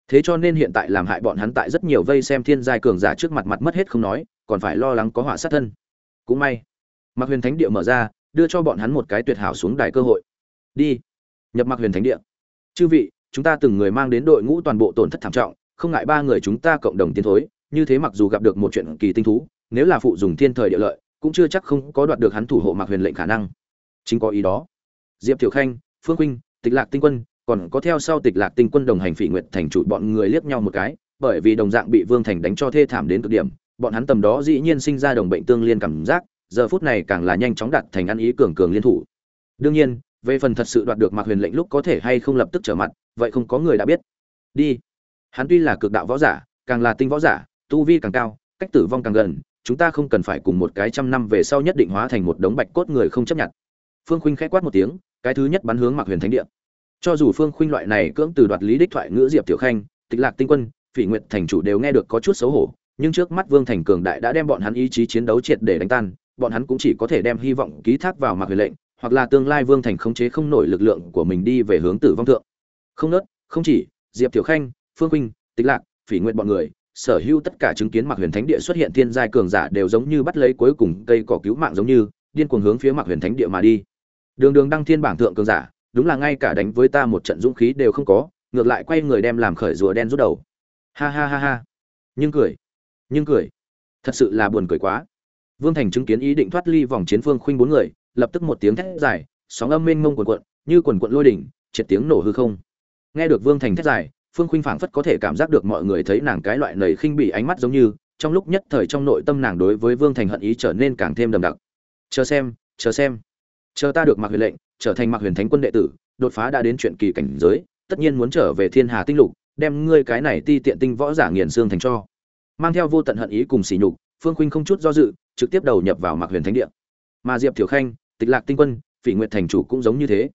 Thế cho nên hiện tại làm hại bọn hắn tại rất nhiều vây xem thiên giai cường giả trước mặt mặt mất hết không nói, còn phải lo lắng có họa sát thân cũng may. Mặc huyền thánh địa mở ra, đưa cho bọn hắn một cái tuyệt hảo xuống đài cơ hội. Đi. Nhập mặc huyền thánh địa. Chư vị, chúng ta từng người mang đến đội ngũ toàn bộ tổn thất thảm trọng, không ngại ba người chúng ta cộng đồng tiến thối, như thế mặc dù gặp được một chuyện kỳ tinh thú, nếu là phụ dùng thiên thời địa lợi, cũng chưa chắc không có đoạt được hắn thủ hộ mặc huyền lệnh khả năng. Chính có ý đó. Diệp tiểu khanh, phương huynh tịch lạc tinh quân, còn có theo sau tịch lạc tinh quân đồng hành phỉ nguyện thành chủ bọn người liếc nhau một cái, bởi vì đồng dạng bị vương thành đánh cho thê thảm đến cực điểm bọn hắn tầm đó dĩ nhiên sinh ra đồng bệnh tương liên cảm giác, giờ phút này càng là nhanh chóng đạt thành ăn ý cường cường liên thủ. Đương nhiên, về phần thật sự đoạt được mạc huyền lệnh lúc có thể hay không lập tức trở mặt, vậy không có người đã biết. Đi. Hắn tuy là cực đạo võ giả, càng là tinh võ giả, tu vi càng cao, cách tử vong càng gần, chúng ta không cần phải cùng một cái trăm năm về sau nhất định hóa thành một đống bạch cốt người không chấp nhận. Phương khuynh khẽ quát một tiếng, cái thứ nhất bắn hướng mạc huyền thánh địa. Cho dù phương khuynh loại này cưỡng từ đoạt lý đích thoại ngữ diệp tiểu khanh, tịch lạc tinh quân, phỉ nguyện thành chủ đều nghe được có chút xấu hổ nhưng trước mắt vương thành cường đại đã đem bọn hắn ý chí chiến đấu triệt để đánh tan bọn hắn cũng chỉ có thể đem hy vọng ký thác vào mạc huyền lệnh hoặc là tương lai vương thành khống chế không nổi lực lượng của mình đi về hướng tử vong thượng. Không nớt không chỉ diệp tiểu khanh phương Quynh, tịch lạc phỉ Nguyệt bọn người sở hữu tất cả chứng kiến mạc huyền thánh địa xuất hiện thiên giai cường giả đều giống như bắt lấy cuối cùng cây cỏ cứu mạng giống như điên cuồng hướng phía mạc huyền thánh địa mà đi. Đường đường đăng thiên bảng thượng cường giả đúng là ngay cả đánh với ta một trận dũng khí đều không có ngược lại quay người đem làm khởi rùa đen rút đầu. Ha ha ha ha. Nhưng cười nhưng cười. Thật sự là buồn cười quá. Vương thành chứng kiến ý định thoát ly vòng chiến phương khuynh bốn người, lập tức một tiếng thét dài, sóng âm mênh mông quần quận như quần quận lôi đỉnh, triệt tiếng nổ hư không. Nghe được vương thành thét dài, phương khuynh phảng phất có thể cảm giác được mọi người thấy nàng cái loại nầy khinh bỉ ánh mắt giống như, trong lúc nhất thời trong nội tâm nàng đối với vương thành hận ý trở nên càng thêm đậm đặc. Chờ xem chờ xem. Chờ ta được mặc huyền lệnh, trở thành mặc huyền thánh quân đệ tử, đột phá đã đến chuyện kỳ cảnh giới, tất nhiên muốn trở về thiên hà tinh lục, đem ngươi cái này ti tiện tinh võ giả nghiền xương thành cho mang theo vô tận hận ý cùng sỉ nhục, phương khuynh không chút do dự, trực tiếp đầu nhập vào Mạc huyền thánh địa. Mà diệp thiểu khanh, tịch lạc tinh quân, phỉ Nguyệt thành chủ cũng giống như thế.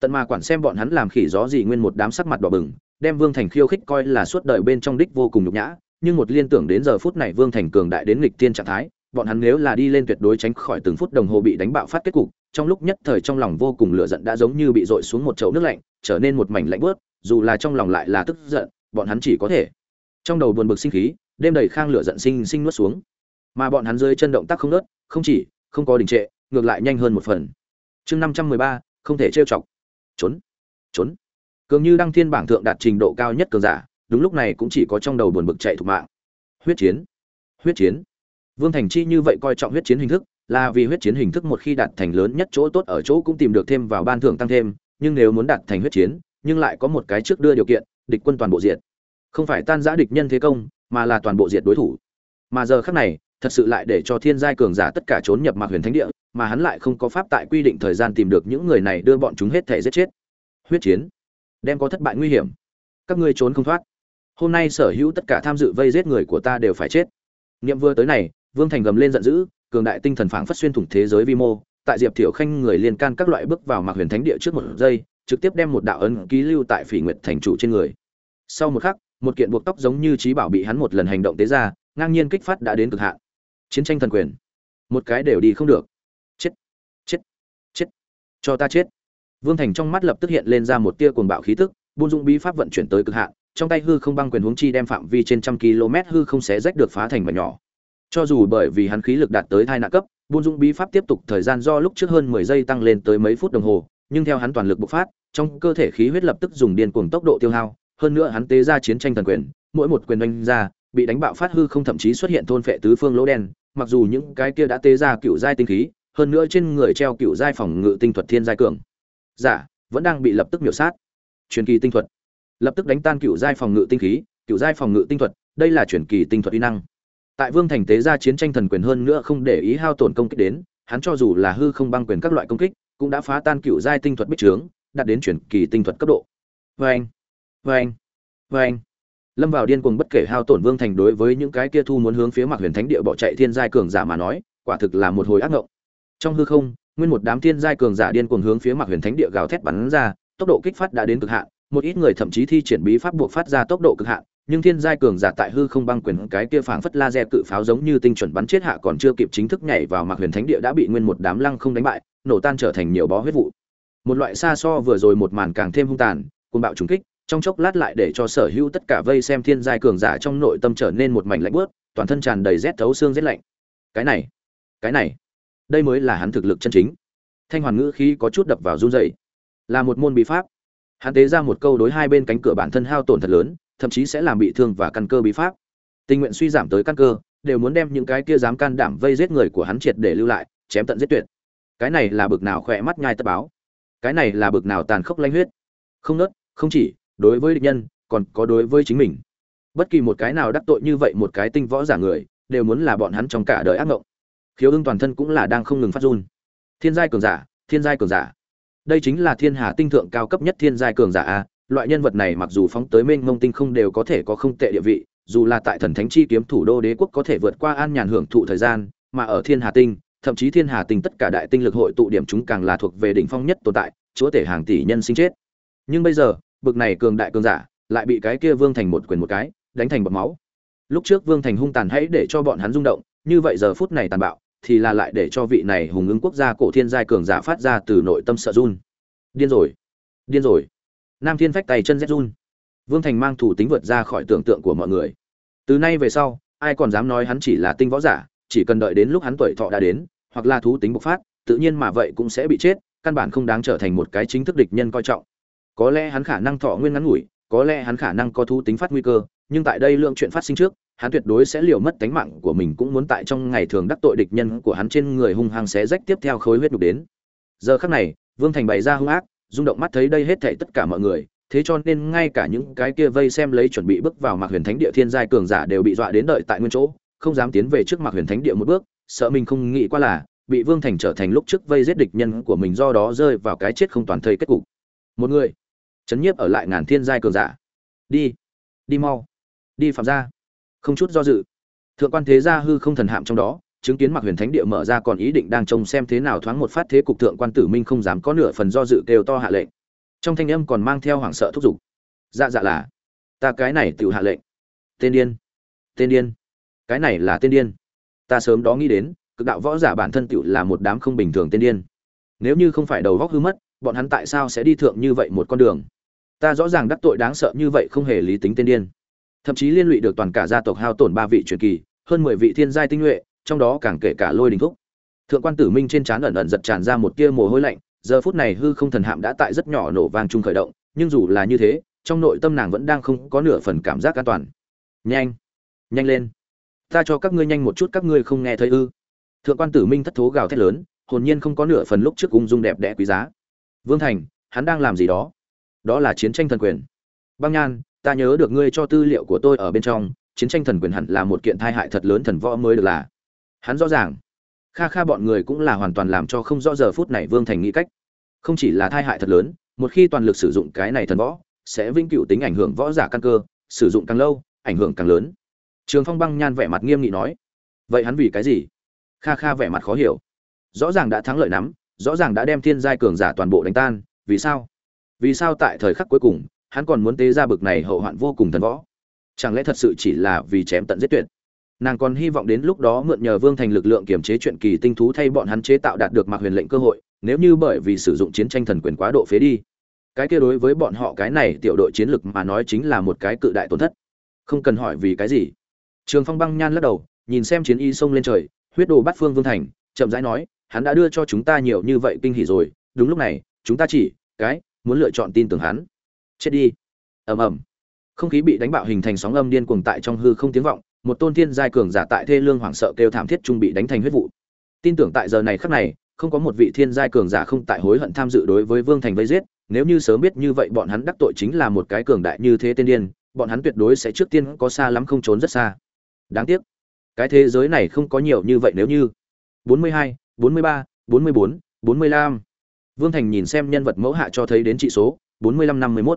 Tận mà quản xem bọn hắn làm khỉ gió gì nguyên một đám sắc mặt đỏ bừng, đem vương thành khiêu khích coi là suốt đời bên trong đích vô cùng nhục nhã, nhưng một liên tưởng đến giờ phút này vương thành cường đại đến nghịch tiên trạng thái, bọn hắn nếu là đi lên tuyệt đối tránh khỏi từng phút đồng hồ bị đánh bạo phát kết cục, trong lúc nhất thời trong lòng vô cùng lửa giận đã giống như bị dội xuống một chậu nước lạnh, trở nên một mảnh lạnh bớt dù là trong lòng lại là tức giận, bọn hắn chỉ có thể. Trong đầu buồn bực sinh khí đêm đầy khang lửa giận sinh sinh nuốt xuống. Mà bọn hắn dưới chân động tác không nớt không chỉ không có đình trệ ngược lại nhanh hơn một phần. Chương năm trăm mười ba không thể trêu chọc. Trốn trốn. Cường như đăng thiên bảng thượng đạt trình độ cao nhất cường giả đúng lúc này cũng chỉ có trong đầu buồn bực chạy thủ mạng. Huyết chiến huyết chiến. Vương thành chi như vậy coi trọng huyết chiến hình thức là vì huyết chiến hình thức một khi đạt thành lớn nhất chỗ tốt ở chỗ cũng tìm được thêm vào ban thưởng tăng thêm nhưng nếu muốn đạt thành huyết chiến nhưng lại có một cái trước đưa điều kiện địch quân toàn bộ diện, không phải tan giã địch nhân thế công mà là toàn bộ diệt đối thủ. Mà giờ khác này, thật sự lại để cho thiên giai cường giả tất cả trốn nhập mạc huyền thánh địa, mà hắn lại không có pháp tại quy định thời gian tìm được những người này đưa bọn chúng hết thể giết chết. Huyết chiến, đem có thất bại nguy hiểm. Các ngươi trốn không thoát. Hôm nay sở hữu tất cả tham dự vây giết người của ta đều phải chết. Niệm vừa tới này, vương thành gầm lên giận dữ, cường đại tinh thần phảng phất xuyên thủng thế giới vi mô. Tại diệp thiểu khanh người liên can các loại bước vào mạc huyền thánh địa trước một giây, trực tiếp đem một đạo ấn ký lưu tại phỉ nguyệt thành chủ trên người. Sau một khắc một kiện buộc tóc giống như trí bảo bị hắn một lần hành động tế ra, ngang nhiên kích phát đã đến cực hạn. Chiến tranh thần quyền. Một cái đều đi không được. Chết. Chết. Chết. Cho ta chết. Vương thành trong mắt lập tức hiện lên ra một tia cuồng bạo khí tức, buôn dung bí pháp vận chuyển tới cực hạn, trong tay hư không băng quyền huống chi đem phạm vi trên trăm km hư không xé rách được phá thành và nhỏ. Cho dù bởi vì hắn khí lực đạt tới thai nạn cấp, buôn dung bí pháp tiếp tục thời gian do lúc trước hơn mười giây tăng lên tới mấy phút đồng hồ, nhưng theo hắn toàn lực bộc phát, trong cơ thể khí huyết lập tức dùng điên cuồng tốc độ tiêu hao hơn nữa hắn tế ra chiến tranh thần quyền mỗi một quyền đánh ra bị đánh bạo phát hư không thậm chí xuất hiện thôn phệ tứ phương lỗ đen mặc dù những cái kia đã tế ra cựu giai tinh khí hơn nữa trên người treo cựu giai phòng ngự tinh thuật thiên giai cường. Giả dạ, vẫn đang bị lập tức miểu sát. Truyền kỳ tinh thuật. Lập tức đánh tan cựu giai phòng ngự tinh khí cựu giai phòng ngự tinh thuật đây là truyền kỳ tinh thuật uy năng. Tại vương thành tế ra chiến tranh thần quyền hơn nữa không để ý hao tổn công kích đến hắn cho dù là hư không băng quyền các loại công kích cũng đã phá tan cựu giai tinh thuật bích trướng đạt đến truyền kỳ tinh thuật cấp độ. Vê anh vê anh. Vê anh. Lâm vào điên cuồng bất kể hao tổn vương thành đối với những cái kia thu muốn hướng phía mặt huyền thánh địa bỏ chạy thiên giai cường giả mà nói, quả thực là một hồi ác ngộng. Trong hư không, nguyên một đám thiên giai cường giả điên cuồng hướng phía mặt huyền thánh địa gào thét bắn ra, tốc độ kích phát đã đến cực hạn, một ít người thậm chí thi triển bí pháp buộc phát ra tốc độ cực hạn, nhưng thiên giai cường giả tại hư không băng quyền cái kia phảng phất laser cự pháo giống như tinh chuẩn bắn chết hạ còn chưa kịp chính thức nhảy vào mặt huyền thánh địa đã bị nguyên một đám lăng không đánh bại, nổ tan trở thành nhiều bó huyết vụ. Một loại xa so vừa rồi một màn càng thêm hung tàn, cuồng bạo trùng kích trong chốc lát lại để cho sở hữu tất cả vây xem thiên giai cường giả trong nội tâm trở nên một mảnh lạnh bước, toàn thân tràn đầy rét thấu xương rét lạnh. Cái này cái này đây mới là hắn thực lực chân chính. Thanh hoàn ngữ khí có chút đập vào run rẩy. Là một môn bí pháp. Hắn tế ra một câu đối hai bên cánh cửa bản thân hao tổn thật lớn thậm chí sẽ làm bị thương và căn cơ bí pháp. Tình nguyện suy giảm tới căn cơ đều muốn đem những cái kia dám can đảm vây giết người của hắn triệt để lưu lại chém tận giết tuyệt. Cái này là bực nào khỏe mắt nhai tất báo. Cái này là bực nào tàn khốc lanh huyết. Không nớt không chỉ đối với địch nhân, còn có đối với chính mình. Bất kỳ một cái nào đắc tội như vậy một cái tinh võ giả người, đều muốn là bọn hắn trong cả đời ác mộng khiếu ưng toàn thân cũng là đang không ngừng phát run. Thiên giai cường giả, thiên giai cường giả. Đây chính là thiên hà tinh thượng cao cấp nhất thiên giai cường giả a, loại nhân vật này mặc dù phóng tới mênh mông tinh không đều có thể có không tệ địa vị, dù là tại thần thánh chi kiếm thủ đô đế quốc có thể vượt qua an nhàn hưởng thụ thời gian, mà ở thiên hà tinh, thậm chí thiên hà tinh tất cả đại tinh lực hội tụ điểm chúng càng là thuộc về đỉnh phong nhất tồn tại, chúa tể hàng tỷ nhân sinh chết. Nhưng bây giờ bực này cường đại cường giả, lại bị cái kia vương thành một quyền một cái, đánh thành bọt máu. Lúc trước vương thành hung tàn hãy để cho bọn hắn rung động, như vậy giờ phút này tàn bạo, thì là lại để cho vị này hùng ứng quốc gia cổ thiên giai cường giả phát ra từ nội tâm sợ run. Điên rồi điên rồi. Nam thiên phách tay chân rét run. Vương thành mang thủ tính vượt ra khỏi tưởng tượng của mọi người. Từ nay về sau, ai còn dám nói hắn chỉ là tinh võ giả, chỉ cần đợi đến lúc hắn tuổi thọ đã đến, hoặc là thú tính bộc phát, tự nhiên mà vậy cũng sẽ bị chết, căn bản không đáng trở thành một cái chính thức địch nhân coi trọng có lẽ hắn khả năng thọ nguyên ngắn ngủi, có lẽ hắn khả năng có thú tính phát nguy cơ, nhưng tại đây lượng chuyện phát sinh trước, hắn tuyệt đối sẽ liều mất tánh mạng của mình cũng muốn tại trong ngày thường đắc tội địch nhân của hắn trên người hung hăng xé rách tiếp theo khối huyết đục đến. Giờ khắc này, vương thành bày ra hung ác, rung động mắt thấy đây hết thảy tất cả mọi người, thế cho nên ngay cả những cái kia vây xem lấy chuẩn bị bước vào mạc huyền thánh địa thiên giai cường giả đều bị dọa đến đợi tại nguyên chỗ, không dám tiến về trước mạc huyền thánh địa một bước, sợ mình không nghĩ qua là, bị vương thành trở thành lúc trước vây giết địch nhân của mình do đó rơi vào cái chết không toàn thây kết cục. Một người chấn nhiếp ở lại ngàn thiên giai cường giả. Đi đi mau, đi phạm ra không chút do dự. Thượng quan thế gia hư không thần hạm trong đó, chứng kiến mặc huyền thánh địa mở ra còn ý định đang trông xem thế nào thoáng một phát thế cục thượng quan tử minh không dám có nửa phần do dự kêu to hạ lệnh. Trong thanh âm còn mang theo hoảng sợ thúc giục. Dạ dạ là, ta cái này tự hạ lệnh. Tên điên tên điên. Cái này là tên điên. Ta sớm đó nghĩ đến, cực đạo võ giả bản thân tự là một đám không bình thường tên điên. Nếu như không phải đầu góc hư mất, bọn hắn tại sao sẽ đi thượng như vậy một con đường? Ta rõ ràng đắc tội đáng sợ như vậy không hề lý tính tên điên. Thậm chí liên lụy được toàn cả gia tộc hao tổn ba vị truyền kỳ, hơn mười vị thiên giai tinh nhuệ, trong đó càng kể cả lôi đình thúc. Thượng quan tử minh trên trán ẩn ẩn giật tràn ra một tia mồ hôi lạnh, giờ phút này hư không thần hạm đã tại rất nhỏ nổ vang chung khởi động, nhưng dù là như thế, trong nội tâm nàng vẫn đang không có nửa phần cảm giác an toàn. Nhanh nhanh lên. Ta cho các ngươi nhanh một chút, các ngươi không nghe thấy ư? Thượng quan tử minh thất thố gào thét lớn, hồn nhiên không có nửa phần lúc trước ung dung đẹp đẽ quý giá. Vương thành, hắn đang làm gì đó? Đó là chiến tranh thần quyền. Băng nhan, ta nhớ được ngươi cho tư liệu của tôi ở bên trong, chiến tranh thần quyền hẳn là một kiện tai hại thật lớn thần võ mới được là. Hắn rõ ràng. Kha kha bọn người cũng là hoàn toàn làm cho không rõ giờ phút này vương thành nghĩ cách. Không chỉ là tai hại thật lớn, một khi toàn lực sử dụng cái này thần võ, sẽ vĩnh cửu tính ảnh hưởng võ giả căn cơ, sử dụng càng lâu, ảnh hưởng càng lớn. Trường phong băng nhan vẻ mặt nghiêm nghị nói. Vậy hắn vì cái gì? Kha kha vẻ mặt khó hiểu. Rõ ràng đã thắng lợi nắm rõ ràng đã đem thiên giai cường giả toàn bộ đánh tan, vì sao? Vì sao tại thời khắc cuối cùng, hắn còn muốn tế ra bực này hậu hoạn vô cùng thần võ? Chẳng lẽ thật sự chỉ là vì chém tận giết tuyệt? Nàng còn hy vọng đến lúc đó mượn nhờ vương thành lực lượng kiểm chế chuyện kỳ tinh thú thay bọn hắn chế tạo đạt được mạc huyền lệnh cơ hội, nếu như bởi vì sử dụng chiến tranh thần quyền quá độ phế đi. Cái kia đối với bọn họ cái này tiểu đội chiến lực mà nói chính là một cái cự đại tổn thất. Không cần hỏi vì cái gì. Trường phong băng nhan lắc đầu, nhìn xem chiến y sông lên trời, huyết đồ bắt phương vương thành, chậm rãi nói, hắn đã đưa cho chúng ta nhiều như vậy kinh hỉ rồi, đúng lúc này, chúng ta chỉ, cái muốn lựa chọn tin tưởng hắn. Chết đi. Ầm ầm. Không khí bị đánh bạo hình thành sóng âm điên cuồng tại trong hư không tiếng vọng một tôn thiên giai cường giả tại thê lương hoảng sợ kêu thảm thiết trung bị đánh thành huyết vụ. Tin tưởng tại giờ này khắc này không có một vị thiên giai cường giả không tại hối hận tham dự đối với vương thành vây giết nếu như sớm biết như vậy bọn hắn đắc tội chính là một cái cường đại như thế tiên điên bọn hắn tuyệt đối sẽ trước tiên có xa lắm không trốn rất xa. Đáng tiếc cái thế giới này không có nhiều như vậy nếu như. 42, 43, 44, 45. Vương Thành nhìn xem nhân vật mẫu hạ cho thấy đến trị số 45-51.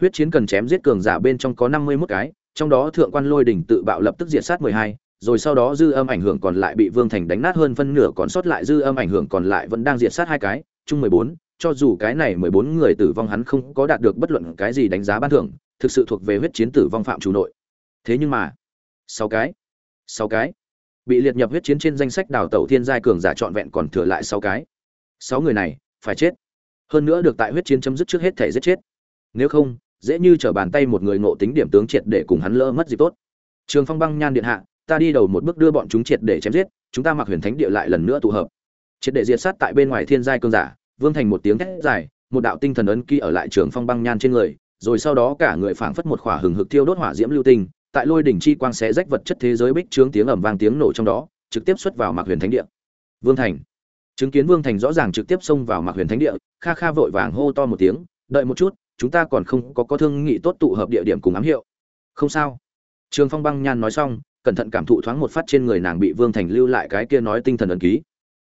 Huyết chiến cần chém giết cường giả bên trong có 51 cái, trong đó thượng quan lôi đỉnh tự bạo lập tức diệt sát 12, rồi sau đó dư âm ảnh hưởng còn lại bị Vương Thành đánh nát hơn phân nửa còn sót lại dư âm ảnh hưởng còn lại vẫn đang diệt sát hai cái, chung 14, cho dù cái này 14 người tử vong hắn không có đạt được bất luận cái gì đánh giá ban thưởng, thực sự thuộc về huyết chiến tử vong phạm chủ nội. Thế nhưng mà, 6 cái, 6 cái bị liệt nhập huyết chiến trên danh sách đào tẩu thiên giai cường giả trọn vẹn còn thừa lại 6 cái. 6 người này phải chết. Hơn nữa được tại huyết chiến chấm dứt trước hết thể giết chết. Nếu không, dễ như trở bàn tay một người ngộ tính điểm tướng triệt để cùng hắn lỡ mất gì tốt. Trường Phong băng nhan điện hạ, ta đi đầu một bước đưa bọn chúng triệt để chém giết, chúng ta mặc huyền thánh địa lại lần nữa tụ hợp. Triệt để diệt sát tại bên ngoài thiên giai cương giả, Vương Thành một tiếng thét dài, một đạo tinh thần ấn ký ở lại Trường Phong băng nhan trên người, rồi sau đó cả người phảng phất một khỏa hừng hực thiêu đốt hỏa diễm lưu tinh, tại lôi đỉnh chi quang xé rách vật chất thế giới bích trướng tiếng ầm vang tiếng nổ trong đó, trực tiếp xuất vào Mạc Huyền Thánh Địa. Vương Thành. Chứng kiến Vương Thành rõ ràng trực tiếp xông vào Mạc Huyền Thánh Địa, Kha Kha vội vàng hô to một tiếng, đợi một chút, chúng ta còn không có có thương nghị tốt tụ hợp địa điểm cùng ám hiệu. Không sao. Trường Phong Băng Nhan nói xong, cẩn thận cảm thụ thoáng một phát trên người nàng bị Vương Thành lưu lại cái kia nói tinh thần ấn ký.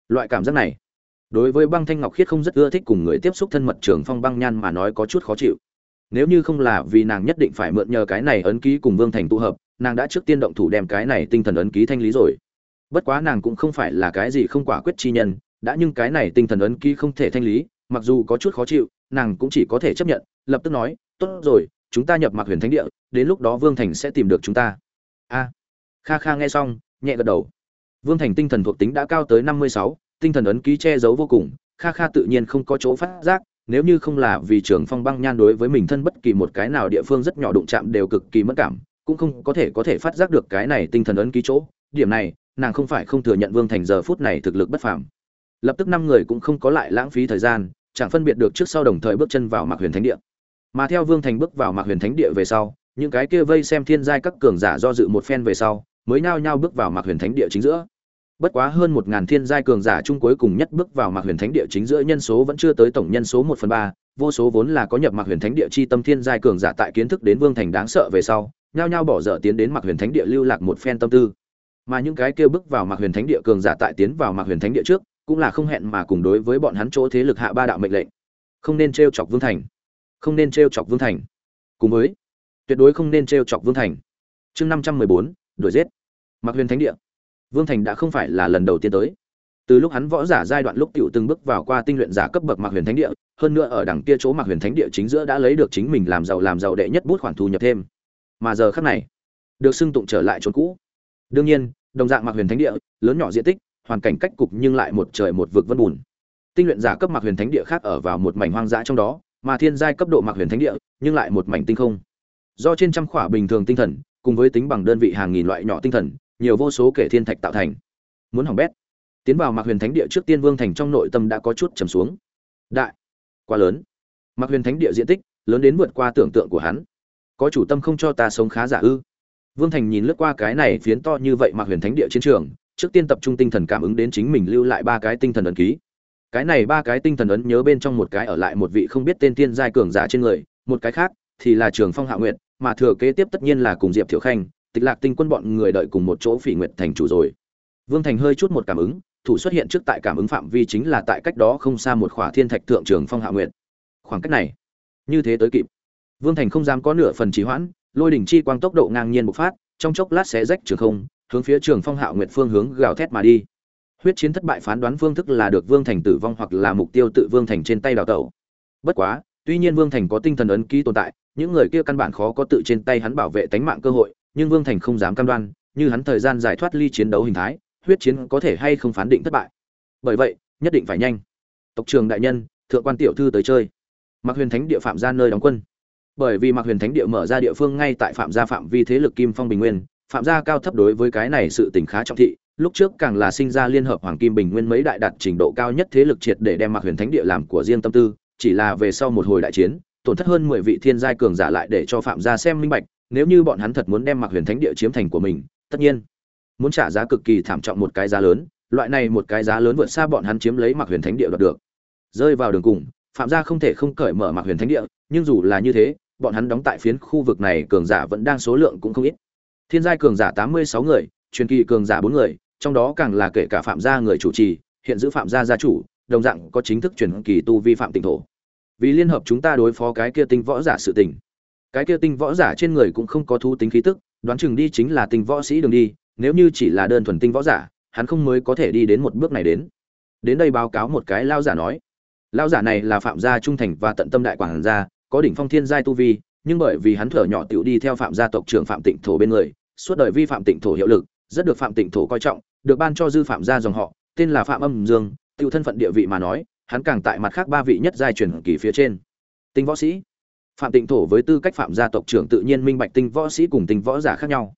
Loại cảm giác này, đối với Băng Thanh Ngọc Khiết không rất ưa thích cùng người tiếp xúc thân mật Trường Phong Băng Nhan mà nói có chút khó chịu. Nếu như không là vì nàng nhất định phải mượn nhờ cái này ấn ký cùng Vương Thành tụ hợp, nàng đã trước tiên động thủ đem cái này tinh thần ấn ký thanh lý rồi bất quá nàng cũng không phải là cái gì không quả quyết chi nhân đã nhưng cái này tinh thần ấn ký không thể thanh lý, mặc dù có chút khó chịu, nàng cũng chỉ có thể chấp nhận, lập tức nói, tốt rồi, chúng ta nhập mặc huyền thánh địa, đến lúc đó vương thành sẽ tìm được chúng ta. A. Kha kha nghe xong, nhẹ gật đầu. Vương thành tinh thần thuộc tính đã cao tới năm mươi sáu, tinh thần ấn ký che giấu vô cùng, kha kha tự nhiên không có chỗ phát giác, nếu như không là vì trường phong băng nhan đối với mình thân bất kỳ một cái nào địa phương rất nhỏ đụng chạm đều cực kỳ mất cảm, cũng không có thể có thể phát giác được cái này tinh thần ấn ký chỗ. Điểm này, nàng không phải không thừa nhận vương thành giờ phút này thực lực bất phàm lập tức năm người cũng không có lại lãng phí thời gian, chẳng phân biệt được trước sau đồng thời bước chân vào mạc huyền thánh địa. Mà theo vương thành bước vào mạc huyền thánh địa về sau, những cái kia vây xem thiên giai các cường giả do dự một phen về sau, mới nhao nhao bước vào mạc huyền thánh địa chính giữa. Bất quá hơn một ngàn thiên giai cường giả chung cuối cùng nhất bước vào mạc huyền thánh địa chính giữa nhân số vẫn chưa tới tổng nhân số một phần ba, vô số vốn là có nhập mạc huyền thánh địa chi tâm thiên giai cường giả tại kiến thức đến vương thành đáng sợ về sau, nhao nhao bỏ dở tiến đến mạc huyền thánh địa lưu lạc một phen tâm tư. Mà những cái kia bước vào mạc huyền thánh địa cường giả tại tiến vào mạc huyền thánh địa trước cũng là không hẹn mà cùng đối với bọn hắn chỗ thế lực hạ ba đạo mệnh lệnh. Không nên t chọc vương thành. Không nên t chọc vương thành. Cùng với, tuyệt đối không nên t chọc vương thành. Chương năm trăm mười bốn, đuổi giết. Mặc huyền thánh địa. Vương thành đã không phải là lần đầu tiên tới. Từ lúc hắn võ giả giai đoạn lúc tiểu từng bước vào qua tinh luyện giả cấp bậc mạc huyền thánh địa, hơn nữa ở đằng kia chỗ mạc huyền thánh địa chính giữa đã lấy được chính mình làm giàu làm giàu đệ nhất bút khoản thu nhập thêm. Mà giờ khắc này, được xưng tụng trở lại chốn cũ. Đương nhiên, đồng dạng mặc huyền thánh địa, lớn nhỏ diện tích hoàn cảnh cách cục nhưng lại một trời một vực vân bùn. Tinh luyện giả cấp mặc huyền thánh địa khác ở vào một mảnh hoang dã trong đó, mà thiên giai cấp độ mặc huyền thánh địa, nhưng lại một mảnh tinh không. Do trên trăm khỏa bình thường tinh thần, cùng với tính bằng đơn vị hàng nghìn loại nhỏ tinh thần, nhiều vô số kể thiên thạch tạo thành. Muốn hỏng bét, tiến vào mặc huyền thánh địa trước tiên vương thành trong nội tâm đã có chút trầm xuống. Đại, quá lớn. Mặc huyền thánh địa diện tích, lớn đến vượt qua tưởng tượng của hắn. Có chủ tâm không cho ta sống khá giả ư? Vương thành nhìn lướt qua cái này phiến to như vậy mặc huyền thánh địa chiến trường trước tiên tập trung tinh thần cảm ứng đến chính mình lưu lại ba cái tinh thần ấn ký. Cái này ba cái tinh thần ấn nhớ bên trong một cái ở lại một vị không biết tên tiên giai cường giả trên người một cái khác thì là trường phong hạ Nguyệt, mà thừa kế tiếp tất nhiên là cùng diệp thiểu khanh tịch lạc tinh quân bọn người đợi cùng một chỗ phỉ nguyện thành chủ rồi. Vương thành hơi chút một cảm ứng thủ xuất hiện trước tại cảm ứng phạm vi chính là tại cách đó không xa một khỏa thiên thạch thượng trường phong hạ Nguyệt. khoảng cách này như thế tới kịp. Vương thành không dám có nửa phần trì hoãn lôi đỉnh chi quang tốc độ ngang nhiên bộc phát trong chốc lát sẽ rách trường không hướng phía trường phong hạo nguyệt phương hướng gào thét mà đi. Huyết chiến thất bại phán đoán phương thức là được vương thành tử vong hoặc là mục tiêu tự vương thành trên tay đào tẩu. Bất quá, tuy nhiên vương thành có tinh thần ấn ký tồn tại, những người kia căn bản khó có tự trên tay hắn bảo vệ tánh mạng cơ hội, nhưng vương thành không dám cam đoan, như hắn thời gian giải thoát ly chiến đấu hình thái, huyết chiến có thể hay không phán định thất bại. Bởi vậy, nhất định phải nhanh. Tộc trường đại nhân, thượng quan tiểu thư tới chơi. Mạc huyền thánh địa phạm ra nơi đóng quân. Bởi vì mạc huyền thánh địa mở ra địa phương ngay tại phạm gia phạm vi thế lực kim phong bình nguyên phạm gia cao thấp đối với cái này sự tình khá trọng thị, lúc trước càng là sinh ra liên hợp hoàng kim bình nguyên mấy đại đạt trình độ cao nhất thế lực triệt để đem mạc huyền thánh địa làm của riêng tâm tư, chỉ là về sau một hồi đại chiến, tổn thất hơn mười vị thiên giai cường giả lại để cho phạm gia xem minh bạch, nếu như bọn hắn thật muốn đem mạc huyền thánh địa chiếm thành của mình, tất nhiên muốn trả giá cực kỳ thảm trọng một cái giá lớn, loại này một cái giá lớn vượt xa bọn hắn chiếm lấy mạc huyền thánh địa đoạt được. Rơi vào đường cùng, phạm gia không thể không cởi mở mạc huyền thánh địa, nhưng dù là như thế, bọn hắn đóng tại phiến khu vực này cường giả vẫn đang số lượng cũng không ít thiên giai cường giả tám mươi sáu người, truyền kỳ cường giả bốn người, trong đó càng là kể cả phạm gia người chủ trì, hiện giữ phạm gia gia chủ, đồng dạng có chính thức truyền kỳ tu vi phạm tỉnh thổ. Vì liên hợp chúng ta đối phó cái kia tinh võ giả sự tình. Cái kia tinh võ giả trên người cũng không có thu tính khí tức, đoán chừng đi chính là tinh võ sĩ đường đi, nếu như chỉ là đơn thuần tinh võ giả, hắn không mới có thể đi đến một bước này đến. Đến đây báo cáo một cái lao giả nói. Lao giả này là phạm gia trung thành và tận tâm đại quảng gia, có đỉnh phong thiên giai tu vi nhưng bởi vì hắn thở nhỏ tiểu đi theo phạm gia tộc trưởng phạm tịnh thổ bên người, suốt đời vi phạm tịnh thổ hiệu lực, rất được phạm tịnh thổ coi trọng, được ban cho dư phạm gia dòng họ, tên là phạm âm dương, tiểu thân phận địa vị mà nói, hắn càng tại mặt khác ba vị nhất giai truyền kỳ phía trên. Tinh võ sĩ. Phạm tịnh thổ với tư cách phạm gia tộc trưởng tự nhiên minh bạch tinh võ sĩ cùng tinh võ giả khác nhau.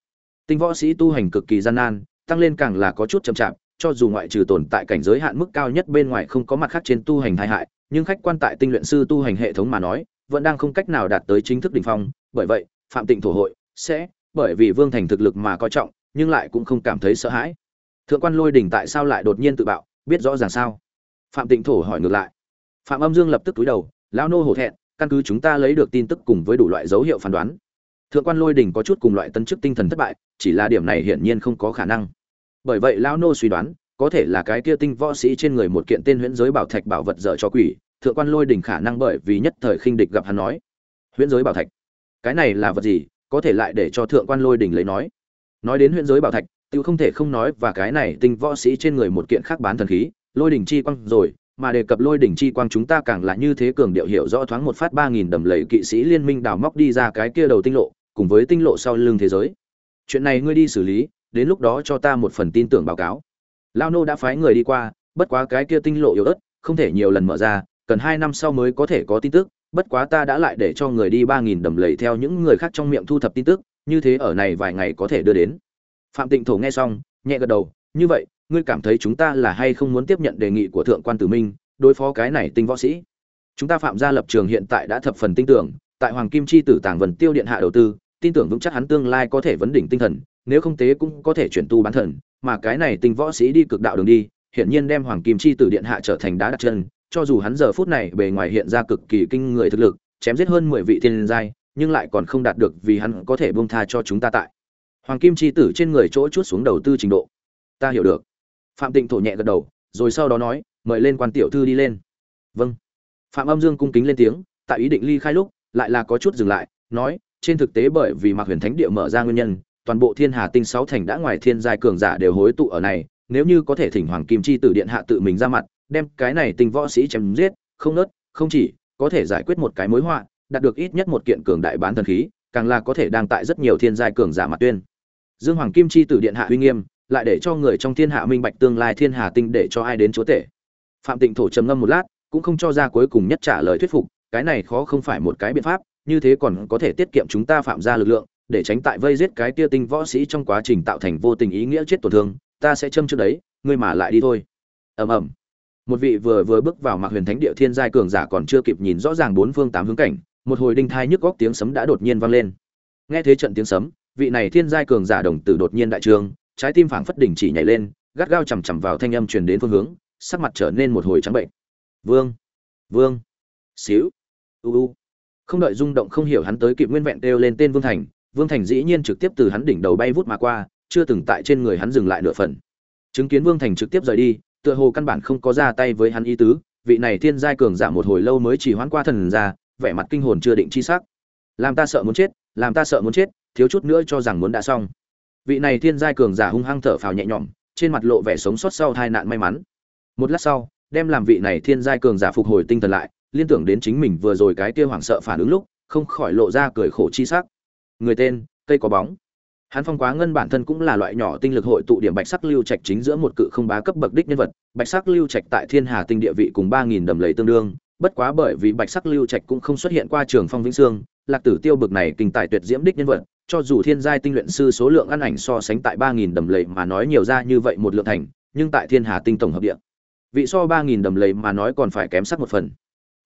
Tinh võ sĩ tu hành cực kỳ gian nan, tăng lên càng là có chút chậm chạp, cho dù ngoại trừ tồn tại cảnh giới hạn mức cao nhất bên ngoài không có mặt khác trên tu hành tai hại, nhưng khách quan tại tinh luyện sư tu hành hệ thống mà nói vẫn đang không cách nào đạt tới chính thức đỉnh phong, bởi vậy, phạm tịnh thổ hội sẽ, bởi vì vương thành thực lực mà coi trọng, nhưng lại cũng không cảm thấy sợ hãi. Thượng quan lôi đỉnh tại sao lại đột nhiên tự bạo, biết rõ ràng sao? Phạm tịnh thổ hỏi ngược lại. Phạm âm dương lập tức túi đầu, lão nô hổ thẹn, căn cứ chúng ta lấy được tin tức cùng với đủ loại dấu hiệu phán đoán. Thượng quan lôi đỉnh có chút cùng loại tân chức tinh thần thất bại, chỉ là điểm này hiển nhiên không có khả năng. Bởi vậy lão nô suy đoán, có thể là cái kia tinh võ sĩ trên người một kiện tên huyễn giới bảo thạch bảo vật dở cho quỷ thượng quan lôi đỉnh khả năng bởi vì nhất thời khinh địch gặp hắn nói. Huyễn giới bảo thạch. Cái này là vật gì? Có thể lại để cho thượng quan lôi đỉnh lấy nói. Nói đến huyễn giới bảo thạch tự không thể không nói và cái này tinh võ sĩ trên người một kiện khác bán thần khí, lôi đỉnh chi quang rồi, mà đề cập lôi đỉnh chi quang chúng ta càng là như thế cường điệu hiểu rõ thoáng một phát ba nghìn đầm lầy kỵ sĩ liên minh đào móc đi ra cái kia đầu tinh lộ, cùng với tinh lộ sau lưng thế giới. Chuyện này ngươi đi xử lý, đến lúc đó cho ta một phần tin tưởng báo cáo. Lao nô đã phái người đi qua, bất quá cái kia tinh lộ yếu ớt, không thể nhiều lần mở ra cần hai năm sau mới có thể có tin tức, bất quá ta đã lại để cho người đi ba nghìn đầm lầy theo những người khác trong miệng thu thập tin tức, như thế ở này vài ngày có thể đưa đến. Phạm tịnh thổ nghe xong, nhẹ gật đầu, như vậy, ngươi cảm thấy chúng ta là hay không muốn tiếp nhận đề nghị của thượng quan tử minh, đối phó cái này tinh võ sĩ? Chúng ta phạm gia lập trường hiện tại đã thập phần tin tưởng, tại hoàng kim chi tử tàng vần tiêu điện hạ đầu tư, tin tưởng vững chắc hắn tương lai có thể vấn đỉnh tinh thần, nếu không tế cũng có thể chuyển tu bán thần, mà cái này tinh võ sĩ đi cực đạo đường đi hiện nhiên đem hoàng kim chi tử điện hạ trở thành đá đặt chân cho dù hắn giờ phút này bề ngoài hiện ra cực kỳ kinh người thực lực, chém giết hơn mười vị thiên giai, nhưng lại còn không đạt được vì hắn có thể buông tha cho chúng ta tại. Hoàng kim chi tử trên người chỗ chuốt xuống đầu tư trình độ. Ta hiểu được. Phạm tịnh thổ nhẹ gật đầu, rồi sau đó nói, mời lên quan tiểu thư đi lên. Vâng. Phạm âm dương cung kính lên tiếng, tại ý định ly khai lúc, lại là có chút dừng lại, nói, trên thực tế bởi vì mạc huyền thánh địa mở ra nguyên nhân, toàn bộ thiên hà tinh sáu thành đã ngoài thiên giai cường giả đều hối tụ ở này, nếu như có thể thỉnh hoàng kim chi tử điện hạ tự mình ra mặt đem cái này tinh võ sĩ chém giết, không nớt, không chỉ có thể giải quyết một cái mối họa, đạt được ít nhất một kiện cường đại bán thần khí, càng là có thể đang tại rất nhiều thiên giai cường giả mặt tuyên. Dương hoàng kim chi tử điện hạ uy nghiêm, lại để cho người trong thiên hạ minh bạch tương lai thiên hà tinh để cho ai đến chúa tể. Phạm tịnh thổ trầm ngâm một lát, cũng không cho ra cuối cùng nhất trả lời thuyết phục, cái này khó không phải một cái biện pháp, như thế còn có thể tiết kiệm chúng ta phạm ra lực lượng, để tránh tại vây giết cái tia tinh võ sĩ trong quá trình tạo thành vô tình ý nghĩa chết tổn thương, ta sẽ châm trước đấy, ngươi mà lại đi thôi. Ầm ầm một vị vừa vừa bước vào mạc huyền thánh địa thiên giai cường giả còn chưa kịp nhìn rõ ràng bốn phương tám hướng cảnh, một hồi đinh thai nhức góc tiếng sấm đã đột nhiên vang lên. Nghe thế trận tiếng sấm, vị này thiên giai cường giả đồng tử đột nhiên đại trương, trái tim phảng phất đỉnh chỉ nhảy lên, gắt gao chằm chằm vào thanh âm truyền đến phương hướng, sắc mặt trở nên một hồi trắng bệnh. Vương vương, xíu, u u. Không đợi rung động không hiểu hắn tới kịp nguyên vẹn kêu lên tên vương thành vương thành dĩ nhiên trực tiếp từ hắn đỉnh đầu bay vút mà qua, chưa từng tại trên người hắn dừng lại nửa phần. Chứng kiến vương thành trực tiếp rời đi tựa hồ căn bản không có ra tay với hắn ý tứ, vị này thiên giai cường giả một hồi lâu mới chỉ hoãn qua thần ra, vẻ mặt kinh hồn chưa định chi sắc. Làm ta sợ muốn chết, làm ta sợ muốn chết, thiếu chút nữa cho rằng muốn đã xong. Vị này thiên giai cường giả hung hăng thở phào nhẹ nhõm, trên mặt lộ vẻ sống sót sau tai nạn may mắn. Một lát sau, đem làm vị này thiên giai cường giả phục hồi tinh thần lại, liên tưởng đến chính mình vừa rồi cái kia hoảng sợ phản ứng lúc, không khỏi lộ ra cười khổ chi sắc. Người tên, cây có bóng hắn phong quá ngân bản thân cũng là loại nhỏ tinh lực hội tụ điểm bạch sắc lưu trạch chính giữa một cự không bá cấp bậc đích nhân vật. Bạch sắc lưu trạch tại thiên hà tinh địa vị cùng ba nghìn đầm lầy tương đương, bất quá bởi vì bạch sắc lưu trạch cũng không xuất hiện qua trường phong vĩnh sương lạc tử tiêu bực này kinh tài tuyệt diễm đích nhân vật, cho dù thiên giai tinh luyện sư số lượng ăn ảnh so sánh tại ba nghìn đầm lầy mà nói nhiều ra như vậy một lượng thành, nhưng tại thiên hà tinh tổng hợp địa, vị so ba nghìn đầm lầy mà nói còn phải kém sắc một phần.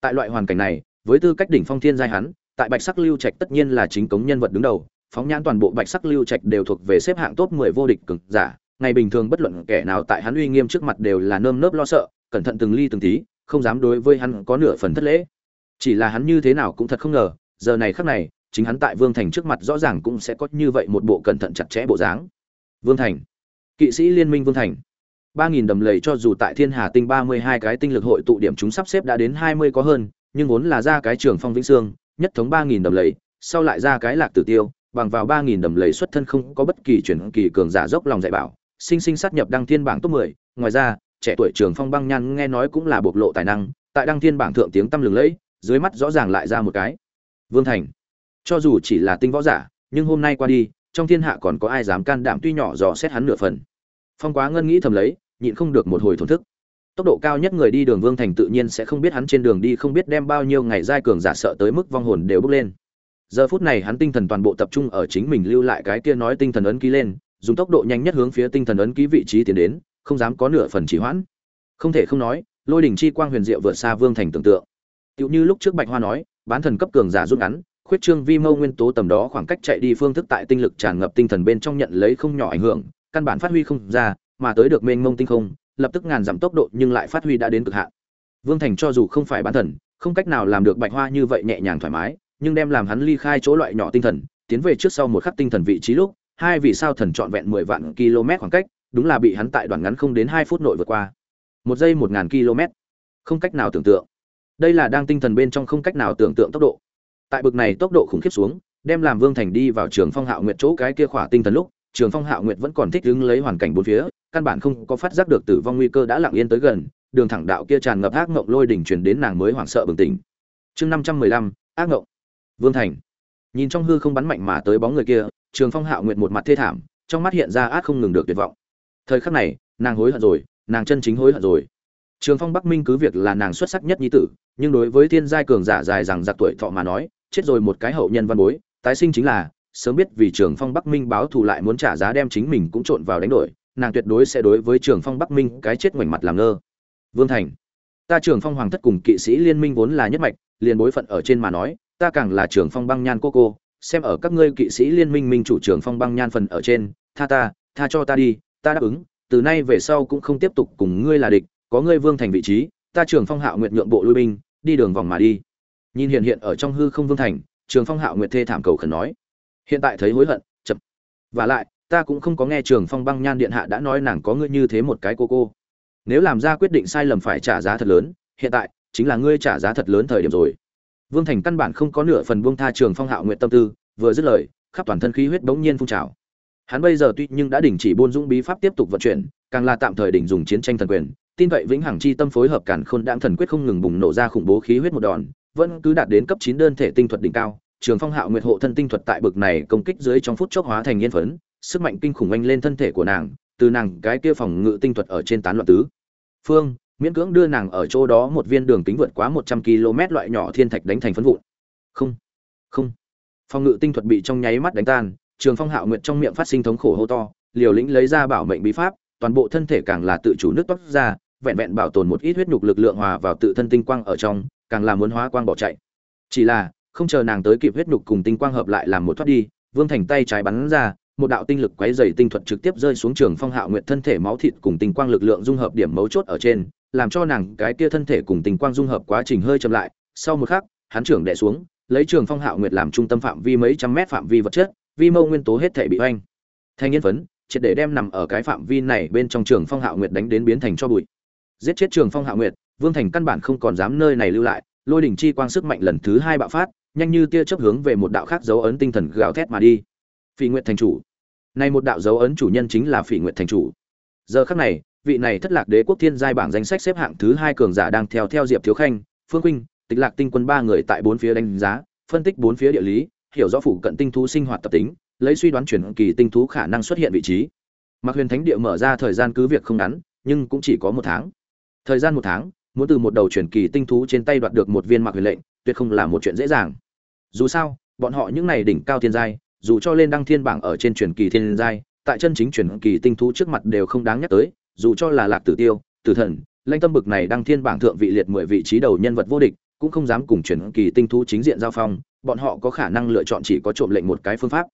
Tại loại hoàn cảnh này, với tư cách đỉnh phong thiên giai hắn, tại bạch sắc lưu trạch tất nhiên là chính cống nhân vật đứng đầu phóng nhãn toàn bộ bạch sắc lưu trạch đều thuộc về xếp hạng top 10 vô địch cường giả. Ngày bình thường bất luận kẻ nào tại hắn uy nghiêm trước mặt đều là nơm nớp lo sợ, cẩn thận từng ly từng tí, không dám đối với hắn có nửa phần thất lễ. Chỉ là hắn như thế nào cũng thật không ngờ, giờ này khắc này, chính hắn tại vương thành trước mặt rõ ràng cũng sẽ có như vậy một bộ cẩn thận chặt chẽ bộ dáng. Vương thành. Kỵ sĩ liên minh vương thành. Ba nghìn đầm lầy cho dù tại thiên hà tinh ba mươi hai cái tinh lực hội tụ điểm chúng sắp xếp đã đến hai mươi có hơn, nhưng vốn là ra cái trường phong vĩnh sương nhất thống ba nghìn đầm lầy, sau lại ra cái lạc tử tiêu bằng vào ba nghìn đầm lầy xuất thân không có bất kỳ chuyển kỳ cường giả dốc lòng dạy bảo, sinh sinh sát nhập đăng thiên bảng top mười. Ngoài ra, trẻ tuổi trường phong băng nhan nghe nói cũng là bộc lộ tài năng, tại đăng thiên bảng thượng tiếng tăm lừng lẫy, dưới mắt rõ ràng lại ra một cái. Vương thành, cho dù chỉ là tinh võ giả, nhưng hôm nay qua đi, trong thiên hạ còn có ai dám can đảm tuy nhỏ dò xét hắn nửa phần? Phong quá ngân nghĩ thầm lấy, nhịn không được một hồi thổn thức. Tốc độ cao nhất người đi đường vương thành tự nhiên sẽ không biết hắn trên đường đi không biết đem bao nhiêu ngày giai cường giả sợ tới mức vong hồn đều bốc lên giờ phút này hắn tinh thần toàn bộ tập trung ở chính mình lưu lại cái kia nói tinh thần ấn ký lên, dùng tốc độ nhanh nhất hướng phía tinh thần ấn ký vị trí tiến đến, không dám có nửa phần trì hoãn. Không thể không nói, lôi đỉnh chi quang huyền diệu vượt xa vương thành tưởng tượng. Tựu như lúc trước bạch hoa nói, bán thần cấp cường giả rút ngắn, khuyết trương vi mâu nguyên tố tầm đó khoảng cách chạy đi phương thức tại tinh lực tràn ngập tinh thần bên trong nhận lấy không nhỏ ảnh hưởng, căn bản phát huy không ra, mà tới được mênh mông tinh không, lập tức ngàn giảm tốc độ nhưng lại phát huy đã đến cực hạn. Vương thành cho dù không phải bán thần, không cách nào làm được bạch hoa như vậy nhẹ nhàng thoải mái nhưng đem làm hắn ly khai chỗ loại nhỏ tinh thần, tiến về trước sau một khắc tinh thần vị trí lúc, hai vì sao thần trọn vẹn mười vạn km khoảng cách, đúng là bị hắn tại đoạn ngắn không đến hai phút nội vượt qua. Một giây một ngàn km. Không cách nào tưởng tượng. Đây là đang tinh thần bên trong không cách nào tưởng tượng tốc độ. Tại bực này tốc độ khủng khiếp xuống, đem làm vương thành đi vào trường phong hạo nguyệt chỗ cái kia khỏa tinh thần lúc, trường phong hạo nguyệt vẫn còn thích ứng lấy hoàn cảnh bốn phía, căn bản không có phát giác được tử vong nguy cơ đã lặng yên tới gần, đường thẳng đạo kia tràn ngập ác ngộng lôi đỉnh truyền đến nàng mới hoảng sợ bừng tỉnh. Chương năm trăm mười lăm, ác ngộng vương thành. Nhìn trong hư không bắn mạnh mà tới bóng người kia, trường phong hạo nguyệt một mặt thê thảm, trong mắt hiện ra át không ngừng được tuyệt vọng. Thời khắc này, nàng hối hận rồi, nàng chân chính hối hận rồi. Trường phong bắc minh cứ việc là nàng xuất sắc nhất nhi tử, nhưng đối với thiên giai cường giả dài rằng giặc tuổi thọ mà nói, chết rồi một cái hậu nhân văn bối, tái sinh chính là, sớm biết vì trường phong bắc minh báo thù lại muốn trả giá đem chính mình cũng trộn vào đánh đổi, nàng tuyệt đối sẽ đối với trường phong bắc minh cái chết ngoảnh mặt làm ngơ. Vương thành. Ta trường phong hoàng thất cùng kỵ sĩ liên minh vốn là nhất mạch, liền bối phận ở trên mà nói ta càng là trưởng phong băng nhan cô cô, xem ở các ngươi kỵ sĩ liên minh minh chủ trường phong băng nhan phần ở trên, tha ta, tha cho ta đi, ta đáp ứng, từ nay về sau cũng không tiếp tục cùng ngươi là địch, có ngươi vương thành vị trí, ta trường phong hạo nguyện nhượng bộ lui binh, đi đường vòng mà đi. Nhìn hiện hiện ở trong hư không vương thành trường phong hạo nguyện thê thảm cầu khẩn nói. Hiện tại thấy hối hận, chậm. Và lại, ta cũng không có nghe trường phong băng nhan điện hạ đã nói nàng có ngươi như thế một cái cô cô. Nếu làm ra quyết định sai lầm phải trả giá thật lớn, hiện tại, chính là ngươi trả giá thật lớn thời điểm rồi vương thành căn bản không có nửa phần buông tha trường phong hạo nguyện tâm tư, vừa dứt lời, khắp toàn thân khí huyết bỗng nhiên phun trào. Hắn bây giờ tuy nhưng đã đình chỉ buôn dũng bí pháp tiếp tục vận chuyển, càng là tạm thời đình dùng chiến tranh thần quyền, tin vậy vĩnh hằng chi tâm phối hợp cản khôn đãng thần quyết không ngừng bùng nổ ra khủng bố khí huyết một đòn, vẫn cứ đạt đến cấp chín đơn thể tinh thuật đỉnh cao, trường phong hạo nguyệt hộ thân tinh thuật tại bực này công kích dưới trong phút chốc hóa thành nghiên phấn, sức mạnh kinh khủng anh lên thân thể của nàng, từ nàng cái kia phòng ngự tinh thuật ở trên tán loạn tứ. Phương miễn cưỡng đưa nàng ở chỗ đó một viên đường kính vượt quá một trăm km loại nhỏ thiên thạch đánh thành phấn vụn. Không không. Phòng ngự tinh thuật bị trong nháy mắt đánh tan, trường phong hạo nguyệt trong miệng phát sinh thống khổ hô to, liều lĩnh lấy ra bảo mệnh bí pháp, toàn bộ thân thể càng là tự chủ nước toát ra, vẹn vẹn bảo tồn một ít huyết nhục lực lượng hòa vào tự thân tinh quang ở trong, càng là muốn hóa quang bỏ chạy. Chỉ là, không chờ nàng tới kịp huyết nhục cùng tinh quang hợp lại làm một thoát đi, vương thành tay trái bắn ra, một đạo tinh lực quấy rầy tinh thuật trực tiếp rơi xuống trường phong hạo nguyệt thân thể máu thịt cùng tinh quang lực lượng dung hợp điểm mấu chốt ở trên làm cho nàng cái kia thân thể cùng tình quang dung hợp quá trình hơi chậm lại. Sau một khắc, hắn trưởng đẻ xuống, lấy trường phong hạo nguyệt làm trung tâm phạm vi mấy trăm mét phạm vi vật chất, vi mâu nguyên tố hết thể bị oanh. Thanh niên phấn, triệt để đem nằm ở cái phạm vi này bên trong trường phong hạo nguyệt đánh đến biến thành cho bụi. Giết chết trường phong hạo nguyệt, vương thành căn bản không còn dám nơi này lưu lại, lôi đỉnh chi quang sức mạnh lần thứ hai bạo phát, nhanh như tia chớp hướng về một đạo khác dấu ấn tinh thần gào thét mà đi. Phỉ nguyệt thành chủ. Này một đạo dấu ấn chủ nhân chính là phỉ nguyệt thành chủ. Giờ khắc này vị này thất lạc đế quốc thiên giai bảng danh sách xếp hạng thứ hai cường giả đang theo theo diệp thiếu khanh, phương quynh tịch lạc tinh quân ba người tại bốn phía đánh giá, phân tích bốn phía địa lý, hiểu rõ phủ cận tinh thú sinh hoạt tập tính, lấy suy đoán chuyển kỳ tinh thú khả năng xuất hiện vị trí. Mặc huyền thánh địa mở ra thời gian cứ việc không ngắn, nhưng cũng chỉ có một tháng. Thời gian một tháng, muốn từ một đầu chuyển kỳ tinh thú trên tay đoạt được một viên mặc huyền lệnh, tuyệt không là một chuyện dễ dàng. Dù sao, bọn họ những này đỉnh cao thiên giai, dù cho lên đăng thiên bảng ở trên chuyển kỳ thiên giai, tại chân chính chuyển kỳ tinh thú trước mặt đều không đáng nhắc tới dù cho là lạc tử tiêu, tử thần lanh tâm bực này đăng thiên bảng thượng vị liệt mười vị trí đầu nhân vật vô địch, cũng không dám cùng chuyển kỳ tinh thú chính diện giao phong, bọn họ có khả năng lựa chọn chỉ có trộm lệnh một cái phương pháp.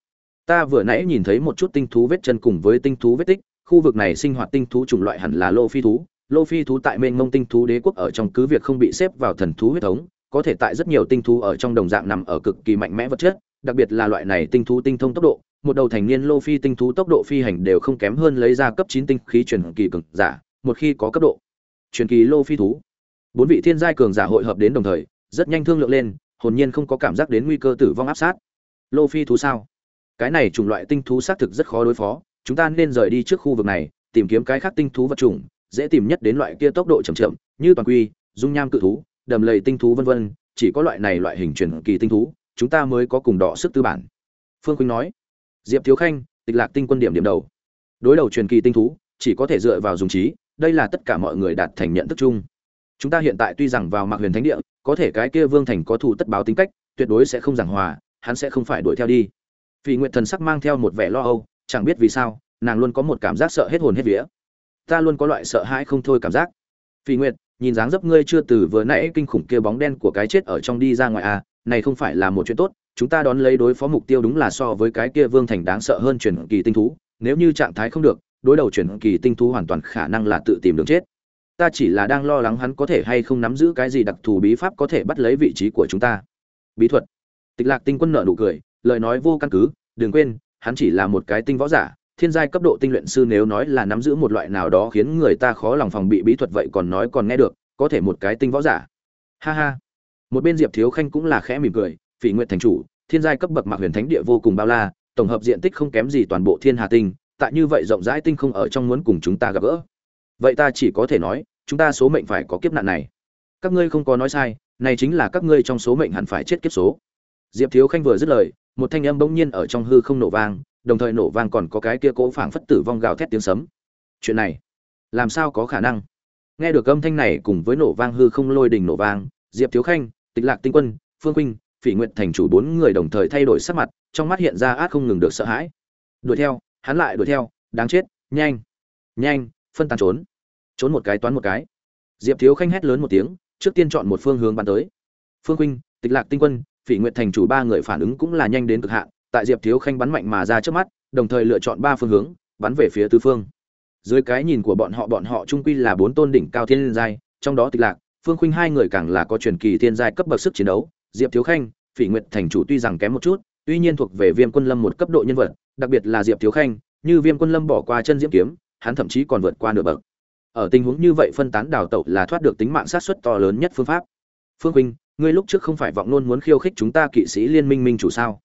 Ta vừa nãy nhìn thấy một chút tinh thú vết chân cùng với tinh thú vết tích, khu vực này sinh hoạt tinh thú chủng loại hẳn là lô phi thú, lô phi thú tại mênh mông tinh thú đế quốc ở trong cứ việc không bị xếp vào thần thú huyết thống, có thể tại rất nhiều tinh thú ở trong đồng dạng nằm ở cực kỳ mạnh mẽ vật chất, đặc biệt là loại này tinh thú tinh thông tốc độ một đầu thành niên lô phi tinh thú tốc độ phi hành đều không kém hơn lấy ra cấp chín tinh khí truyền kỳ cường giả, một khi có cấp độ truyền kỳ lô phi thú. Bốn vị thiên giai cường giả hội hợp đến đồng thời, rất nhanh thương lượng lên, hồn nhiên không có cảm giác đến nguy cơ tử vong áp sát. Lô phi thú sao? Cái này chủng loại tinh thú xác thực rất khó đối phó, chúng ta nên rời đi trước khu vực này, tìm kiếm cái khác tinh thú vật chủng, dễ tìm nhất đến loại kia tốc độ chậm chậm, như toàn quy, dung nham cự thú, đầm lầy tinh thú vân vân, chỉ có loại này loại hình truyền kỳ tinh thú, chúng ta mới có cùng đọ sức tư bản. Phương Khuynh nói diệp thiếu khanh, tịch lạc tinh quân điểm điểm đầu. Đối đầu truyền kỳ tinh thú, chỉ có thể dựa vào dùng trí, đây là tất cả mọi người đạt thành nhận thức chung. Chúng ta hiện tại tuy rằng vào mạc huyền thánh địa, có thể cái kia vương thành có thủ tất báo tính cách, tuyệt đối sẽ không giảng hòa, hắn sẽ không phải đuổi theo đi. Vì nguyện thần sắc mang theo một vẻ lo âu, chẳng biết vì sao, nàng luôn có một cảm giác sợ hết hồn hết vía. Ta luôn có loại sợ hãi không thôi cảm giác. Phi nguyệt, nhìn dáng dấp ngươi chưa từ vừa nãy kinh khủng kia bóng đen của cái chết ở trong đi ra ngoài à này không phải là một chuyện tốt chúng ta đón lấy đối phó mục tiêu đúng là so với cái kia vương thành đáng sợ hơn chuyển kỳ tinh thú, nếu như trạng thái không được, đối đầu chuyển kỳ tinh thú hoàn toàn khả năng là tự tìm đường chết. Ta chỉ là đang lo lắng hắn có thể hay không nắm giữ cái gì đặc thù bí pháp có thể bắt lấy vị trí của chúng ta. Bí thuật. Tịch lạc tinh quân nợ nụ cười, lời nói vô căn cứ, đừng quên, hắn chỉ là một cái tinh võ giả, thiên giai cấp độ tinh luyện sư nếu nói là nắm giữ một loại nào đó khiến người ta khó lòng phòng bị bí thuật vậy còn nói còn nghe được, có thể một cái tinh võ giả. Ha ha. Một bên diệp thiếu khanh cũng là khẽ mỉm cười phỉ nguyện thành chủ, thiên giai cấp bậc mạc huyền thánh địa vô cùng bao la, tổng hợp diện tích không kém gì toàn bộ thiên hà tinh, tại như vậy rộng rãi tinh không ở trong muốn cùng chúng ta gặp gỡ. Vậy ta chỉ có thể nói, chúng ta số mệnh phải có kiếp nạn này. Các ngươi không có nói sai, này chính là các ngươi trong số mệnh hẳn phải chết kiếp số. Diệp thiếu khanh vừa dứt lời, một thanh âm bỗng nhiên ở trong hư không nổ vang, đồng thời nổ vang còn có cái kia cỗ phảng phất tử vong gào thét tiếng sấm. Chuyện này, làm sao có khả năng? Nghe được âm thanh này cùng với nổ vang hư không lôi đình nổ vang, diệp thiếu khanh, tịch lạc tinh quân, phương huynh phỉ Nguyệt thành chủ bốn người đồng thời thay đổi sắc mặt, trong mắt hiện ra át không ngừng được sợ hãi. Đuổi theo, hắn lại đuổi theo, đáng chết, nhanh nhanh, phân tán trốn. Trốn một cái toán một cái. Diệp thiếu khanh hét lớn một tiếng, trước tiên chọn một phương hướng bắn tới. Phương huynh tịch lạc tinh quân, phỉ Nguyệt thành chủ ba người phản ứng cũng là nhanh đến cực hạn, tại diệp thiếu khanh bắn mạnh mà ra trước mắt, đồng thời lựa chọn ba phương hướng, bắn về phía tứ phương. Dưới cái nhìn của bọn họ bọn họ trung quy là bốn tôn đỉnh cao thiên giai, trong đó tịch lạc, phương khuynh hai người càng là có truyền kỳ thiên giai cấp bậc sức chiến đấu diệp thiếu khanh phỉ nguyệt thành chủ tuy rằng kém một chút tuy nhiên thuộc về viêm quân lâm một cấp độ nhân vật đặc biệt là diệp thiếu khanh như viêm quân lâm bỏ qua chân diễm kiếm hắn thậm chí còn vượt qua nửa bậc. Ở tình huống như vậy phân tán đào tẩu là thoát được tính mạng sát suất to lớn nhất phương pháp. Phương huynh, ngươi lúc trước không phải vọng luôn muốn khiêu khích chúng ta kỵ sĩ liên minh minh chủ sao?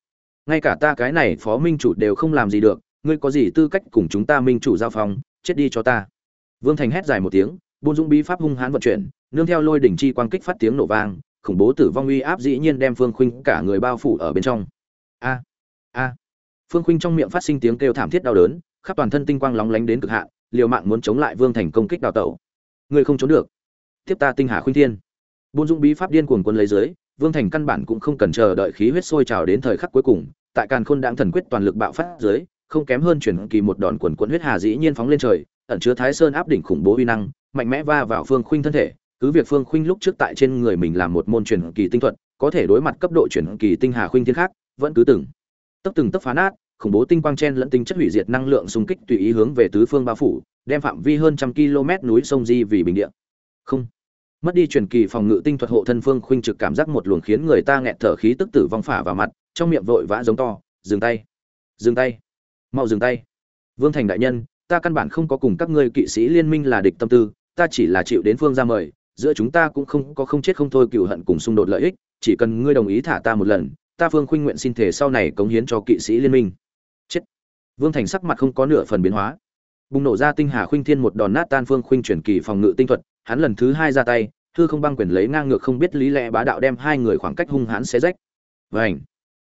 Ngay cả ta cái này phó minh chủ đều không làm gì được ngươi có gì tư cách cùng chúng ta minh chủ giao phòng, chết đi cho ta. Vương thành hét dài một tiếng buôn dũng bí pháp hung hãn vận chuyển nương theo lôi đỉnh chi quang kích phát tiếng nổ vang khủng bố tử vong uy áp dĩ nhiên đem phương khuynh cả người bao phủ ở bên trong. A a. Phương khuynh trong miệng phát sinh tiếng kêu thảm thiết đau đớn, khắp toàn thân tinh quang lóng lánh đến cực hạn, liều mạng muốn chống lại vương thành công kích đào tẩu. Ngươi không trốn được. Tiếp ta tinh hà khuynh thiên. Buôn dũng bí pháp điên cuồng cuốn lấy dưới, vương thành căn bản cũng không cần chờ đợi khí huyết sôi trào đến thời khắc cuối cùng, tại càn khôn đãng thần quyết toàn lực bạo phát dưới, không kém hơn chuyển kỳ một đòn quần quần huyết hà dĩ nhiên phóng lên trời, ẩn chứa thái sơn áp đỉnh khủng bố uy năng, mạnh mẽ va vào phương khuynh thân thể cứ việc phương khuynh lúc trước tại trên người mình làm một môn truyền kỳ tinh thuật, có thể đối mặt cấp độ truyền kỳ tinh hà khuynh thiên khác, vẫn cứ từng tấp từng tấp phá nát, khủng bố tinh quang chen lẫn tinh chất hủy diệt năng lượng xung kích tùy ý hướng về tứ phương bao phủ, đem phạm vi hơn trăm km núi sông di vì bình địa. Không. Mất đi truyền kỳ phòng ngự tinh thuật hộ thân phương khuynh trực cảm giác một luồng khiến người ta nghẹt thở khí tức tử vong phả vào mặt, trong miệng vội vã giống to, dừng tay. Dừng tay. Mau dừng tay. Vương thành đại nhân, ta căn bản không có cùng các ngươi kỵ sĩ liên minh là địch tâm tư, ta chỉ là chịu đến phương ra mời giữa chúng ta cũng không có không chết không thôi cựu hận cùng xung đột lợi ích, chỉ cần ngươi đồng ý thả ta một lần, ta phương khuynh nguyện xin thể sau này cống hiến cho kỵ sĩ liên minh. Chết. Vương thành sắc mặt không có nửa phần biến hóa. Bùng nổ ra tinh hà khuynh thiên một đòn nát tan phương khuynh chuyển kỳ phòng ngự tinh thuật, hắn lần thứ hai ra tay thư không băng quyền lấy ngang ngược không biết lý lẽ bá đạo đem hai người khoảng cách hung hãn xé rách. Vảnh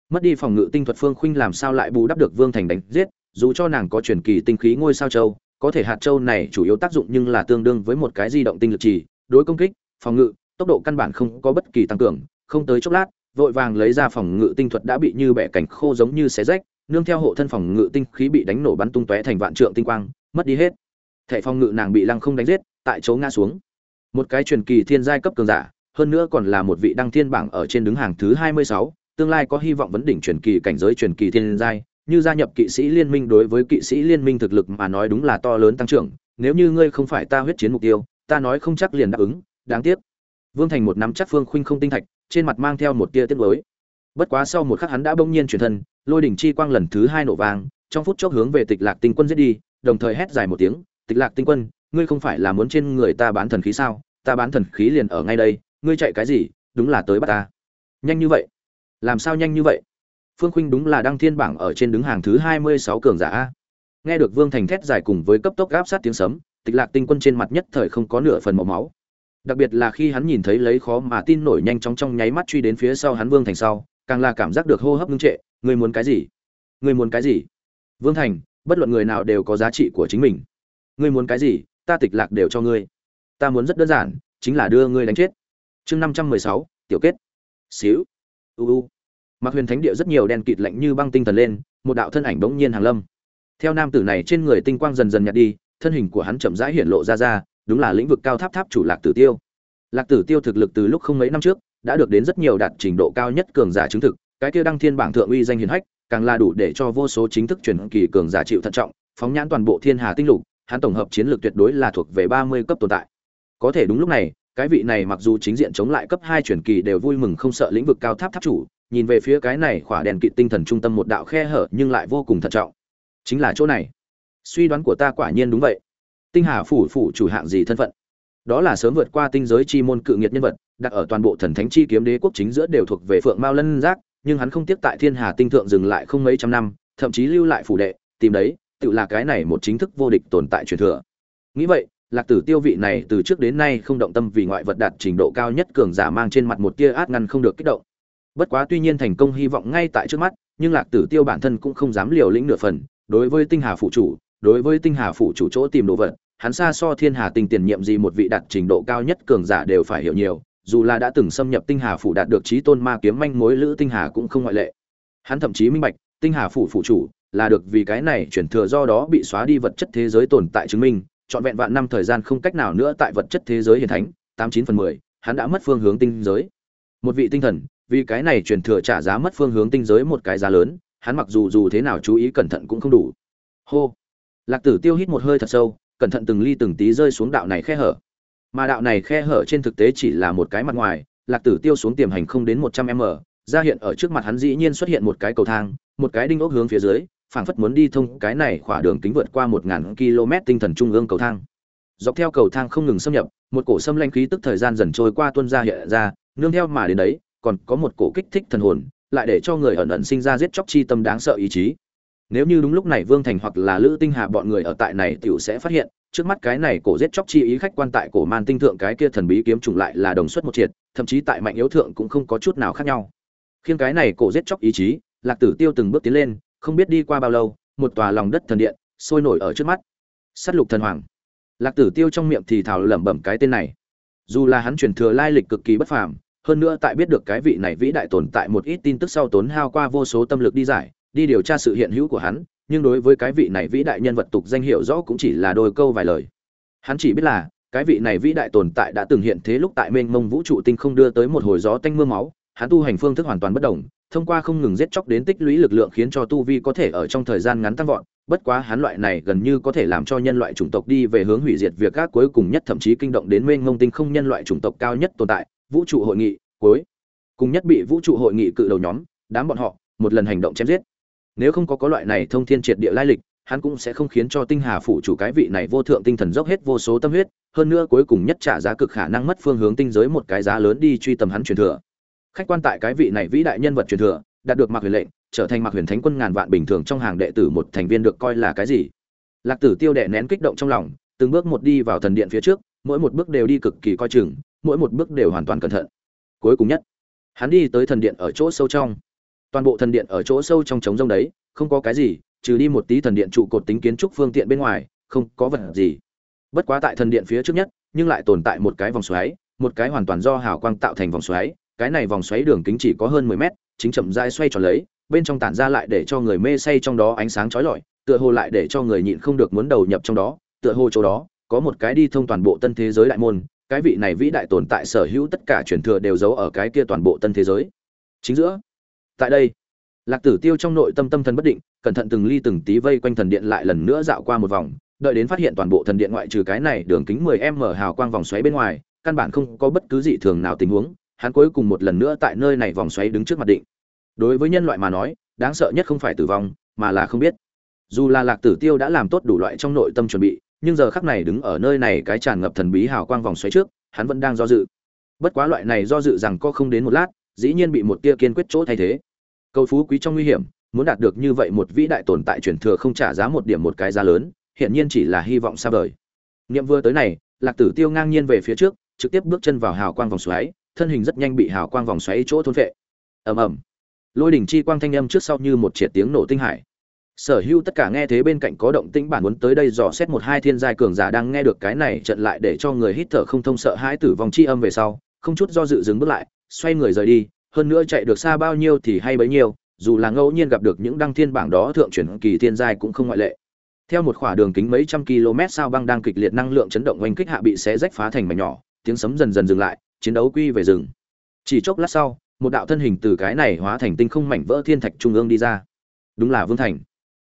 mất đi phòng ngự tinh thuật phương khuynh làm sao lại bù đắp được vương thành đánh giết, dù cho nàng có truyền kỳ tinh khí ngôi sao châu, có thể hạt châu này chủ yếu tác dụng nhưng là tương đương với một cái di động tinh lực trì đối công kích, phòng ngự, tốc độ căn bản không có bất kỳ tăng cường, không tới chốc lát, vội vàng lấy ra phòng ngự tinh thuật đã bị như bẻ cảnh khô giống như xé rách, nương theo hộ thân phòng ngự tinh khí bị đánh nổ bắn tung tóe thành vạn trượng tinh quang, mất đi hết. Thẻ phòng ngự nàng bị lăng không đánh giết, tại chỗ ngã xuống. Một cái truyền kỳ thiên giai cấp cường giả, hơn nữa còn là một vị đăng thiên bảng ở trên đứng hàng thứ hai mươi sáu, tương lai có hy vọng vấn đỉnh truyền kỳ cảnh giới truyền kỳ thiên giai, như gia nhập kỵ sĩ liên minh đối với kỵ sĩ liên minh thực lực mà nói đúng là to lớn tăng trưởng, nếu như ngươi không phải ta huyết chiến mục tiêu ta nói không chắc liền đáp ứng, đáng tiếc. Vương thành một nắm chắc phương khuynh không tinh thạch, trên mặt mang theo một tia tiếc nuối. Bất quá sau một khắc hắn đã bỗng nhiên chuyển thân, lôi đỉnh chi quang lần thứ hai nổ vang, trong phút chốc hướng về tịch lạc tinh quân giết đi, đồng thời hét dài một tiếng, tịch lạc tinh quân, ngươi không phải là muốn trên người ta bán thần khí sao? Ta bán thần khí liền ở ngay đây, ngươi chạy cái gì, đúng là tới bắt ta. Nhanh như vậy? Làm sao nhanh như vậy? Phương khuynh đúng là đăng thiên bảng ở trên đứng hàng thứ hai mươi sáu cường giả nghe được vương thành thét dài cùng với cấp tốc áp sát tiếng sấm tịch lạc tinh quân trên mặt nhất thời không có nửa phần màu máu. Đặc biệt là khi hắn nhìn thấy lấy khó mà tin nổi nhanh chóng trong nháy mắt truy đến phía sau hắn vương thành sau, càng là cảm giác được hô hấp ngưng trệ người muốn cái gì? Người muốn cái gì? Vương thành, bất luận người nào đều có giá trị của chính mình. Ngươi muốn cái gì? Ta tịch lạc đều cho ngươi. Ta muốn rất đơn giản, chính là đưa ngươi đánh chết. Chương năm trăm mười sáu, tiểu kết. Xíu. U u. Mặc huyền thánh địa rất nhiều đen kịt lạnh như băng tinh thần lên, một đạo thân ảnh bỗng nhiên hàng lâm. Theo nam tử này trên người tinh quang dần dần nhạt đi thân hình của hắn chậm rãi hiện lộ ra ra, đúng là lĩnh vực cao tháp tháp chủ lạc tử tiêu. Lạc tử tiêu thực lực từ lúc không mấy năm trước, đã được đến rất nhiều đạt trình độ cao nhất cường giả chứng thực, cái kia đăng thiên bảng thượng uy danh hiển hách, càng là đủ để cho vô số chính thức truyền kỳ cường giả chịu thận trọng, phóng nhãn toàn bộ thiên hà tinh lục, hắn tổng hợp chiến lược tuyệt đối là thuộc về ba mươi cấp tồn tại. Có thể đúng lúc này, cái vị này mặc dù chính diện chống lại cấp hai truyền kỳ đều vui mừng không sợ lĩnh vực cao tháp tháp chủ, nhìn về phía cái này khỏa đèn kỵ tinh thần trung tâm một đạo khe hở nhưng lại vô cùng thận trọng. Chính là chỗ này suy đoán của ta quả nhiên đúng vậy. Tinh hà phủ phủ chủ hạng gì thân phận? Đó là sớm vượt qua tinh giới chi môn cự nghiệt nhân vật, đặt ở toàn bộ thần thánh chi kiếm đế quốc chính giữa đều thuộc về phượng mao lân giác, nhưng hắn không tiếp tại thiên hà tinh thượng dừng lại không mấy trăm năm, thậm chí lưu lại phủ đệ, tìm đấy, tự là cái này một chính thức vô địch tồn tại truyền thừa. Nghĩ vậy, lạc tử tiêu vị này từ trước đến nay không động tâm vì ngoại vật đạt trình độ cao nhất cường giả mang trên mặt một tia át ngăn không được kích động. Bất quá tuy nhiên thành công hy vọng ngay tại trước mắt, nhưng lạc tử tiêu bản thân cũng không dám liều lĩnh nửa phần, đối với tinh hà phụ chủ đối với tinh hà phụ chủ chỗ tìm đồ vật, hắn xa so thiên hà tinh tiền nhiệm gì một vị đạt trình độ cao nhất cường giả đều phải hiểu nhiều, dù là đã từng xâm nhập tinh hà phủ đạt được trí tôn ma kiếm manh mối lữ tinh hà cũng không ngoại lệ. Hắn thậm chí minh bạch, tinh hà phủ phụ chủ là được vì cái này chuyển thừa do đó bị xóa đi vật chất thế giới tồn tại chứng minh, trọn vẹn vạn năm thời gian không cách nào nữa tại vật chất thế giới hiền thánh, tám chín phần mười, hắn đã mất phương hướng tinh giới. Một vị tinh thần, vì cái này truyền thừa trả giá mất phương hướng tinh giới một cái giá lớn, hắn mặc dù dù thế nào chú ý cẩn thận cũng không đủ. Hô! Lạc tử tiêu hít một hơi thật sâu, cẩn thận từng ly từng tí rơi xuống đạo này khe hở. Mà đạo này khe hở trên thực tế chỉ là một cái mặt ngoài, lạc tử tiêu xuống tiềm hành không đến một trăm m, ra hiện ở trước mặt hắn dĩ nhiên xuất hiện một cái cầu thang, một cái đinh ốc hướng phía dưới, phảng phất muốn đi thông cái này khỏa đường kính vượt qua một ngàn km tinh thần trung ương cầu thang. Dọc theo cầu thang không ngừng xâm nhập, một cổ xâm lanh khí tức thời gian dần trôi qua tuân ra hiện ra, nương theo mà đến đấy, còn có một cổ kích thích thần hồn, lại để cho người ẩn ẩn sinh ra giết chóc chi tâm đáng sợ ý chí nếu như đúng lúc này vương thành hoặc là lữ tinh hà bọn người ở tại này tiểu sẽ phát hiện, trước mắt cái này cổ giết chóc chi ý khách quan tại cổ man tinh thượng cái kia thần bí kiếm trùng lại là đồng xuất một triệt, thậm chí tại mạnh yếu thượng cũng không có chút nào khác nhau. Khiêng cái này cổ giết chóc ý chí, lạc tử tiêu từng bước tiến lên, không biết đi qua bao lâu, một tòa lòng đất thần điện sôi nổi ở trước mắt. S á t lục thần hoàng. Lạc tử tiêu trong miệng thì thảo lẩm bẩm cái tên này. Dù là hắn truyền thừa lai lịch cực kỳ bất phàm, hơn nữa tại biết được cái vị này vĩ đại tồn tại một ít tin tức sau tốn hao qua vô số tâm lực đi giải đi điều tra sự hiện hữu của hắn, nhưng đối với cái vị này vĩ đại nhân vật tục danh hiệu rõ cũng chỉ là đôi câu vài lời. Hắn chỉ biết là, cái vị này vĩ đại tồn tại đã từng hiện thế lúc tại mênh mông vũ trụ tinh không đưa tới một hồi gió tanh mưa máu, hắn tu hành phương thức hoàn toàn bất đồng, thông qua không ngừng giết chóc đến tích lũy lực lượng khiến cho tu vi có thể ở trong thời gian ngắn tăng vọt, bất quá hắn loại này gần như có thể làm cho nhân loại chủng tộc đi về hướng hủy diệt việc các cuối cùng nhất, thậm chí kinh động đến mênh mông tinh không nhân loại chủng tộc cao nhất tồn tại, vũ trụ hội nghị cuối. Cùng nhất bị vũ trụ hội nghị cự đầu nhóm, đám bọn họ, một lần hành động chém giết nếu không có có loại này thông thiên triệt địa lai lịch, hắn cũng sẽ không khiến cho tinh hà phủ chủ cái vị này vô thượng tinh thần dốc hết vô số tâm huyết, hơn nữa cuối cùng nhất trả giá cực khả năng mất phương hướng tinh giới một cái giá lớn đi truy tầm hắn truyền thừa. Khách quan tại cái vị này vĩ đại nhân vật truyền thừa, đạt được mặc huyền lệnh, trở thành mặc huyền thánh quân ngàn vạn bình thường trong hàng đệ tử một thành viên được coi là cái gì? Lạc tử tiêu đệ nén kích động trong lòng, từng bước một đi vào thần điện phía trước, mỗi một bước đều đi cực kỳ coi chừng, mỗi một bước đều hoàn toàn cẩn thận. Cuối cùng nhất, hắn đi tới thần điện ở chỗ sâu trong toàn bộ thần điện ở chỗ sâu trong trống rông đấy, không có cái gì, trừ đi một tí thần điện trụ cột tính kiến trúc phương tiện bên ngoài, không có vật gì. Bất quá tại thần điện phía trước nhất, nhưng lại tồn tại một cái vòng xoáy, một cái hoàn toàn do hào quang tạo thành vòng xoáy, cái này vòng xoáy đường kính chỉ có hơn 10 mét, chính chậm rãi xoay tròn lấy, bên trong tản ra lại để cho người mê say trong đó ánh sáng chói lọi, tựa hồ lại để cho người nhịn không được muốn đầu nhập trong đó, tựa hồ chỗ đó có một cái đi thông toàn bộ tân thế giới đại môn, cái vị này vĩ đại tồn tại sở hữu tất cả truyền thừa đều giấu ở cái kia toàn bộ tân thế giới. Chính giữa tại đây. Lạc tử tiêu trong nội tâm tâm thần bất định, cẩn thận từng ly từng tí vây quanh thần điện lại lần nữa dạo qua một vòng, đợi đến phát hiện toàn bộ thần điện ngoại trừ cái này đường kính 10 m hào quang vòng xoáy bên ngoài, căn bản không có bất cứ dị thường nào tình huống, hắn cuối cùng một lần nữa tại nơi này vòng xoáy đứng trước mặt định. Đối với nhân loại mà nói, đáng sợ nhất không phải tử vong, mà là không biết. Dù là lạc tử tiêu đã làm tốt đủ loại trong nội tâm chuẩn bị, nhưng giờ khắc này đứng ở nơi này cái tràn ngập thần bí hào quang vòng xoáy trước, hắn vẫn đang do dự. Bất quá loại này do dự rằng có không đến một lát dĩ nhiên bị một tia kiên quyết chỗ thay thế. Cầu phú quý trong nguy hiểm, muốn đạt được như vậy một vĩ đại tồn tại truyền thừa không trả giá một điểm một cái giá lớn hiện nhiên chỉ là hy vọng xa vời. Niệm vừa tới này, lạc tử tiêu ngang nhiên về phía trước, trực tiếp bước chân vào hào quang vòng xoáy, thân hình rất nhanh bị hào quang vòng xoáy chỗ thôn vệ. ầm ầm. Lôi đỉnh chi quang thanh âm trước sau như một triệt tiếng nổ tinh hải. Sở hữu tất cả nghe thế bên cạnh có động tĩnh bản muốn tới đây dò xét một hai thiên giai cường giả đang nghe được cái này trận lại để cho người hít thở không thông sợ hãi tử vong chi âm về sau, không chút do dự dừng bước lại xoay người rời đi, hơn nữa chạy được xa bao nhiêu thì hay bấy nhiêu, dù là ngẫu nhiên gặp được những đăng thiên bảng đó thượng chuyển kỳ thiên giai cũng không ngoại lệ. Theo một khoảng đường kính mấy trăm km sao băng đang kịch liệt năng lượng chấn động oanh kích hạ bị xé rách phá thành mảnh nhỏ, tiếng sấm dần dần dừng lại, chiến đấu quy về rừng. Chỉ chốc lát sau, một đạo thân hình từ cái này hóa thành tinh không mảnh vỡ thiên thạch trung ương đi ra. Đúng là vương thành.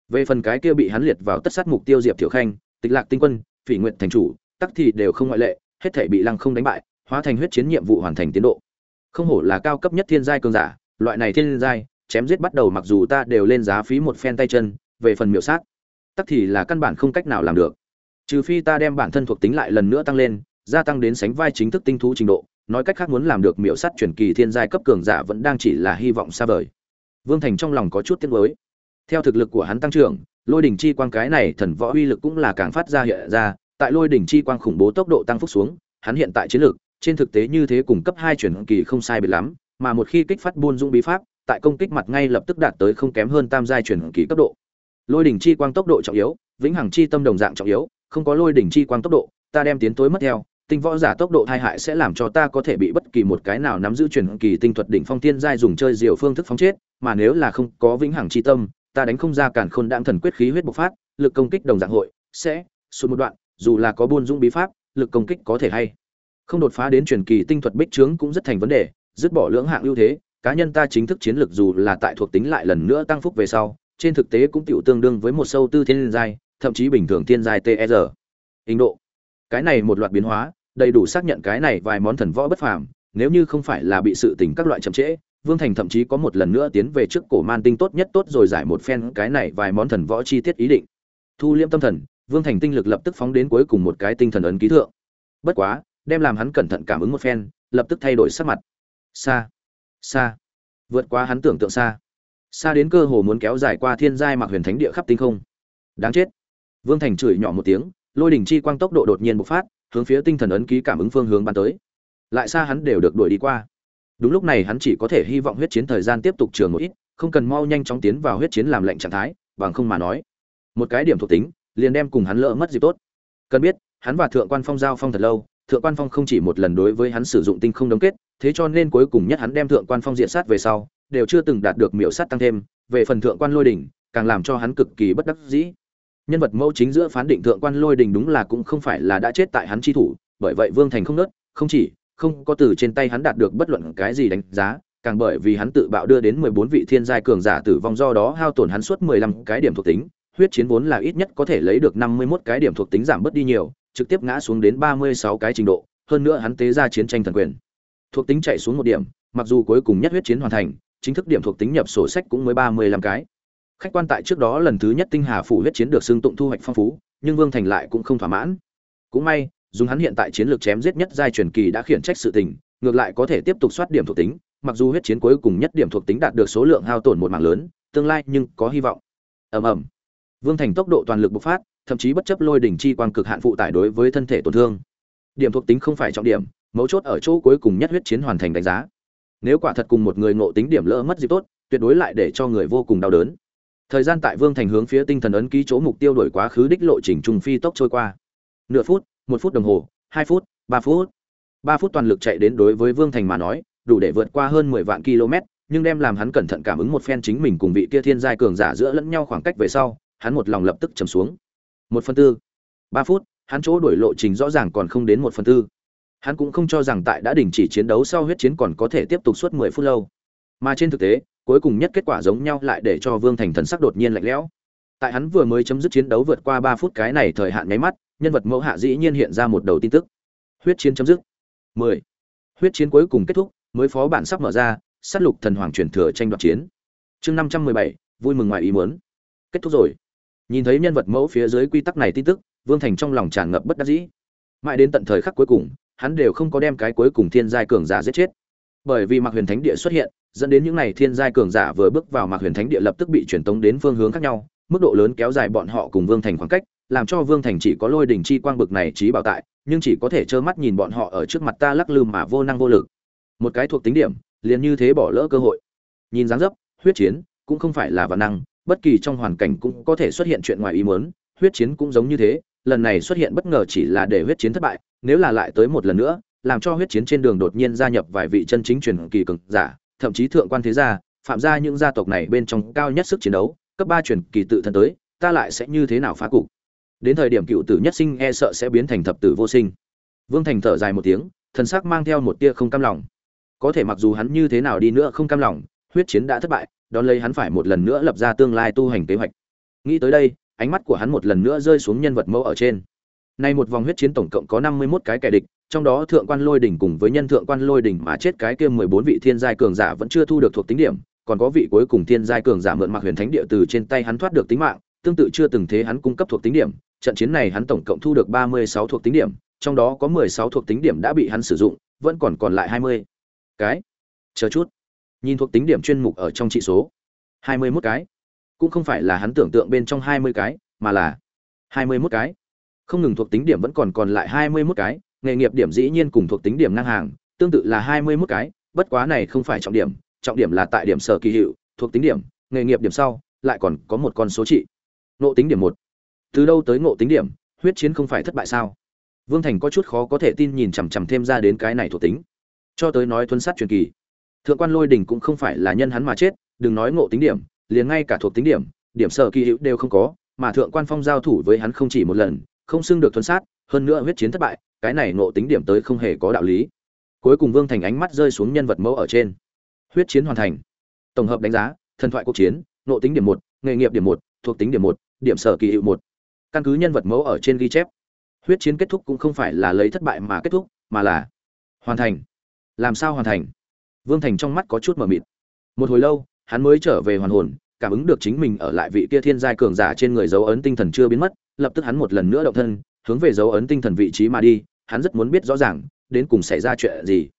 Về phần cái kia bị hắn liệt vào tất sát mục tiêu diệp thiểu khanh, tịch lạc tinh quân, phỉ nguyệt thành chủ, tắc thì đều không ngoại lệ, hết thể bị lăng không đánh bại, hóa thành huyết chiến nhiệm vụ hoàn thành tiến độ không hổ là cao cấp nhất thiên giai cường giả, loại này thiên giai, chém giết bắt đầu mặc dù ta đều lên giá phí một phen tay chân, về phần miểu sát, tắc thì là căn bản không cách nào làm được. Trừ phi ta đem bản thân thuộc tính lại lần nữa tăng lên, gia tăng đến sánh vai chính thức tinh thú trình độ, nói cách khác muốn làm được miểu sát chuyển kỳ thiên giai cấp cường giả vẫn đang chỉ là hy vọng xa vời. Vương thành trong lòng có chút tiếc nuối. Theo thực lực của hắn tăng trưởng, lôi đỉnh chi quang cái này thần võ uy lực cũng là càng phát ra hiện ra, tại lôi đỉnh chi quang khủng bố tốc độ tăng phúc xuống, hắn hiện tại chiến lược trên thực tế như thế cùng cấp hai chuyển kỳ không sai biệt lắm, mà một khi kích phát buôn dũng bí pháp, tại công kích mặt ngay lập tức đạt tới không kém hơn tam giai chuyển kỳ cấp độ. Lôi đỉnh chi quang tốc độ trọng yếu, vĩnh hằng chi tâm đồng dạng trọng yếu, không có lôi đỉnh chi quang tốc độ, ta đem tiến tối mất theo, tinh võ giả tốc độ thai hại sẽ làm cho ta có thể bị bất kỳ một cái nào nắm giữ chuyển kỳ tinh thuật đỉnh phong tiên giai dùng chơi diều phương thức phóng chết, mà nếu là không có vĩnh hằng chi tâm, ta đánh không ra cản khôn đạm thần quyết khí huyết bộc phát, lực công kích đồng dạng hội, sẽ sụt một đoạn, dù là có buôn dũng bí pháp, lực công kích có thể hay không đột phá đến truyền kỳ tinh thuật bích trướng cũng rất thành vấn đề dứt bỏ lưỡng hạng ưu thế cá nhân ta chính thức chiến lược dù là tại thuộc tính lại lần nữa tăng phúc về sau trên thực tế cũng tiểu tương đương với một sâu tư thiên giai thậm chí bình thường thiên giai TR. Ấn Độ. Cái này một loạt biến hóa, đầy đủ xác nhận cái này vài món thần võ bất phàm, nếu như không phải là bị sự tình các loại chậm trễ, Vương Thành thậm chí có một lần nữa tiến về trước cổ man tinh tốt nhất tốt rồi giải một phen cái này vài món thần võ chi tiết ý định. Thu liêm tâm thần, Vương Thành tinh lực lập tức phóng đến cuối cùng một cái tinh thần ấn ký thượng. Bất quá, đem làm hắn cẩn thận cảm ứng một phen, lập tức thay đổi sắc mặt. Xa, xa, vượt qua hắn tưởng tượng xa. Xa đến cơ hồ muốn kéo dài qua thiên giai mặc huyền thánh địa khắp tinh không. Đáng chết. Vương Thành chửi nhỏ một tiếng, lôi đỉnh chi quang tốc độ đột nhiên bộc phát, hướng phía tinh thần ấn ký cảm ứng phương hướng bắn tới. Lại xa hắn đều được đuổi đi qua đúng lúc này hắn chỉ có thể hy vọng huyết chiến thời gian tiếp tục trường một ít không cần mau nhanh chóng tiến vào huyết chiến làm lệnh trạng thái bằng không mà nói một cái điểm thuộc tính liền đem cùng hắn lỡ mất dịp tốt cần biết hắn và thượng quan phong giao phong thật lâu thượng quan phong không chỉ một lần đối với hắn sử dụng tinh không đóng kết thế cho nên cuối cùng nhất hắn đem thượng quan phong diện sát về sau đều chưa từng đạt được miểu sát tăng thêm về phần thượng quan lôi đỉnh càng làm cho hắn cực kỳ bất đắc dĩ. Nhân vật mẫu chính giữa phán định thượng quan lôi đình đúng là cũng không phải là đã chết tại hắn chi thủ bởi vậy vương thành không nớt không chỉ không có từ trên tay hắn đạt được bất luận cái gì đánh giá, càng bởi vì hắn tự bạo đưa đến 14 vị thiên giai cường giả tử vong do đó hao tổn hắn suốt 15 cái điểm thuộc tính, huyết chiến vốn là ít nhất có thể lấy được 51 cái điểm thuộc tính giảm bớt đi nhiều, trực tiếp ngã xuống đến 36 cái trình độ, hơn nữa hắn tế ra chiến tranh thần quyền. Thuộc tính chạy xuống một điểm, mặc dù cuối cùng nhất huyết chiến hoàn thành, chính thức điểm thuộc tính nhập sổ sách cũng mới 35 cái. Khách quan tại trước đó lần thứ nhất tinh hà phủ huyết chiến được xưng tụng thu hoạch phong phú, nhưng Vương Thành lại cũng không thỏa mãn. Cũng may, dùng hắn hiện tại chiến lược chém giết nhất giai truyền kỳ đã khiển trách sự tình ngược lại có thể tiếp tục soát điểm thuộc tính mặc dù huyết chiến cuối cùng nhất điểm thuộc tính đạt được số lượng hao tổn một mảng lớn tương lai nhưng có hy vọng ầm ầm vương thành tốc độ toàn lực bộc phát thậm chí bất chấp lôi đỉnh chi quang cực hạn phụ tải đối với thân thể tổn thương. Điểm thuộc tính không phải trọng điểm, mấu chốt ở chỗ cuối cùng nhất huyết chiến hoàn thành đánh giá. Nếu quả thật cùng một người ngộ tính điểm lỡ mất dịp tốt, tuyệt đối lại để cho người vô cùng đau đớn. Thời gian tại vương thành hướng phía tinh thần ấn ký chỗ mục tiêu đổi quá khứ đích lộ trình trùng phi tốc trôi qua. Nửa phút, một phút đồng hồ, hai phút, ba phút. Ba phút toàn lực chạy đến đối với vương thành mà nói, đủ để vượt qua hơn mười vạn km, nhưng đem làm hắn cẩn thận cảm ứng một phen chính mình cùng vị kia thiên giai cường giả giữa lẫn nhau khoảng cách về sau, hắn một lòng lập tức trầm xuống một phần tư. Ba phút, hắn chỗ đổi lộ trình rõ ràng còn không đến một phần tư. Hắn cũng không cho rằng tại đã đình chỉ chiến đấu sau huyết chiến còn có thể tiếp tục suốt mười phút lâu. Mà trên thực tế, cuối cùng nhất kết quả giống nhau lại để cho vương thành thần sắc đột nhiên lạnh lẽo. Tại hắn vừa mới chấm dứt chiến đấu vượt qua ba phút cái này thời hạn nháy mắt, nhân vật mẫu hạ dĩ nhiên hiện ra một đầu tin tức. Huyết chiến chấm dứt. Mười. Huyết chiến cuối cùng kết thúc, mới phó bản sắp mở ra, sát lục thần hoàng truyền thừa tranh đoạt chiến. Chương năm trăm mười bảy, vui mừng ngoài ý muốn. Kết thúc rồi nhìn thấy nhân vật mẫu phía dưới quy tắc này tin tức, vương thành trong lòng tràn ngập bất đắc dĩ. Mãi đến tận thời khắc cuối cùng, hắn đều không có đem cái cuối cùng thiên giai cường giả giết chết. Bởi vì mạc huyền thánh địa xuất hiện, dẫn đến những n à y thiên giai cường giả vừa bước vào mạc huyền thánh địa lập tức bị truyền tống đến phương hướng khác nhau, mức độ lớn kéo dài bọn họ cùng vương thành khoảng cách, làm cho vương thành chỉ có lôi đỉnh chi quang bực này trí bảo tại, nhưng chỉ có thể trơ mắt nhìn bọn họ ở trước mặt ta lắc lư mà vô năng vô lực. Một cái thuộc tính điểm, liền như thế bỏ lỡ cơ hội. Nhìn dáng dấp, huyết chiến, cũng không phải là văn năng bất kỳ trong hoàn cảnh cũng có thể xuất hiện chuyện ngoài ý muốn, huyết chiến cũng giống như thế, lần này xuất hiện bất ngờ chỉ là để huyết chiến thất bại, nếu là lại tới một lần nữa, làm cho huyết chiến trên đường đột nhiên gia nhập vài vị chân chính truyền kỳ cường giả, thậm chí thượng quan thế gia, phạm gia những gia tộc này bên trong cao nhất sức chiến đấu, cấp ba truyền kỳ tự thân tới, ta lại sẽ như thế nào phá cục? Đến thời điểm cựu tử nhất sinh e sợ sẽ biến thành thập tử vô sinh. Vương thành thở dài một tiếng, thần sắc mang theo một tia không cam lòng. Có thể mặc dù hắn như thế nào đi nữa không cam lòng, huyết chiến đã thất bại đón lấy hắn phải một lần nữa lập ra tương lai tu hành kế hoạch. Nghĩ tới đây, ánh mắt của hắn một lần nữa rơi xuống nhân vật mẫu ở trên. Nay một vòng huyết chiến tổng cộng có năm mươi 51 cái kẻ địch, trong đó thượng quan lôi đỉnh cùng với nhân thượng quan lôi đỉnh mà chết cái kia mười bốn vị thiên giai cường giả vẫn chưa thu được thuộc tính điểm, còn có vị cuối cùng thiên giai cường giả mượn mặc huyền thánh địa từ trên tay hắn thoát được tính mạng, tương tự chưa từng thế hắn cung cấp thuộc tính điểm. Trận chiến này hắn tổng cộng thu được ba mươi sáu thuộc tính điểm, trong đó có mười sáu thuộc tính điểm đã bị hắn sử dụng, vẫn còn còn lại hai mươi. Cái, chờ chút nhìn thuộc tính điểm chuyên mục ở trong trị số. Hai mươi 21 cái. Cũng không phải là hắn tưởng tượng bên trong hai mươi cái, mà là hai mươi 21 cái. Không ngừng thuộc tính điểm vẫn còn còn lại hai mươi 21 cái, nghề nghiệp điểm dĩ nhiên cùng thuộc tính điểm ngang hàng, tương tự là hai mươi 21 cái, bất quá này không phải trọng điểm trọng điểm là tại điểm sở kỳ hiệu, thuộc tính điểm, nghề nghiệp điểm sau, lại còn có một con số trị. Ngộ tính điểm một. Từ đâu tới ngộ tính điểm, huyết chiến không phải thất bại sao? Vương thành có chút khó có thể tin nhìn chằm chằm thêm ra đến cái này thuộc tính. Cho tới nói thuấn sát truyền kỳ thượng quan lôi đình cũng không phải là nhân hắn mà chết, đừng nói ngộ tính điểm, liền ngay cả thuộc tính điểm điểm sở kỳ hữu đều không có, mà thượng quan phong giao thủ với hắn không chỉ một lần, không xưng được thuấn sát, hơn nữa huyết chiến thất bại, cái này ngộ tính điểm tới không hề có đạo lý. Cuối cùng vương thành ánh mắt rơi xuống nhân vật mẫu ở trên. Huyết chiến hoàn thành. Tổng hợp đánh giá, thần thoại cuộc chiến, ngộ tính điểm một, nghề nghiệp điểm một, thuộc tính điểm một, điểm sở kỳ hiệu một. Căn cứ nhân vật mẫu ở trên ghi chép, huyết chiến kết thúc cũng không phải là lấy thất bại mà kết thúc, mà là hoàn thành. Làm sao hoàn thành? Vương thành trong mắt có chút mờ mịt. Một hồi lâu, hắn mới trở về hoàn hồn, cảm ứng được chính mình ở lại vị kia thiên giai cường giả trên người dấu ấn tinh thần chưa biến mất, lập tức hắn một lần nữa động thân, hướng về dấu ấn tinh thần vị trí mà đi, hắn rất muốn biết rõ ràng, đến cùng xảy ra chuyện gì.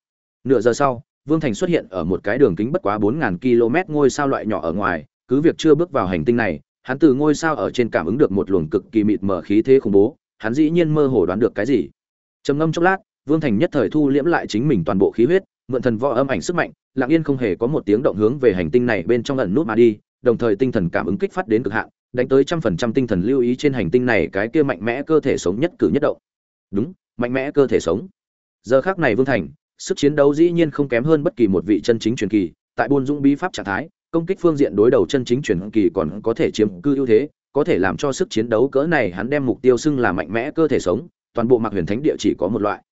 Nửa giờ sau, vương thành xuất hiện ở một cái đường kính bất quá bốn ngàn km ngôi sao loại nhỏ ở ngoài, cứ việc chưa bước vào hành tinh này, hắn từ ngôi sao ở trên cảm ứng được một luồng cực kỳ mịt mở khí thế khủng bố, hắn dĩ nhiên mơ hồ đoán được cái gì. Trầm ngâm chốc lát, vương thành nhất thời thu liễm lại chính mình toàn bộ khí huyết mượn thần võ âm ảnh sức mạnh lặng yên không hề có một tiếng động hướng về hành tinh này bên trong ẩn nút mà đi, đồng thời tinh thần cảm ứng kích phát đến cực hạn, đánh tới trăm phần trăm tinh thần lưu ý trên hành tinh này cái kia mạnh mẽ cơ thể sống nhất cử nhất động. Đúng, mạnh mẽ cơ thể sống. Giờ khắc này vương thành, sức chiến đấu dĩ nhiên không kém hơn bất kỳ một vị chân chính truyền kỳ, tại buôn dũng bí pháp trạng thái, công kích phương diện đối đầu chân chính truyền kỳ còn có thể chiếm cư ưu thế, có thể làm cho sức chiến đấu cỡ này hắn đem mục tiêu xưng là mạnh mẽ cơ thể sống, toàn bộ mạc huyền thánh địa chỉ có một loại.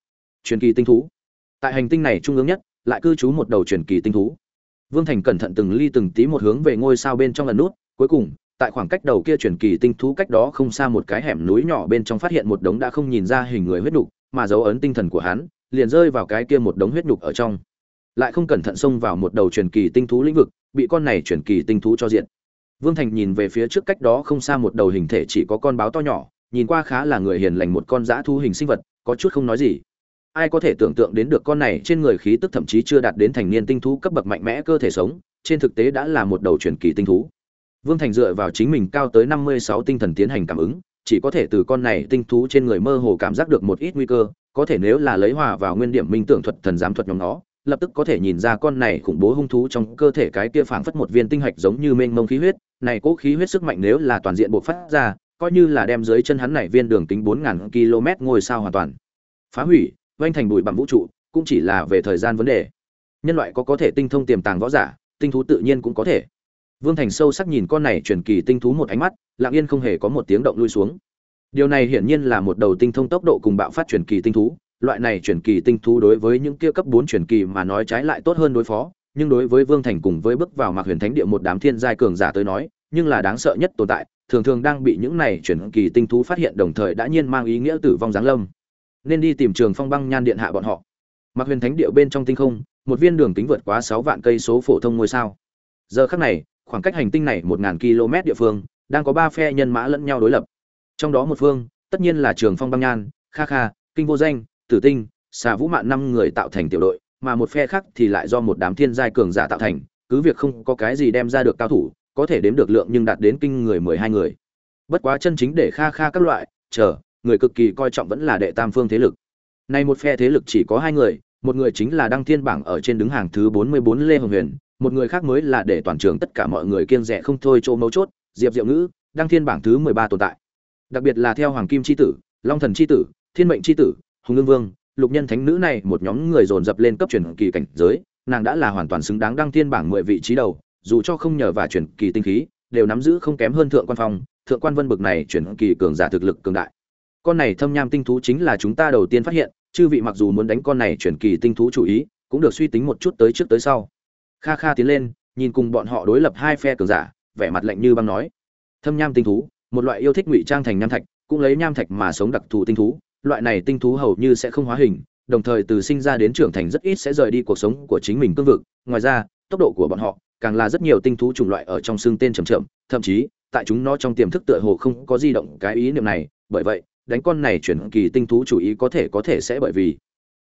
Truyền kỳ tinh thú tại hành tinh này trung ương nhất, lại cư trú một đầu truyền kỳ tinh thú. Vương thành cẩn thận từng ly từng tí một hướng về ngôi sao bên trong lần nút, cuối cùng, tại khoảng cách đầu kia truyền kỳ tinh thú cách đó không xa một cái hẻm núi nhỏ bên trong phát hiện một đống đã không nhìn ra hình người huyết nhục mà dấu ấn tinh thần của hắn, liền rơi vào cái kia một đống huyết nhục ở trong. Lại không cẩn thận xông vào một đầu truyền kỳ tinh thú lĩnh vực, bị con này truyền kỳ tinh thú cho diện vương thành nhìn về phía trước cách đó không xa một đầu hình thể chỉ có con báo to nhỏ, nhìn qua khá là người hiền lành một con dã thu hình sinh vật, có chút không nói gì ai có thể tưởng tượng đến được con này trên người khí tức thậm chí chưa đạt đến thành niên tinh thú cấp bậc mạnh mẽ cơ thể sống, trên thực tế đã là một đầu truyền kỳ tinh thú. Vương thành dựa vào chính mình cao tới năm mươi sáu tinh thần tiến hành cảm ứng, chỉ có thể từ con này tinh thú trên người mơ hồ cảm giác được một ít nguy cơ, có thể nếu là lấy hòa vào nguyên điểm minh tưởng thuật thần giám thuật nhóm nó, lập tức có thể nhìn ra con này khủng bố hung thú trong cơ thể cái kia phảng phất một viên tinh hạch giống như mênh mông khí huyết, này cố khí huyết sức mạnh nếu là toàn diện bộc phát ra, coi như là đem dưới chân hắn này viên đường kính bốn ngàn km ngôi sao hoàn toàn. Phá hủy vanh thành bụi bằng vũ trụ, cũng chỉ là về thời gian vấn đề. Nhân loại có có thể tinh thông tiềm tàng võ giả, tinh thú tự nhiên cũng có thể. Vương thành sâu sắc nhìn con này truyền kỳ tinh thú một ánh mắt, lặng yên không hề có một tiếng động lui xuống. Điều này hiển nhiên là một đầu tinh thông tốc độ cùng bạo phát truyền kỳ tinh thú, loại này truyền kỳ tinh thú đối với những kia cấp bốn truyền kỳ mà nói trái lại tốt hơn đối phó, nhưng đối với vương thành cùng với bước vào mạc huyền thánh địa một đám thiên giai cường giả tới nói, nhưng là đáng sợ nhất tồn tại, thường thường đang bị những này truyền kỳ tinh thú phát hiện đồng thời đã nhiên mang ý nghĩa tử vong giáng lâm nên đi tìm trường phong băng nhan điện hạ bọn họ. Mặc huyền thánh địa bên trong tinh không, một viên đường kính vượt quá sáu vạn cây số phổ thông ngôi sao. Giờ khắc này, khoảng cách hành tinh này một ngàn km địa phương, đang có ba phe nhân mã lẫn nhau đối lập. Trong đó một phương, tất nhiên là trường phong băng nhan, kha kha, kinh vô danh, tử tinh, xà vũ mạn năm người tạo thành tiểu đội, mà một phe khác thì lại do một đám thiên giai cường giả tạo thành, cứ việc không có cái gì đem ra được cao thủ, có thể đếm được lượng nhưng đạt đến kinh người mười hai người. Bất quá chân chính để kha kha các loại, chờ người cực kỳ coi trọng vẫn là đệ tam phương thế lực. Nay một phe thế lực chỉ có hai người, một người chính là đăng thiên bảng ở trên đứng hàng thứ bốn mươi bốn lê hồng huyền, một người khác mới là để toàn trường tất cả mọi người kiêng dè không thôi chỗ mấu chốt, diệp diệu ngữ, đăng thiên bảng thứ mười ba tồn tại. Đặc biệt là theo hoàng kim chi tử, long thần chi tử, thiên mệnh chi tử, hùng lương vương, lục nhân thánh nữ này một nhóm người dồn dập lên cấp truyền kỳ cảnh giới, nàng đã là hoàn toàn xứng đáng đăng thiên bảng mười vị trí đầu, dù cho không nhờ và truyền kỳ tinh khí, đều nắm giữ không kém hơn thượng quan phong, thượng quan vân bực này truyền kỳ cường giả thực lực cường đại con này thâm nham tinh thú chính là chúng ta đầu tiên phát hiện, chư vị mặc dù muốn đánh con này chuyển kỳ tinh thú chủ ý, cũng được suy tính một chút tới trước tới sau. Kha kha tiến lên, nhìn cùng bọn họ đối lập hai phe cường giả, vẻ mặt lạnh như băng nói. Thâm nham tinh thú, một loại yêu thích ngụy trang thành nham thạch, cũng lấy nham thạch mà sống đặc thù tinh thú, loại này tinh thú hầu như sẽ không hóa hình, đồng thời từ sinh ra đến trưởng thành rất ít sẽ rời đi cuộc sống của chính mình cương vực. Ngoài ra, tốc độ của bọn họ càng là rất nhiều tinh thú chủng loại ở trong xương tên chậm chậm, thậm chí, tại chúng nó trong tiềm thức tựa hồ không có di động cái ý niệm này, bởi vậy đánh con này chuyển kỳ tinh thú chủ ý có thể có thể sẽ bởi vì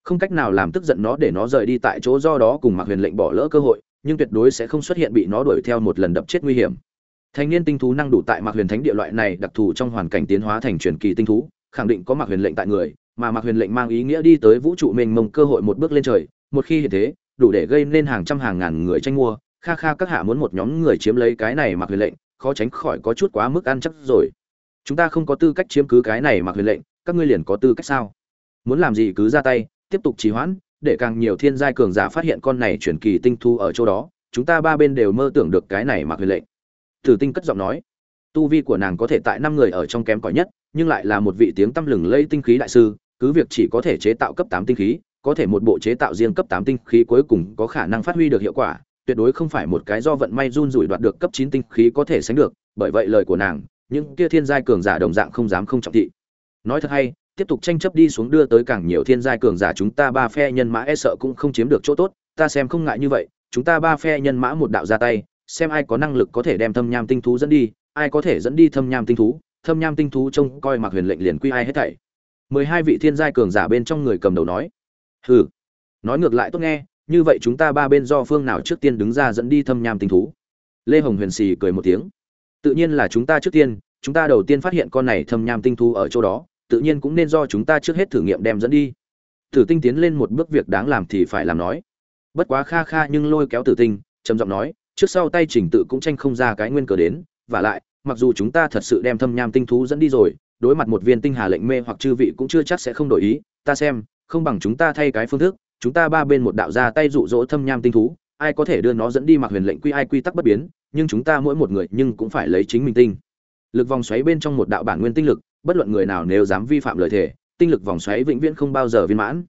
không cách nào làm tức giận nó để nó rời đi tại chỗ do đó cùng mặc huyền lệnh bỏ lỡ cơ hội nhưng tuyệt đối sẽ không xuất hiện bị nó đuổi theo một lần đập chết nguy hiểm Thanh niên tinh thú năng đủ tại Mạc Huyền Thánh địa loại này đặc thù trong hoàn cảnh tiến hóa thành truyền kỳ tinh thú, khẳng định có Mạc Huyền lệnh tại người, mà Mạc Huyền lệnh mang ý nghĩa đi tới vũ trụ mênh mông cơ hội một bước lên trời, một khi hiện thế, đủ để gây nên hàng trăm hàng ngàn người tranh mua, kha kha các hạ muốn một nhóm người chiếm lấy cái này Mạc Huyền lệnh, khó tránh khỏi có chút quá mức ăn chắc rồi. Chúng ta không có tư cách chiếm cứ cái này mà Huyền lệnh, các ngươi liền có tư cách sao? Muốn làm gì cứ ra tay, tiếp tục trì hoãn, để càng nhiều thiên giai cường giả phát hiện con này chuyển kỳ tinh thu ở chỗ đó, chúng ta ba bên đều mơ tưởng được cái này mà Huyền lệnh. thử Tinh cất giọng nói, tu vi của nàng có thể tại năm người ở trong kém cỏi nhất, nhưng lại là một vị tiếng tăm lừng lây tinh khí đại sư, cứ việc chỉ có thể chế tạo cấp tám tinh khí, có thể một bộ chế tạo riêng cấp tám tinh khí cuối cùng có khả năng phát huy được hiệu quả, tuyệt đối không phải một cái do vận may run rủi đoạt được cấp chín tinh khí có thể sánh được, bởi vậy lời của nàng, những kia thiên giai cường giả đồng dạng không dám không trọng thị. Nói thật hay, tiếp tục tranh chấp đi xuống đưa tới càng nhiều thiên giai cường giả chúng ta ba phe nhân mã e sợ cũng không chiếm được chỗ tốt, ta xem không ngại như vậy, chúng ta ba phe nhân mã một đạo ra tay, xem ai có năng lực có thể đem thâm nham tinh thú dẫn đi ai có thể dẫn đi thâm nham tinh thú thâm nham tinh thú trông coi mặc huyền lệnh liền quy ai hết thảy. Mười hai vị thiên giai cường giả bên trong người cầm đầu nói. Hừ nói ngược lại tốt nghe như vậy chúng ta ba bên do phương nào trước tiên đứng ra dẫn đi thâm nham tinh thú? Lê hồng huyền xì cười một tiếng tự nhiên là chúng ta trước tiên, chúng ta đầu tiên phát hiện con này thâm nham tinh thú ở chỗ đó, tự nhiên cũng nên do chúng ta trước hết thử nghiệm đem dẫn đi. Tử tinh tiến lên một bước việc đáng làm thì phải làm nói. Bất quá kha kha nhưng lôi kéo tử tinh, trầm giọng nói, trước sau tay trình tự cũng tranh không ra cái nguyên cờ đến, và lại, mặc dù chúng ta thật sự đem thâm nham tinh thú dẫn đi rồi, đối mặt một viên tinh hà lệnh mê hoặc chư vị cũng chưa chắc sẽ không đổi ý, ta xem, không bằng chúng ta thay cái phương thức, chúng ta ba bên một đạo ra tay dụ dỗ thâm nham tinh thú ai có thể đưa nó dẫn đi mặc huyền lệnh quy ai quy tắc bất biến nhưng chúng ta mỗi một người nhưng cũng phải lấy chính mình tinh lực vòng xoáy bên trong một đạo bản nguyên tinh lực bất luận người nào nếu dám vi phạm lời thề tinh lực vòng xoáy vĩnh viễn không bao giờ viên mãn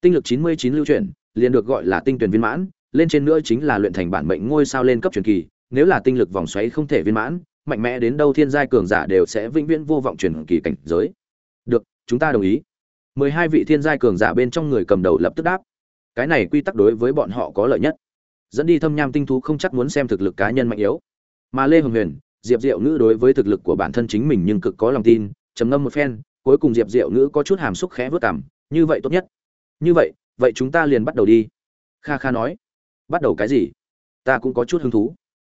tinh lực chín mươi chín lưu chuyển liền được gọi là tinh tuyển viên mãn lên trên nữa chính là luyện thành bản mệnh ngôi sao lên cấp truyền kỳ, nếu là tinh lực vòng xoáy không thể viên mãn, mạnh mẽ đến đâu thiên giai cường giả đều sẽ vĩnh viễn vô vọng truyền kỳ cảnh giới. Được, chúng ta đồng ý. mười hai vị thiên giai cường giả bên trong người cầm đầu lập tức đáp. Cái này quy tắc đối với bọn họ có lợi nhất. Dẫn đi thâm nham tinh thú không chắc muốn xem thực lực cá nhân mạnh yếu. Mà Lê Hồng Huyền, Diệp Diệu Ngữ đối với thực lực của bản thân chính mình nhưng cực có lòng tin, trầm ngâm một phen, cuối cùng diệp diệu ngữ có chút hàm xúc khẽ vớt cảm như vậy tốt nhất. Như vậy vậy chúng ta liền bắt đầu đi. Kha kha nói. Bắt đầu cái gì? Ta cũng có chút hứng thú.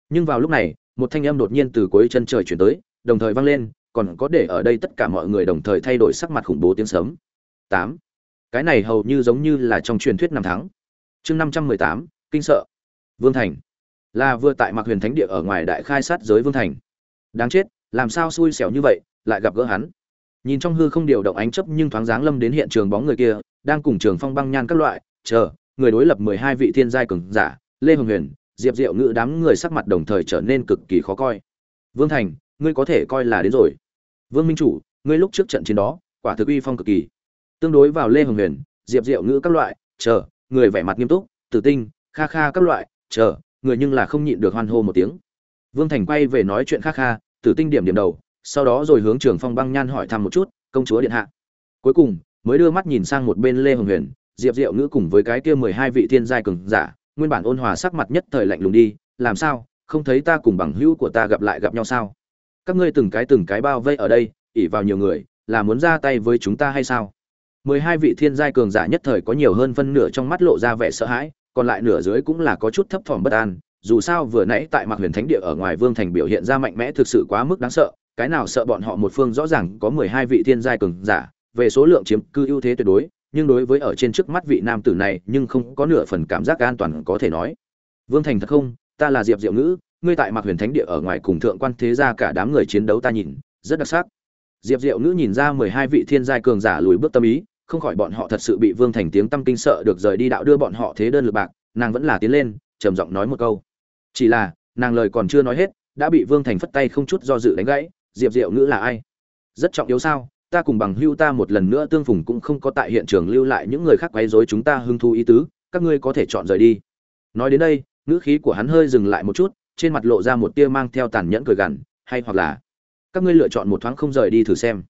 Nhưng vào lúc này một thanh âm đột nhiên từ cuối chân trời chuyển tới đồng thời vang lên còn có để ở đây tất cả mọi người đồng thời thay đổi sắc mặt khủng bố tiếng sớm tám. Cái này hầu như giống như là trong truyền thuyết năm tháng. Chương năm trăm mười tám kinh sợ vương thành. Là vừa tại mạc huyền thánh địa ở ngoài đại khai sát giới vương thành. Đáng chết, làm sao xui xẻo như vậy, lại gặp gỡ hắn. Nhìn trong hư không điều động ánh chấp nhưng thoáng dáng lâm đến hiện trường bóng người kia, đang cùng trường phong băng nhan các loại, chờ, người đối lập mười hai vị thiên giai cường giả, lê hồng huyền, diệp diệu ngự đám người sắc mặt đồng thời trở nên cực kỳ khó coi. Vương thành, ngươi có thể coi là đến rồi. Vương minh chủ, ngươi lúc trước trận chiến đó, quả thực uy phong cực kỳ. Tương đối vào lê hồng huyền, diệp diệu Ngự các loại, chờ, người vẻ mặt nghiêm túc, tử tinh, kha kha các loại chờ, người nhưng là không nhịn được hoan hô một tiếng. Vương thành quay về nói chuyện khác kha tử tinh điểm điểm đầu, sau đó rồi hướng trường phong băng nhan hỏi thăm một chút, công chúa điện hạ. Cuối cùng, mới đưa mắt nhìn sang một bên lê hồng huyền, diệp diệu ngữ cùng với cái kia mười hai vị thiên giai cường giả, nguyên bản ôn hòa sắc mặt nhất thời lạnh lùng đi, làm sao? Không thấy ta cùng bằng hữu của ta gặp lại gặp nhau sao? Các ngươi từng cái từng cái bao vây ở đây ỉ vào nhiều người, là muốn ra tay với chúng ta hay sao? Mười hai vị thiên giai cường giả nhất thời có nhiều hơn phân nửa trong mắt lộ ra vẻ sợ hãi còn lại nửa dưới cũng là có chút thấp thỏm bất an, dù sao vừa nãy tại mạc huyền thánh địa ở ngoài vương thành biểu hiện ra mạnh mẽ thực sự quá mức đáng sợ, cái nào sợ bọn họ một phương rõ ràng có mười hai vị thiên giai cường giả, về số lượng chiếm cư ưu thế tuyệt đối, nhưng đối với ở trên trước mắt vị nam tử này, nhưng không có nửa phần cảm giác an toàn có thể nói. Vương thành thật không? Ta là diệp diệu ngữ, ngươi tại mạc huyền thánh địa ở ngoài cùng thượng quan thế gia cả đám người chiến đấu ta nhìn, rất đặc sắc. Diệp diệu ngữ nhìn ra mười hai vị thiên giai cường giả lùi bước tâm ý không khỏi bọn họ thật sự bị vương thành tiếng tâm kinh sợ được rời đi đạo đưa bọn họ thế đơn lực bạc, nàng vẫn là tiến lên, trầm giọng nói một câu. Chỉ là, nàng lời còn chưa nói hết, đã bị vương thành phất tay không chút do dự đánh gãy, diệp diệu ngữ là ai? Rất trọng yếu sao, ta cùng bằng hưu ta một lần nữa tương phùng cũng không có tại hiện trường lưu lại những người khác quấy rối chúng ta hưng thu ý tứ, các ngươi có thể chọn rời đi. Nói đến đây, ngữ khí của hắn hơi dừng lại một chút, trên mặt lộ ra một tia mang theo tàn nhẫn cười gằn, hay hoặc là, các ngươi lựa chọn một thoáng không rời đi thử xem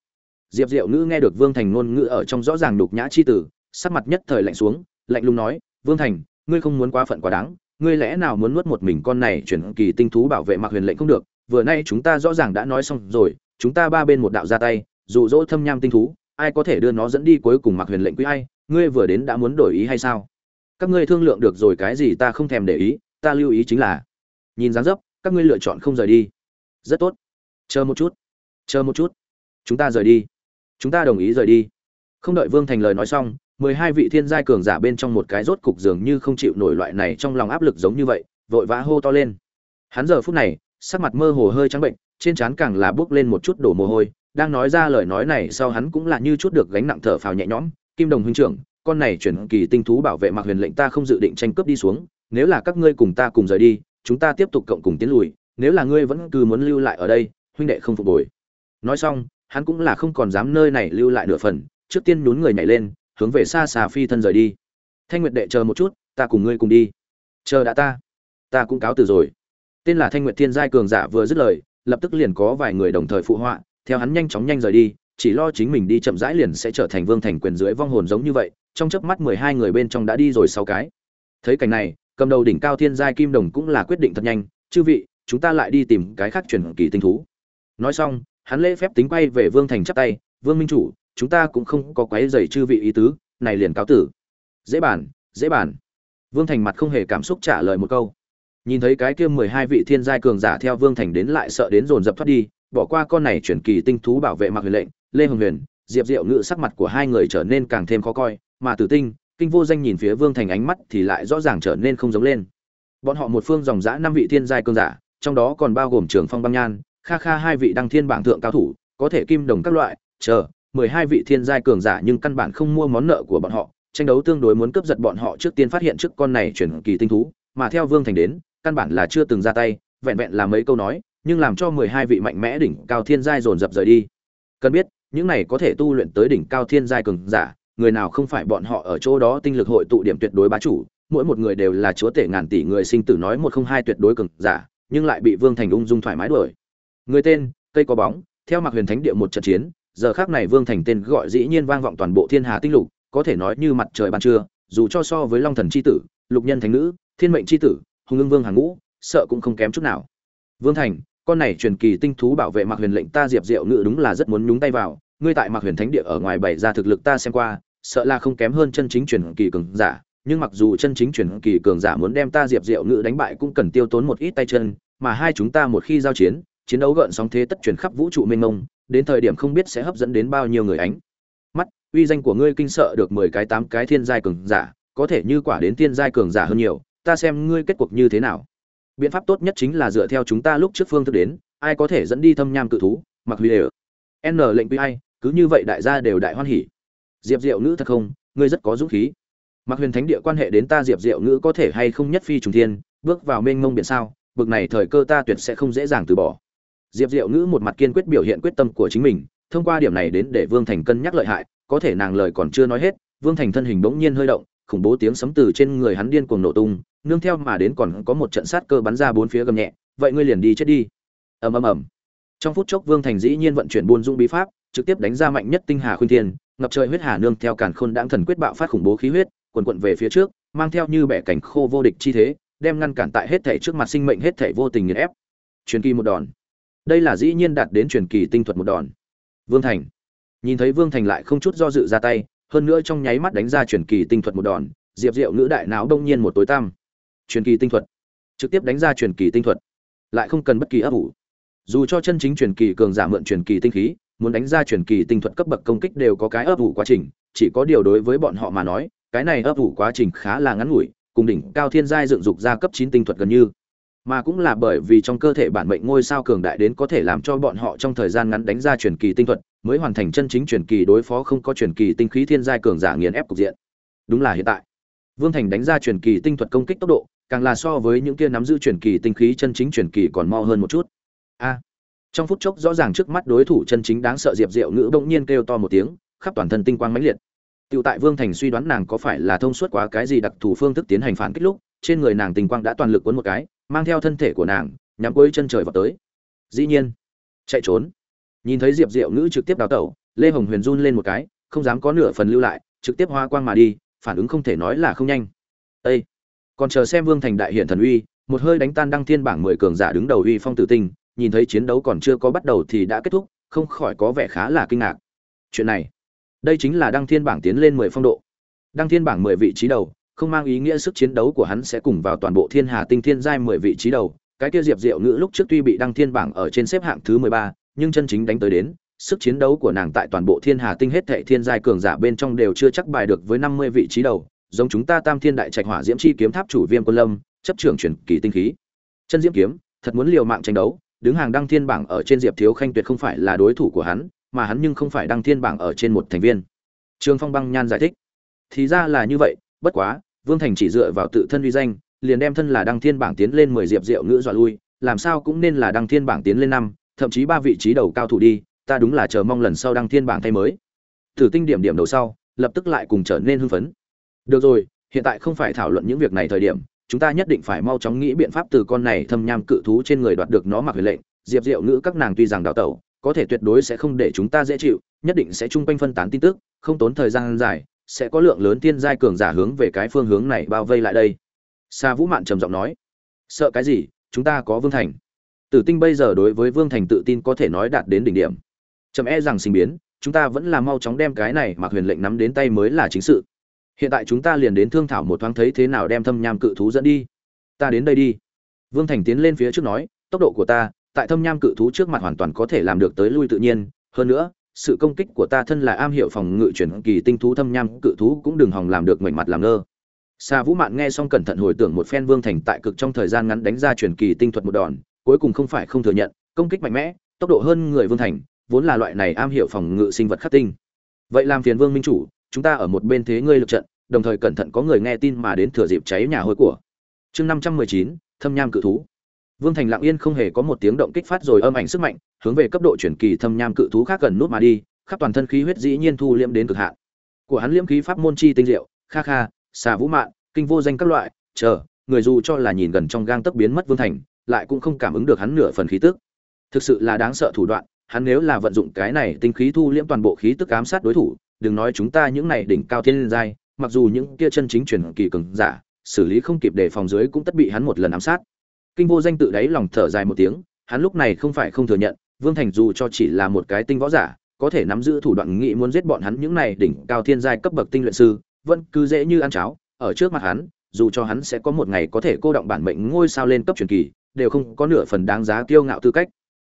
diệp diệu ngữ nghe được vương thành ngôn ngữ ở trong rõ ràng đục nhã chi tử sắc mặt nhất thời lạnh xuống, lạnh lùng nói, vương thành, ngươi không muốn quá phận quá đáng, ngươi lẽ nào muốn nuốt một mình con này chuyển kỳ tinh thú bảo vệ mặc huyền lệnh không được? Vừa nay chúng ta rõ ràng đã nói xong rồi, chúng ta ba bên một đạo ra tay, dụ dỗ thâm nham tinh thú, ai có thể đưa nó dẫn đi cuối cùng mặc huyền lệnh quý ai? Ngươi vừa đến đã muốn đổi ý hay sao? Các ngươi thương lượng được rồi cái gì ta không thèm để ý, ta lưu ý chính là, nhìn dáng dấp, các ngươi lựa chọn không rời đi. Rất tốt. Chờ một chút. Chờ một chút. Chúng ta rời đi chúng ta đồng ý rời đi. Không đợi vương thành lời nói xong, mười hai vị thiên giai cường giả bên trong một cái rốt cục dường như không chịu nổi loại này trong lòng áp lực giống như vậy, vội vã hô to lên. Hắn giờ phút này, sắc mặt mơ hồ hơi trắng bệnh, trên trán càng là bước lên một chút đổ mồ hôi, đang nói ra lời nói này sau hắn cũng là như chút được gánh nặng thở phào nhẹ nhõm. Kim đồng huynh trưởng, con này chuyển kỳ tinh thú bảo vệ mặc huyền lệnh ta không dự định tranh cướp đi xuống, nếu là các ngươi cùng ta cùng rời đi, chúng ta tiếp tục cộng cùng tiến lùi, nếu là ngươi vẫn cứ muốn lưu lại ở đây, huynh đệ không phục hồi. Nói xong hắn cũng là không còn dám nơi này lưu lại nửa phần, trước tiên nhún người nhảy lên, hướng về xa xà phi thân rời đi. Thanh nguyệt đệ chờ một chút, ta cùng ngươi cùng đi. Chờ đã ta. Ta cũng cáo từ rồi. Tên là thanh nguyệt thiên giai cường giả vừa dứt lời, lập tức liền có vài người đồng thời phụ họa, theo hắn nhanh chóng nhanh rời đi, chỉ lo chính mình đi chậm rãi liền sẽ trở thành vương thành quyền dưới vong hồn giống như vậy, trong chớp mắt mười hai người bên trong đã đi rồi sáu cái. Thấy cảnh này, cầm đầu đỉnh cao thiên giai kim đồng cũng là quyết định thật nhanh, chư vị, chúng ta lại đi tìm cái khác truyền kỳ tinh thú. Nói xong hắn lễ phép tính quay về vương thành chắp tay, vương minh chủ, chúng ta cũng không có quấy dày chư vị ý tứ, này liền cáo tử. Dễ bản dễ bản vương thành mặt không hề cảm xúc trả lời một câu. Nhìn thấy cái kia mười hai vị thiên giai cường giả theo vương thành đến lại sợ đến dồn dập thoát đi, bỏ qua con này chuyển kỳ tinh thú bảo vệ mặc huyền lệnh, lê hồng huyền, diệp diệu ngự sắc mặt của hai người trở nên càng thêm khó coi, mà tử tinh, kinh vô danh nhìn phía vương thành ánh mắt thì lại rõ ràng trở nên không giống lên. Bọn họ một phương dòng dã năm vị thiên giai cường giả, trong đó còn bao gồm trường phong băng nhan kha kha hai vị đăng thiên bảng thượng cao thủ, có thể kim đồng các loại, chờ, mười hai vị thiên giai cường giả nhưng căn bản không mua món nợ của bọn họ, tranh đấu tương đối muốn cướp giật bọn họ trước tiên phát hiện trước con này chuyển kỳ tinh thú, mà theo vương thành đến, căn bản là chưa từng ra tay, vẹn vẹn là mấy câu nói, nhưng làm cho mười hai vị mạnh mẽ đỉnh cao thiên giai dồn dập rời đi. Cần biết, những này có thể tu luyện tới đỉnh cao thiên giai cường giả, người nào không phải bọn họ ở chỗ đó tinh lực hội tụ điểm tuyệt đối bá chủ, mỗi một người đều là chúa tể ngàn tỷ người sinh tử nói một không hai tuyệt đối cường giả, nhưng lại bị vương thành ung dung thoải mái đuổi người tên cây có bóng theo mạc huyền thánh địa một trận chiến giờ khác này vương thành tên gọi dĩ nhiên vang vọng toàn bộ thiên hà tinh lục có thể nói như mặt trời ban trưa dù cho so với long thần c h i tử lục nhân thánh nữ thiên mệnh c h i tử hùng ưng vương hàng ngũ sợ cũng không kém chút nào. Vương thành con này truyền kỳ tinh thú bảo vệ mạc huyền lệnh ta diệp diệu ngự đúng là rất muốn nhúng tay vào ngươi tại Mạc Huyền Thánh Địa ở ngoài bày ra thực lực ta xem qua, sợ là không kém hơn chân chính truyền kỳ cường giả, nhưng mặc dù chân chính truyền kỳ cường giả muốn đem ta Diệp Diệu Ngự đánh bại cũng cần tiêu tốn một ít tay chân, mà hai chúng ta một khi giao chiến, chiến đấu gợn sóng thế tất truyền khắp vũ trụ mênh mông, đến thời điểm không biết sẽ hấp dẫn đến bao nhiêu người ánh. Mắt, uy danh của ngươi kinh sợ được 10 cái 8 cái thiên giai cường giả, có thể như quả đến thiên giai cường giả hơn nhiều, ta xem ngươi kết cuộc như thế nào. Biện pháp tốt nhất chính là dựa theo chúng ta lúc trước phương thức đến, ai có thể dẫn đi thâm nham cự thú, mặc huy đều. N lệnh quy ai, cứ như vậy đại gia đều đại hoan hỉ. Diệp Diệu nữ thật không, ngươi rất có dũng khí. Mặc Huyền Thánh địa quan hệ đến ta Diệp Diệu nữ có thể hay không nhất phi trùng thiên, bước vào mênh mông biển sao, bực này thời cơ ta tuyệt sẽ không dễ dàng từ bỏ. Diệp Diệu ngữ một mặt kiên quyết biểu hiện quyết tâm của chính mình, thông qua điểm này đến để Vương Thành cân nhắc lợi hại, có thể nàng lời còn chưa nói hết, Vương Thành thân hình bỗng nhiên hơi động, khủng bố tiếng sấm từ trên người hắn điên cuồng nổ tung, nương theo mà đến còn có một trận sát cơ bắn ra bốn phía gầm nhẹ, vậy ngươi liền đi chết đi. Ầm ầm ầm. Trong phút chốc Vương Thành dĩ nhiên vận chuyển buôn dung bí pháp, trực tiếp đánh ra mạnh nhất tinh hà khuyên thiên, ngập trời huyết hà nương theo càn khôn đãng thần quyết bạo phát khủng bố khí huyết, quần quận về phía trước, mang theo như bẻ cảnh khô vô địch chi thế, đem ngăn cản tại hết thảy trước mặt sinh mệnh hết thảy vô tình nghiền ép. Truyền kỳ một đòn. Đây là dĩ nhiên đạt đến truyền kỳ tinh thuật một đòn. Vương Thành. Nhìn thấy Vương Thành lại không chút do dự ra tay, hơn nữa trong nháy mắt đánh ra truyền kỳ tinh thuật một đòn, Diệp Diệu ngữ đại não đông nhiên một tối tăm. Truyền kỳ tinh thuật. Trực tiếp đánh ra truyền kỳ tinh thuật, lại không cần bất kỳ ấp ủ. Dù cho chân chính truyền kỳ cường giả mượn truyền kỳ tinh khí, muốn đánh ra truyền kỳ tinh thuật cấp bậc công kích đều có cái ấp ủ quá trình, chỉ có điều đối với bọn họ mà nói, cái này ấp ủ quá trình khá là ngắn ngủi, cùng đỉnh cao thiên giai dựng dục ra cấp chín tinh thuật gần như. Mà cũng là bởi vì trong cơ thể bản mệnh ngôi sao cường đại đến có thể làm cho bọn họ trong thời gian ngắn đánh ra truyền kỳ tinh thuật, mới hoàn thành chân chính truyền kỳ đối phó không có truyền kỳ tinh khí thiên giai cường giả nghiền ép cục diện. Đúng là hiện tại. Vương Thành đánh ra truyền kỳ tinh thuật công kích tốc độ, càng là so với những kia nắm giữ truyền kỳ tinh khí chân chính truyền kỳ còn mau hơn một chút. A trong phút chốc rõ ràng trước mắt đối thủ chân chính đáng sợ diệp diệu ngữ bỗng nhiên kêu to một tiếng khắp toàn thân tinh quang mãnh liệt Tiểu tại Vương Thành suy đoán nàng có phải là thông suốt quá cái gì đặc thù phương thức tiến hành phản kích lúc, trên người nàng tinh quang đã toàn lực cuốn một cái, mang theo thân thể của nàng, nhắm cuối chân trời vào tới. Dĩ nhiên, chạy trốn. Nhìn thấy Diệp Diệu Ngữ trực tiếp đào tẩu, Lê Hồng Huyền run lên một cái, không dám có nửa phần lưu lại, trực tiếp hoa quang mà đi, phản ứng không thể nói là không nhanh. Ê! Còn chờ xem Vương Thành đại hiện thần uy, một hơi đánh tan đăng thiên bảng mười cường giả đứng đầu uy phong tử tinh, nhìn thấy chiến đấu còn chưa có bắt đầu thì đã kết thúc, không khỏi có vẻ khá là kinh ngạc. Chuyện này, đây chính là đăng thiên bảng tiến lên mười phong độ. Đăng thiên bảng mười vị trí đầu, không mang ý nghĩa sức chiến đấu của hắn sẽ cùng vào toàn bộ thiên hà tinh thiên giai mười vị trí đầu. Cái kia Diệp Diệu Ngữ lúc trước tuy bị đăng thiên bảng ở trên xếp hạng thứ mười ba, nhưng chân chính đánh tới đến, sức chiến đấu của nàng tại toàn bộ thiên hà tinh hết thệ thiên giai cường giả bên trong đều chưa chắc bài được với năm mươi vị trí đầu, giống chúng ta Tam Thiên Đại Trạch Hỏa Diễm Chi kiếm tháp chủ Viêm Quân Lâm, chấp trưởng truyền kỳ tinh khí. Chân Diễm kiếm, thật muốn liều mạng tranh đấu, đứng hàng đăng thiên bảng ở trên diệp thiếu khanh tuyệt không phải là đối thủ của hắn mà hắn nhưng không phải đăng thiên bảng ở trên một thành viên trương phong băng nhan giải thích thì ra là như vậy bất quá vương thành chỉ dựa vào tự thân uy danh, liền đem thân là đăng thiên bảng tiến lên mười diệp diệu ngữ dọa lui, làm sao cũng nên là đăng thiên bảng tiến lên năm, thậm chí ba vị trí đầu cao thủ đi, ta đúng là chờ mong lần sau đăng thiên bảng thay mới. Thử tinh điểm điểm đầu sau, lập tức lại cùng trở nên hưng phấn. Được rồi, hiện tại không phải thảo luận những việc này thời điểm, chúng ta nhất định phải mau chóng nghĩ biện pháp từ con này thâm nham cự thú trên người đoạt được nó mặc huyền lệnh. Diệp diệu ngữ các nàng tuy rằng đào tẩu, có thể tuyệt đối sẽ không để chúng ta dễ chịu, nhất định sẽ chung quanh phân tán tin tức, không tốn thời gian dài sẽ có lượng lớn tiên giai cường giả hướng về cái phương hướng này bao vây lại đây. Sa vũ mạn trầm giọng nói, sợ cái gì? Chúng ta có vương thành. Tử tinh bây giờ đối với vương thành tự tin có thể nói đạt đến đỉnh điểm. Trầm e rằng sinh biến, chúng ta vẫn là mau chóng đem cái này mặc huyền lệnh nắm đến tay mới là chính sự. Hiện tại chúng ta liền đến thương thảo một thoáng thấy thế nào đem thâm nham cự thú dẫn đi. Ta đến đây đi. Vương thành tiến lên phía trước nói, tốc độ của ta, tại thâm nham cự thú trước mặt hoàn toàn có thể làm được tới lui tự nhiên. Hơn nữa sự công kích của ta thân là am hiểu phòng ngự chuyển kỳ tinh thú thâm nham cự thú cũng đừng hòng làm được ngoảnh mặt làm ngơ Sa Vũ Mạn nghe xong cẩn thận hồi tưởng một phen Vương Thành tại cực trong thời gian ngắn đánh ra truyền kỳ tinh thuật một đòn, cuối cùng không phải không thừa nhận, công kích mạnh mẽ, tốc độ hơn người Vương Thành, vốn là loại này am hiểu phòng ngự sinh vật khắc tinh. Vậy làm phiền Vương minh chủ, chúng ta ở một bên thế ngươi lực trận, đồng thời cẩn thận có người nghe tin mà đến thừa dịp cháy nhà hôi của. Chương năm trăm mười chín Thâm nham cự thú. Vương Thành lặng yên không hề có một tiếng động kích phát rồi âm ảnh sức mạnh, hướng về cấp độ chuyển kỳ thâm nham cự thú khác gần nút mà đi, khắp toàn thân khí huyết dĩ nhiên thu liễm đến cực hạn. Của hắn liễm khí pháp môn chi tinh diệu, kha kha, xà vũ mạn, kinh vô danh các loại, chờ, người dù cho là nhìn gần trong gang tấc biến mất Vương Thành, lại cũng không cảm ứng được hắn nửa phần khí tức. Thực sự là đáng sợ thủ đoạn, hắn nếu là vận dụng cái này tinh khí thu liễm toàn bộ khí tức ám sát đối thủ, đừng nói chúng ta những này đỉnh cao thiên giai, mặc dù những kia chân chính truyền kỳ cường giả, xử lý không kịp để phòng dưới cũng tất bị hắn một lần ám sát. Kinh vô danh tự đáy lòng thở dài một tiếng, hắn lúc này không phải không thừa nhận, Vương Thành dù cho chỉ là một cái tinh võ giả, có thể nắm giữ thủ đoạn nghị muốn giết bọn hắn những này đỉnh cao thiên giai cấp bậc tinh luyện sư, vẫn cứ dễ như ăn cháo, ở trước mặt hắn, dù cho hắn sẽ có một ngày có thể cô động bản mệnh ngôi sao lên cấp truyền kỳ, đều không có nửa phần đáng giá kiêu ngạo tư cách.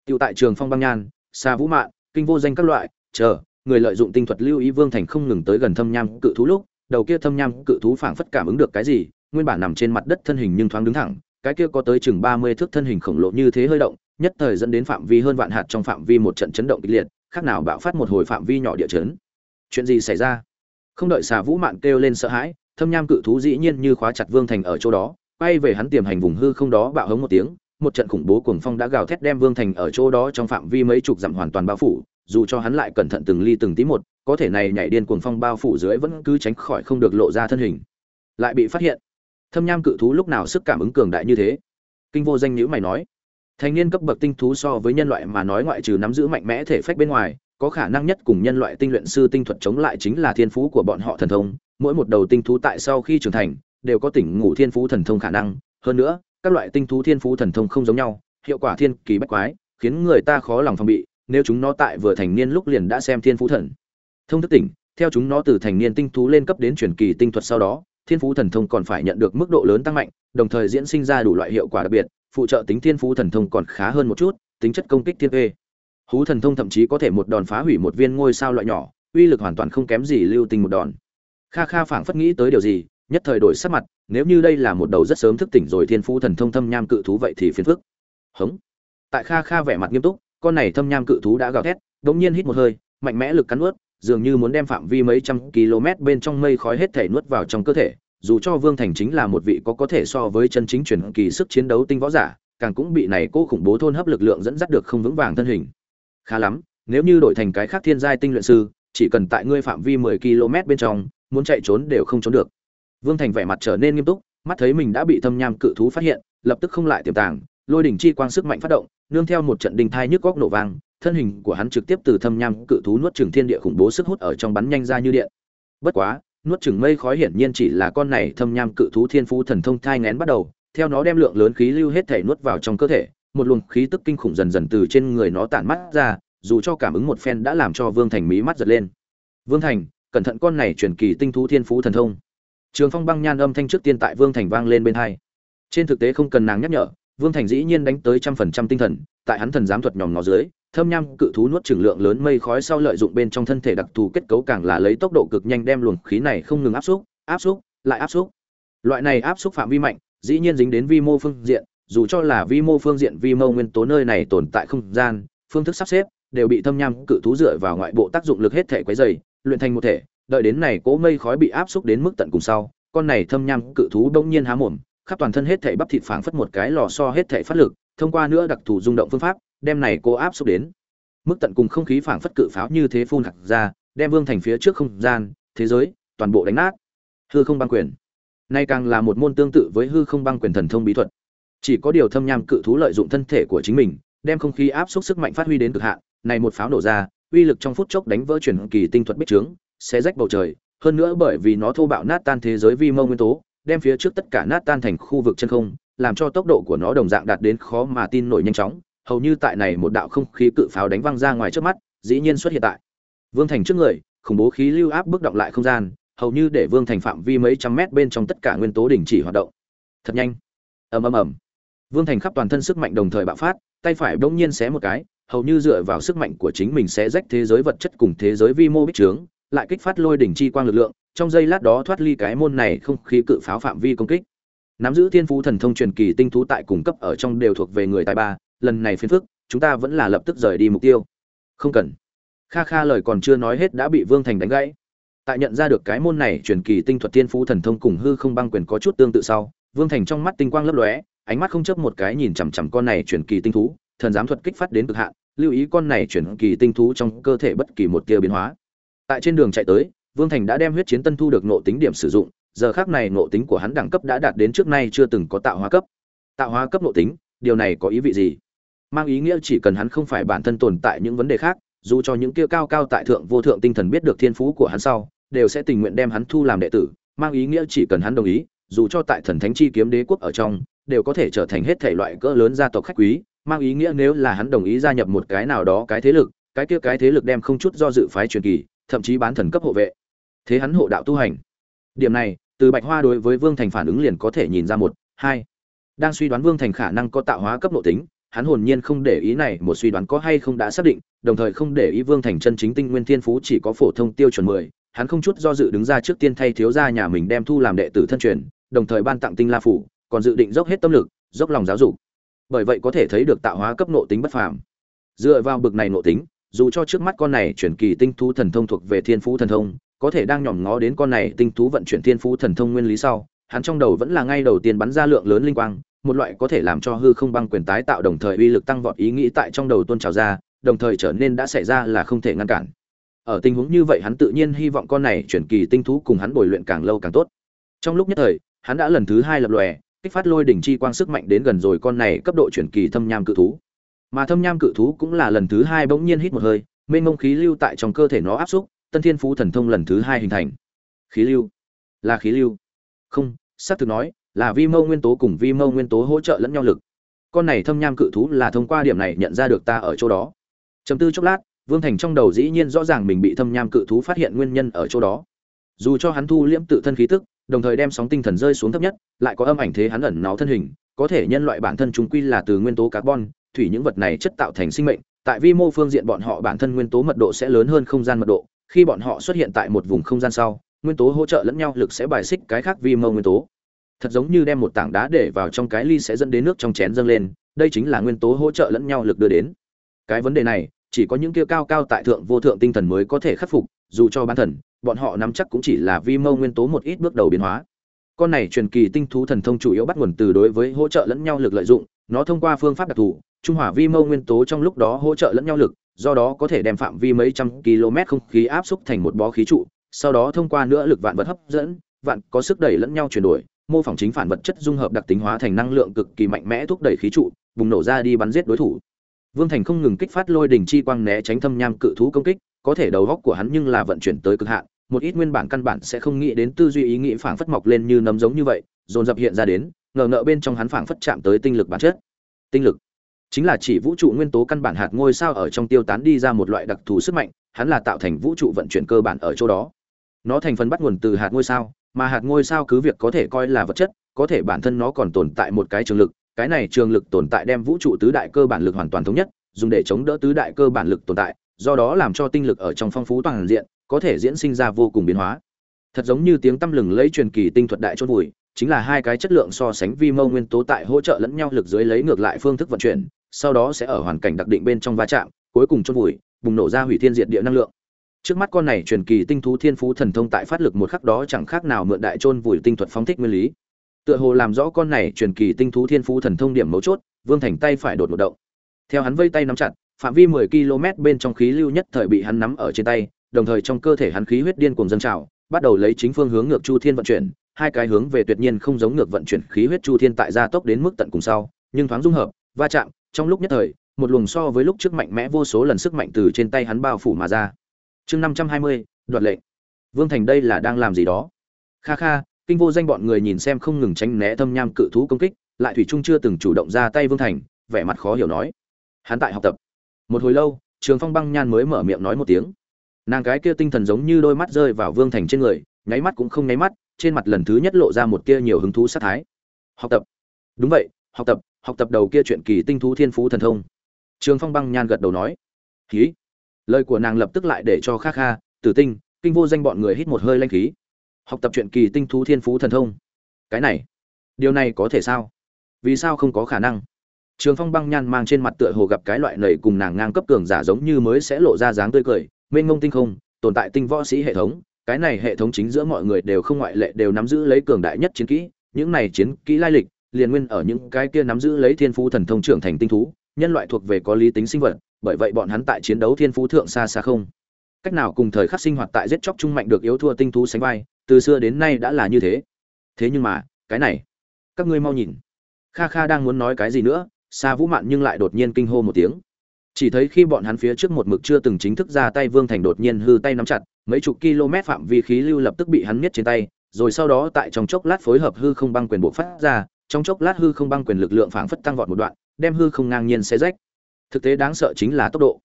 tựu tại trường Phong Băng Nhan, xa Vũ Mạn, kinh vô danh các loại, chờ, người lợi dụng tinh thuật lưu ý Vương Thành không ngừng tới gần thâm nham cự thú lúc, đầu kia thâm nham cự thú phảng phất cảm ứng được cái gì, nguyên bản nằm trên mặt đất thân hình nhưng thoáng đứng thẳng, cái kia có tới chừng 30 thước thân hình khổng lồ như thế hơi động, nhất thời dẫn đến phạm vi hơn vạn hạt trong phạm vi một trận chấn động kịch liệt, khác nào bạo phát một hồi phạm vi nhỏ địa chấn. Chuyện gì xảy ra? Không đợi Xà Vũ Mạn kêu lên sợ hãi, thâm nham cự thú dĩ nhiên như khóa chặt Vương Thành ở chỗ đó, bay về hắn tiềm hành vùng hư không đó bạo hống một tiếng, một trận khủng bố cuồng phong đã gào thét đem Vương Thành ở chỗ đó trong phạm vi mấy chục dặm hoàn toàn bao phủ, dù cho hắn lại cẩn thận từng ly từng tí một, có thể này nhảy điên cuồng phong bao phủ dưới vẫn cứ tránh khỏi không được lộ ra thân hình. Lại bị phát hiện. Thâm nham cự thú lúc nào sức cảm ứng cường đại như thế? Kinh vô danh nhíu mày nói. Thành niên cấp bậc tinh thú so với nhân loại mà nói ngoại trừ nắm giữ mạnh mẽ thể phách bên ngoài, có khả năng nhất cùng nhân loại tinh luyện sư tinh thuật chống lại chính là thiên phú của bọn họ thần thông, mỗi một đầu tinh thú tại sau khi trưởng thành đều có tỉnh ngủ thiên phú thần thông khả năng, hơn nữa, các loại tinh thú thiên phú thần thông không giống nhau, hiệu quả thiên kỳ bách quái, khiến người ta khó lòng phòng bị, nếu chúng nó tại vừa thành niên lúc liền đã xem thiên phú thần thông thức tỉnh, theo chúng nó từ thành niên tinh thú lên cấp đến truyền kỳ tinh thuật sau đó, thiên phú thần thông còn phải nhận được mức độ lớn tăng mạnh, đồng thời diễn sinh ra đủ loại hiệu quả đặc biệt, phụ trợ tính thiên phú thần thông còn khá hơn một chút, tính chất công kích thiên phê. Hú thần thông thậm chí có thể một đòn phá hủy một viên ngôi sao loại nhỏ, uy lực hoàn toàn không kém gì lưu tinh một đòn. Kha Kha phảng phất nghĩ tới điều gì, nhất thời đổi sắc mặt, nếu như đây là một đầu rất sớm thức tỉnh rồi thiên phú thần thông thâm nham cự thú vậy thì phiền phức. Hống. Tại Kha Kha vẻ mặt nghiêm túc, con này thâm nham cự thú đã gào thét, đột nhiên hít một hơi, mạnh mẽ lực cắn nuốt, dường như muốn đem phạm vi mấy trăm km bên trong mây khói hết thể nuốt vào trong cơ thể, dù cho Vương Thành chính là một vị có có thể so với chân chính truyền kỳ sức chiến đấu tinh võ giả, càng cũng bị này cô khủng bố thôn hấp lực lượng dẫn dắt được không vững vàng thân hình. Khá lắm, nếu như đổi thành cái khác thiên giai tinh luyện sư, chỉ cần tại ngươi phạm vi 10 km bên trong, muốn chạy trốn đều không trốn được. Vương Thành vẻ mặt trở nên nghiêm túc, mắt thấy mình đã bị thâm nham cự thú phát hiện, lập tức không lại tiềm tàng, lôi đỉnh chi quang sức mạnh phát động, nương theo một trận đình thai nhức góc nổ vang, thân hình của hắn trực tiếp từ thâm nham cự thú nuốt chửng thiên địa khủng bố sức hút ở trong bắn nhanh ra như điện. Bất quá, nuốt chửng mây khói hiển nhiên chỉ là con này thâm nham cự thú thiên phú thần thông thai nghén bắt đầu, theo nó đem lượng lớn khí lưu hết thể nuốt vào trong cơ thể, một luồng khí tức kinh khủng dần dần từ trên người nó tản mắt ra, dù cho cảm ứng một phen đã làm cho Vương Thành mí mắt giật lên. Vương Thành, cẩn thận con này truyền kỳ tinh thú thiên phú thần thông. Trường Phong băng nhan âm thanh trước tiên tại Vương Thành vang lên bên hai. Trên thực tế không cần nàng nhắc nhở, Vương Thành dĩ nhiên đánh tới trăm phần trăm tinh thần, tại hắn thần giám thuật nhòm nó dưới, thâm nham cự thú nuốt trừng lượng lớn mây khói sau lợi dụng bên trong thân thể đặc thù kết cấu càng là lấy tốc độ cực nhanh đem luồng khí này không ngừng áp xúc, áp xúc, lại áp xúc. Loại này áp xúc phạm vi mạnh, dĩ nhiên dính đến vi mô phương diện, dù cho là vi mô phương diện vi mô nguyên tố nơi này tồn tại không gian, phương thức sắp xếp đều bị thâm nham cự thú dựa vào ngoại bộ tác dụng lực hết thể quấy dày, luyện thành một thể, đợi đến này cỗ mây khói bị áp xúc đến mức tận cùng sau, con này thâm nham cự thú bỗng nhiên há mồm, khắp toàn thân hết thể bắp thịt phảng phất một cái lò xo hết thể phát lực, thông qua nữa đặc thù rung động phương pháp, đem này cô áp xúc đến. Mức tận cùng không khí phảng phất cự pháo như thế phun hạt ra, đem vương thành phía trước không gian, thế giới, toàn bộ đánh nát. Hư không băng quyền. Nay càng là một môn tương tự với hư không băng quyền thần thông bí thuật. Chỉ có điều thâm nham cự thú lợi dụng thân thể của chính mình, đem không khí áp suất sức mạnh phát huy đến cực hạn, này một pháo nổ ra, uy lực trong phút chốc đánh vỡ chuyển kỳ tinh thuật bích trướng sẽ rách bầu trời. Hơn nữa bởi vì nó thô bạo nát tan thế giới vi mô nguyên tố, đem phía trước tất cả nát tan thành khu vực chân không, làm cho tốc độ của nó đồng dạng đạt đến khó mà tin nổi nhanh chóng hầu như tại này một đạo không khí cự pháo đánh văng ra ngoài trước mắt, dĩ nhiên xuất hiện tại Vương Thành trước người, khủng bố khí lưu áp bức động lại không gian, hầu như để Vương Thành phạm vi mấy trăm mét bên trong tất cả nguyên tố đình chỉ hoạt động. Thật nhanh. Ầm ầm ầm. Vương Thành khắp toàn thân sức mạnh đồng thời bạo phát, tay phải bỗng nhiên xé một cái, hầu như dựa vào sức mạnh của chính mình sẽ rách thế giới vật chất cùng thế giới vi mô bích trướng, lại kích phát lôi đỉnh chi quang lực lượng, trong giây lát đó thoát ly cái môn này không khí cự pháo phạm vi công kích. Nắm giữ thiên phú thần thông truyền kỳ tinh thú tại cùng cấp ở trong đều thuộc về người tài ba, lần này phiền phức, chúng ta vẫn là lập tức rời đi mục tiêu. Không cần. Kha kha lời còn chưa nói hết đã bị vương thành đánh gãy. Tại nhận ra được cái môn này truyền kỳ tinh thuật tiên phú thần thông cùng hư không băng quyền có chút tương tự sau, vương thành trong mắt tinh quang lấp lóe, ánh mắt không chấp một cái nhìn chằm chằm con này truyền kỳ tinh thú, thần giám thuật kích phát đến cực hạn, lưu ý con này truyền kỳ tinh thú trong cơ thể bất kỳ một tia biến hóa. Tại trên đường chạy tới, vương thành đã đem huyết chiến tân thu được nộ tính điểm sử dụng, giờ khác này nộ tính của hắn đẳng cấp đã đạt đến trước nay chưa từng có tạo hóa cấp. Tạo hóa cấp nộ tính, điều này có ý vị gì? Mang ý nghĩa chỉ cần hắn không phải bản thân tồn tại những vấn đề khác, dù cho những kia cao cao tại thượng vô thượng tinh thần biết được thiên phú của hắn sau, đều sẽ tình nguyện đem hắn thu làm đệ tử, mang ý nghĩa chỉ cần hắn đồng ý, dù cho tại thần thánh chi kiếm đế quốc ở trong, đều có thể trở thành hết thể loại cỡ lớn gia tộc khách quý, mang ý nghĩa nếu là hắn đồng ý gia nhập một cái nào đó cái thế lực, cái kia cái thế lực đem không chút do dự phái truyền kỳ, thậm chí bán thần cấp hộ vệ. Thế hắn hộ đạo tu hành. Điểm này, từ bạch hoa đối với vương thành phản ứng liền có thể nhìn ra một, hai. Đang suy đoán vương thành khả năng có tạo hóa cấp độ tính hắn hồn nhiên không để ý này, một suy đoán có hay không đã xác định, đồng thời không để ý vương thành chân chính tinh nguyên thiên phú chỉ có phổ thông tiêu chuẩn mười, hắn không chút do dự đứng ra trước tiên thay thiếu gia nhà mình đem thu làm đệ tử thân truyền, đồng thời ban tặng tinh la phủ, còn dự định dốc hết tâm lực, dốc lòng giáo dục. Bởi vậy có thể thấy được tạo hóa cấp nộ tính bất phàm. Dựa vào bực này nộ tính, dù cho trước mắt con này chuyển kỳ tinh thú thần thông thuộc về thiên phú thần thông, có thể đang nhòm ngó đến con này tinh thú vận chuyển thiên phú thần thông nguyên lý sau, hắn trong đầu vẫn là ngay đầu tiên bắn ra lượng lớn linh quang một loại có thể làm cho hư không băng quyền tái tạo đồng thời uy lực tăng vọt ý nghĩ tại trong đầu tuôn trào ra, đồng thời trở nên đã xảy ra là không thể ngăn cản. Ở tình huống như vậy hắn tự nhiên hy vọng con này chuyển kỳ tinh thú cùng hắn bồi luyện càng lâu càng tốt. Trong lúc nhất thời, hắn đã lần thứ hai lập lòe, kích phát lôi đỉnh chi quang sức mạnh đến gần rồi con này cấp độ chuyển kỳ thâm nham cự thú. Mà thâm nham cự thú cũng là lần thứ hai bỗng nhiên hít một hơi, mênh mông khí lưu tại trong cơ thể nó áp xúc, tân thiên phú thần thông lần thứ hai hình thành. Khí lưu? Là khí lưu? Không sát thực nói là vi mâu nguyên tố cùng vi mâu nguyên tố hỗ trợ lẫn nhau lực. Con này thâm nham cự thú là thông qua điểm này nhận ra được ta ở chỗ đó. Chấm tư chốc lát, vương thành trong đầu dĩ nhiên rõ ràng mình bị thâm nham cự thú phát hiện nguyên nhân ở chỗ đó. Dù cho hắn thu liễm tự thân khí tức, đồng thời đem sóng tinh thần rơi xuống thấp nhất, lại có âm ảnh thế hắn ẩn nó thân hình, có thể nhân loại bản thân chúng quy là từ nguyên tố carbon, thủy những vật này chất tạo thành sinh mệnh, tại vi mô phương diện bọn họ bản thân nguyên tố mật độ sẽ lớn hơn không gian mật độ, khi bọn họ xuất hiện tại một vùng không gian sau, nguyên tố hỗ trợ lẫn nhau lực sẽ bài xích cái khác vi mô nguyên tố thật giống như đem một tảng đá để vào trong cái ly sẽ dẫn đến nước trong chén dâng lên, đây chính là nguyên tố hỗ trợ lẫn nhau lực đưa đến. Cái vấn đề này, chỉ có những kia cao cao tại thượng vô thượng tinh thần mới có thể khắc phục, dù cho bán thần, bọn họ nắm chắc cũng chỉ là vi mâu nguyên tố một ít bước đầu biến hóa. Con này truyền kỳ tinh thú thần thông chủ yếu bắt nguồn từ đối với hỗ trợ lẫn nhau lực lợi dụng, nó thông qua phương pháp đặc thù, trung hòa vi mâu nguyên tố trong lúc đó hỗ trợ lẫn nhau lực, do đó có thể đem phạm vi mấy trăm km không khí áp xúc thành một bó khí trụ, sau đó thông qua nữa lực vạn vật hấp dẫn, vạn có sức đẩy lẫn nhau chuyển đổi mô phỏng chính phản vật chất dung hợp đặc tính hóa thành năng lượng cực kỳ mạnh mẽ thúc đẩy khí trụ, bùng nổ ra đi bắn giết đối thủ. Vương thành không ngừng kích phát lôi đỉnh chi quang né tránh thâm nham cự thú công kích, có thể đầu góc của hắn nhưng là vận chuyển tới cực hạn, một ít nguyên bản căn bản sẽ không nghĩ đến tư duy ý nghĩ phảng phất mọc lên như nấm giống như vậy, dồn dập hiện ra đến, ngờ ngợ bên trong hắn phảng phất chạm tới tinh lực bản chất. Tinh lực. Chính là chỉ vũ trụ nguyên tố căn bản hạt ngôi sao ở trong tiêu tán đi ra một loại đặc thù sức mạnh, hắn là tạo thành vũ trụ vận chuyển cơ bản ở chỗ đó. Nó thành phần bắt nguồn từ hạt ngôi sao mà hạt ngôi sao cứ việc có thể coi là vật chất, có thể bản thân nó còn tồn tại một cái trường lực, cái này trường lực tồn tại đem vũ trụ tứ đại cơ bản lực hoàn toàn thống nhất, dùng để chống đỡ tứ đại cơ bản lực tồn tại, do đó làm cho tinh lực ở trong phong phú toàn diện, có thể diễn sinh ra vô cùng biến hóa. Thật giống như tiếng tăm lừng lấy truyền kỳ tinh thuật đại chôn vùi, chính là hai cái chất lượng so sánh vi mô nguyên tố tại hỗ trợ lẫn nhau lực dưới lấy ngược lại phương thức vận chuyển, sau đó sẽ ở hoàn cảnh đặc định bên trong va chạm, cuối cùng chôn vùi, bùng nổ ra hủy thiên diệt địa năng lượng trước mắt con này truyền kỳ tinh thú thiên phú thần thông tại phát lực một khắc đó chẳng khác nào mượn đại trôn vùi tinh thuật phóng thích nguyên lý. Tựa hồ làm rõ con này truyền kỳ tinh thú thiên phú thần thông điểm mấu chốt, vương thành tay phải đột một động. Theo hắn vây tay nắm chặt, phạm vi 10 km bên trong khí lưu nhất thời bị hắn nắm ở trên tay, đồng thời trong cơ thể hắn khí huyết điên cuồng dâng trào, bắt đầu lấy chính phương hướng ngược chu thiên vận chuyển, hai cái hướng về tuyệt nhiên không giống ngược vận chuyển khí huyết chu thiên tại gia tốc đến mức tận cùng sau, nhưng thoáng dung hợp, va chạm, trong lúc nhất thời, một luồng so với lúc trước mạnh mẽ vô số lần sức mạnh từ trên tay hắn bao phủ mà ra chương 520, đoạt lệnh. Vương thành đây là đang làm gì đó? Kha kha kinh vô danh bọn người nhìn xem không ngừng tránh né thâm nham cự thú công kích lại thủy trung chưa từng chủ động ra tay vương thành vẻ mặt khó hiểu nói. Hắn tại học tập. Một hồi lâu trường phong băng nhan mới mở miệng nói một tiếng. Nàng cái kia tinh thần giống như đôi mắt rơi vào vương thành trên người nháy mắt cũng không nháy mắt trên mặt lần thứ nhất lộ ra một kia nhiều hứng thú sát thái. Học tập. Đúng vậy học tập học tập đầu kia chuyện kỳ tinh thú thiên phú thần thông. Trường phong băng nhan gật đầu nói. Khí lời của nàng lập tức lại để cho kha kha, tử tinh, kinh vô danh bọn người hít một hơi lanh khí. Học tập chuyện kỳ tinh thú thiên phú thần thông. Cái này, điều này có thể sao? Vì sao không có khả năng? Trường phong băng nhan mang trên mặt tựa hồ gặp cái loại nầy cùng nàng ngang cấp cường giả giống như mới sẽ lộ ra dáng tươi cười, mênh ngông tinh không, tồn tại tinh võ sĩ hệ thống. Cái này hệ thống chính giữa mọi người đều không ngoại lệ, đều nắm giữ lấy cường đại nhất chiến kỹ. Những này chiến kỹ lai lịch, liền nguyên ở những cái kia nắm giữ lấy thiên phú thần thông trưởng thành tinh thú nhân loại thuộc về có lý tính sinh vật, bởi vậy bọn hắn tại chiến đấu thiên phú thượng xa xa không. Cách nào cùng thời khắc sinh hoạt tại giết chóc trung mạnh được yếu thua tinh thú sánh vai, từ xưa đến nay đã là như thế. Thế nhưng mà, cái này, các ngươi mau nhìn. Kha kha đang muốn nói cái gì nữa xa vũ mạn nhưng lại đột nhiên kinh hô một tiếng. Chỉ thấy khi bọn hắn phía trước một mực chưa từng chính thức ra tay, vương thành đột nhiên hư tay nắm chặt, mấy chục km phạm vi khí lưu lập tức bị hắn miết trên tay, rồi sau đó tại trong chốc lát phối hợp hư không băng quyền bộ phát ra, trong chốc lát hư không băng quyền lực lượng phảng phất tăng vọt một đoạn đem hư không ngang nhiên xé rách. Thực tế đáng sợ chính là tốc độ.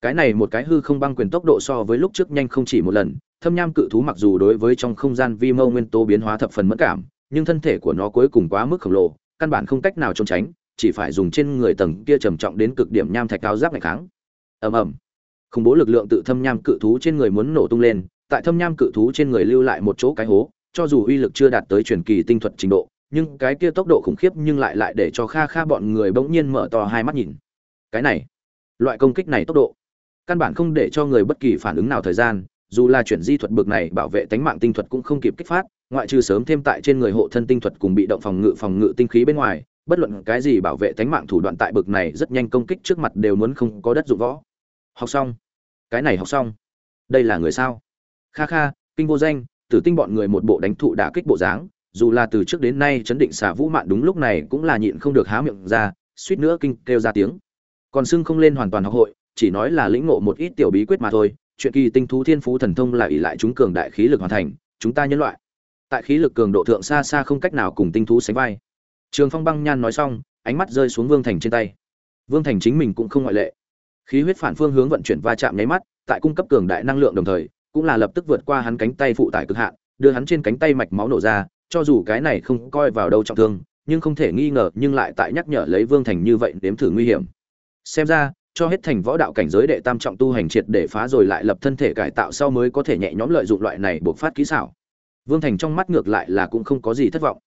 Cái này một cái hư không băng quyền tốc độ so với lúc trước nhanh không chỉ một lần, thâm nham cự thú mặc dù đối với trong không gian vi mô nguyên tố biến hóa thập phần mất cảm, nhưng thân thể của nó cuối cùng quá mức khổng lồ, căn bản không cách nào trốn tránh, chỉ phải dùng trên người tầng kia trầm trọng đến cực điểm nham thạch cao giáp ngày kháng. Ầm ầm. Khủng bố lực lượng tự thâm nham cự thú trên người muốn nổ tung lên, tại thâm nham cự thú trên người lưu lại một chỗ cái hố, cho dù uy lực chưa đạt tới truyền kỳ tinh thuật trình độ nhưng cái kia tốc độ khủng khiếp nhưng lại lại để cho kha kha bọn người bỗng nhiên mở to hai mắt nhìn. Cái này, loại công kích này tốc độ, căn bản không để cho người bất kỳ phản ứng nào thời gian, dù là chuyển di thuật bực này bảo vệ tánh mạng tinh thuật cũng không kịp kích phát, ngoại trừ sớm thêm tại trên người hộ thân tinh thuật cùng bị động phòng ngự phòng ngự tinh khí bên ngoài, bất luận cái gì bảo vệ tánh mạng thủ đoạn tại bực này rất nhanh công kích trước mặt đều muốn không có đất dụng võ. Học xong. Cái này học xong. Đây là người sao? Kha kha, kinh vô danh, tử tinh bọn người một bộ đánh thụ đả kích bộ dáng dù là từ trước đến nay chấn định xả vũ mạn đúng lúc này cũng là nhịn không được há miệng ra, suýt nữa kinh kêu ra tiếng. Còn xưng không lên hoàn toàn học hội, chỉ nói là lĩnh ngộ một ít tiểu bí quyết mà thôi, chuyện kỳ tinh thú thiên phú thần thông là ỷ lại chúng cường đại khí lực hoàn thành, chúng ta nhân loại. Tại khí lực cường độ thượng xa xa không cách nào cùng tinh thú sánh vai. Trường phong băng nhan nói xong, ánh mắt rơi xuống vương thành trên tay. Vương thành chính mình cũng không ngoại lệ. Khí huyết phản phương hướng vận chuyển va chạm nháy mắt, tại cung cấp cường đại năng lượng đồng thời, cũng là lập tức vượt qua hắn cánh tay phụ tải cực hạn, đưa hắn trên cánh tay mạch máu nổ ra cho dù cái này không coi vào đâu trọng thương, nhưng không thể nghi ngờ, nhưng lại tại nhắc nhở lấy vương thành như vậy đếm thử nguy hiểm. Xem ra, cho hết thành võ đạo cảnh giới đệ tam trọng tu hành triệt để phá rồi lại lập thân thể cải tạo sau mới có thể nhẹ nhõm lợi dụng loại này buộc phát kỹ xảo. Vương thành trong mắt ngược lại là cũng không có gì thất vọng.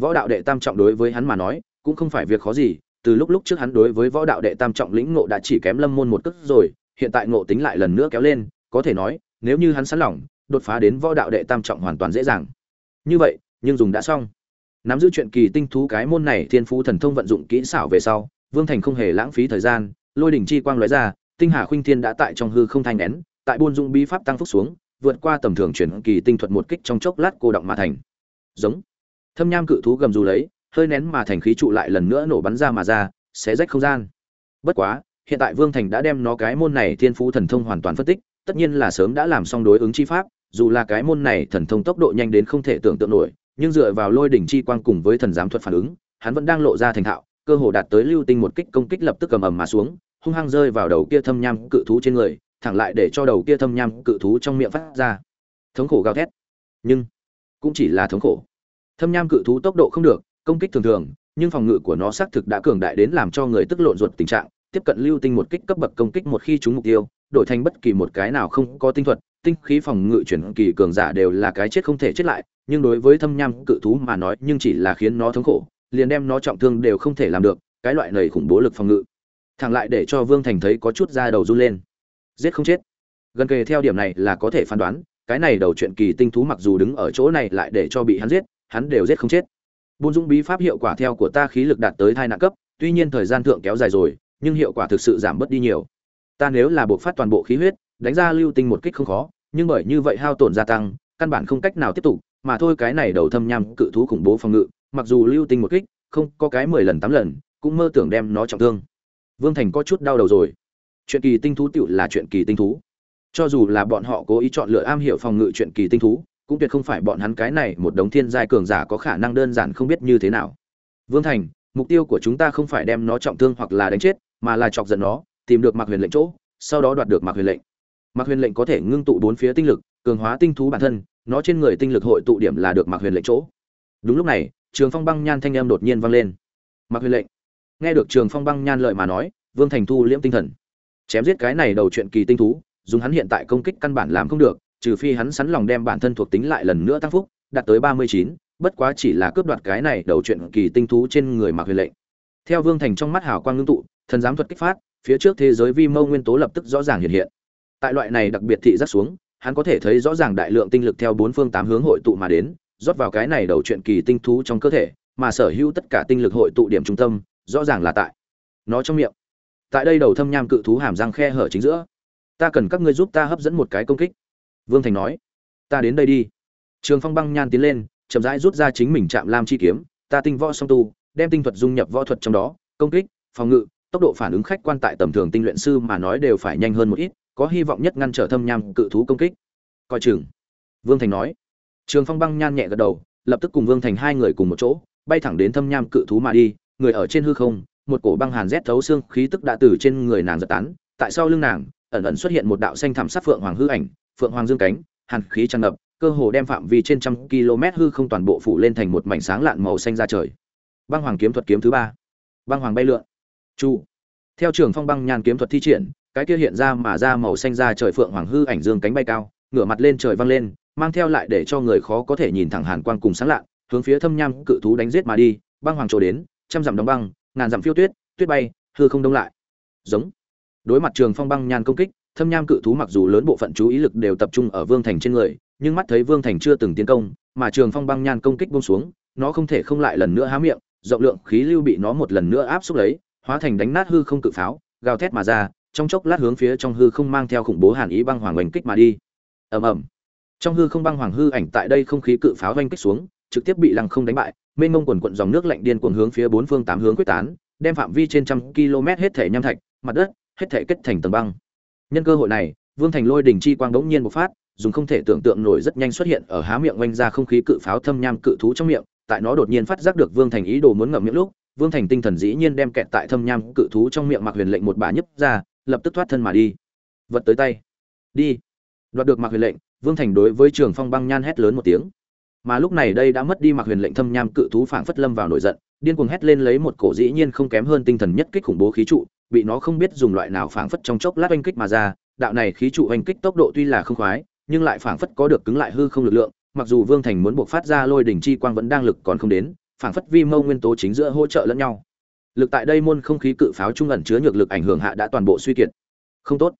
Võ đạo đệ tam trọng đối với hắn mà nói, cũng không phải việc khó gì, từ lúc lúc trước hắn đối với võ đạo đệ tam trọng lĩnh ngộ đã chỉ kém lâm môn một cước rồi, hiện tại ngộ tính lại lần nữa kéo lên, có thể nói, nếu như hắn sẵn lòng, đột phá đến võ đạo đệ tam trọng hoàn toàn dễ dàng. Như vậy nhưng dùng đã xong. Nắm giữ chuyện kỳ tinh thú cái môn này, thiên phú thần thông vận dụng kỹ xảo về sau, vương thành không hề lãng phí thời gian, lôi đỉnh chi quang lóe ra, tinh hà khuynh thiên đã tại trong hư không thanh nén, tại buôn dung bí pháp tăng phúc xuống, vượt qua tầm thường chuyển kỳ tinh thuật một kích trong chốc lát cô động mà thành. Giống. Thâm nham cự thú gầm rú lấy, hơi nén mà thành khí trụ lại lần nữa nổ bắn ra mà ra, xé rách không gian. Bất quá, hiện tại vương thành đã đem nó cái môn này thiên phú thần thông hoàn toàn phân tích, tất nhiên là sớm đã làm xong đối ứng chi pháp, dù là cái môn này thần thông tốc độ nhanh đến không thể tưởng tượng nổi nhưng dựa vào lôi đỉnh chi quang cùng với thần giám thuật phản ứng, hắn vẫn đang lộ ra thành thạo, cơ hồ đạt tới lưu tinh một kích công kích lập tức cầm ầm mà xuống, hung hăng rơi vào đầu kia thâm nham cự thú trên người, thẳng lại để cho đầu kia thâm nham cự thú trong miệng phát ra. Thống khổ gào thét. Nhưng, cũng chỉ là thống khổ. Thâm nham cự thú tốc độ không được, công kích thường thường, nhưng phòng ngự của nó xác thực đã cường đại đến làm cho người tức lộn ruột tình trạng, tiếp cận lưu tinh một kích cấp bậc công kích một khi trúng mục tiêu đổi thành bất kỳ một cái nào không có tinh thuật, tinh khí phòng ngự chuyển kỳ cường giả đều là cái chết không thể chết lại, nhưng đối với thâm nham cự thú mà nói, nhưng chỉ là khiến nó thống khổ, liền đem nó trọng thương đều không thể làm được, cái loại này khủng bố lực phòng ngự. Thẳng lại để cho vương thành thấy có chút da đầu run lên. Giết không chết. Gần kề theo điểm này là có thể phán đoán, cái này đầu chuyện kỳ tinh thú mặc dù đứng ở chỗ này lại để cho bị hắn giết, hắn đều giết không chết. Buôn dũng bí pháp hiệu quả theo của ta khí lực đạt tới thai nạn cấp, tuy nhiên thời gian thượng kéo dài rồi, nhưng hiệu quả thực sự giảm bớt đi nhiều ta nếu là buộc phát toàn bộ khí huyết, đánh ra lưu tinh một kích không khó, nhưng bởi như vậy hao tổn gia tăng, căn bản không cách nào tiếp tục, mà thôi cái này đầu thâm nham cự thú khủng bố phòng ngự, mặc dù lưu tinh một kích, không, có cái mười lần tám lần, cũng mơ tưởng đem nó trọng thương. Vương thành có chút đau đầu rồi. Chuyện kỳ tinh thú tựu là chuyện kỳ tinh thú. Cho dù là bọn họ cố ý chọn lựa am hiểu phòng ngự chuyện kỳ tinh thú, cũng tuyệt không phải bọn hắn cái này một đống thiên giai cường giả có khả năng đơn giản không biết như thế nào. Vương thành, mục tiêu của chúng ta không phải đem nó trọng thương hoặc là đánh chết, mà là chọc giận nó tìm được mặc huyền lệnh chỗ, sau đó đoạt được mặc huyền lệnh. Mặc huyền lệnh có thể ngưng tụ bốn phía tinh lực, cường hóa tinh thú bản thân, nó trên người tinh lực hội tụ điểm là được mặc huyền lệnh chỗ. Đúng lúc này, trường phong băng nhan thanh âm đột nhiên vang lên. Mặc huyền lệnh. Nghe được trường phong băng nhan lợi mà nói, vương thành thu liễm tinh thần. Chém giết cái này đầu chuyện kỳ tinh thú, dùng hắn hiện tại công kích căn bản làm không được, trừ phi hắn sẵn lòng đem bản thân thuộc tính lại lần nữa tăng phúc, đạt tới ba mươi chín, bất quá chỉ là cướp đoạt cái này đầu chuyện kỳ tinh thú trên người mặc huyền lệnh. Theo vương thành trong mắt hào quang ngưng tụ, thần giám thuật kích phát phía trước thế giới vi mâu nguyên tố lập tức rõ ràng hiện hiện. Tại loại này đặc biệt thị giác xuống, hắn có thể thấy rõ ràng đại lượng tinh lực theo bốn phương tám hướng hội tụ mà đến, rót vào cái này đầu chuyện kỳ tinh thú trong cơ thể, mà sở hữu tất cả tinh lực hội tụ điểm trung tâm, rõ ràng là tại nó trong miệng. Tại đây đầu thâm nham cự thú hàm răng khe hở chính giữa. Ta cần các ngươi giúp ta hấp dẫn một cái công kích. Vương thành nói. Ta đến đây đi. Trường phong băng nhan tiến lên, chậm rãi rút ra chính mình chạm lam chi kiếm. Ta tinh võ song tu, đem tinh thuật dung nhập võ thuật trong đó, công kích, phòng ngự tốc độ phản ứng khách quan tại tầm thường tinh luyện sư mà nói đều phải nhanh hơn một ít, có hy vọng nhất ngăn trở thâm nham cự thú công kích. Coi chừng. Vương thành nói. Trường phong băng nhan nhẹ gật đầu, lập tức cùng vương thành hai người cùng một chỗ, bay thẳng đến thâm nham cự thú mà đi, người ở trên hư không, một cổ băng hàn rét thấu xương khí tức đã từ trên người nàng giật tán, tại sau lưng nàng, ẩn ẩn xuất hiện một đạo xanh thảm sắc phượng hoàng hư ảnh, phượng hoàng dương cánh, hàn khí tràn ngập, cơ hồ đem phạm vi trên trăm km hư không toàn bộ phủ lên thành một mảnh sáng lạn màu xanh ra trời. Băng hoàng kiếm thuật kiếm thứ ba. Băng hoàng bay lượn chu. Theo trường phong băng nhàn kiếm thuật thi triển, cái kia hiện ra mà ra màu xanh ra trời phượng hoàng hư ảnh dương cánh bay cao, ngửa mặt lên trời văng lên, mang theo lại để cho người khó có thể nhìn thẳng hàn quang cùng sáng lạ hướng phía thâm nham cự thú đánh giết mà đi, băng hoàng trổ đến, trăm dặm đóng băng, ngàn dặm phiêu tuyết tuyết bay, hư không đông lại. Giống. Đối mặt trường phong băng nhàn công kích, thâm nham cự thú mặc dù lớn bộ phận chú ý lực đều tập trung ở vương thành trên người, nhưng mắt thấy vương thành chưa từng tiến công, mà trường phong băng nhan công kích buông xuống, nó không thể không lại lần nữa há miệng, rộng lượng khí lưu bị nó một lần nữa áp xúc lấy hóa thành đánh nát hư không cự pháo, gào thét mà ra, trong chốc lát hướng phía trong hư không mang theo khủng bố hàn ý băng hoàng oanh kích mà đi. Ầm ầm. Trong hư không băng hoàng hư ảnh tại đây không khí cự pháo oanh kích xuống, trực tiếp bị lăng không đánh bại, mênh mông quần quận dòng nước lạnh điên cuồng hướng phía bốn phương tám hướng quyết tán, đem phạm vi trên trăm km hết thể nham thạch, mặt đất, hết thể kết thành tầng băng. Nhân cơ hội này, vương thành lôi đỉnh chi quang đống nhiên một phát, dùng không thể tưởng tượng nổi rất nhanh xuất hiện ở há miệng oanh ra không khí cự pháo thâm nham cự thú trong miệng, tại nó đột nhiên phát giác được vương thành ý đồ muốn ngậm miệng lúc vương thành tinh thần dĩ nhiên đem kẹt tại thâm nham cự thú trong miệng mặc huyền lệnh một bà nhấp ra, lập tức thoát thân mà đi. Vật tới tay. Đi. Đoạt được mặc huyền lệnh, vương thành đối với trường phong băng nhan hét lớn một tiếng. Mà lúc này đây đã mất đi mặc huyền lệnh thâm nham cự thú phảng phất lâm vào nổi giận, điên cuồng hét lên lấy một cổ dĩ nhiên không kém hơn tinh thần nhất kích khủng bố khí trụ, bị nó không biết dùng loại nào phảng phất trong chốc lát oanh kích mà ra. Đạo này khí trụ oanh kích tốc độ tuy là không khoái, nhưng lại phảng phất có được cứng lại hư không lực lượng, mặc dù vương thành muốn buộc phát ra lôi đỉnh chi quang vẫn đang lực còn không đến phảng phất vi mâu nguyên tố chính giữa hỗ trợ lẫn nhau. Lực tại đây môn không khí cự pháo trung ẩn chứa nhược lực ảnh hưởng hạ đã toàn bộ suy kiệt. Không tốt.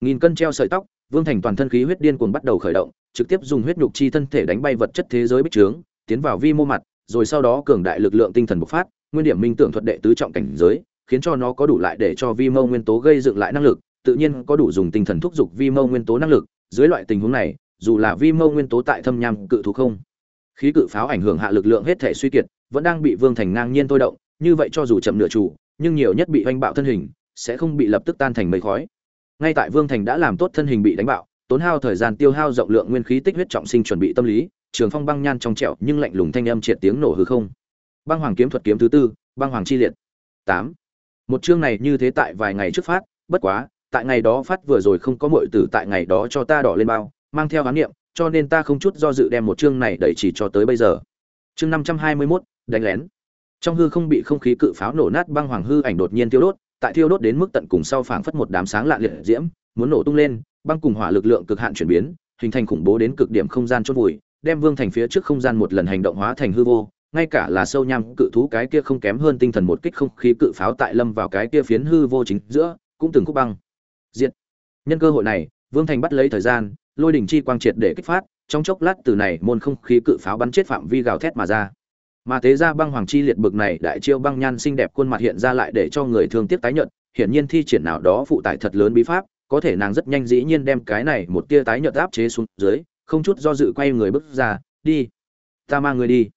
Nghìn cân treo sợi tóc, vương thành toàn thân khí huyết điên cuồng bắt đầu khởi động, trực tiếp dùng huyết nhục chi thân thể đánh bay vật chất thế giới bích trướng, tiến vào vi mô mặt, rồi sau đó cường đại lực lượng tinh thần bộc phát, nguyên điểm minh tưởng thuật đệ tứ trọng cảnh giới, khiến cho nó có đủ lại để cho vi mô nguyên tố gây dựng lại năng lực, tự nhiên có đủ dùng tinh thần thúc giục vi mô nguyên tố năng lực, dưới loại tình huống này, dù là vi mô nguyên tố tại thâm nham cự thú không, khí cự pháo ảnh hưởng hạ lực lượng hết thể suy kiệt vẫn đang bị Vương Thành ngang nhiên thôi động, như vậy cho dù chậm nửa chủ, nhưng nhiều nhất bị hoành bạo thân hình, sẽ không bị lập tức tan thành mây khói. Ngay tại Vương Thành đã làm tốt thân hình bị đánh bạo, tốn hao thời gian tiêu hao rộng lượng nguyên khí tích huyết trọng sinh chuẩn bị tâm lý, Trường Phong băng nhan trong trẻo nhưng lạnh lùng thanh âm triệt tiếng nổ hư không. Băng Hoàng kiếm thuật kiếm thứ tư, Băng Hoàng chi liệt. tám Một chương này như thế tại vài ngày trước phát, bất quá, tại ngày đó phát vừa rồi không có muội tử tại ngày đó cho ta đỏ lên bao, mang theo quán niệm, cho nên ta không chút do dự đem một chương này đẩy chỉ cho tới bây giờ. Chương 521, đánh lén. Trong hư không bị không khí cự pháo nổ nát, băng hoàng hư ảnh đột nhiên tiêu đốt, tại thiêu đốt đến mức tận cùng sau phảng phất một đám sáng lạ liệt diễm, muốn nổ tung lên, băng cùng hỏa lực lượng cực hạn chuyển biến, hình thành khủng bố đến cực điểm không gian chốt vùi, đem vương thành phía trước không gian một lần hành động hóa thành hư vô, ngay cả là sâu nham cự thú cái kia không kém hơn tinh thần một kích không khí cự pháo tại lâm vào cái kia phiến hư vô chính giữa, cũng từng khúc băng. Diệt. Nhân cơ hội này, vương thành bắt lấy thời gian, lôi đỉnh chi quang triệt để kích phát, trong chốc lát từ này môn không khí cự pháo bắn chết phạm vi gào thét mà ra mà thế ra băng hoàng chi liệt bực này, đại chiêu băng nhan xinh đẹp khuôn mặt hiện ra lại để cho người thương tiếc tái nhợt, hiển nhiên thi triển nào đó phụ tải thật lớn bí pháp, có thể nàng rất nhanh dĩ nhiên đem cái này một tia tái nhợt áp chế xuống dưới, không chút do dự quay người bước ra, đi, ta mang người đi.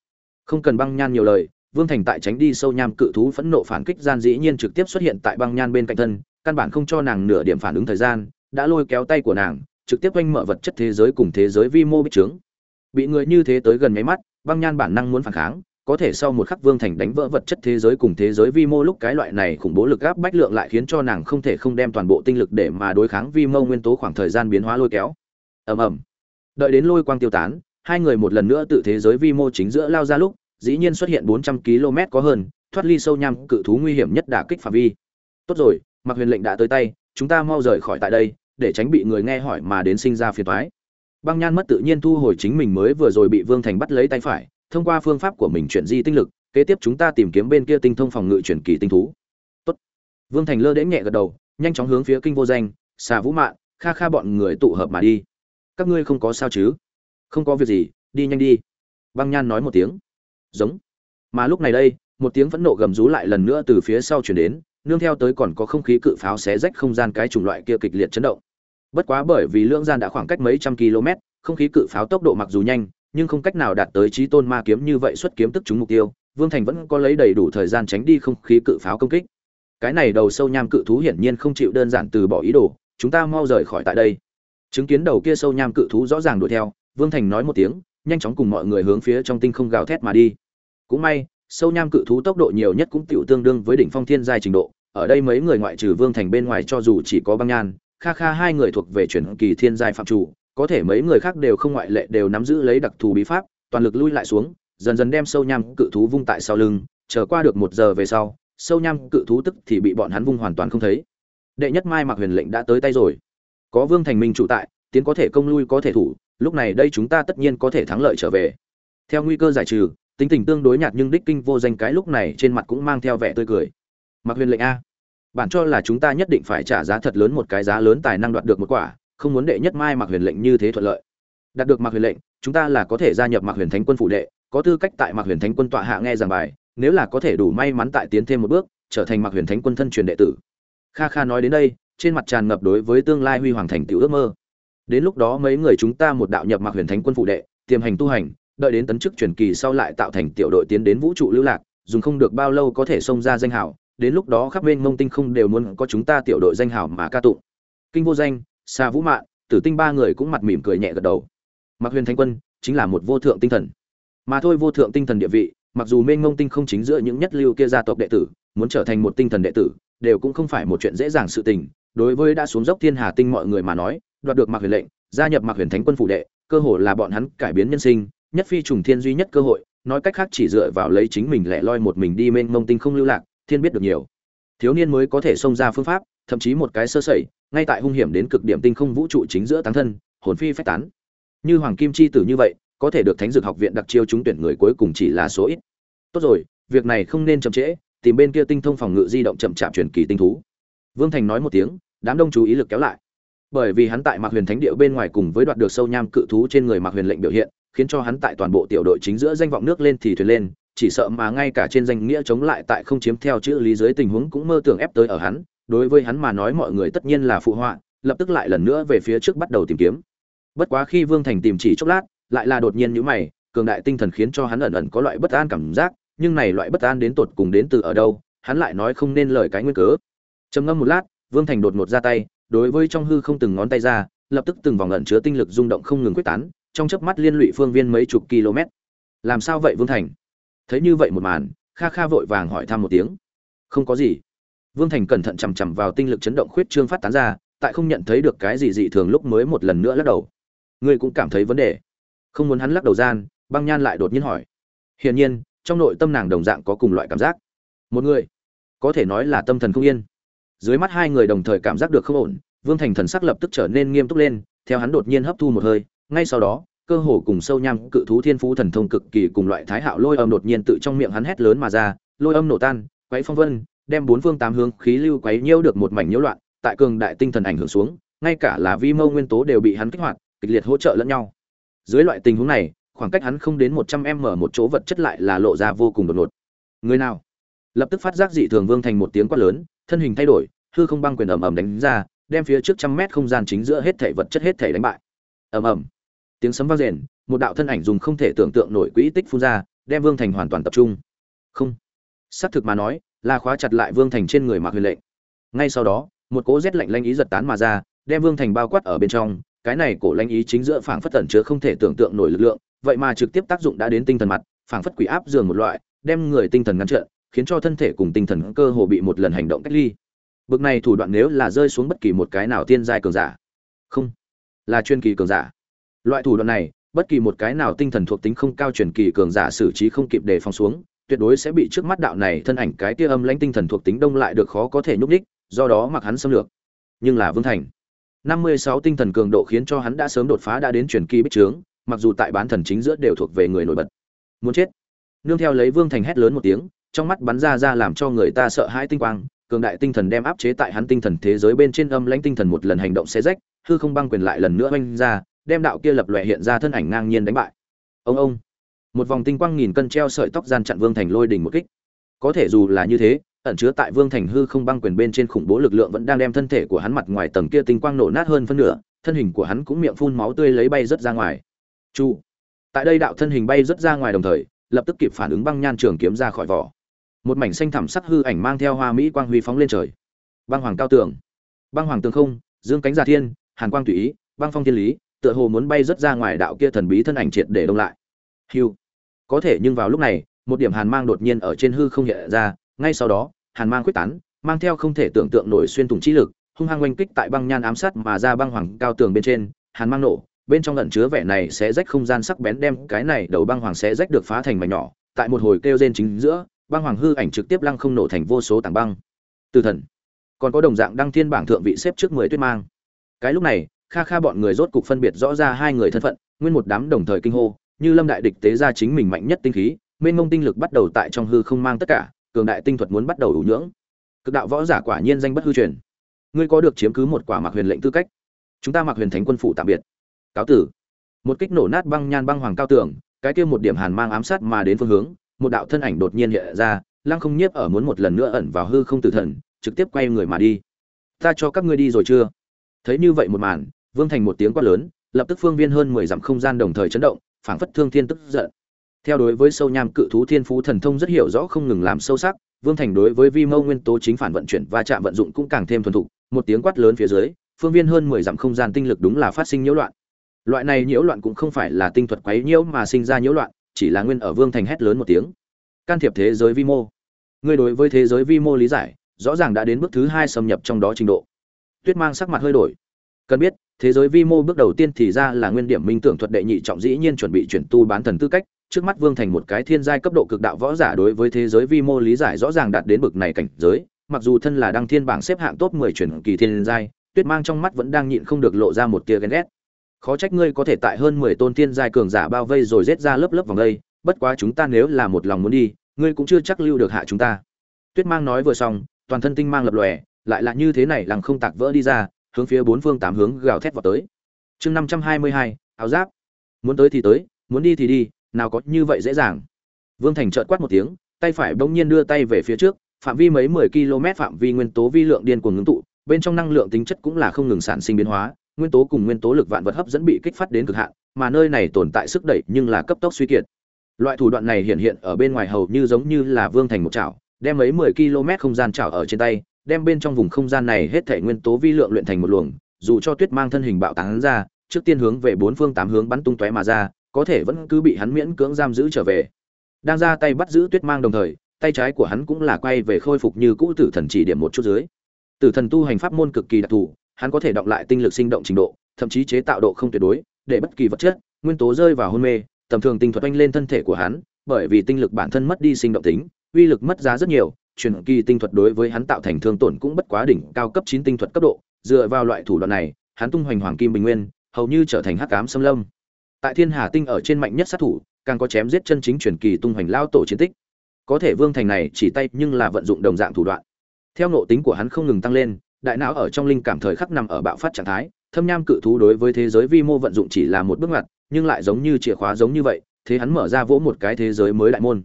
Không cần băng nhan nhiều lời, vương thành tại tránh đi sâu nham cự thú phẫn nộ phản kích gian dĩ nhiên trực tiếp xuất hiện tại băng nhan bên cạnh thân, căn bản không cho nàng nửa điểm phản ứng thời gian, đã lôi kéo tay của nàng, trực tiếp quanh mở vật chất thế giới cùng thế giới vi mô bích trướng. Bị người như thế tới gần nháy mắt, băng nhan bản năng muốn phản kháng có thể sau một khắc vương thành đánh vỡ vật chất thế giới cùng thế giới vi mô lúc cái loại này khủng bố lực áp bách lượng lại khiến cho nàng không thể không đem toàn bộ tinh lực để mà đối kháng vi mô nguyên tố khoảng thời gian biến hóa lôi kéo. Ầm ầm. Đợi đến lôi quang tiêu tán, hai người một lần nữa tự thế giới vi mô chính giữa lao ra lúc, dĩ nhiên xuất hiện bốn trăm km có hơn, thoát ly sâu nham, cự thú nguy hiểm nhất đả kích phạm vi. Tốt rồi mặc huyền lệnh đã tới tay, chúng ta mau rời khỏi tại đây, để tránh bị người nghe hỏi mà đến sinh ra phiền toái. Băng nhan mất tự nhiên thu hồi chính mình mới vừa rồi bị vương thành bắt lấy tay phải thông qua phương pháp của mình chuyển di tinh lực, kế tiếp chúng ta tìm kiếm bên kia tinh thông phòng ngự chuyển kỳ tinh thú. Tốt. vương thành lơ đến nhẹ gật đầu, nhanh chóng hướng phía kinh vô danh, xà vũ mạn, kha kha bọn người tụ hợp mà đi. Các ngươi không có sao chứ? Không có việc gì, đi nhanh đi. Băng nhan nói một tiếng. Giống. Mà lúc này đây, một tiếng phẫn nộ gầm rú lại lần nữa từ phía sau chuyển đến, nương theo tới còn có không khí cự pháo xé rách không gian cái chủng loại kia kịch liệt chấn động. Bất quá bởi vì lưỡng gian đã khoảng cách mấy trăm km, không khí cự pháo tốc độ mặc dù nhanh nhưng không cách nào đạt tới trí tôn ma kiếm như vậy xuất kiếm tức trúng mục tiêu, vương thành vẫn có lấy đầy đủ thời gian tránh đi không khí cự pháo công kích. Cái này đầu sâu nham cự thú hiển nhiên không chịu đơn giản từ bỏ ý đồ, chúng ta mau rời khỏi tại đây. Chứng kiến đầu kia sâu nham cự thú rõ ràng đuổi theo, vương thành nói một tiếng, nhanh chóng cùng mọi người hướng phía trong tinh không gào thét mà đi. Cũng may, sâu nham cự thú tốc độ nhiều nhất cũng tiểu tương đương với đỉnh phong thiên giai trình độ, ở đây mấy người ngoại trừ vương thành bên ngoài cho dù chỉ có băng nhan, kha kha hai người thuộc về truyền kỳ thiên giai phạm chủ có thể mấy người khác đều không ngoại lệ đều nắm giữ lấy đặc thù bí pháp, toàn lực lui lại xuống, dần dần đem sâu nham cự thú vung tại sau lưng, chờ qua được một giờ về sau, sâu nham cự thú tức thì bị bọn hắn vung hoàn toàn không thấy. Đệ nhất mai mặc huyền lệnh đã tới tay rồi. Có vương thành minh chủ tại, tiến có thể công lui có thể thủ, lúc này đây chúng ta tất nhiên có thể thắng lợi trở về. Theo nguy cơ giải trừ, tính tình tương đối nhạt nhưng đích kinh vô danh cái lúc này trên mặt cũng mang theo vẻ tươi cười. Mặc huyền lệnh a, bản cho là chúng ta nhất định phải trả giá thật lớn một cái giá lớn tài năng đoạt được một quả không muốn đệ nhất mai mặc huyền lệnh như thế thuận lợi. Đạt được mặc huyền lệnh, chúng ta là có thể gia nhập mặc huyền thánh quân phủ đệ, có tư cách tại mặc huyền thánh quân tọa hạ nghe giảng bài, nếu là có thể đủ may mắn tại tiến thêm một bước, trở thành mặc huyền thánh quân thân truyền đệ tử. Kha kha nói đến đây, trên mặt tràn ngập đối với tương lai huy hoàng thành tiểu ước mơ. Đến lúc đó mấy người chúng ta một đạo nhập mặc huyền thánh quân phụ đệ, tiềm hành tu hành, đợi đến tấn chức truyền kỳ sau lại tạo thành tiểu đội tiến đến vũ trụ lưu lạc, dùng không được bao lâu có thể xông ra danh hảo đến lúc đó khắp bên mông tinh không đều muốn có chúng ta tiểu đội danh hảo mà ca tụng. Kinh vô danh xa vũ mạn, tử tinh ba người cũng mặt mỉm cười nhẹ gật đầu. Mặc huyền thánh quân chính là một vô thượng tinh thần. Mà thôi vô thượng tinh thần địa vị, mặc dù mênh mông tinh không chính giữa những nhất lưu kia gia tộc đệ tử, muốn trở thành một tinh thần đệ tử, đều cũng không phải một chuyện dễ dàng sự tình. Đối với đã xuống dốc thiên hà tinh mọi người mà nói, đoạt được mặc huyền lệnh, gia nhập mặc huyền thánh quân phủ đệ, cơ hội là bọn hắn cải biến nhân sinh, nhất phi trùng thiên duy nhất cơ hội, nói cách khác chỉ dựa vào lấy chính mình lẻ loi một mình đi mênh mông tinh không lưu lạc, thiên biết được nhiều thiếu niên mới có thể xông ra phương pháp, thậm chí một cái sơ sẩy, ngay tại hung hiểm đến cực điểm tinh không vũ trụ chính giữa tán thân, hồn phi phách tán. Như hoàng kim chi tử như vậy, có thể được thánh dược học viện đặc chiêu trúng tuyển người cuối cùng chỉ là số ít. Tốt rồi, việc này không nên chậm trễ, tìm bên kia tinh thông phòng ngự di động chậm chạp truyền kỳ tinh thú. Vương thành nói một tiếng, đám đông chú ý lực kéo lại. Bởi vì hắn tại mạc huyền thánh địa bên ngoài cùng với đoạt được sâu nham cự thú trên người mạc huyền lệnh biểu hiện, khiến cho hắn tại toàn bộ tiểu đội chính giữa danh vọng nước lên thì thuyền lên chỉ sợ mà ngay cả trên danh nghĩa chống lại tại không chiếm theo chữ lý dưới tình huống cũng mơ tưởng ép tới ở hắn, đối với hắn mà nói mọi người tất nhiên là phụ họa, lập tức lại lần nữa về phía trước bắt đầu tìm kiếm. Bất quá khi vương thành tìm chỉ chốc lát, lại là đột nhiên nhíu mày, cường đại tinh thần khiến cho hắn ẩn ẩn có loại bất an cảm giác, nhưng này loại bất an đến tột cùng đến từ ở đâu, hắn lại nói không nên lời cái nguyên cớ. Trầm ngâm một lát, vương thành đột ngột ra tay, đối với trong hư không từng ngón tay ra, lập tức từng vòng ẩn chứa tinh lực rung động không ngừng quyết tán, trong chớp mắt liên lụy phương viên mấy chục km. Làm sao vậy vương thành? Thấy như vậy một màn, kha kha vội vàng hỏi thăm một tiếng. Không có gì. Vương thành cẩn thận chằm chằm vào tinh lực chấn động khuyết trương phát tán ra, tại không nhận thấy được cái gì dị thường lúc mới một lần nữa lắc đầu. Ngươi cũng cảm thấy vấn đề. Không muốn hắn lắc đầu gian, băng nhan lại đột nhiên hỏi. Hiển nhiên, trong nội tâm nàng đồng dạng có cùng loại cảm giác. Một người, có thể nói là tâm thần không yên. Dưới mắt hai người đồng thời cảm giác được không ổn, vương thành thần sắc lập tức trở nên nghiêm túc lên, theo hắn đột nhiên hấp thu một hơi, ngay sau đó cơ hồ cùng sâu nham cự thú thiên phú thần thông cực kỳ cùng loại thái hạo lôi âm đột nhiên tự trong miệng hắn hét lớn mà ra, lôi âm nổ tan, quấy phong vân, đem bốn phương tám hướng khí lưu quấy nhiễu được một mảnh nhiễu loạn, tại cường đại tinh thần ảnh hưởng xuống, ngay cả là vi mâu nguyên tố đều bị hắn kích hoạt, kịch liệt hỗ trợ lẫn nhau. Dưới loại tình huống này, khoảng cách hắn không đến một trăm m một chỗ vật chất lại là lộ ra vô cùng đột ngột. Người nào? Lập tức phát giác dị thường vương thành một tiếng quát lớn, thân hình thay đổi, hư không băng quyền ầm ầm đánh ra, đem phía trước trăm mét không gian chính giữa hết thể vật chất hết thể đánh bại. Ầm ầm tiếng sấm vang rền, một đạo thân ảnh dùng không thể tưởng tượng nổi quỹ tích phun ra, đem vương thành hoàn toàn tập trung. Không. Xác thực mà nói, là khóa chặt lại vương thành trên người mạc huyền lệnh. Ngay sau đó, một cỗ rét lạnh lanh ý giật tán mà ra, đem vương thành bao quát ở bên trong, cái này cổ lanh ý chính giữa phảng phất tẩn chứa không thể tưởng tượng nổi lực lượng, vậy mà trực tiếp tác dụng đã đến tinh thần mặt, phảng phất quỷ áp giường một loại, đem người tinh thần ngăn trợn khiến cho thân thể cùng tinh thần cơ hồ bị một lần hành động cách ly. Bực này thủ đoạn nếu là rơi xuống bất kỳ một cái nào tiên giai cường giả. Không. Là chuyên kỳ cường giả loại thủ đoạn này, bất kỳ một cái nào tinh thần thuộc tính không cao truyền kỳ cường giả xử trí không kịp đề phòng xuống, tuyệt đối sẽ bị trước mắt đạo này thân ảnh cái tia âm lãnh tinh thần thuộc tính đông lại được khó có thể nhúc đích do đó mặc hắn xâm lược. Nhưng là vương thành, năm mươi sáu tinh thần cường độ khiến cho hắn đã sớm đột phá đã đến truyền kỳ bích trướng, mặc dù tại bán thần chính giữa đều thuộc về người nổi bật. Muốn chết. Nương theo lấy vương thành hét lớn một tiếng, trong mắt bắn ra ra làm cho người ta sợ hãi tinh quang, cường đại tinh thần đem áp chế tại hắn tinh thần thế giới bên trên âm lãnh tinh thần một lần hành động xé rách, hư không băng quyền lại lần nữa oanh ra đem đạo kia lập lòe hiện ra thân ảnh ngang nhiên đánh bại. Ông ông. Một vòng tinh quang nghìn cân treo sợi tóc gian chặn vương thành lôi đỉnh một kích. Có thể dù là như thế, ẩn chứa tại vương thành hư không băng quyền bên trên khủng bố lực lượng vẫn đang đem thân thể của hắn mặt ngoài tầng kia tinh quang nổ nát hơn phân nửa, thân hình của hắn cũng miệng phun máu tươi lấy bay rất ra ngoài. Chu. Tại đây đạo thân hình bay rất ra ngoài đồng thời, lập tức kịp phản ứng băng nhan trường kiếm ra khỏi vỏ. Một mảnh xanh thẳm sắc hư ảnh mang theo hoa mỹ quang huy phóng lên trời. Băng hoàng cao tường. Băng hoàng tường không, dương cánh giả thiên, hàn quang tùy ý, băng phong thiên lý tựa hồ muốn bay rất ra ngoài đạo kia thần bí thân ảnh triệt để đông lại. Hưu. có thể nhưng vào lúc này, một điểm hàn mang đột nhiên ở trên hư không hiện ra, ngay sau đó, hàn mang quyết tán, mang theo không thể tưởng tượng nổi xuyên thủng trí lực, hung hăng oanh kích tại băng nhan ám sát mà ra băng hoàng cao tường bên trên, hàn mang nổ, bên trong ẩn chứa vẻ này sẽ rách không gian sắc bén đem cái này đầu băng hoàng sẽ rách được phá thành mảnh nhỏ, tại một hồi kêu rên chính giữa, băng hoàng hư ảnh trực tiếp lăng không nổ thành vô số tảng băng. Từ thần. Còn có đồng dạng đăng thiên bảng thượng vị xếp trước mười tuyết mang. Cái lúc này kha kha bọn người rốt cục phân biệt rõ ra hai người thân phận, nguyên một đám đồng thời kinh hô, như lâm đại địch tế ra chính mình mạnh nhất tinh khí, mênh mông tinh lực bắt đầu tại trong hư không mang tất cả, cường đại tinh thuật muốn bắt đầu đủ nhưỡng. Cực đạo võ giả quả nhiên danh bất hư truyền. Ngươi có được chiếm cứ một quả mặc huyền lệnh tư cách. Chúng ta mặc huyền thánh quân phủ tạm biệt. Cáo tử. Một kích nổ nát băng nhan băng hoàng cao tường, cái kia một điểm hàn mang ám sát mà đến phương hướng, một đạo thân ảnh đột nhiên hiện ra, lăng không nhiếp ở muốn một lần nữa ẩn vào hư không tử thần, trực tiếp quay người mà đi. Ta cho các ngươi đi rồi chưa? Thấy như vậy một màn vương thành một tiếng quát lớn, lập tức phương viên hơn mười dặm không gian đồng thời chấn động, phảng phất thương thiên tức giận. Theo đối với sâu nham cự thú thiên phú thần thông rất hiểu rõ không ngừng làm sâu sắc, vương thành đối với vi mâu nguyên tố chính phản vận chuyển và chạm vận dụng cũng càng thêm thuần thục, một tiếng quát lớn phía dưới, phương viên hơn mười dặm không gian tinh lực đúng là phát sinh nhiễu loạn. Loại này nhiễu loạn cũng không phải là tinh thuật quấy nhiễu mà sinh ra nhiễu loạn, chỉ là nguyên ở vương thành hét lớn một tiếng. Can thiệp thế giới vi mô. Người đối với thế giới vi mô lý giải, rõ ràng đã đến bước thứ hai xâm nhập trong đó trình độ. Tuyết mang sắc mặt hơi đổi cần biết, thế giới vi mô bước đầu tiên thì ra là nguyên điểm minh tưởng thuật đệ nhị trọng dĩ nhiên chuẩn bị chuyển tu bán thần tư cách, trước mắt vương thành một cái thiên giai cấp độ cực đạo võ giả đối với thế giới vi mô lý giải rõ ràng đạt đến bực này cảnh giới, mặc dù thân là đăng thiên bảng xếp hạng top mười chuyển kỳ thiên giai, tuyết mang trong mắt vẫn đang nhịn không được lộ ra một tia ghen ghét. Khó trách ngươi có thể tại hơn mười tôn thiên giai cường giả bao vây rồi rết ra lớp lớp vòng đây, bất quá chúng ta nếu là một lòng muốn đi, ngươi cũng chưa chắc lưu được hạ chúng ta. Tuyết mang nói vừa xong, toàn thân tinh mang lập lòe, lại là như thế này lằng không tạc vỡ đi ra hướng phía bốn phương tám hướng gào thét vào tới. Chương năm trăm hai mươi hai, áo giáp. Muốn tới thì tới, muốn đi thì đi, nào có như vậy dễ dàng. Vương thành chợt quát một tiếng, tay phải bỗng nhiên đưa tay về phía trước, phạm vi mấy mười km phạm vi nguyên tố vi lượng điên cuồng ngưng tụ, bên trong năng lượng tính chất cũng là không ngừng sản sinh biến hóa, nguyên tố cùng nguyên tố lực vạn vật hấp dẫn bị kích phát đến cực hạn, mà nơi này tồn tại sức đẩy nhưng là cấp tốc suy kiệt. Loại thủ đoạn này hiện hiện ở bên ngoài hầu như giống như là vương thành một chảo, đem mấy mười km không gian chảo ở trên tay đem bên trong vùng không gian này hết thể nguyên tố vi lượng luyện thành một luồng, dù cho tuyết mang thân hình bạo tán ra, trước tiên hướng về bốn phương tám hướng bắn tung tóe mà ra, có thể vẫn cứ bị hắn miễn cưỡng giam giữ trở về. Đang ra tay bắt giữ tuyết mang đồng thời, tay trái của hắn cũng là quay về khôi phục như cũ tử thần chỉ điểm một chút dưới. Tử thần tu hành pháp môn cực kỳ đặc thù, hắn có thể đọc lại tinh lực sinh động trình độ, thậm chí chế tạo độ không tuyệt đối, để bất kỳ vật chất, nguyên tố rơi vào hôn mê, tầm thường tinh thuật oanh lên thân thể của hắn, bởi vì tinh lực bản thân mất đi sinh động tính, uy lực mất giá rất nhiều truyền kỳ tinh thuật đối với hắn tạo thành thương tổn cũng bất quá đỉnh cao cấp chín tinh thuật cấp độ, dựa vào loại thủ đoạn này, hắn tung hoành hoàng kim bình nguyên, hầu như trở thành hắc ám xâm lâm. Tại thiên hà tinh ở trên mạnh nhất sát thủ, càng có chém giết chân chính truyền kỳ tung hoành lao tổ chiến tích. Có thể vương thành này chỉ tay nhưng là vận dụng đồng dạng thủ đoạn. Theo nội tính của hắn không ngừng tăng lên, đại não ở trong linh cảm thời khắc nằm ở bạo phát trạng thái, thâm nham cự thú đối với thế giới vi mô vận dụng chỉ là một bước ngoặt, nhưng lại giống như chìa khóa giống như vậy, thế hắn mở ra vỗ một cái thế giới mới đại môn.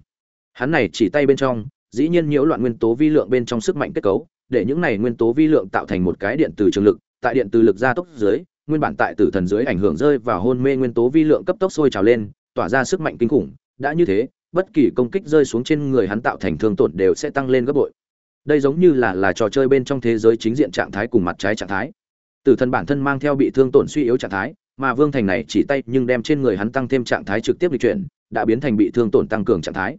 Hắn này chỉ tay bên trong dĩ nhiên nhiễu loạn nguyên tố vi lượng bên trong sức mạnh kết cấu, để những này nguyên tố vi lượng tạo thành một cái điện từ trường lực, tại điện từ lực gia tốc dưới, nguyên bản tại tử thần dưới ảnh hưởng rơi vào hôn mê nguyên tố vi lượng cấp tốc sôi trào lên, tỏa ra sức mạnh kinh khủng, đã như thế, bất kỳ công kích rơi xuống trên người hắn tạo thành thương tổn đều sẽ tăng lên gấp bội. Đây giống như là là trò chơi bên trong thế giới chính diện trạng thái cùng mặt trái trạng thái. Tử thần bản thân mang theo bị thương tổn suy yếu trạng thái, mà vương thành này chỉ tay nhưng đem trên người hắn tăng thêm trạng thái trực tiếp di chuyển, đã biến thành bị thương tổn tăng cường trạng thái.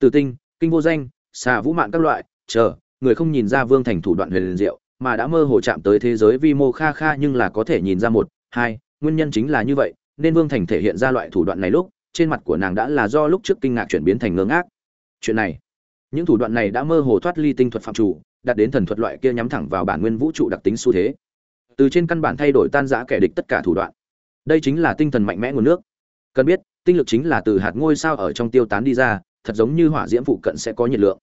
Tử tinh, kinh vô danh xà vũ mạn các loại, chờ, người không nhìn ra vương thành thủ đoạn huyền diệu, mà đã mơ hồ chạm tới thế giới vi mô kha kha nhưng là có thể nhìn ra một, hai, nguyên nhân chính là như vậy, nên vương thành thể hiện ra loại thủ đoạn này lúc, trên mặt của nàng đã là do lúc trước kinh ngạc chuyển biến thành ngơ ngác. Chuyện này, những thủ đoạn này đã mơ hồ thoát ly tinh thuật phạm chủ, đạt đến thần thuật loại kia nhắm thẳng vào bản nguyên vũ trụ đặc tính xu thế. Từ trên căn bản thay đổi tan giã kẻ địch tất cả thủ đoạn. Đây chính là tinh thần mạnh mẽ nguồn nước. Cần biết, tinh lực chính là từ hạt ngôi sao ở trong tiêu tán đi ra thật giống như hỏa diễm phụ cận sẽ có nhiệt lượng.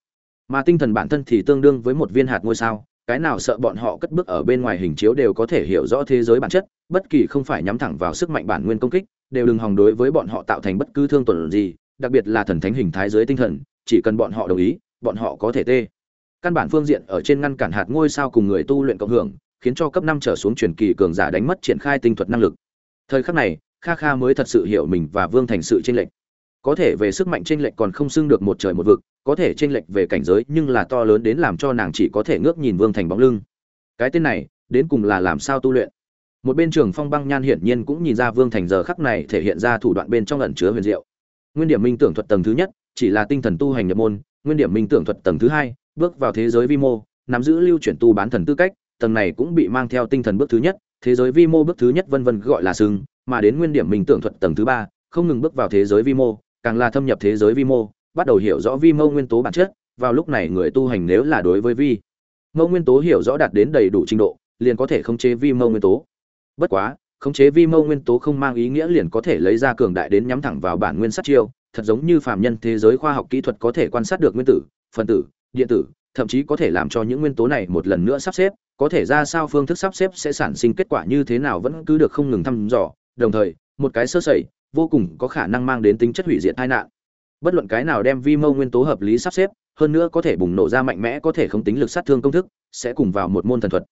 Mà tinh thần bản thân thì tương đương với một viên hạt ngôi sao, cái nào sợ bọn họ cất bước ở bên ngoài hình chiếu đều có thể hiểu rõ thế giới bản chất, bất kỳ không phải nhắm thẳng vào sức mạnh bản nguyên công kích, đều đừng hòng đối với bọn họ tạo thành bất cứ thương tổn gì, đặc biệt là thần thánh hình thái giới tinh thần, chỉ cần bọn họ đồng ý, bọn họ có thể tê. Căn bản phương diện ở trên ngăn cản hạt ngôi sao cùng người tu luyện cộng hưởng, khiến cho cấp năm trở xuống truyền kỳ cường giả đánh mất triển khai tinh thuật năng lực. Thời khắc này, kha kha mới thật sự hiểu mình và vương thành sự tranh lệch có thể về sức mạnh chênh lệch còn không xưng được một trời một vực, có thể chênh lệch về cảnh giới nhưng là to lớn đến làm cho nàng chỉ có thể ngước nhìn vương thành bóng lưng. Cái tên này, đến cùng là làm sao tu luyện? Một bên trường phong băng nhan hiển nhiên cũng nhìn ra vương thành giờ khắc này thể hiện ra thủ đoạn bên trong ẩn chứa huyền diệu. Nguyên điểm minh tưởng thuật tầng thứ nhất, chỉ là tinh thần tu hành nhập môn, nguyên điểm minh tưởng thuật tầng thứ hai, bước vào thế giới vi mô, nắm giữ lưu chuyển tu bán thần tư cách, tầng này cũng bị mang theo tinh thần bước thứ nhất, thế giới vi mô bước thứ nhất vân vân gọi là sừng mà đến nguyên điểm minh tưởng thuật tầng thứ ba, không ngừng bước vào thế giới vi mô càng là thâm nhập thế giới vi mô, bắt đầu hiểu rõ vi mô nguyên tố bản chất, vào lúc này người tu hành nếu là đối với vi mô nguyên tố hiểu rõ đạt đến đầy đủ trình độ, liền có thể khống chế vi mô nguyên tố. Bất quá, khống chế vi mô nguyên tố không mang ý nghĩa liền có thể lấy ra cường đại đến nhắm thẳng vào bản nguyên sát chiêu, thật giống như phàm nhân thế giới khoa học kỹ thuật có thể quan sát được nguyên tử phân tử, điện tử, thậm chí có thể làm cho những nguyên tố này một lần nữa sắp xếp, có thể ra sao phương thức sắp xếp sẽ sản sinh kết quả như thế nào vẫn cứ được không ngừng thăm dò. Đồng thời, một cái sơ sẩy vô cùng có khả năng mang đến tính chất hủy diệt tai nạn. Bất luận cái nào đem vi mô nguyên tố hợp lý sắp xếp, hơn nữa có thể bùng nổ ra mạnh mẽ có thể không tính lực sát thương công thức, sẽ cùng vào một môn thần thuật.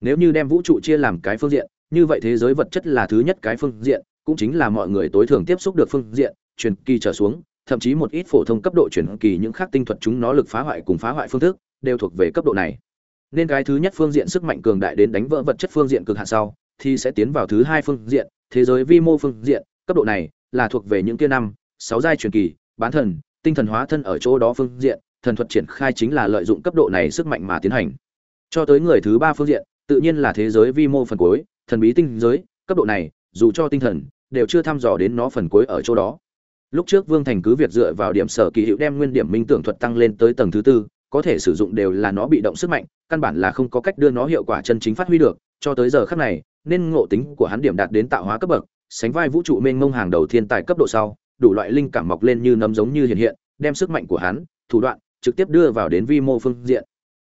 Nếu như đem vũ trụ chia làm cái phương diện, như vậy thế giới vật chất là thứ nhất cái phương diện, cũng chính là mọi người tối thường tiếp xúc được phương diện, truyền kỳ trở xuống, thậm chí một ít phổ thông cấp độ truyền kỳ những khác tinh thuật chúng nó lực phá hoại cùng phá hoại phương thức, đều thuộc về cấp độ này. Nên cái thứ nhất phương diện sức mạnh cường đại đến đánh vỡ vật chất phương diện cực hạn sau, thì sẽ tiến vào thứ hai phương diện, thế giới vi mô phương diện cấp độ này là thuộc về những kia năm, sáu giai truyền kỳ, bán thần, tinh thần hóa thân ở chỗ đó phương diện, thần thuật triển khai chính là lợi dụng cấp độ này sức mạnh mà tiến hành. Cho tới người thứ ba phương diện, tự nhiên là thế giới vi mô phần cuối, thần bí tinh giới, cấp độ này, dù cho tinh thần, đều chưa thăm dò đến nó phần cuối ở chỗ đó. Lúc trước vương thành cứ việc dựa vào điểm sở kỳ hữu đem nguyên điểm minh tưởng thuật tăng lên tới tầng thứ tư, có thể sử dụng đều là nó bị động sức mạnh, căn bản là không có cách đưa nó hiệu quả chân chính phát huy được, cho tới giờ khắc này, nên ngộ tính của hắn điểm đạt đến tạo hóa cấp bậc sánh vai vũ trụ mênh mông hàng đầu thiên tài cấp độ sau, đủ loại linh cảm mọc lên như nấm giống như hiện hiện, đem sức mạnh của hắn, thủ đoạn, trực tiếp đưa vào đến vi mô phương diện.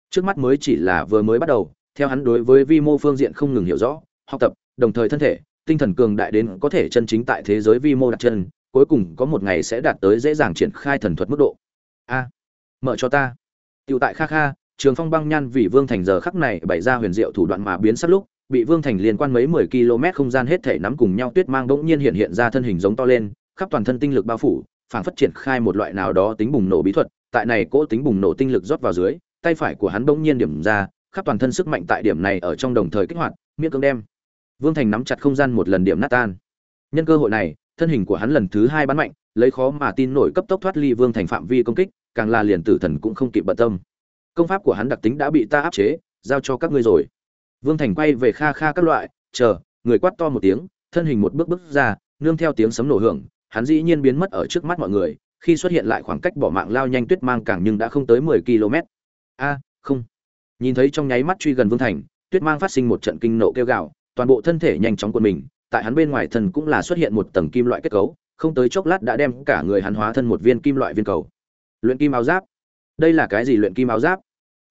Trước mắt mới chỉ là vừa mới bắt đầu, theo hắn đối với vi mô phương diện không ngừng hiểu rõ, học tập, đồng thời thân thể, tinh thần cường đại đến có thể chân chính tại thế giới vi mô đặt chân, cuối cùng có một ngày sẽ đạt tới dễ dàng triển khai thần thuật mức độ. A, mở cho ta. Tiểu tại kha kha, trường phong băng nhan vì vương thành giờ khắc này bày ra huyền diệu thủ đoạn mà biến sắc lúc bị vương thành liên quan mấy mười km không gian hết thể nắm cùng nhau tuyết mang bỗng nhiên hiện hiện ra thân hình giống to lên, khắp toàn thân tinh lực bao phủ, phảng phất triển khai một loại nào đó tính bùng nổ bí thuật, tại này cỗ tính bùng nổ tinh lực rót vào dưới, tay phải của hắn bỗng nhiên điểm ra, khắp toàn thân sức mạnh tại điểm này ở trong đồng thời kích hoạt, miễn cưỡng đem vương thành nắm chặt không gian một lần điểm nát tan. Nhân cơ hội này, thân hình của hắn lần thứ hai bắn mạnh, lấy khó mà tin nổi cấp tốc thoát ly vương thành phạm vi công kích, càng là liền tử thần cũng không kịp bận tâm. Công pháp của hắn đặc tính đã bị ta áp chế, giao cho các ngươi rồi vương thành quay về kha kha các loại, chờ, người quát to một tiếng, thân hình một bước bước ra, nương theo tiếng sấm nổ hưởng, hắn dĩ nhiên biến mất ở trước mắt mọi người, khi xuất hiện lại khoảng cách bỏ mạng lao nhanh tuyết mang càng nhưng đã không tới mười km. A, không. Nhìn thấy trong nháy mắt truy gần vương thành, tuyết mang phát sinh một trận kinh nộ kêu gào, toàn bộ thân thể nhanh chóng của mình, tại hắn bên ngoài thân cũng là xuất hiện một tầng kim loại kết cấu, không tới chốc lát đã đem cả người hắn hóa thân một viên kim loại viên cầu. Luyện kim áo giáp. Đây là cái gì luyện kim áo giáp?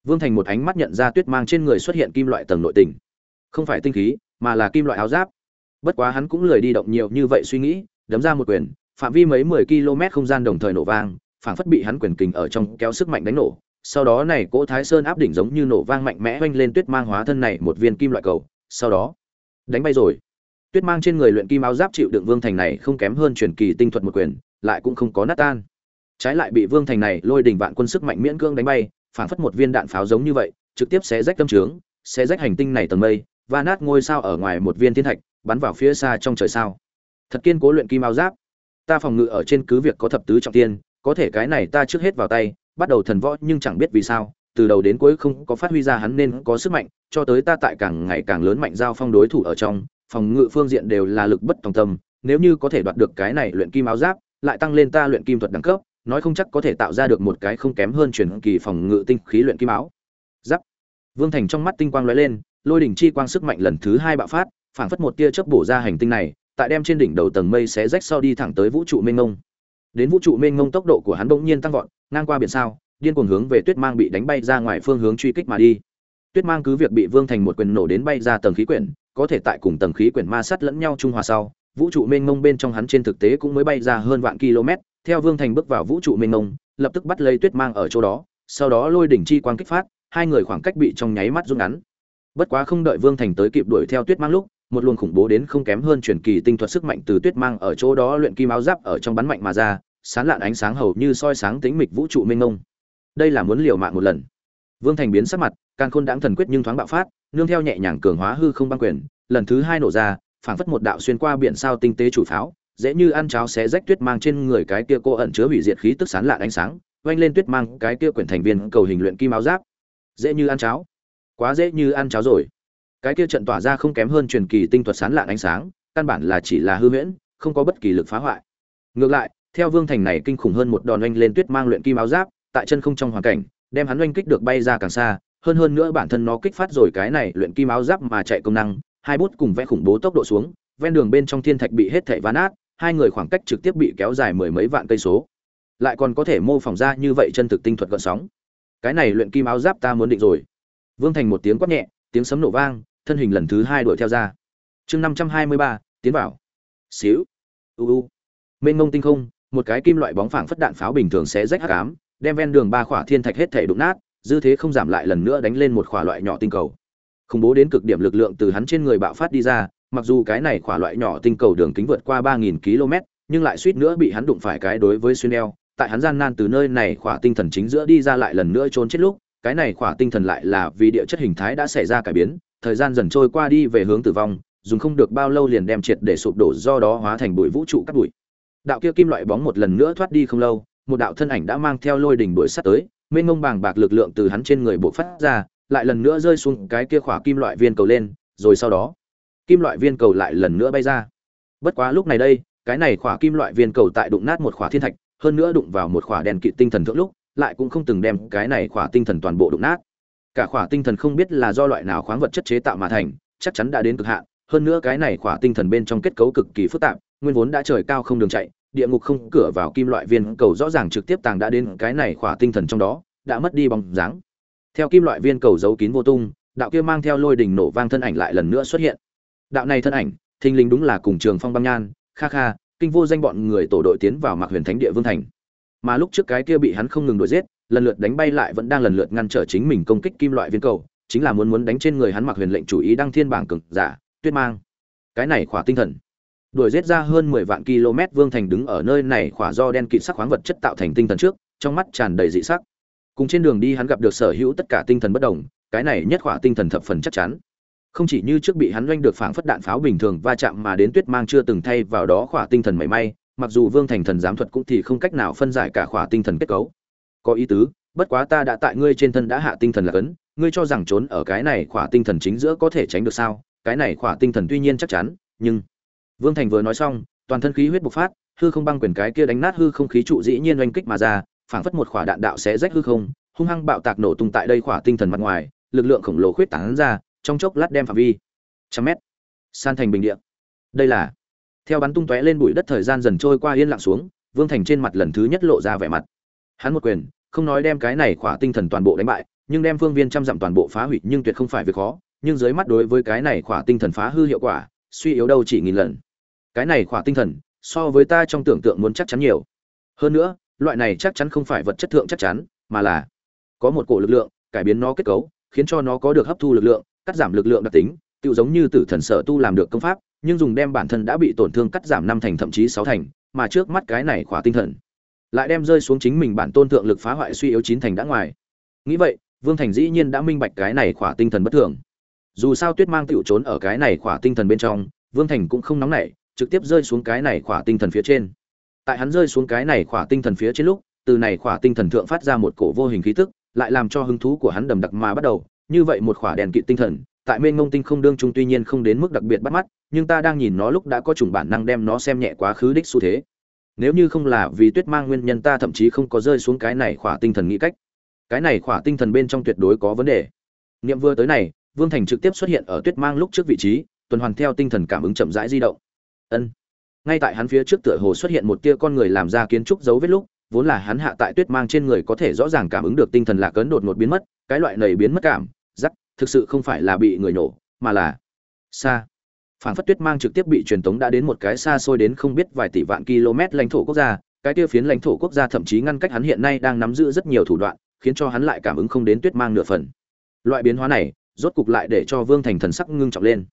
Vương thành một ánh mắt nhận ra tuyết mang trên người xuất hiện kim loại tầng nội tình. Không phải tinh khí, mà là kim loại áo giáp. Bất quá hắn cũng lười đi động nhiều như vậy suy nghĩ, đấm ra một quyền, phạm vi mấy mười km không gian đồng thời nổ vang, phảng phất bị hắn quyền kình ở trong kéo sức mạnh đánh nổ. Sau đó này cỗ thái sơn áp đỉnh giống như nổ vang mạnh mẽ vênh lên tuyết mang hóa thân này một viên kim loại cầu. Sau đó, đánh bay rồi. Tuyết mang trên người luyện kim áo giáp chịu đựng vương thành này không kém hơn truyền kỳ tinh thuật một quyền, lại cũng không có nát tan. Trái lại bị vương thành này lôi đỉnh vạn quân sức mạnh miễn cưỡng đánh bay phảng phất một viên đạn pháo giống như vậy, trực tiếp xé rách tâm trướng, xé rách hành tinh này tầng mây và nát ngôi sao ở ngoài một viên thiên thạch, bắn vào phía xa trong trời sao. Thật kiên cố luyện kim áo giáp. Ta phòng ngự ở trên cứ việc có thập tứ trọng tiên, có thể cái này ta trước hết vào tay, bắt đầu thần võ nhưng chẳng biết vì sao, từ đầu đến cuối không có phát huy ra hắn nên có sức mạnh, cho tới ta tại càng ngày càng lớn mạnh giao phong đối thủ ở trong, phòng ngự phương diện đều là lực bất tòng tâm, nếu như có thể đoạt được cái này luyện kim áo giáp, lại tăng lên ta luyện kim thuật đẳng cấp nói không chắc có thể tạo ra được một cái không kém hơn truyền kỳ phòng ngự tinh khí luyện kim áo. Giáp. Vương thành trong mắt tinh quang lóe lên, lôi đỉnh chi quang sức mạnh lần thứ hai bạo phát, phảng phất một tia chớp bổ ra hành tinh này, tại đem trên đỉnh đầu tầng mây xé rách sau đi thẳng tới vũ trụ mênh mông. Đến vũ trụ mênh mông tốc độ của hắn bỗng nhiên tăng vọt, ngang qua biển sao, điên cuồng hướng về tuyết mang bị đánh bay ra ngoài phương hướng truy kích mà đi. Tuyết mang cứ việc bị vương thành một quyền nổ đến bay ra tầng khí quyển, có thể tại cùng tầng khí quyển ma sát lẫn nhau trung hòa sau vũ trụ mênh mông bên trong hắn trên thực tế cũng mới bay ra hơn vạn km, theo vương thành bước vào vũ trụ mênh mông, lập tức bắt lấy tuyết mang ở chỗ đó, sau đó lôi đỉnh chi quang kích phát, hai người khoảng cách bị trong nháy mắt rút ngắn. Bất quá không đợi vương thành tới kịp đuổi theo tuyết mang lúc, một luồng khủng bố đến không kém hơn truyền kỳ tinh thuật sức mạnh từ tuyết mang ở chỗ đó luyện kim áo giáp ở trong bắn mạnh mà ra, sán lạn ánh sáng hầu như soi sáng tính mịch vũ trụ mênh mông. Đây là muốn liều mạng một lần. Vương thành biến sắc mặt, càng khôn đáng thần quyết nhưng thoáng bạo phát, nương theo nhẹ nhàng cường hóa hư không băng quyền, lần thứ hai nổ ra phảng phất một đạo xuyên qua biển sao tinh tế chủ pháo, dễ như ăn cháo xé rách tuyết mang trên người cái kia cô ẩn chứa hủy diệt khí tức sán lạ ánh sáng, vang lên tuyết mang cái kia quyển thành viên cầu hình luyện kim áo giáp. Dễ như ăn cháo. Quá dễ như ăn cháo rồi. Cái kia trận tỏa ra không kém hơn truyền kỳ tinh thuật sán lạ ánh sáng, căn bản là chỉ là hư huyễn, không có bất kỳ lực phá hoại. Ngược lại, theo vương thành này kinh khủng hơn một đòn oanh lên tuyết mang luyện kim áo giáp, tại chân không trong hoàn cảnh, đem hắn oanh kích được bay ra càng xa, hơn hơn nữa bản thân nó kích phát rồi cái này luyện kim áo giáp mà chạy công năng hai bút cùng vẽ khủng bố tốc độ xuống, ven đường bên trong thiên thạch bị hết thảy ván át hai người khoảng cách trực tiếp bị kéo dài mười mấy vạn cây số. Lại còn có thể mô phỏng ra như vậy chân thực tinh thuật gợn sóng. Cái này luyện kim áo giáp ta muốn định rồi. Vương thành một tiếng quát nhẹ, tiếng sấm nổ vang, thân hình lần thứ hai đuổi theo ra. Chương năm trăm hai mươi ba, tiến vào. Xíu. U u. Mênh mông tinh không, một cái kim loại bóng phảng phất đạn pháo bình thường sẽ rách hắc ám, đem ven đường ba khỏa thiên thạch hết thể đụng nát, dư thế không giảm lại lần nữa đánh lên một khỏa loại nhỏ tinh cầu khủng bố đến cực điểm lực lượng từ hắn trên người bạo phát đi ra, mặc dù cái này khỏa loại nhỏ tinh cầu đường kính vượt qua ba nghìn km, nhưng lại suýt nữa bị hắn đụng phải cái đối với xuyên eo. Tại hắn gian nan từ nơi này khỏa tinh thần chính giữa đi ra lại lần nữa trốn chết lúc, cái này khỏa tinh thần lại là vì địa chất hình thái đã xảy ra cải biến, thời gian dần trôi qua đi về hướng tử vong, dùng không được bao lâu liền đem triệt để sụp đổ do đó hóa thành bụi vũ trụ cắt bụi. Đạo kia kim loại bóng một lần nữa thoát đi không lâu, một đạo thân ảnh đã mang theo lôi đỉnh đuổi sát tới, mênh ngông bàng bạc lực lượng từ hắn trên người buộc phát ra lại lần nữa rơi xuống cái kia khỏa kim loại viên cầu lên, rồi sau đó, kim loại viên cầu lại lần nữa bay ra. Bất quá lúc này đây, cái này khỏa kim loại viên cầu tại đụng nát một khỏa thiên thạch, hơn nữa đụng vào một khỏa đèn kỵ tinh thần thượng lúc, lại cũng không từng đem cái này khỏa tinh thần toàn bộ đụng nát. Cả khỏa tinh thần không biết là do loại nào khoáng vật chất chế tạo mà thành, chắc chắn đã đến cực hạn, hơn nữa cái này khỏa tinh thần bên trong kết cấu cực kỳ phức tạp, nguyên vốn đã trời cao không đường chạy, địa ngục không cửa vào kim loại viên cầu rõ ràng trực tiếp tàng đã đến cái này khỏa tinh thần trong đó, đã mất đi bóng dáng theo kim loại viên cầu giấu kín vô tung, đạo kia mang theo lôi đỉnh nổ vang thân ảnh lại lần nữa xuất hiện. Đạo này thân ảnh, thình lình đúng là cùng trường phong băng nhan, kha kha, kinh vô danh bọn người tổ đội tiến vào mạc huyền thánh địa vương thành. Mà lúc trước cái kia bị hắn không ngừng đuổi giết, lần lượt đánh bay lại vẫn đang lần lượt ngăn trở chính mình công kích kim loại viên cầu, chính là muốn muốn đánh trên người hắn mặc huyền lệnh chủ ý đăng thiên bảng cực giả, tuyết mang. Cái này khỏa tinh thần. Đuổi giết ra hơn mười vạn km vương thành đứng ở nơi này khỏa do đen kịt sắc khoáng vật chất tạo thành tinh thần trước, trong mắt tràn đầy dị sắc cùng trên đường đi hắn gặp được sở hữu tất cả tinh thần bất đồng, cái này nhất khỏa tinh thần thập phần chắc chắn. Không chỉ như trước bị hắn doanh được phảng phất đạn pháo bình thường va chạm mà đến tuyết mang chưa từng thay vào đó khỏa tinh thần mảy may, mặc dù vương thành thần giám thuật cũng thì không cách nào phân giải cả khỏa tinh thần kết cấu. Có ý tứ, bất quá ta đã tại ngươi trên thân đã hạ tinh thần là cấn, ngươi cho rằng trốn ở cái này khỏa tinh thần chính giữa có thể tránh được sao? Cái này khỏa tinh thần tuy nhiên chắc chắn, nhưng vương thành vừa nói xong, toàn thân khí huyết bộc phát, hư không băng quyền cái kia đánh nát hư không khí trụ dĩ nhiên oanh kích mà ra phảng phất một khỏa đạn đạo sẽ rách hư không, hung hăng bạo tạc nổ tung tại đây khỏa tinh thần mặt ngoài, lực lượng khổng lồ khuyết tán ra, trong chốc lát đem phạm vi trăm mét san thành bình địa. Đây là, theo bắn tung tóe lên bụi đất thời gian dần trôi qua yên lặng xuống, vương thành trên mặt lần thứ nhất lộ ra vẻ mặt. Hắn một quyền, không nói đem cái này khỏa tinh thần toàn bộ đánh bại, nhưng đem phương viên trăm dặm toàn bộ phá hủy nhưng tuyệt không phải việc khó, nhưng dưới mắt đối với cái này khỏa tinh thần phá hư hiệu quả, suy yếu đâu chỉ nghìn lần. Cái này khỏa tinh thần, so với ta trong tưởng tượng muốn chắc chắn nhiều. Hơn nữa loại này chắc chắn không phải vật chất thượng chắc chắn, mà là có một cổ lực lượng, cải biến nó kết cấu, khiến cho nó có được hấp thu lực lượng, cắt giảm lực lượng đặc tính tự giống như tử thần sở tu làm được công pháp, nhưng dùng đem bản thân đã bị tổn thương cắt giảm năm thành thậm chí sáu thành, mà trước mắt cái này khỏa tinh thần lại đem rơi xuống chính mình bản tôn thượng lực phá hoại suy yếu chín thành đã ngoài. Nghĩ vậy, vương thành dĩ nhiên đã minh bạch cái này khỏa tinh thần bất thường. Dù sao tuyết mang tựu trốn ở cái này khỏa tinh thần bên trong, vương thành cũng không nóng nảy, trực tiếp rơi xuống cái này khỏa tinh thần phía trên tại hắn rơi xuống cái này khỏa tinh thần phía trên lúc, từ này khỏa tinh thần thượng phát ra một cổ vô hình khí tức, lại làm cho hứng thú của hắn đầm đặc mà bắt đầu. Như vậy một khỏa đèn kỵ tinh thần, tại mênh ngông tinh không đương trung tuy nhiên không đến mức đặc biệt bắt mắt, nhưng ta đang nhìn nó lúc đã có chủng bản năng đem nó xem nhẹ quá khứ đích xu thế. Nếu như không là vì tuyết mang nguyên nhân ta thậm chí không có rơi xuống cái này khỏa tinh thần nghĩ cách. Cái này khỏa tinh thần bên trong tuyệt đối có vấn đề. Niệm vừa tới này, vương thành trực tiếp xuất hiện ở tuyết mang lúc trước vị trí, tuần hoàn theo tinh thần cảm ứng chậm rãi di động. Ân ngay tại hắn phía trước tựa hồ xuất hiện một tia con người làm ra kiến trúc dấu vết lúc, vốn là hắn hạ tại tuyết mang trên người có thể rõ ràng cảm ứng được tinh thần lạc ấn đột ngột biến mất, cái loại này biến mất cảm giắc thực sự không phải là bị người nổ, mà là xa. Phản phất tuyết mang trực tiếp bị truyền tống đã đến một cái xa xôi đến không biết vài tỷ vạn km lãnh thổ quốc gia, cái kia phiến lãnh thổ quốc gia thậm chí ngăn cách hắn hiện nay đang nắm giữ rất nhiều thủ đoạn, khiến cho hắn lại cảm ứng không đến tuyết mang nửa phần. Loại biến hóa này, rốt cục lại để cho vương thành thần sắc ngưng trọng lên.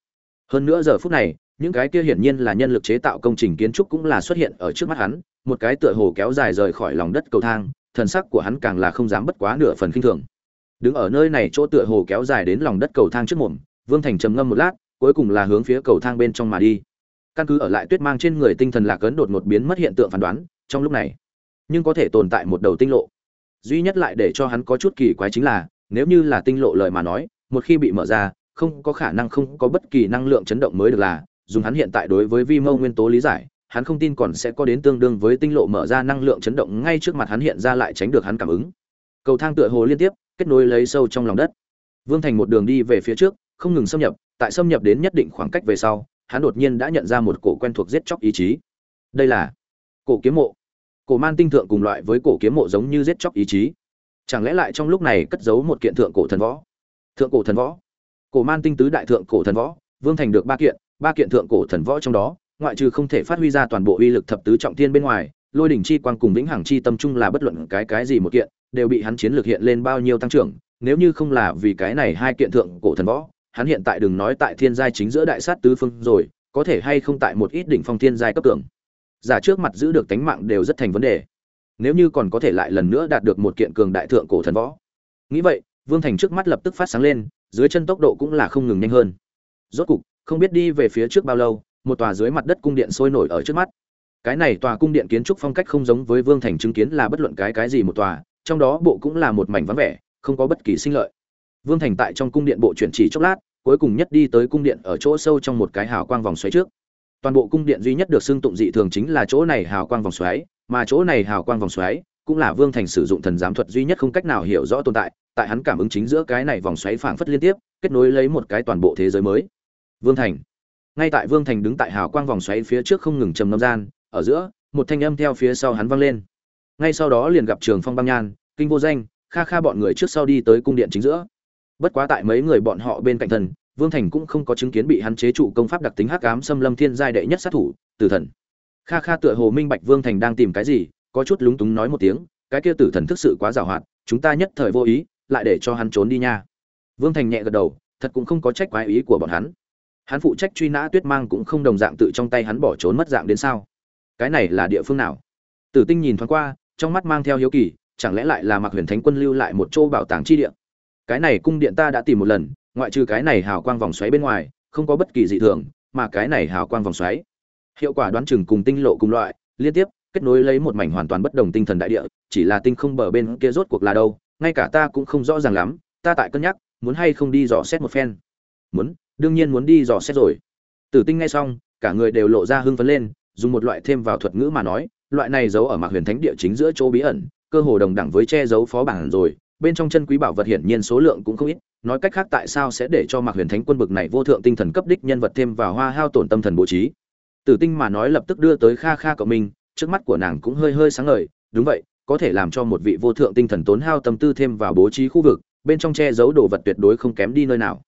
Hơn nữa giờ phút này những cái kia hiển nhiên là nhân lực chế tạo công trình kiến trúc cũng là xuất hiện ở trước mắt hắn, một cái tựa hồ kéo dài rời khỏi lòng đất cầu thang, thần sắc của hắn càng là không dám bất quá nửa phần khinh thường. Đứng ở nơi này chỗ tựa hồ kéo dài đến lòng đất cầu thang trước mồm, vương thành trầm ngâm một lát, cuối cùng là hướng phía cầu thang bên trong mà đi. Căn cứ ở lại tuyết mang trên người tinh thần lạc ấn đột ngột biến mất hiện tượng phán đoán, trong lúc này, nhưng có thể tồn tại một đầu tinh lộ. Duy nhất lại để cho hắn có chút kỳ quái chính là, nếu như là tinh lộ lời mà nói, một khi bị mở ra, không có khả năng không có bất kỳ năng lượng chấn động mới được là dùng hắn hiện tại đối với vi mâu nguyên tố lý giải, hắn không tin còn sẽ có đến tương đương với tinh lộ mở ra năng lượng chấn động ngay trước mặt hắn hiện ra lại tránh được hắn cảm ứng. Cầu thang tựa hồ liên tiếp, kết nối lấy sâu trong lòng đất. Vương thành một đường đi về phía trước, không ngừng xâm nhập, tại xâm nhập đến nhất định khoảng cách về sau, hắn đột nhiên đã nhận ra một cổ quen thuộc giết chóc ý chí. Đây là cổ kiếm mộ. Cổ man tinh thượng cùng loại với cổ kiếm mộ giống như giết chóc ý chí. Chẳng lẽ lại trong lúc này cất giấu một kiện thượng cổ thần võ? Thượng cổ thần võ. Cổ man tinh tứ đại thượng cổ thần võ, vương thành được ba kiện ba kiện thượng cổ thần võ trong đó, ngoại trừ không thể phát huy ra toàn bộ uy lực thập tứ trọng thiên bên ngoài, lôi đỉnh chi quang cùng vĩnh hằng chi tâm trung là bất luận cái cái gì một kiện, đều bị hắn chiến lược hiện lên bao nhiêu tăng trưởng, nếu như không là vì cái này hai kiện thượng cổ thần võ, hắn hiện tại đừng nói tại thiên giai chính giữa đại sát tứ phương rồi, có thể hay không tại một ít đỉnh phong thiên giai cấp cường. Giả trước mặt giữ được tánh mạng đều rất thành vấn đề. Nếu như còn có thể lại lần nữa đạt được một kiện cường đại thượng cổ thần võ. Nghĩ vậy, vương thành trước mắt lập tức phát sáng lên, dưới chân tốc độ cũng là không ngừng nhanh hơn. Rốt cục không biết đi về phía trước bao lâu, một tòa dưới mặt đất cung điện sôi nổi ở trước mắt. Cái này tòa cung điện kiến trúc phong cách không giống với vương thành chứng kiến là bất luận cái cái gì một tòa, trong đó bộ cũng là một mảnh vắng vẻ, không có bất kỳ sinh lợi. Vương thành tại trong cung điện bộ chuyển chỉ chốc lát, cuối cùng nhất đi tới cung điện ở chỗ sâu trong một cái hào quang vòng xoáy trước. Toàn bộ cung điện duy nhất được xưng tụng dị thường chính là chỗ này hào quang vòng xoáy, mà chỗ này hào quang vòng xoáy cũng là vương thành sử dụng thần giám thuật duy nhất không cách nào hiểu rõ tồn tại tại hắn cảm ứng chính giữa cái này vòng xoáy phảng phất liên tiếp, kết nối lấy một cái toàn bộ thế giới mới vương thành. Ngay tại vương thành đứng tại hào quang vòng xoáy phía trước không ngừng trầm ngâm gian, ở giữa, một thanh âm theo phía sau hắn vang lên. Ngay sau đó liền gặp trường phong băng nhan, kinh vô danh, kha kha bọn người trước sau đi tới cung điện chính giữa. Bất quá tại mấy người bọn họ bên cạnh thần, vương thành cũng không có chứng kiến bị hắn chế trụ công pháp đặc tính hắc ám xâm lâm thiên giai đệ nhất sát thủ, tử thần. Kha kha tựa hồ minh bạch vương thành đang tìm cái gì, có chút lúng túng nói một tiếng, cái kia tử thần thực sự quá giàu hoạt chúng ta nhất thời vô ý, lại để cho hắn trốn đi nha. Vương thành nhẹ gật đầu, thật cũng không có trách quái ý của bọn hắn hắn phụ trách truy nã tuyết mang cũng không đồng dạng tự trong tay hắn bỏ trốn mất dạng đến sao? Cái này là địa phương nào? Tử tinh nhìn thoáng qua, trong mắt mang theo hiếu kỳ, chẳng lẽ lại là mặc huyền thánh quân lưu lại một chỗ bảo tàng chi địa? Cái này cung điện ta đã tìm một lần, ngoại trừ cái này hào quang vòng xoáy bên ngoài, không có bất kỳ dị thường, mà cái này hào quang vòng xoáy. Hiệu quả đoán chừng cùng tinh lộ cùng loại, liên tiếp, kết nối lấy một mảnh hoàn toàn bất đồng tinh thần đại địa, chỉ là tinh không bờ bên kia rốt cuộc là đâu, ngay cả ta cũng không rõ ràng lắm, ta tại cân nhắc, muốn hay không đi dò xét một phen. Muốn đương nhiên muốn đi dò xét rồi. Tử tinh ngay xong, cả người đều lộ ra hưng phấn lên, dùng một loại thêm vào thuật ngữ mà nói, loại này giấu ở mạc huyền thánh địa chính giữa chỗ bí ẩn, cơ hồ đồng đẳng với che giấu phó bản rồi, bên trong chân quý bảo vật hiển nhiên số lượng cũng không ít, nói cách khác tại sao sẽ để cho mạc huyền thánh quân bực này vô thượng tinh thần cấp đích nhân vật thêm vào hoa hao tổn tâm thần bố trí. Tử tinh mà nói lập tức đưa tới kha kha cậu mình, trước mắt của nàng cũng hơi hơi sáng ngời, đúng vậy, có thể làm cho một vị vô thượng tinh thần tốn hao tâm tư thêm vào bố trí khu vực, bên trong che giấu đồ vật tuyệt đối không kém đi nơi nào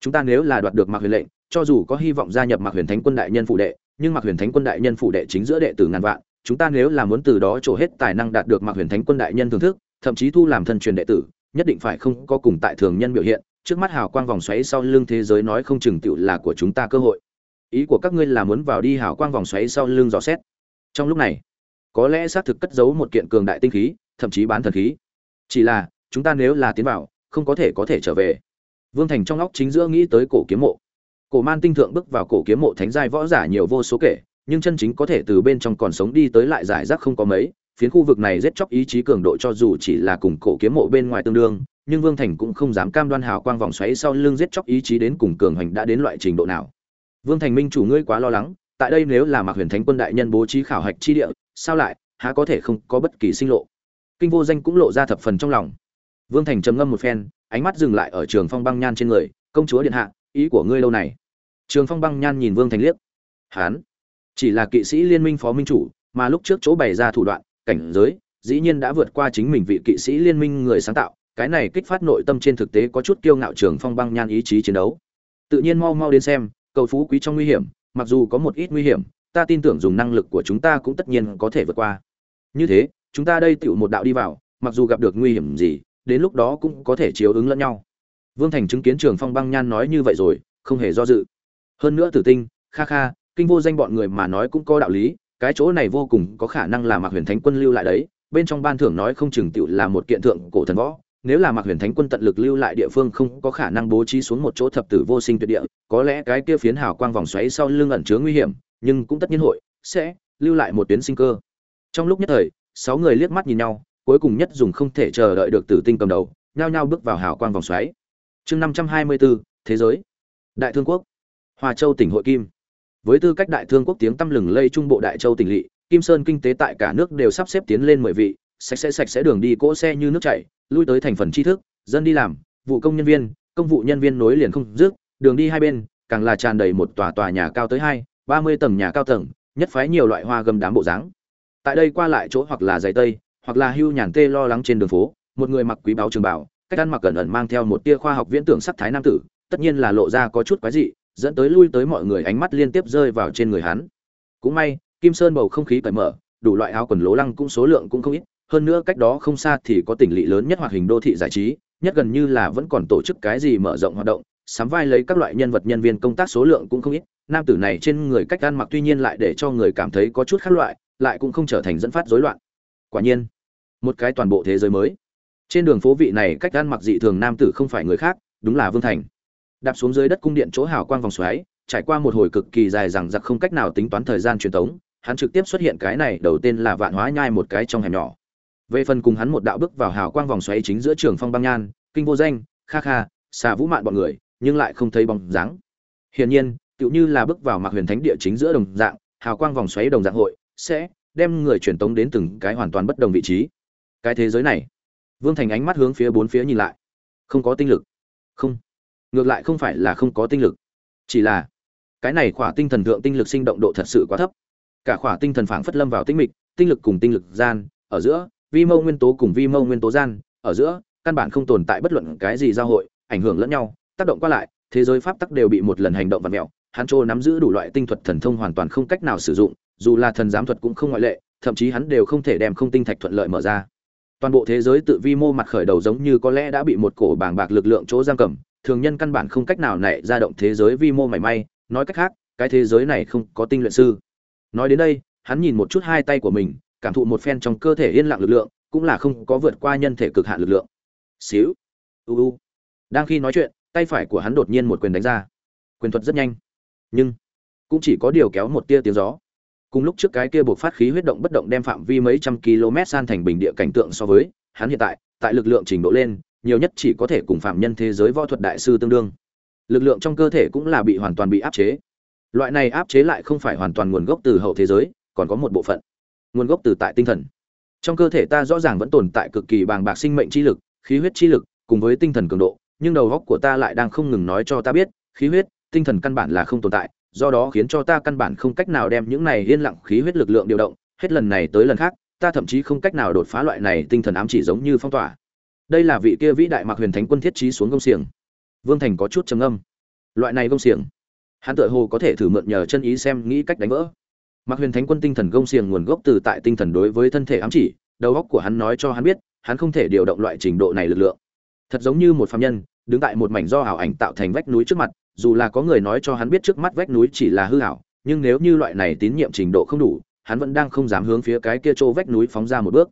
chúng ta nếu là đoạt được mạc huyền lệnh, cho dù có hy vọng gia nhập mạc huyền thánh quân đại nhân phụ đệ, nhưng mạc huyền thánh quân đại nhân phụ đệ chính giữa đệ tử ngàn vạn, chúng ta nếu là muốn từ đó trổ hết tài năng đạt được mạc huyền thánh quân đại nhân thưởng thức, thậm chí thu làm thân truyền đệ tử, nhất định phải không có cùng tại thường nhân biểu hiện, trước mắt hào quang vòng xoáy sau lưng thế giới nói không chừng tựu là của chúng ta cơ hội. Ý của các ngươi là muốn vào đi hào quang vòng xoáy sau lưng dò xét. Trong lúc này, có lẽ xác thực cất giấu một kiện cường đại tinh khí, thậm chí bán thần khí. Chỉ là, chúng ta nếu là tiến vào, không có thể có thể trở về vương thành trong óc chính giữa nghĩ tới cổ kiếm mộ. Cổ man tinh thượng bước vào cổ kiếm mộ thánh giai võ giả nhiều vô số kể, nhưng chân chính có thể từ bên trong còn sống đi tới lại giải rác không có mấy, phiến khu vực này giết chóc ý chí cường độ cho dù chỉ là cùng cổ kiếm mộ bên ngoài tương đương, nhưng vương thành cũng không dám cam đoan hào quang vòng xoáy sau lưng giết chóc ý chí đến cùng cường hành đã đến loại trình độ nào. Vương thành minh chủ ngươi quá lo lắng, tại đây nếu là mạc huyền thánh quân đại nhân bố trí khảo hạch chi địa, sao lại, há có thể không có bất kỳ sinh lộ? Kinh vô danh cũng lộ ra thập phần trong lòng. Vương thành trầm ngâm một phen ánh mắt dừng lại ở trường phong băng nhan trên người, công chúa điện hạ, ý của ngươi lâu này? Trường phong băng nhan nhìn vương thành liếc. Hán, chỉ là kỵ sĩ liên minh phó minh chủ, mà lúc trước chỗ bày ra thủ đoạn, cảnh giới, dĩ nhiên đã vượt qua chính mình vị kỵ sĩ liên minh người sáng tạo, cái này kích phát nội tâm trên thực tế có chút kiêu ngạo trường phong băng nhan ý chí chiến đấu. Tự nhiên mau mau đến xem, cầu phú quý trong nguy hiểm, mặc dù có một ít nguy hiểm, ta tin tưởng dùng năng lực của chúng ta cũng tất nhiên có thể vượt qua. Như thế, chúng ta đây tựu một đạo đi vào, mặc dù gặp được nguy hiểm gì đến lúc đó cũng có thể chiếu ứng lẫn nhau. Vương thành chứng kiến trường phong băng nhan nói như vậy rồi, không hề do dự. Hơn nữa tử tinh, kha kha, kinh vô danh bọn người mà nói cũng có đạo lý, cái chỗ này vô cùng có khả năng là mạc huyền thánh quân lưu lại đấy, bên trong ban thưởng nói không chừng tựu là một kiện thượng cổ thần võ, nếu là mạc huyền thánh quân tận lực lưu lại địa phương không có khả năng bố trí xuống một chỗ thập tử vô sinh tuyệt địa, có lẽ cái kia phiến hào quang vòng xoáy sau lưng ẩn chứa nguy hiểm, nhưng cũng tất nhiên hội sẽ lưu lại một tuyến sinh cơ. Trong lúc nhất thời, sáu người liếc mắt nhìn nhau cuối cùng nhất dùng không thể chờ đợi được tử tinh cầm đầu, nhao nhao bước vào hào quang vòng xoáy. Chương năm trăm hai mươi bốn thế giới. Đại thương quốc. Hoa châu tỉnh hội kim. Với tư cách đại thương quốc tiếng tăm lừng lây trung bộ đại châu tỉnh lỵ, kim sơn kinh tế tại cả nước đều sắp xếp tiến lên mười vị, sạch sẽ sạch sẽ đường đi cỗ xe như nước chảy, lui tới thành phần tri thức, dân đi làm, vụ công nhân viên, công vụ nhân viên nối liền không dứt, đường đi hai bên, càng là tràn đầy một tòa tòa nhà cao tới hai, ba mươi tầng nhà cao tầng, nhất phái nhiều loại hoa gầm đám bộ dáng. Tại đây qua lại chỗ hoặc là giày tây hoặc là hưu nhàn tê lo lắng trên đường phố, một người mặc quý báo trường bảo cách ăn mặc cẩn ẩn mang theo một tia khoa học viễn tưởng sắc thái nam tử, tất nhiên là lộ ra có chút quái dị, dẫn tới lui tới mọi người ánh mắt liên tiếp rơi vào trên người hắn. Cũng may, kim sơn bầu không khí cởi mở, đủ loại áo quần lố lăng cũng số lượng cũng không ít, hơn nữa cách đó không xa thì có tỉnh lỵ lớn nhất hoạt hình đô thị giải trí, nhất gần như là vẫn còn tổ chức cái gì mở rộng hoạt động, sắm vai lấy các loại nhân vật nhân viên công tác số lượng cũng không ít, nam tử này trên người cách ăn mặc tuy nhiên lại để cho người cảm thấy có chút khác loại, lại cũng không trở thành dẫn phát rối loạn quả nhiên, một cái toàn bộ thế giới mới. Trên đường phố vị này cách ăn mặc dị thường nam tử không phải người khác, đúng là vương thành. Đạp xuống dưới đất cung điện chỗ hào quang vòng xoáy, trải qua một hồi cực kỳ dài rằng giặc không cách nào tính toán thời gian truyền thống hắn trực tiếp xuất hiện cái này đầu tiên là vạn hóa nhai một cái trong hẻm nhỏ. Về phần cùng hắn một đạo bước vào hào quang vòng xoáy chính giữa trường phong băng nhan, kinh vô danh, kha kha, xà vũ mạn bọn người, nhưng lại không thấy bóng dáng. Hiển nhiên, tựu như là bước vào mạc huyền thánh địa chính giữa đồng dạng, hào quang vòng xoáy đồng dạng hội, sẽ đem người truyền tống đến từng cái hoàn toàn bất đồng vị trí. Cái thế giới này, vương thành ánh mắt hướng phía bốn phía nhìn lại. Không có tinh lực. Không. Ngược lại không phải là không có tinh lực. Chỉ là, cái này khỏa tinh thần thượng tinh lực sinh động độ thật sự quá thấp. Cả khỏa tinh thần phảng phất lâm vào tinh mịch, tinh lực cùng tinh lực gian, ở giữa, vi mâu nguyên tố cùng vi mâu nguyên tố gian, ở giữa, căn bản không tồn tại bất luận cái gì giao hội, ảnh hưởng lẫn nhau, tác động qua lại, thế giới pháp tắc đều bị một lần hành động vật mẹo, hắn trô nắm giữ đủ loại tinh thuật thần thông hoàn toàn không cách nào sử dụng dù là thần giám thuật cũng không ngoại lệ, thậm chí hắn đều không thể đem không tinh thạch thuận lợi mở ra. Toàn bộ thế giới tự vi mô mặt khởi đầu giống như có lẽ đã bị một cổ bàng bạc lực lượng chỗ giam cầm, thường nhân căn bản không cách nào nảy ra động thế giới vi mô mảy may, nói cách khác, cái thế giới này không có tinh luyện sư. Nói đến đây, hắn nhìn một chút hai tay của mình, cảm thụ một phen trong cơ thể yên lặng lực lượng, cũng là không có vượt qua nhân thể cực hạn lực lượng. Xíu. U u. Đang khi nói chuyện, tay phải của hắn đột nhiên một quyền đánh ra. Quyền thuật rất nhanh. Nhưng, cũng chỉ có điều kéo một tia tiếng gió cùng lúc trước cái kia buộc phát khí huyết động bất động đem phạm vi mấy trăm km san thành bình địa cảnh tượng so với, hắn hiện tại tại lực lượng trình độ lên, nhiều nhất chỉ có thể cùng phạm nhân thế giới võ thuật đại sư tương đương. Lực lượng trong cơ thể cũng là bị hoàn toàn bị áp chế. Loại này áp chế lại không phải hoàn toàn nguồn gốc từ hậu thế giới, còn có một bộ phận. Nguồn gốc từ tại tinh thần. Trong cơ thể ta rõ ràng vẫn tồn tại cực kỳ bàng bạc sinh mệnh chi lực, khí huyết chi lực, cùng với tinh thần cường độ, nhưng đầu óc của ta lại đang không ngừng nói cho ta biết, khí huyết, tinh thần căn bản là không tồn tại do đó khiến cho ta căn bản không cách nào đem những này yên lặng khí huyết lực lượng điều động, hết lần này tới lần khác, ta thậm chí không cách nào đột phá loại này tinh thần ám chỉ giống như phong tỏa. Đây là vị kia vĩ đại mặc huyền thánh quân thiết trí xuống công xiềng. Vương thành có chút trầm âm loại này công xiềng, hắn tựa hồ có thể thử mượn nhờ chân ý xem nghĩ cách đánh vỡ. Mặc huyền thánh quân tinh thần công xiềng nguồn gốc từ tại tinh thần đối với thân thể ám chỉ, đầu óc của hắn nói cho hắn biết, hắn không thể điều động loại trình độ này lực lượng. Thật giống như một phàm nhân, đứng tại một mảnh do ảo ảnh tạo thành vách núi trước mặt dù là có người nói cho hắn biết trước mắt vách núi chỉ là hư ảo nhưng nếu như loại này tín nhiệm trình độ không đủ, hắn vẫn đang không dám hướng phía cái kia chỗ vách núi phóng ra một bước.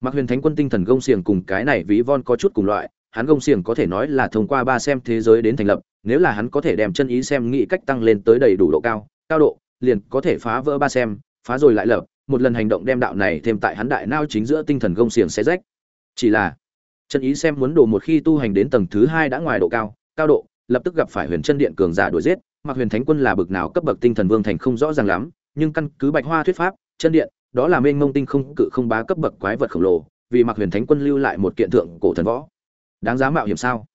Mặc huyền thánh quân tinh thần gông xiềng cùng cái này ví von có chút cùng loại, hắn gông xiềng có thể nói là thông qua ba xem thế giới đến thành lập, nếu là hắn có thể đem chân ý xem nghĩ cách tăng lên tới đầy đủ độ cao cao độ, liền có thể phá vỡ ba xem, phá rồi lại lập, một lần hành động đem đạo này thêm tại hắn đại nao chính giữa tinh thần gông xiềng xé rách. Chỉ là, chân ý xem muốn đồ một khi tu hành đến tầng thứ hai đã ngoài độ cao cao độ lập tức gặp phải huyền chân điện cường giả đuổi giết, mặc huyền thánh quân là bực nào cấp bậc tinh thần vương thành không rõ ràng lắm, nhưng căn cứ bạch hoa thuyết pháp, chân điện, đó là mênh mông tinh không cự không bá cấp bậc quái vật khổng lồ, vì mặc huyền thánh quân lưu lại một kiện thượng cổ thần võ. Đáng giá mạo hiểm sao?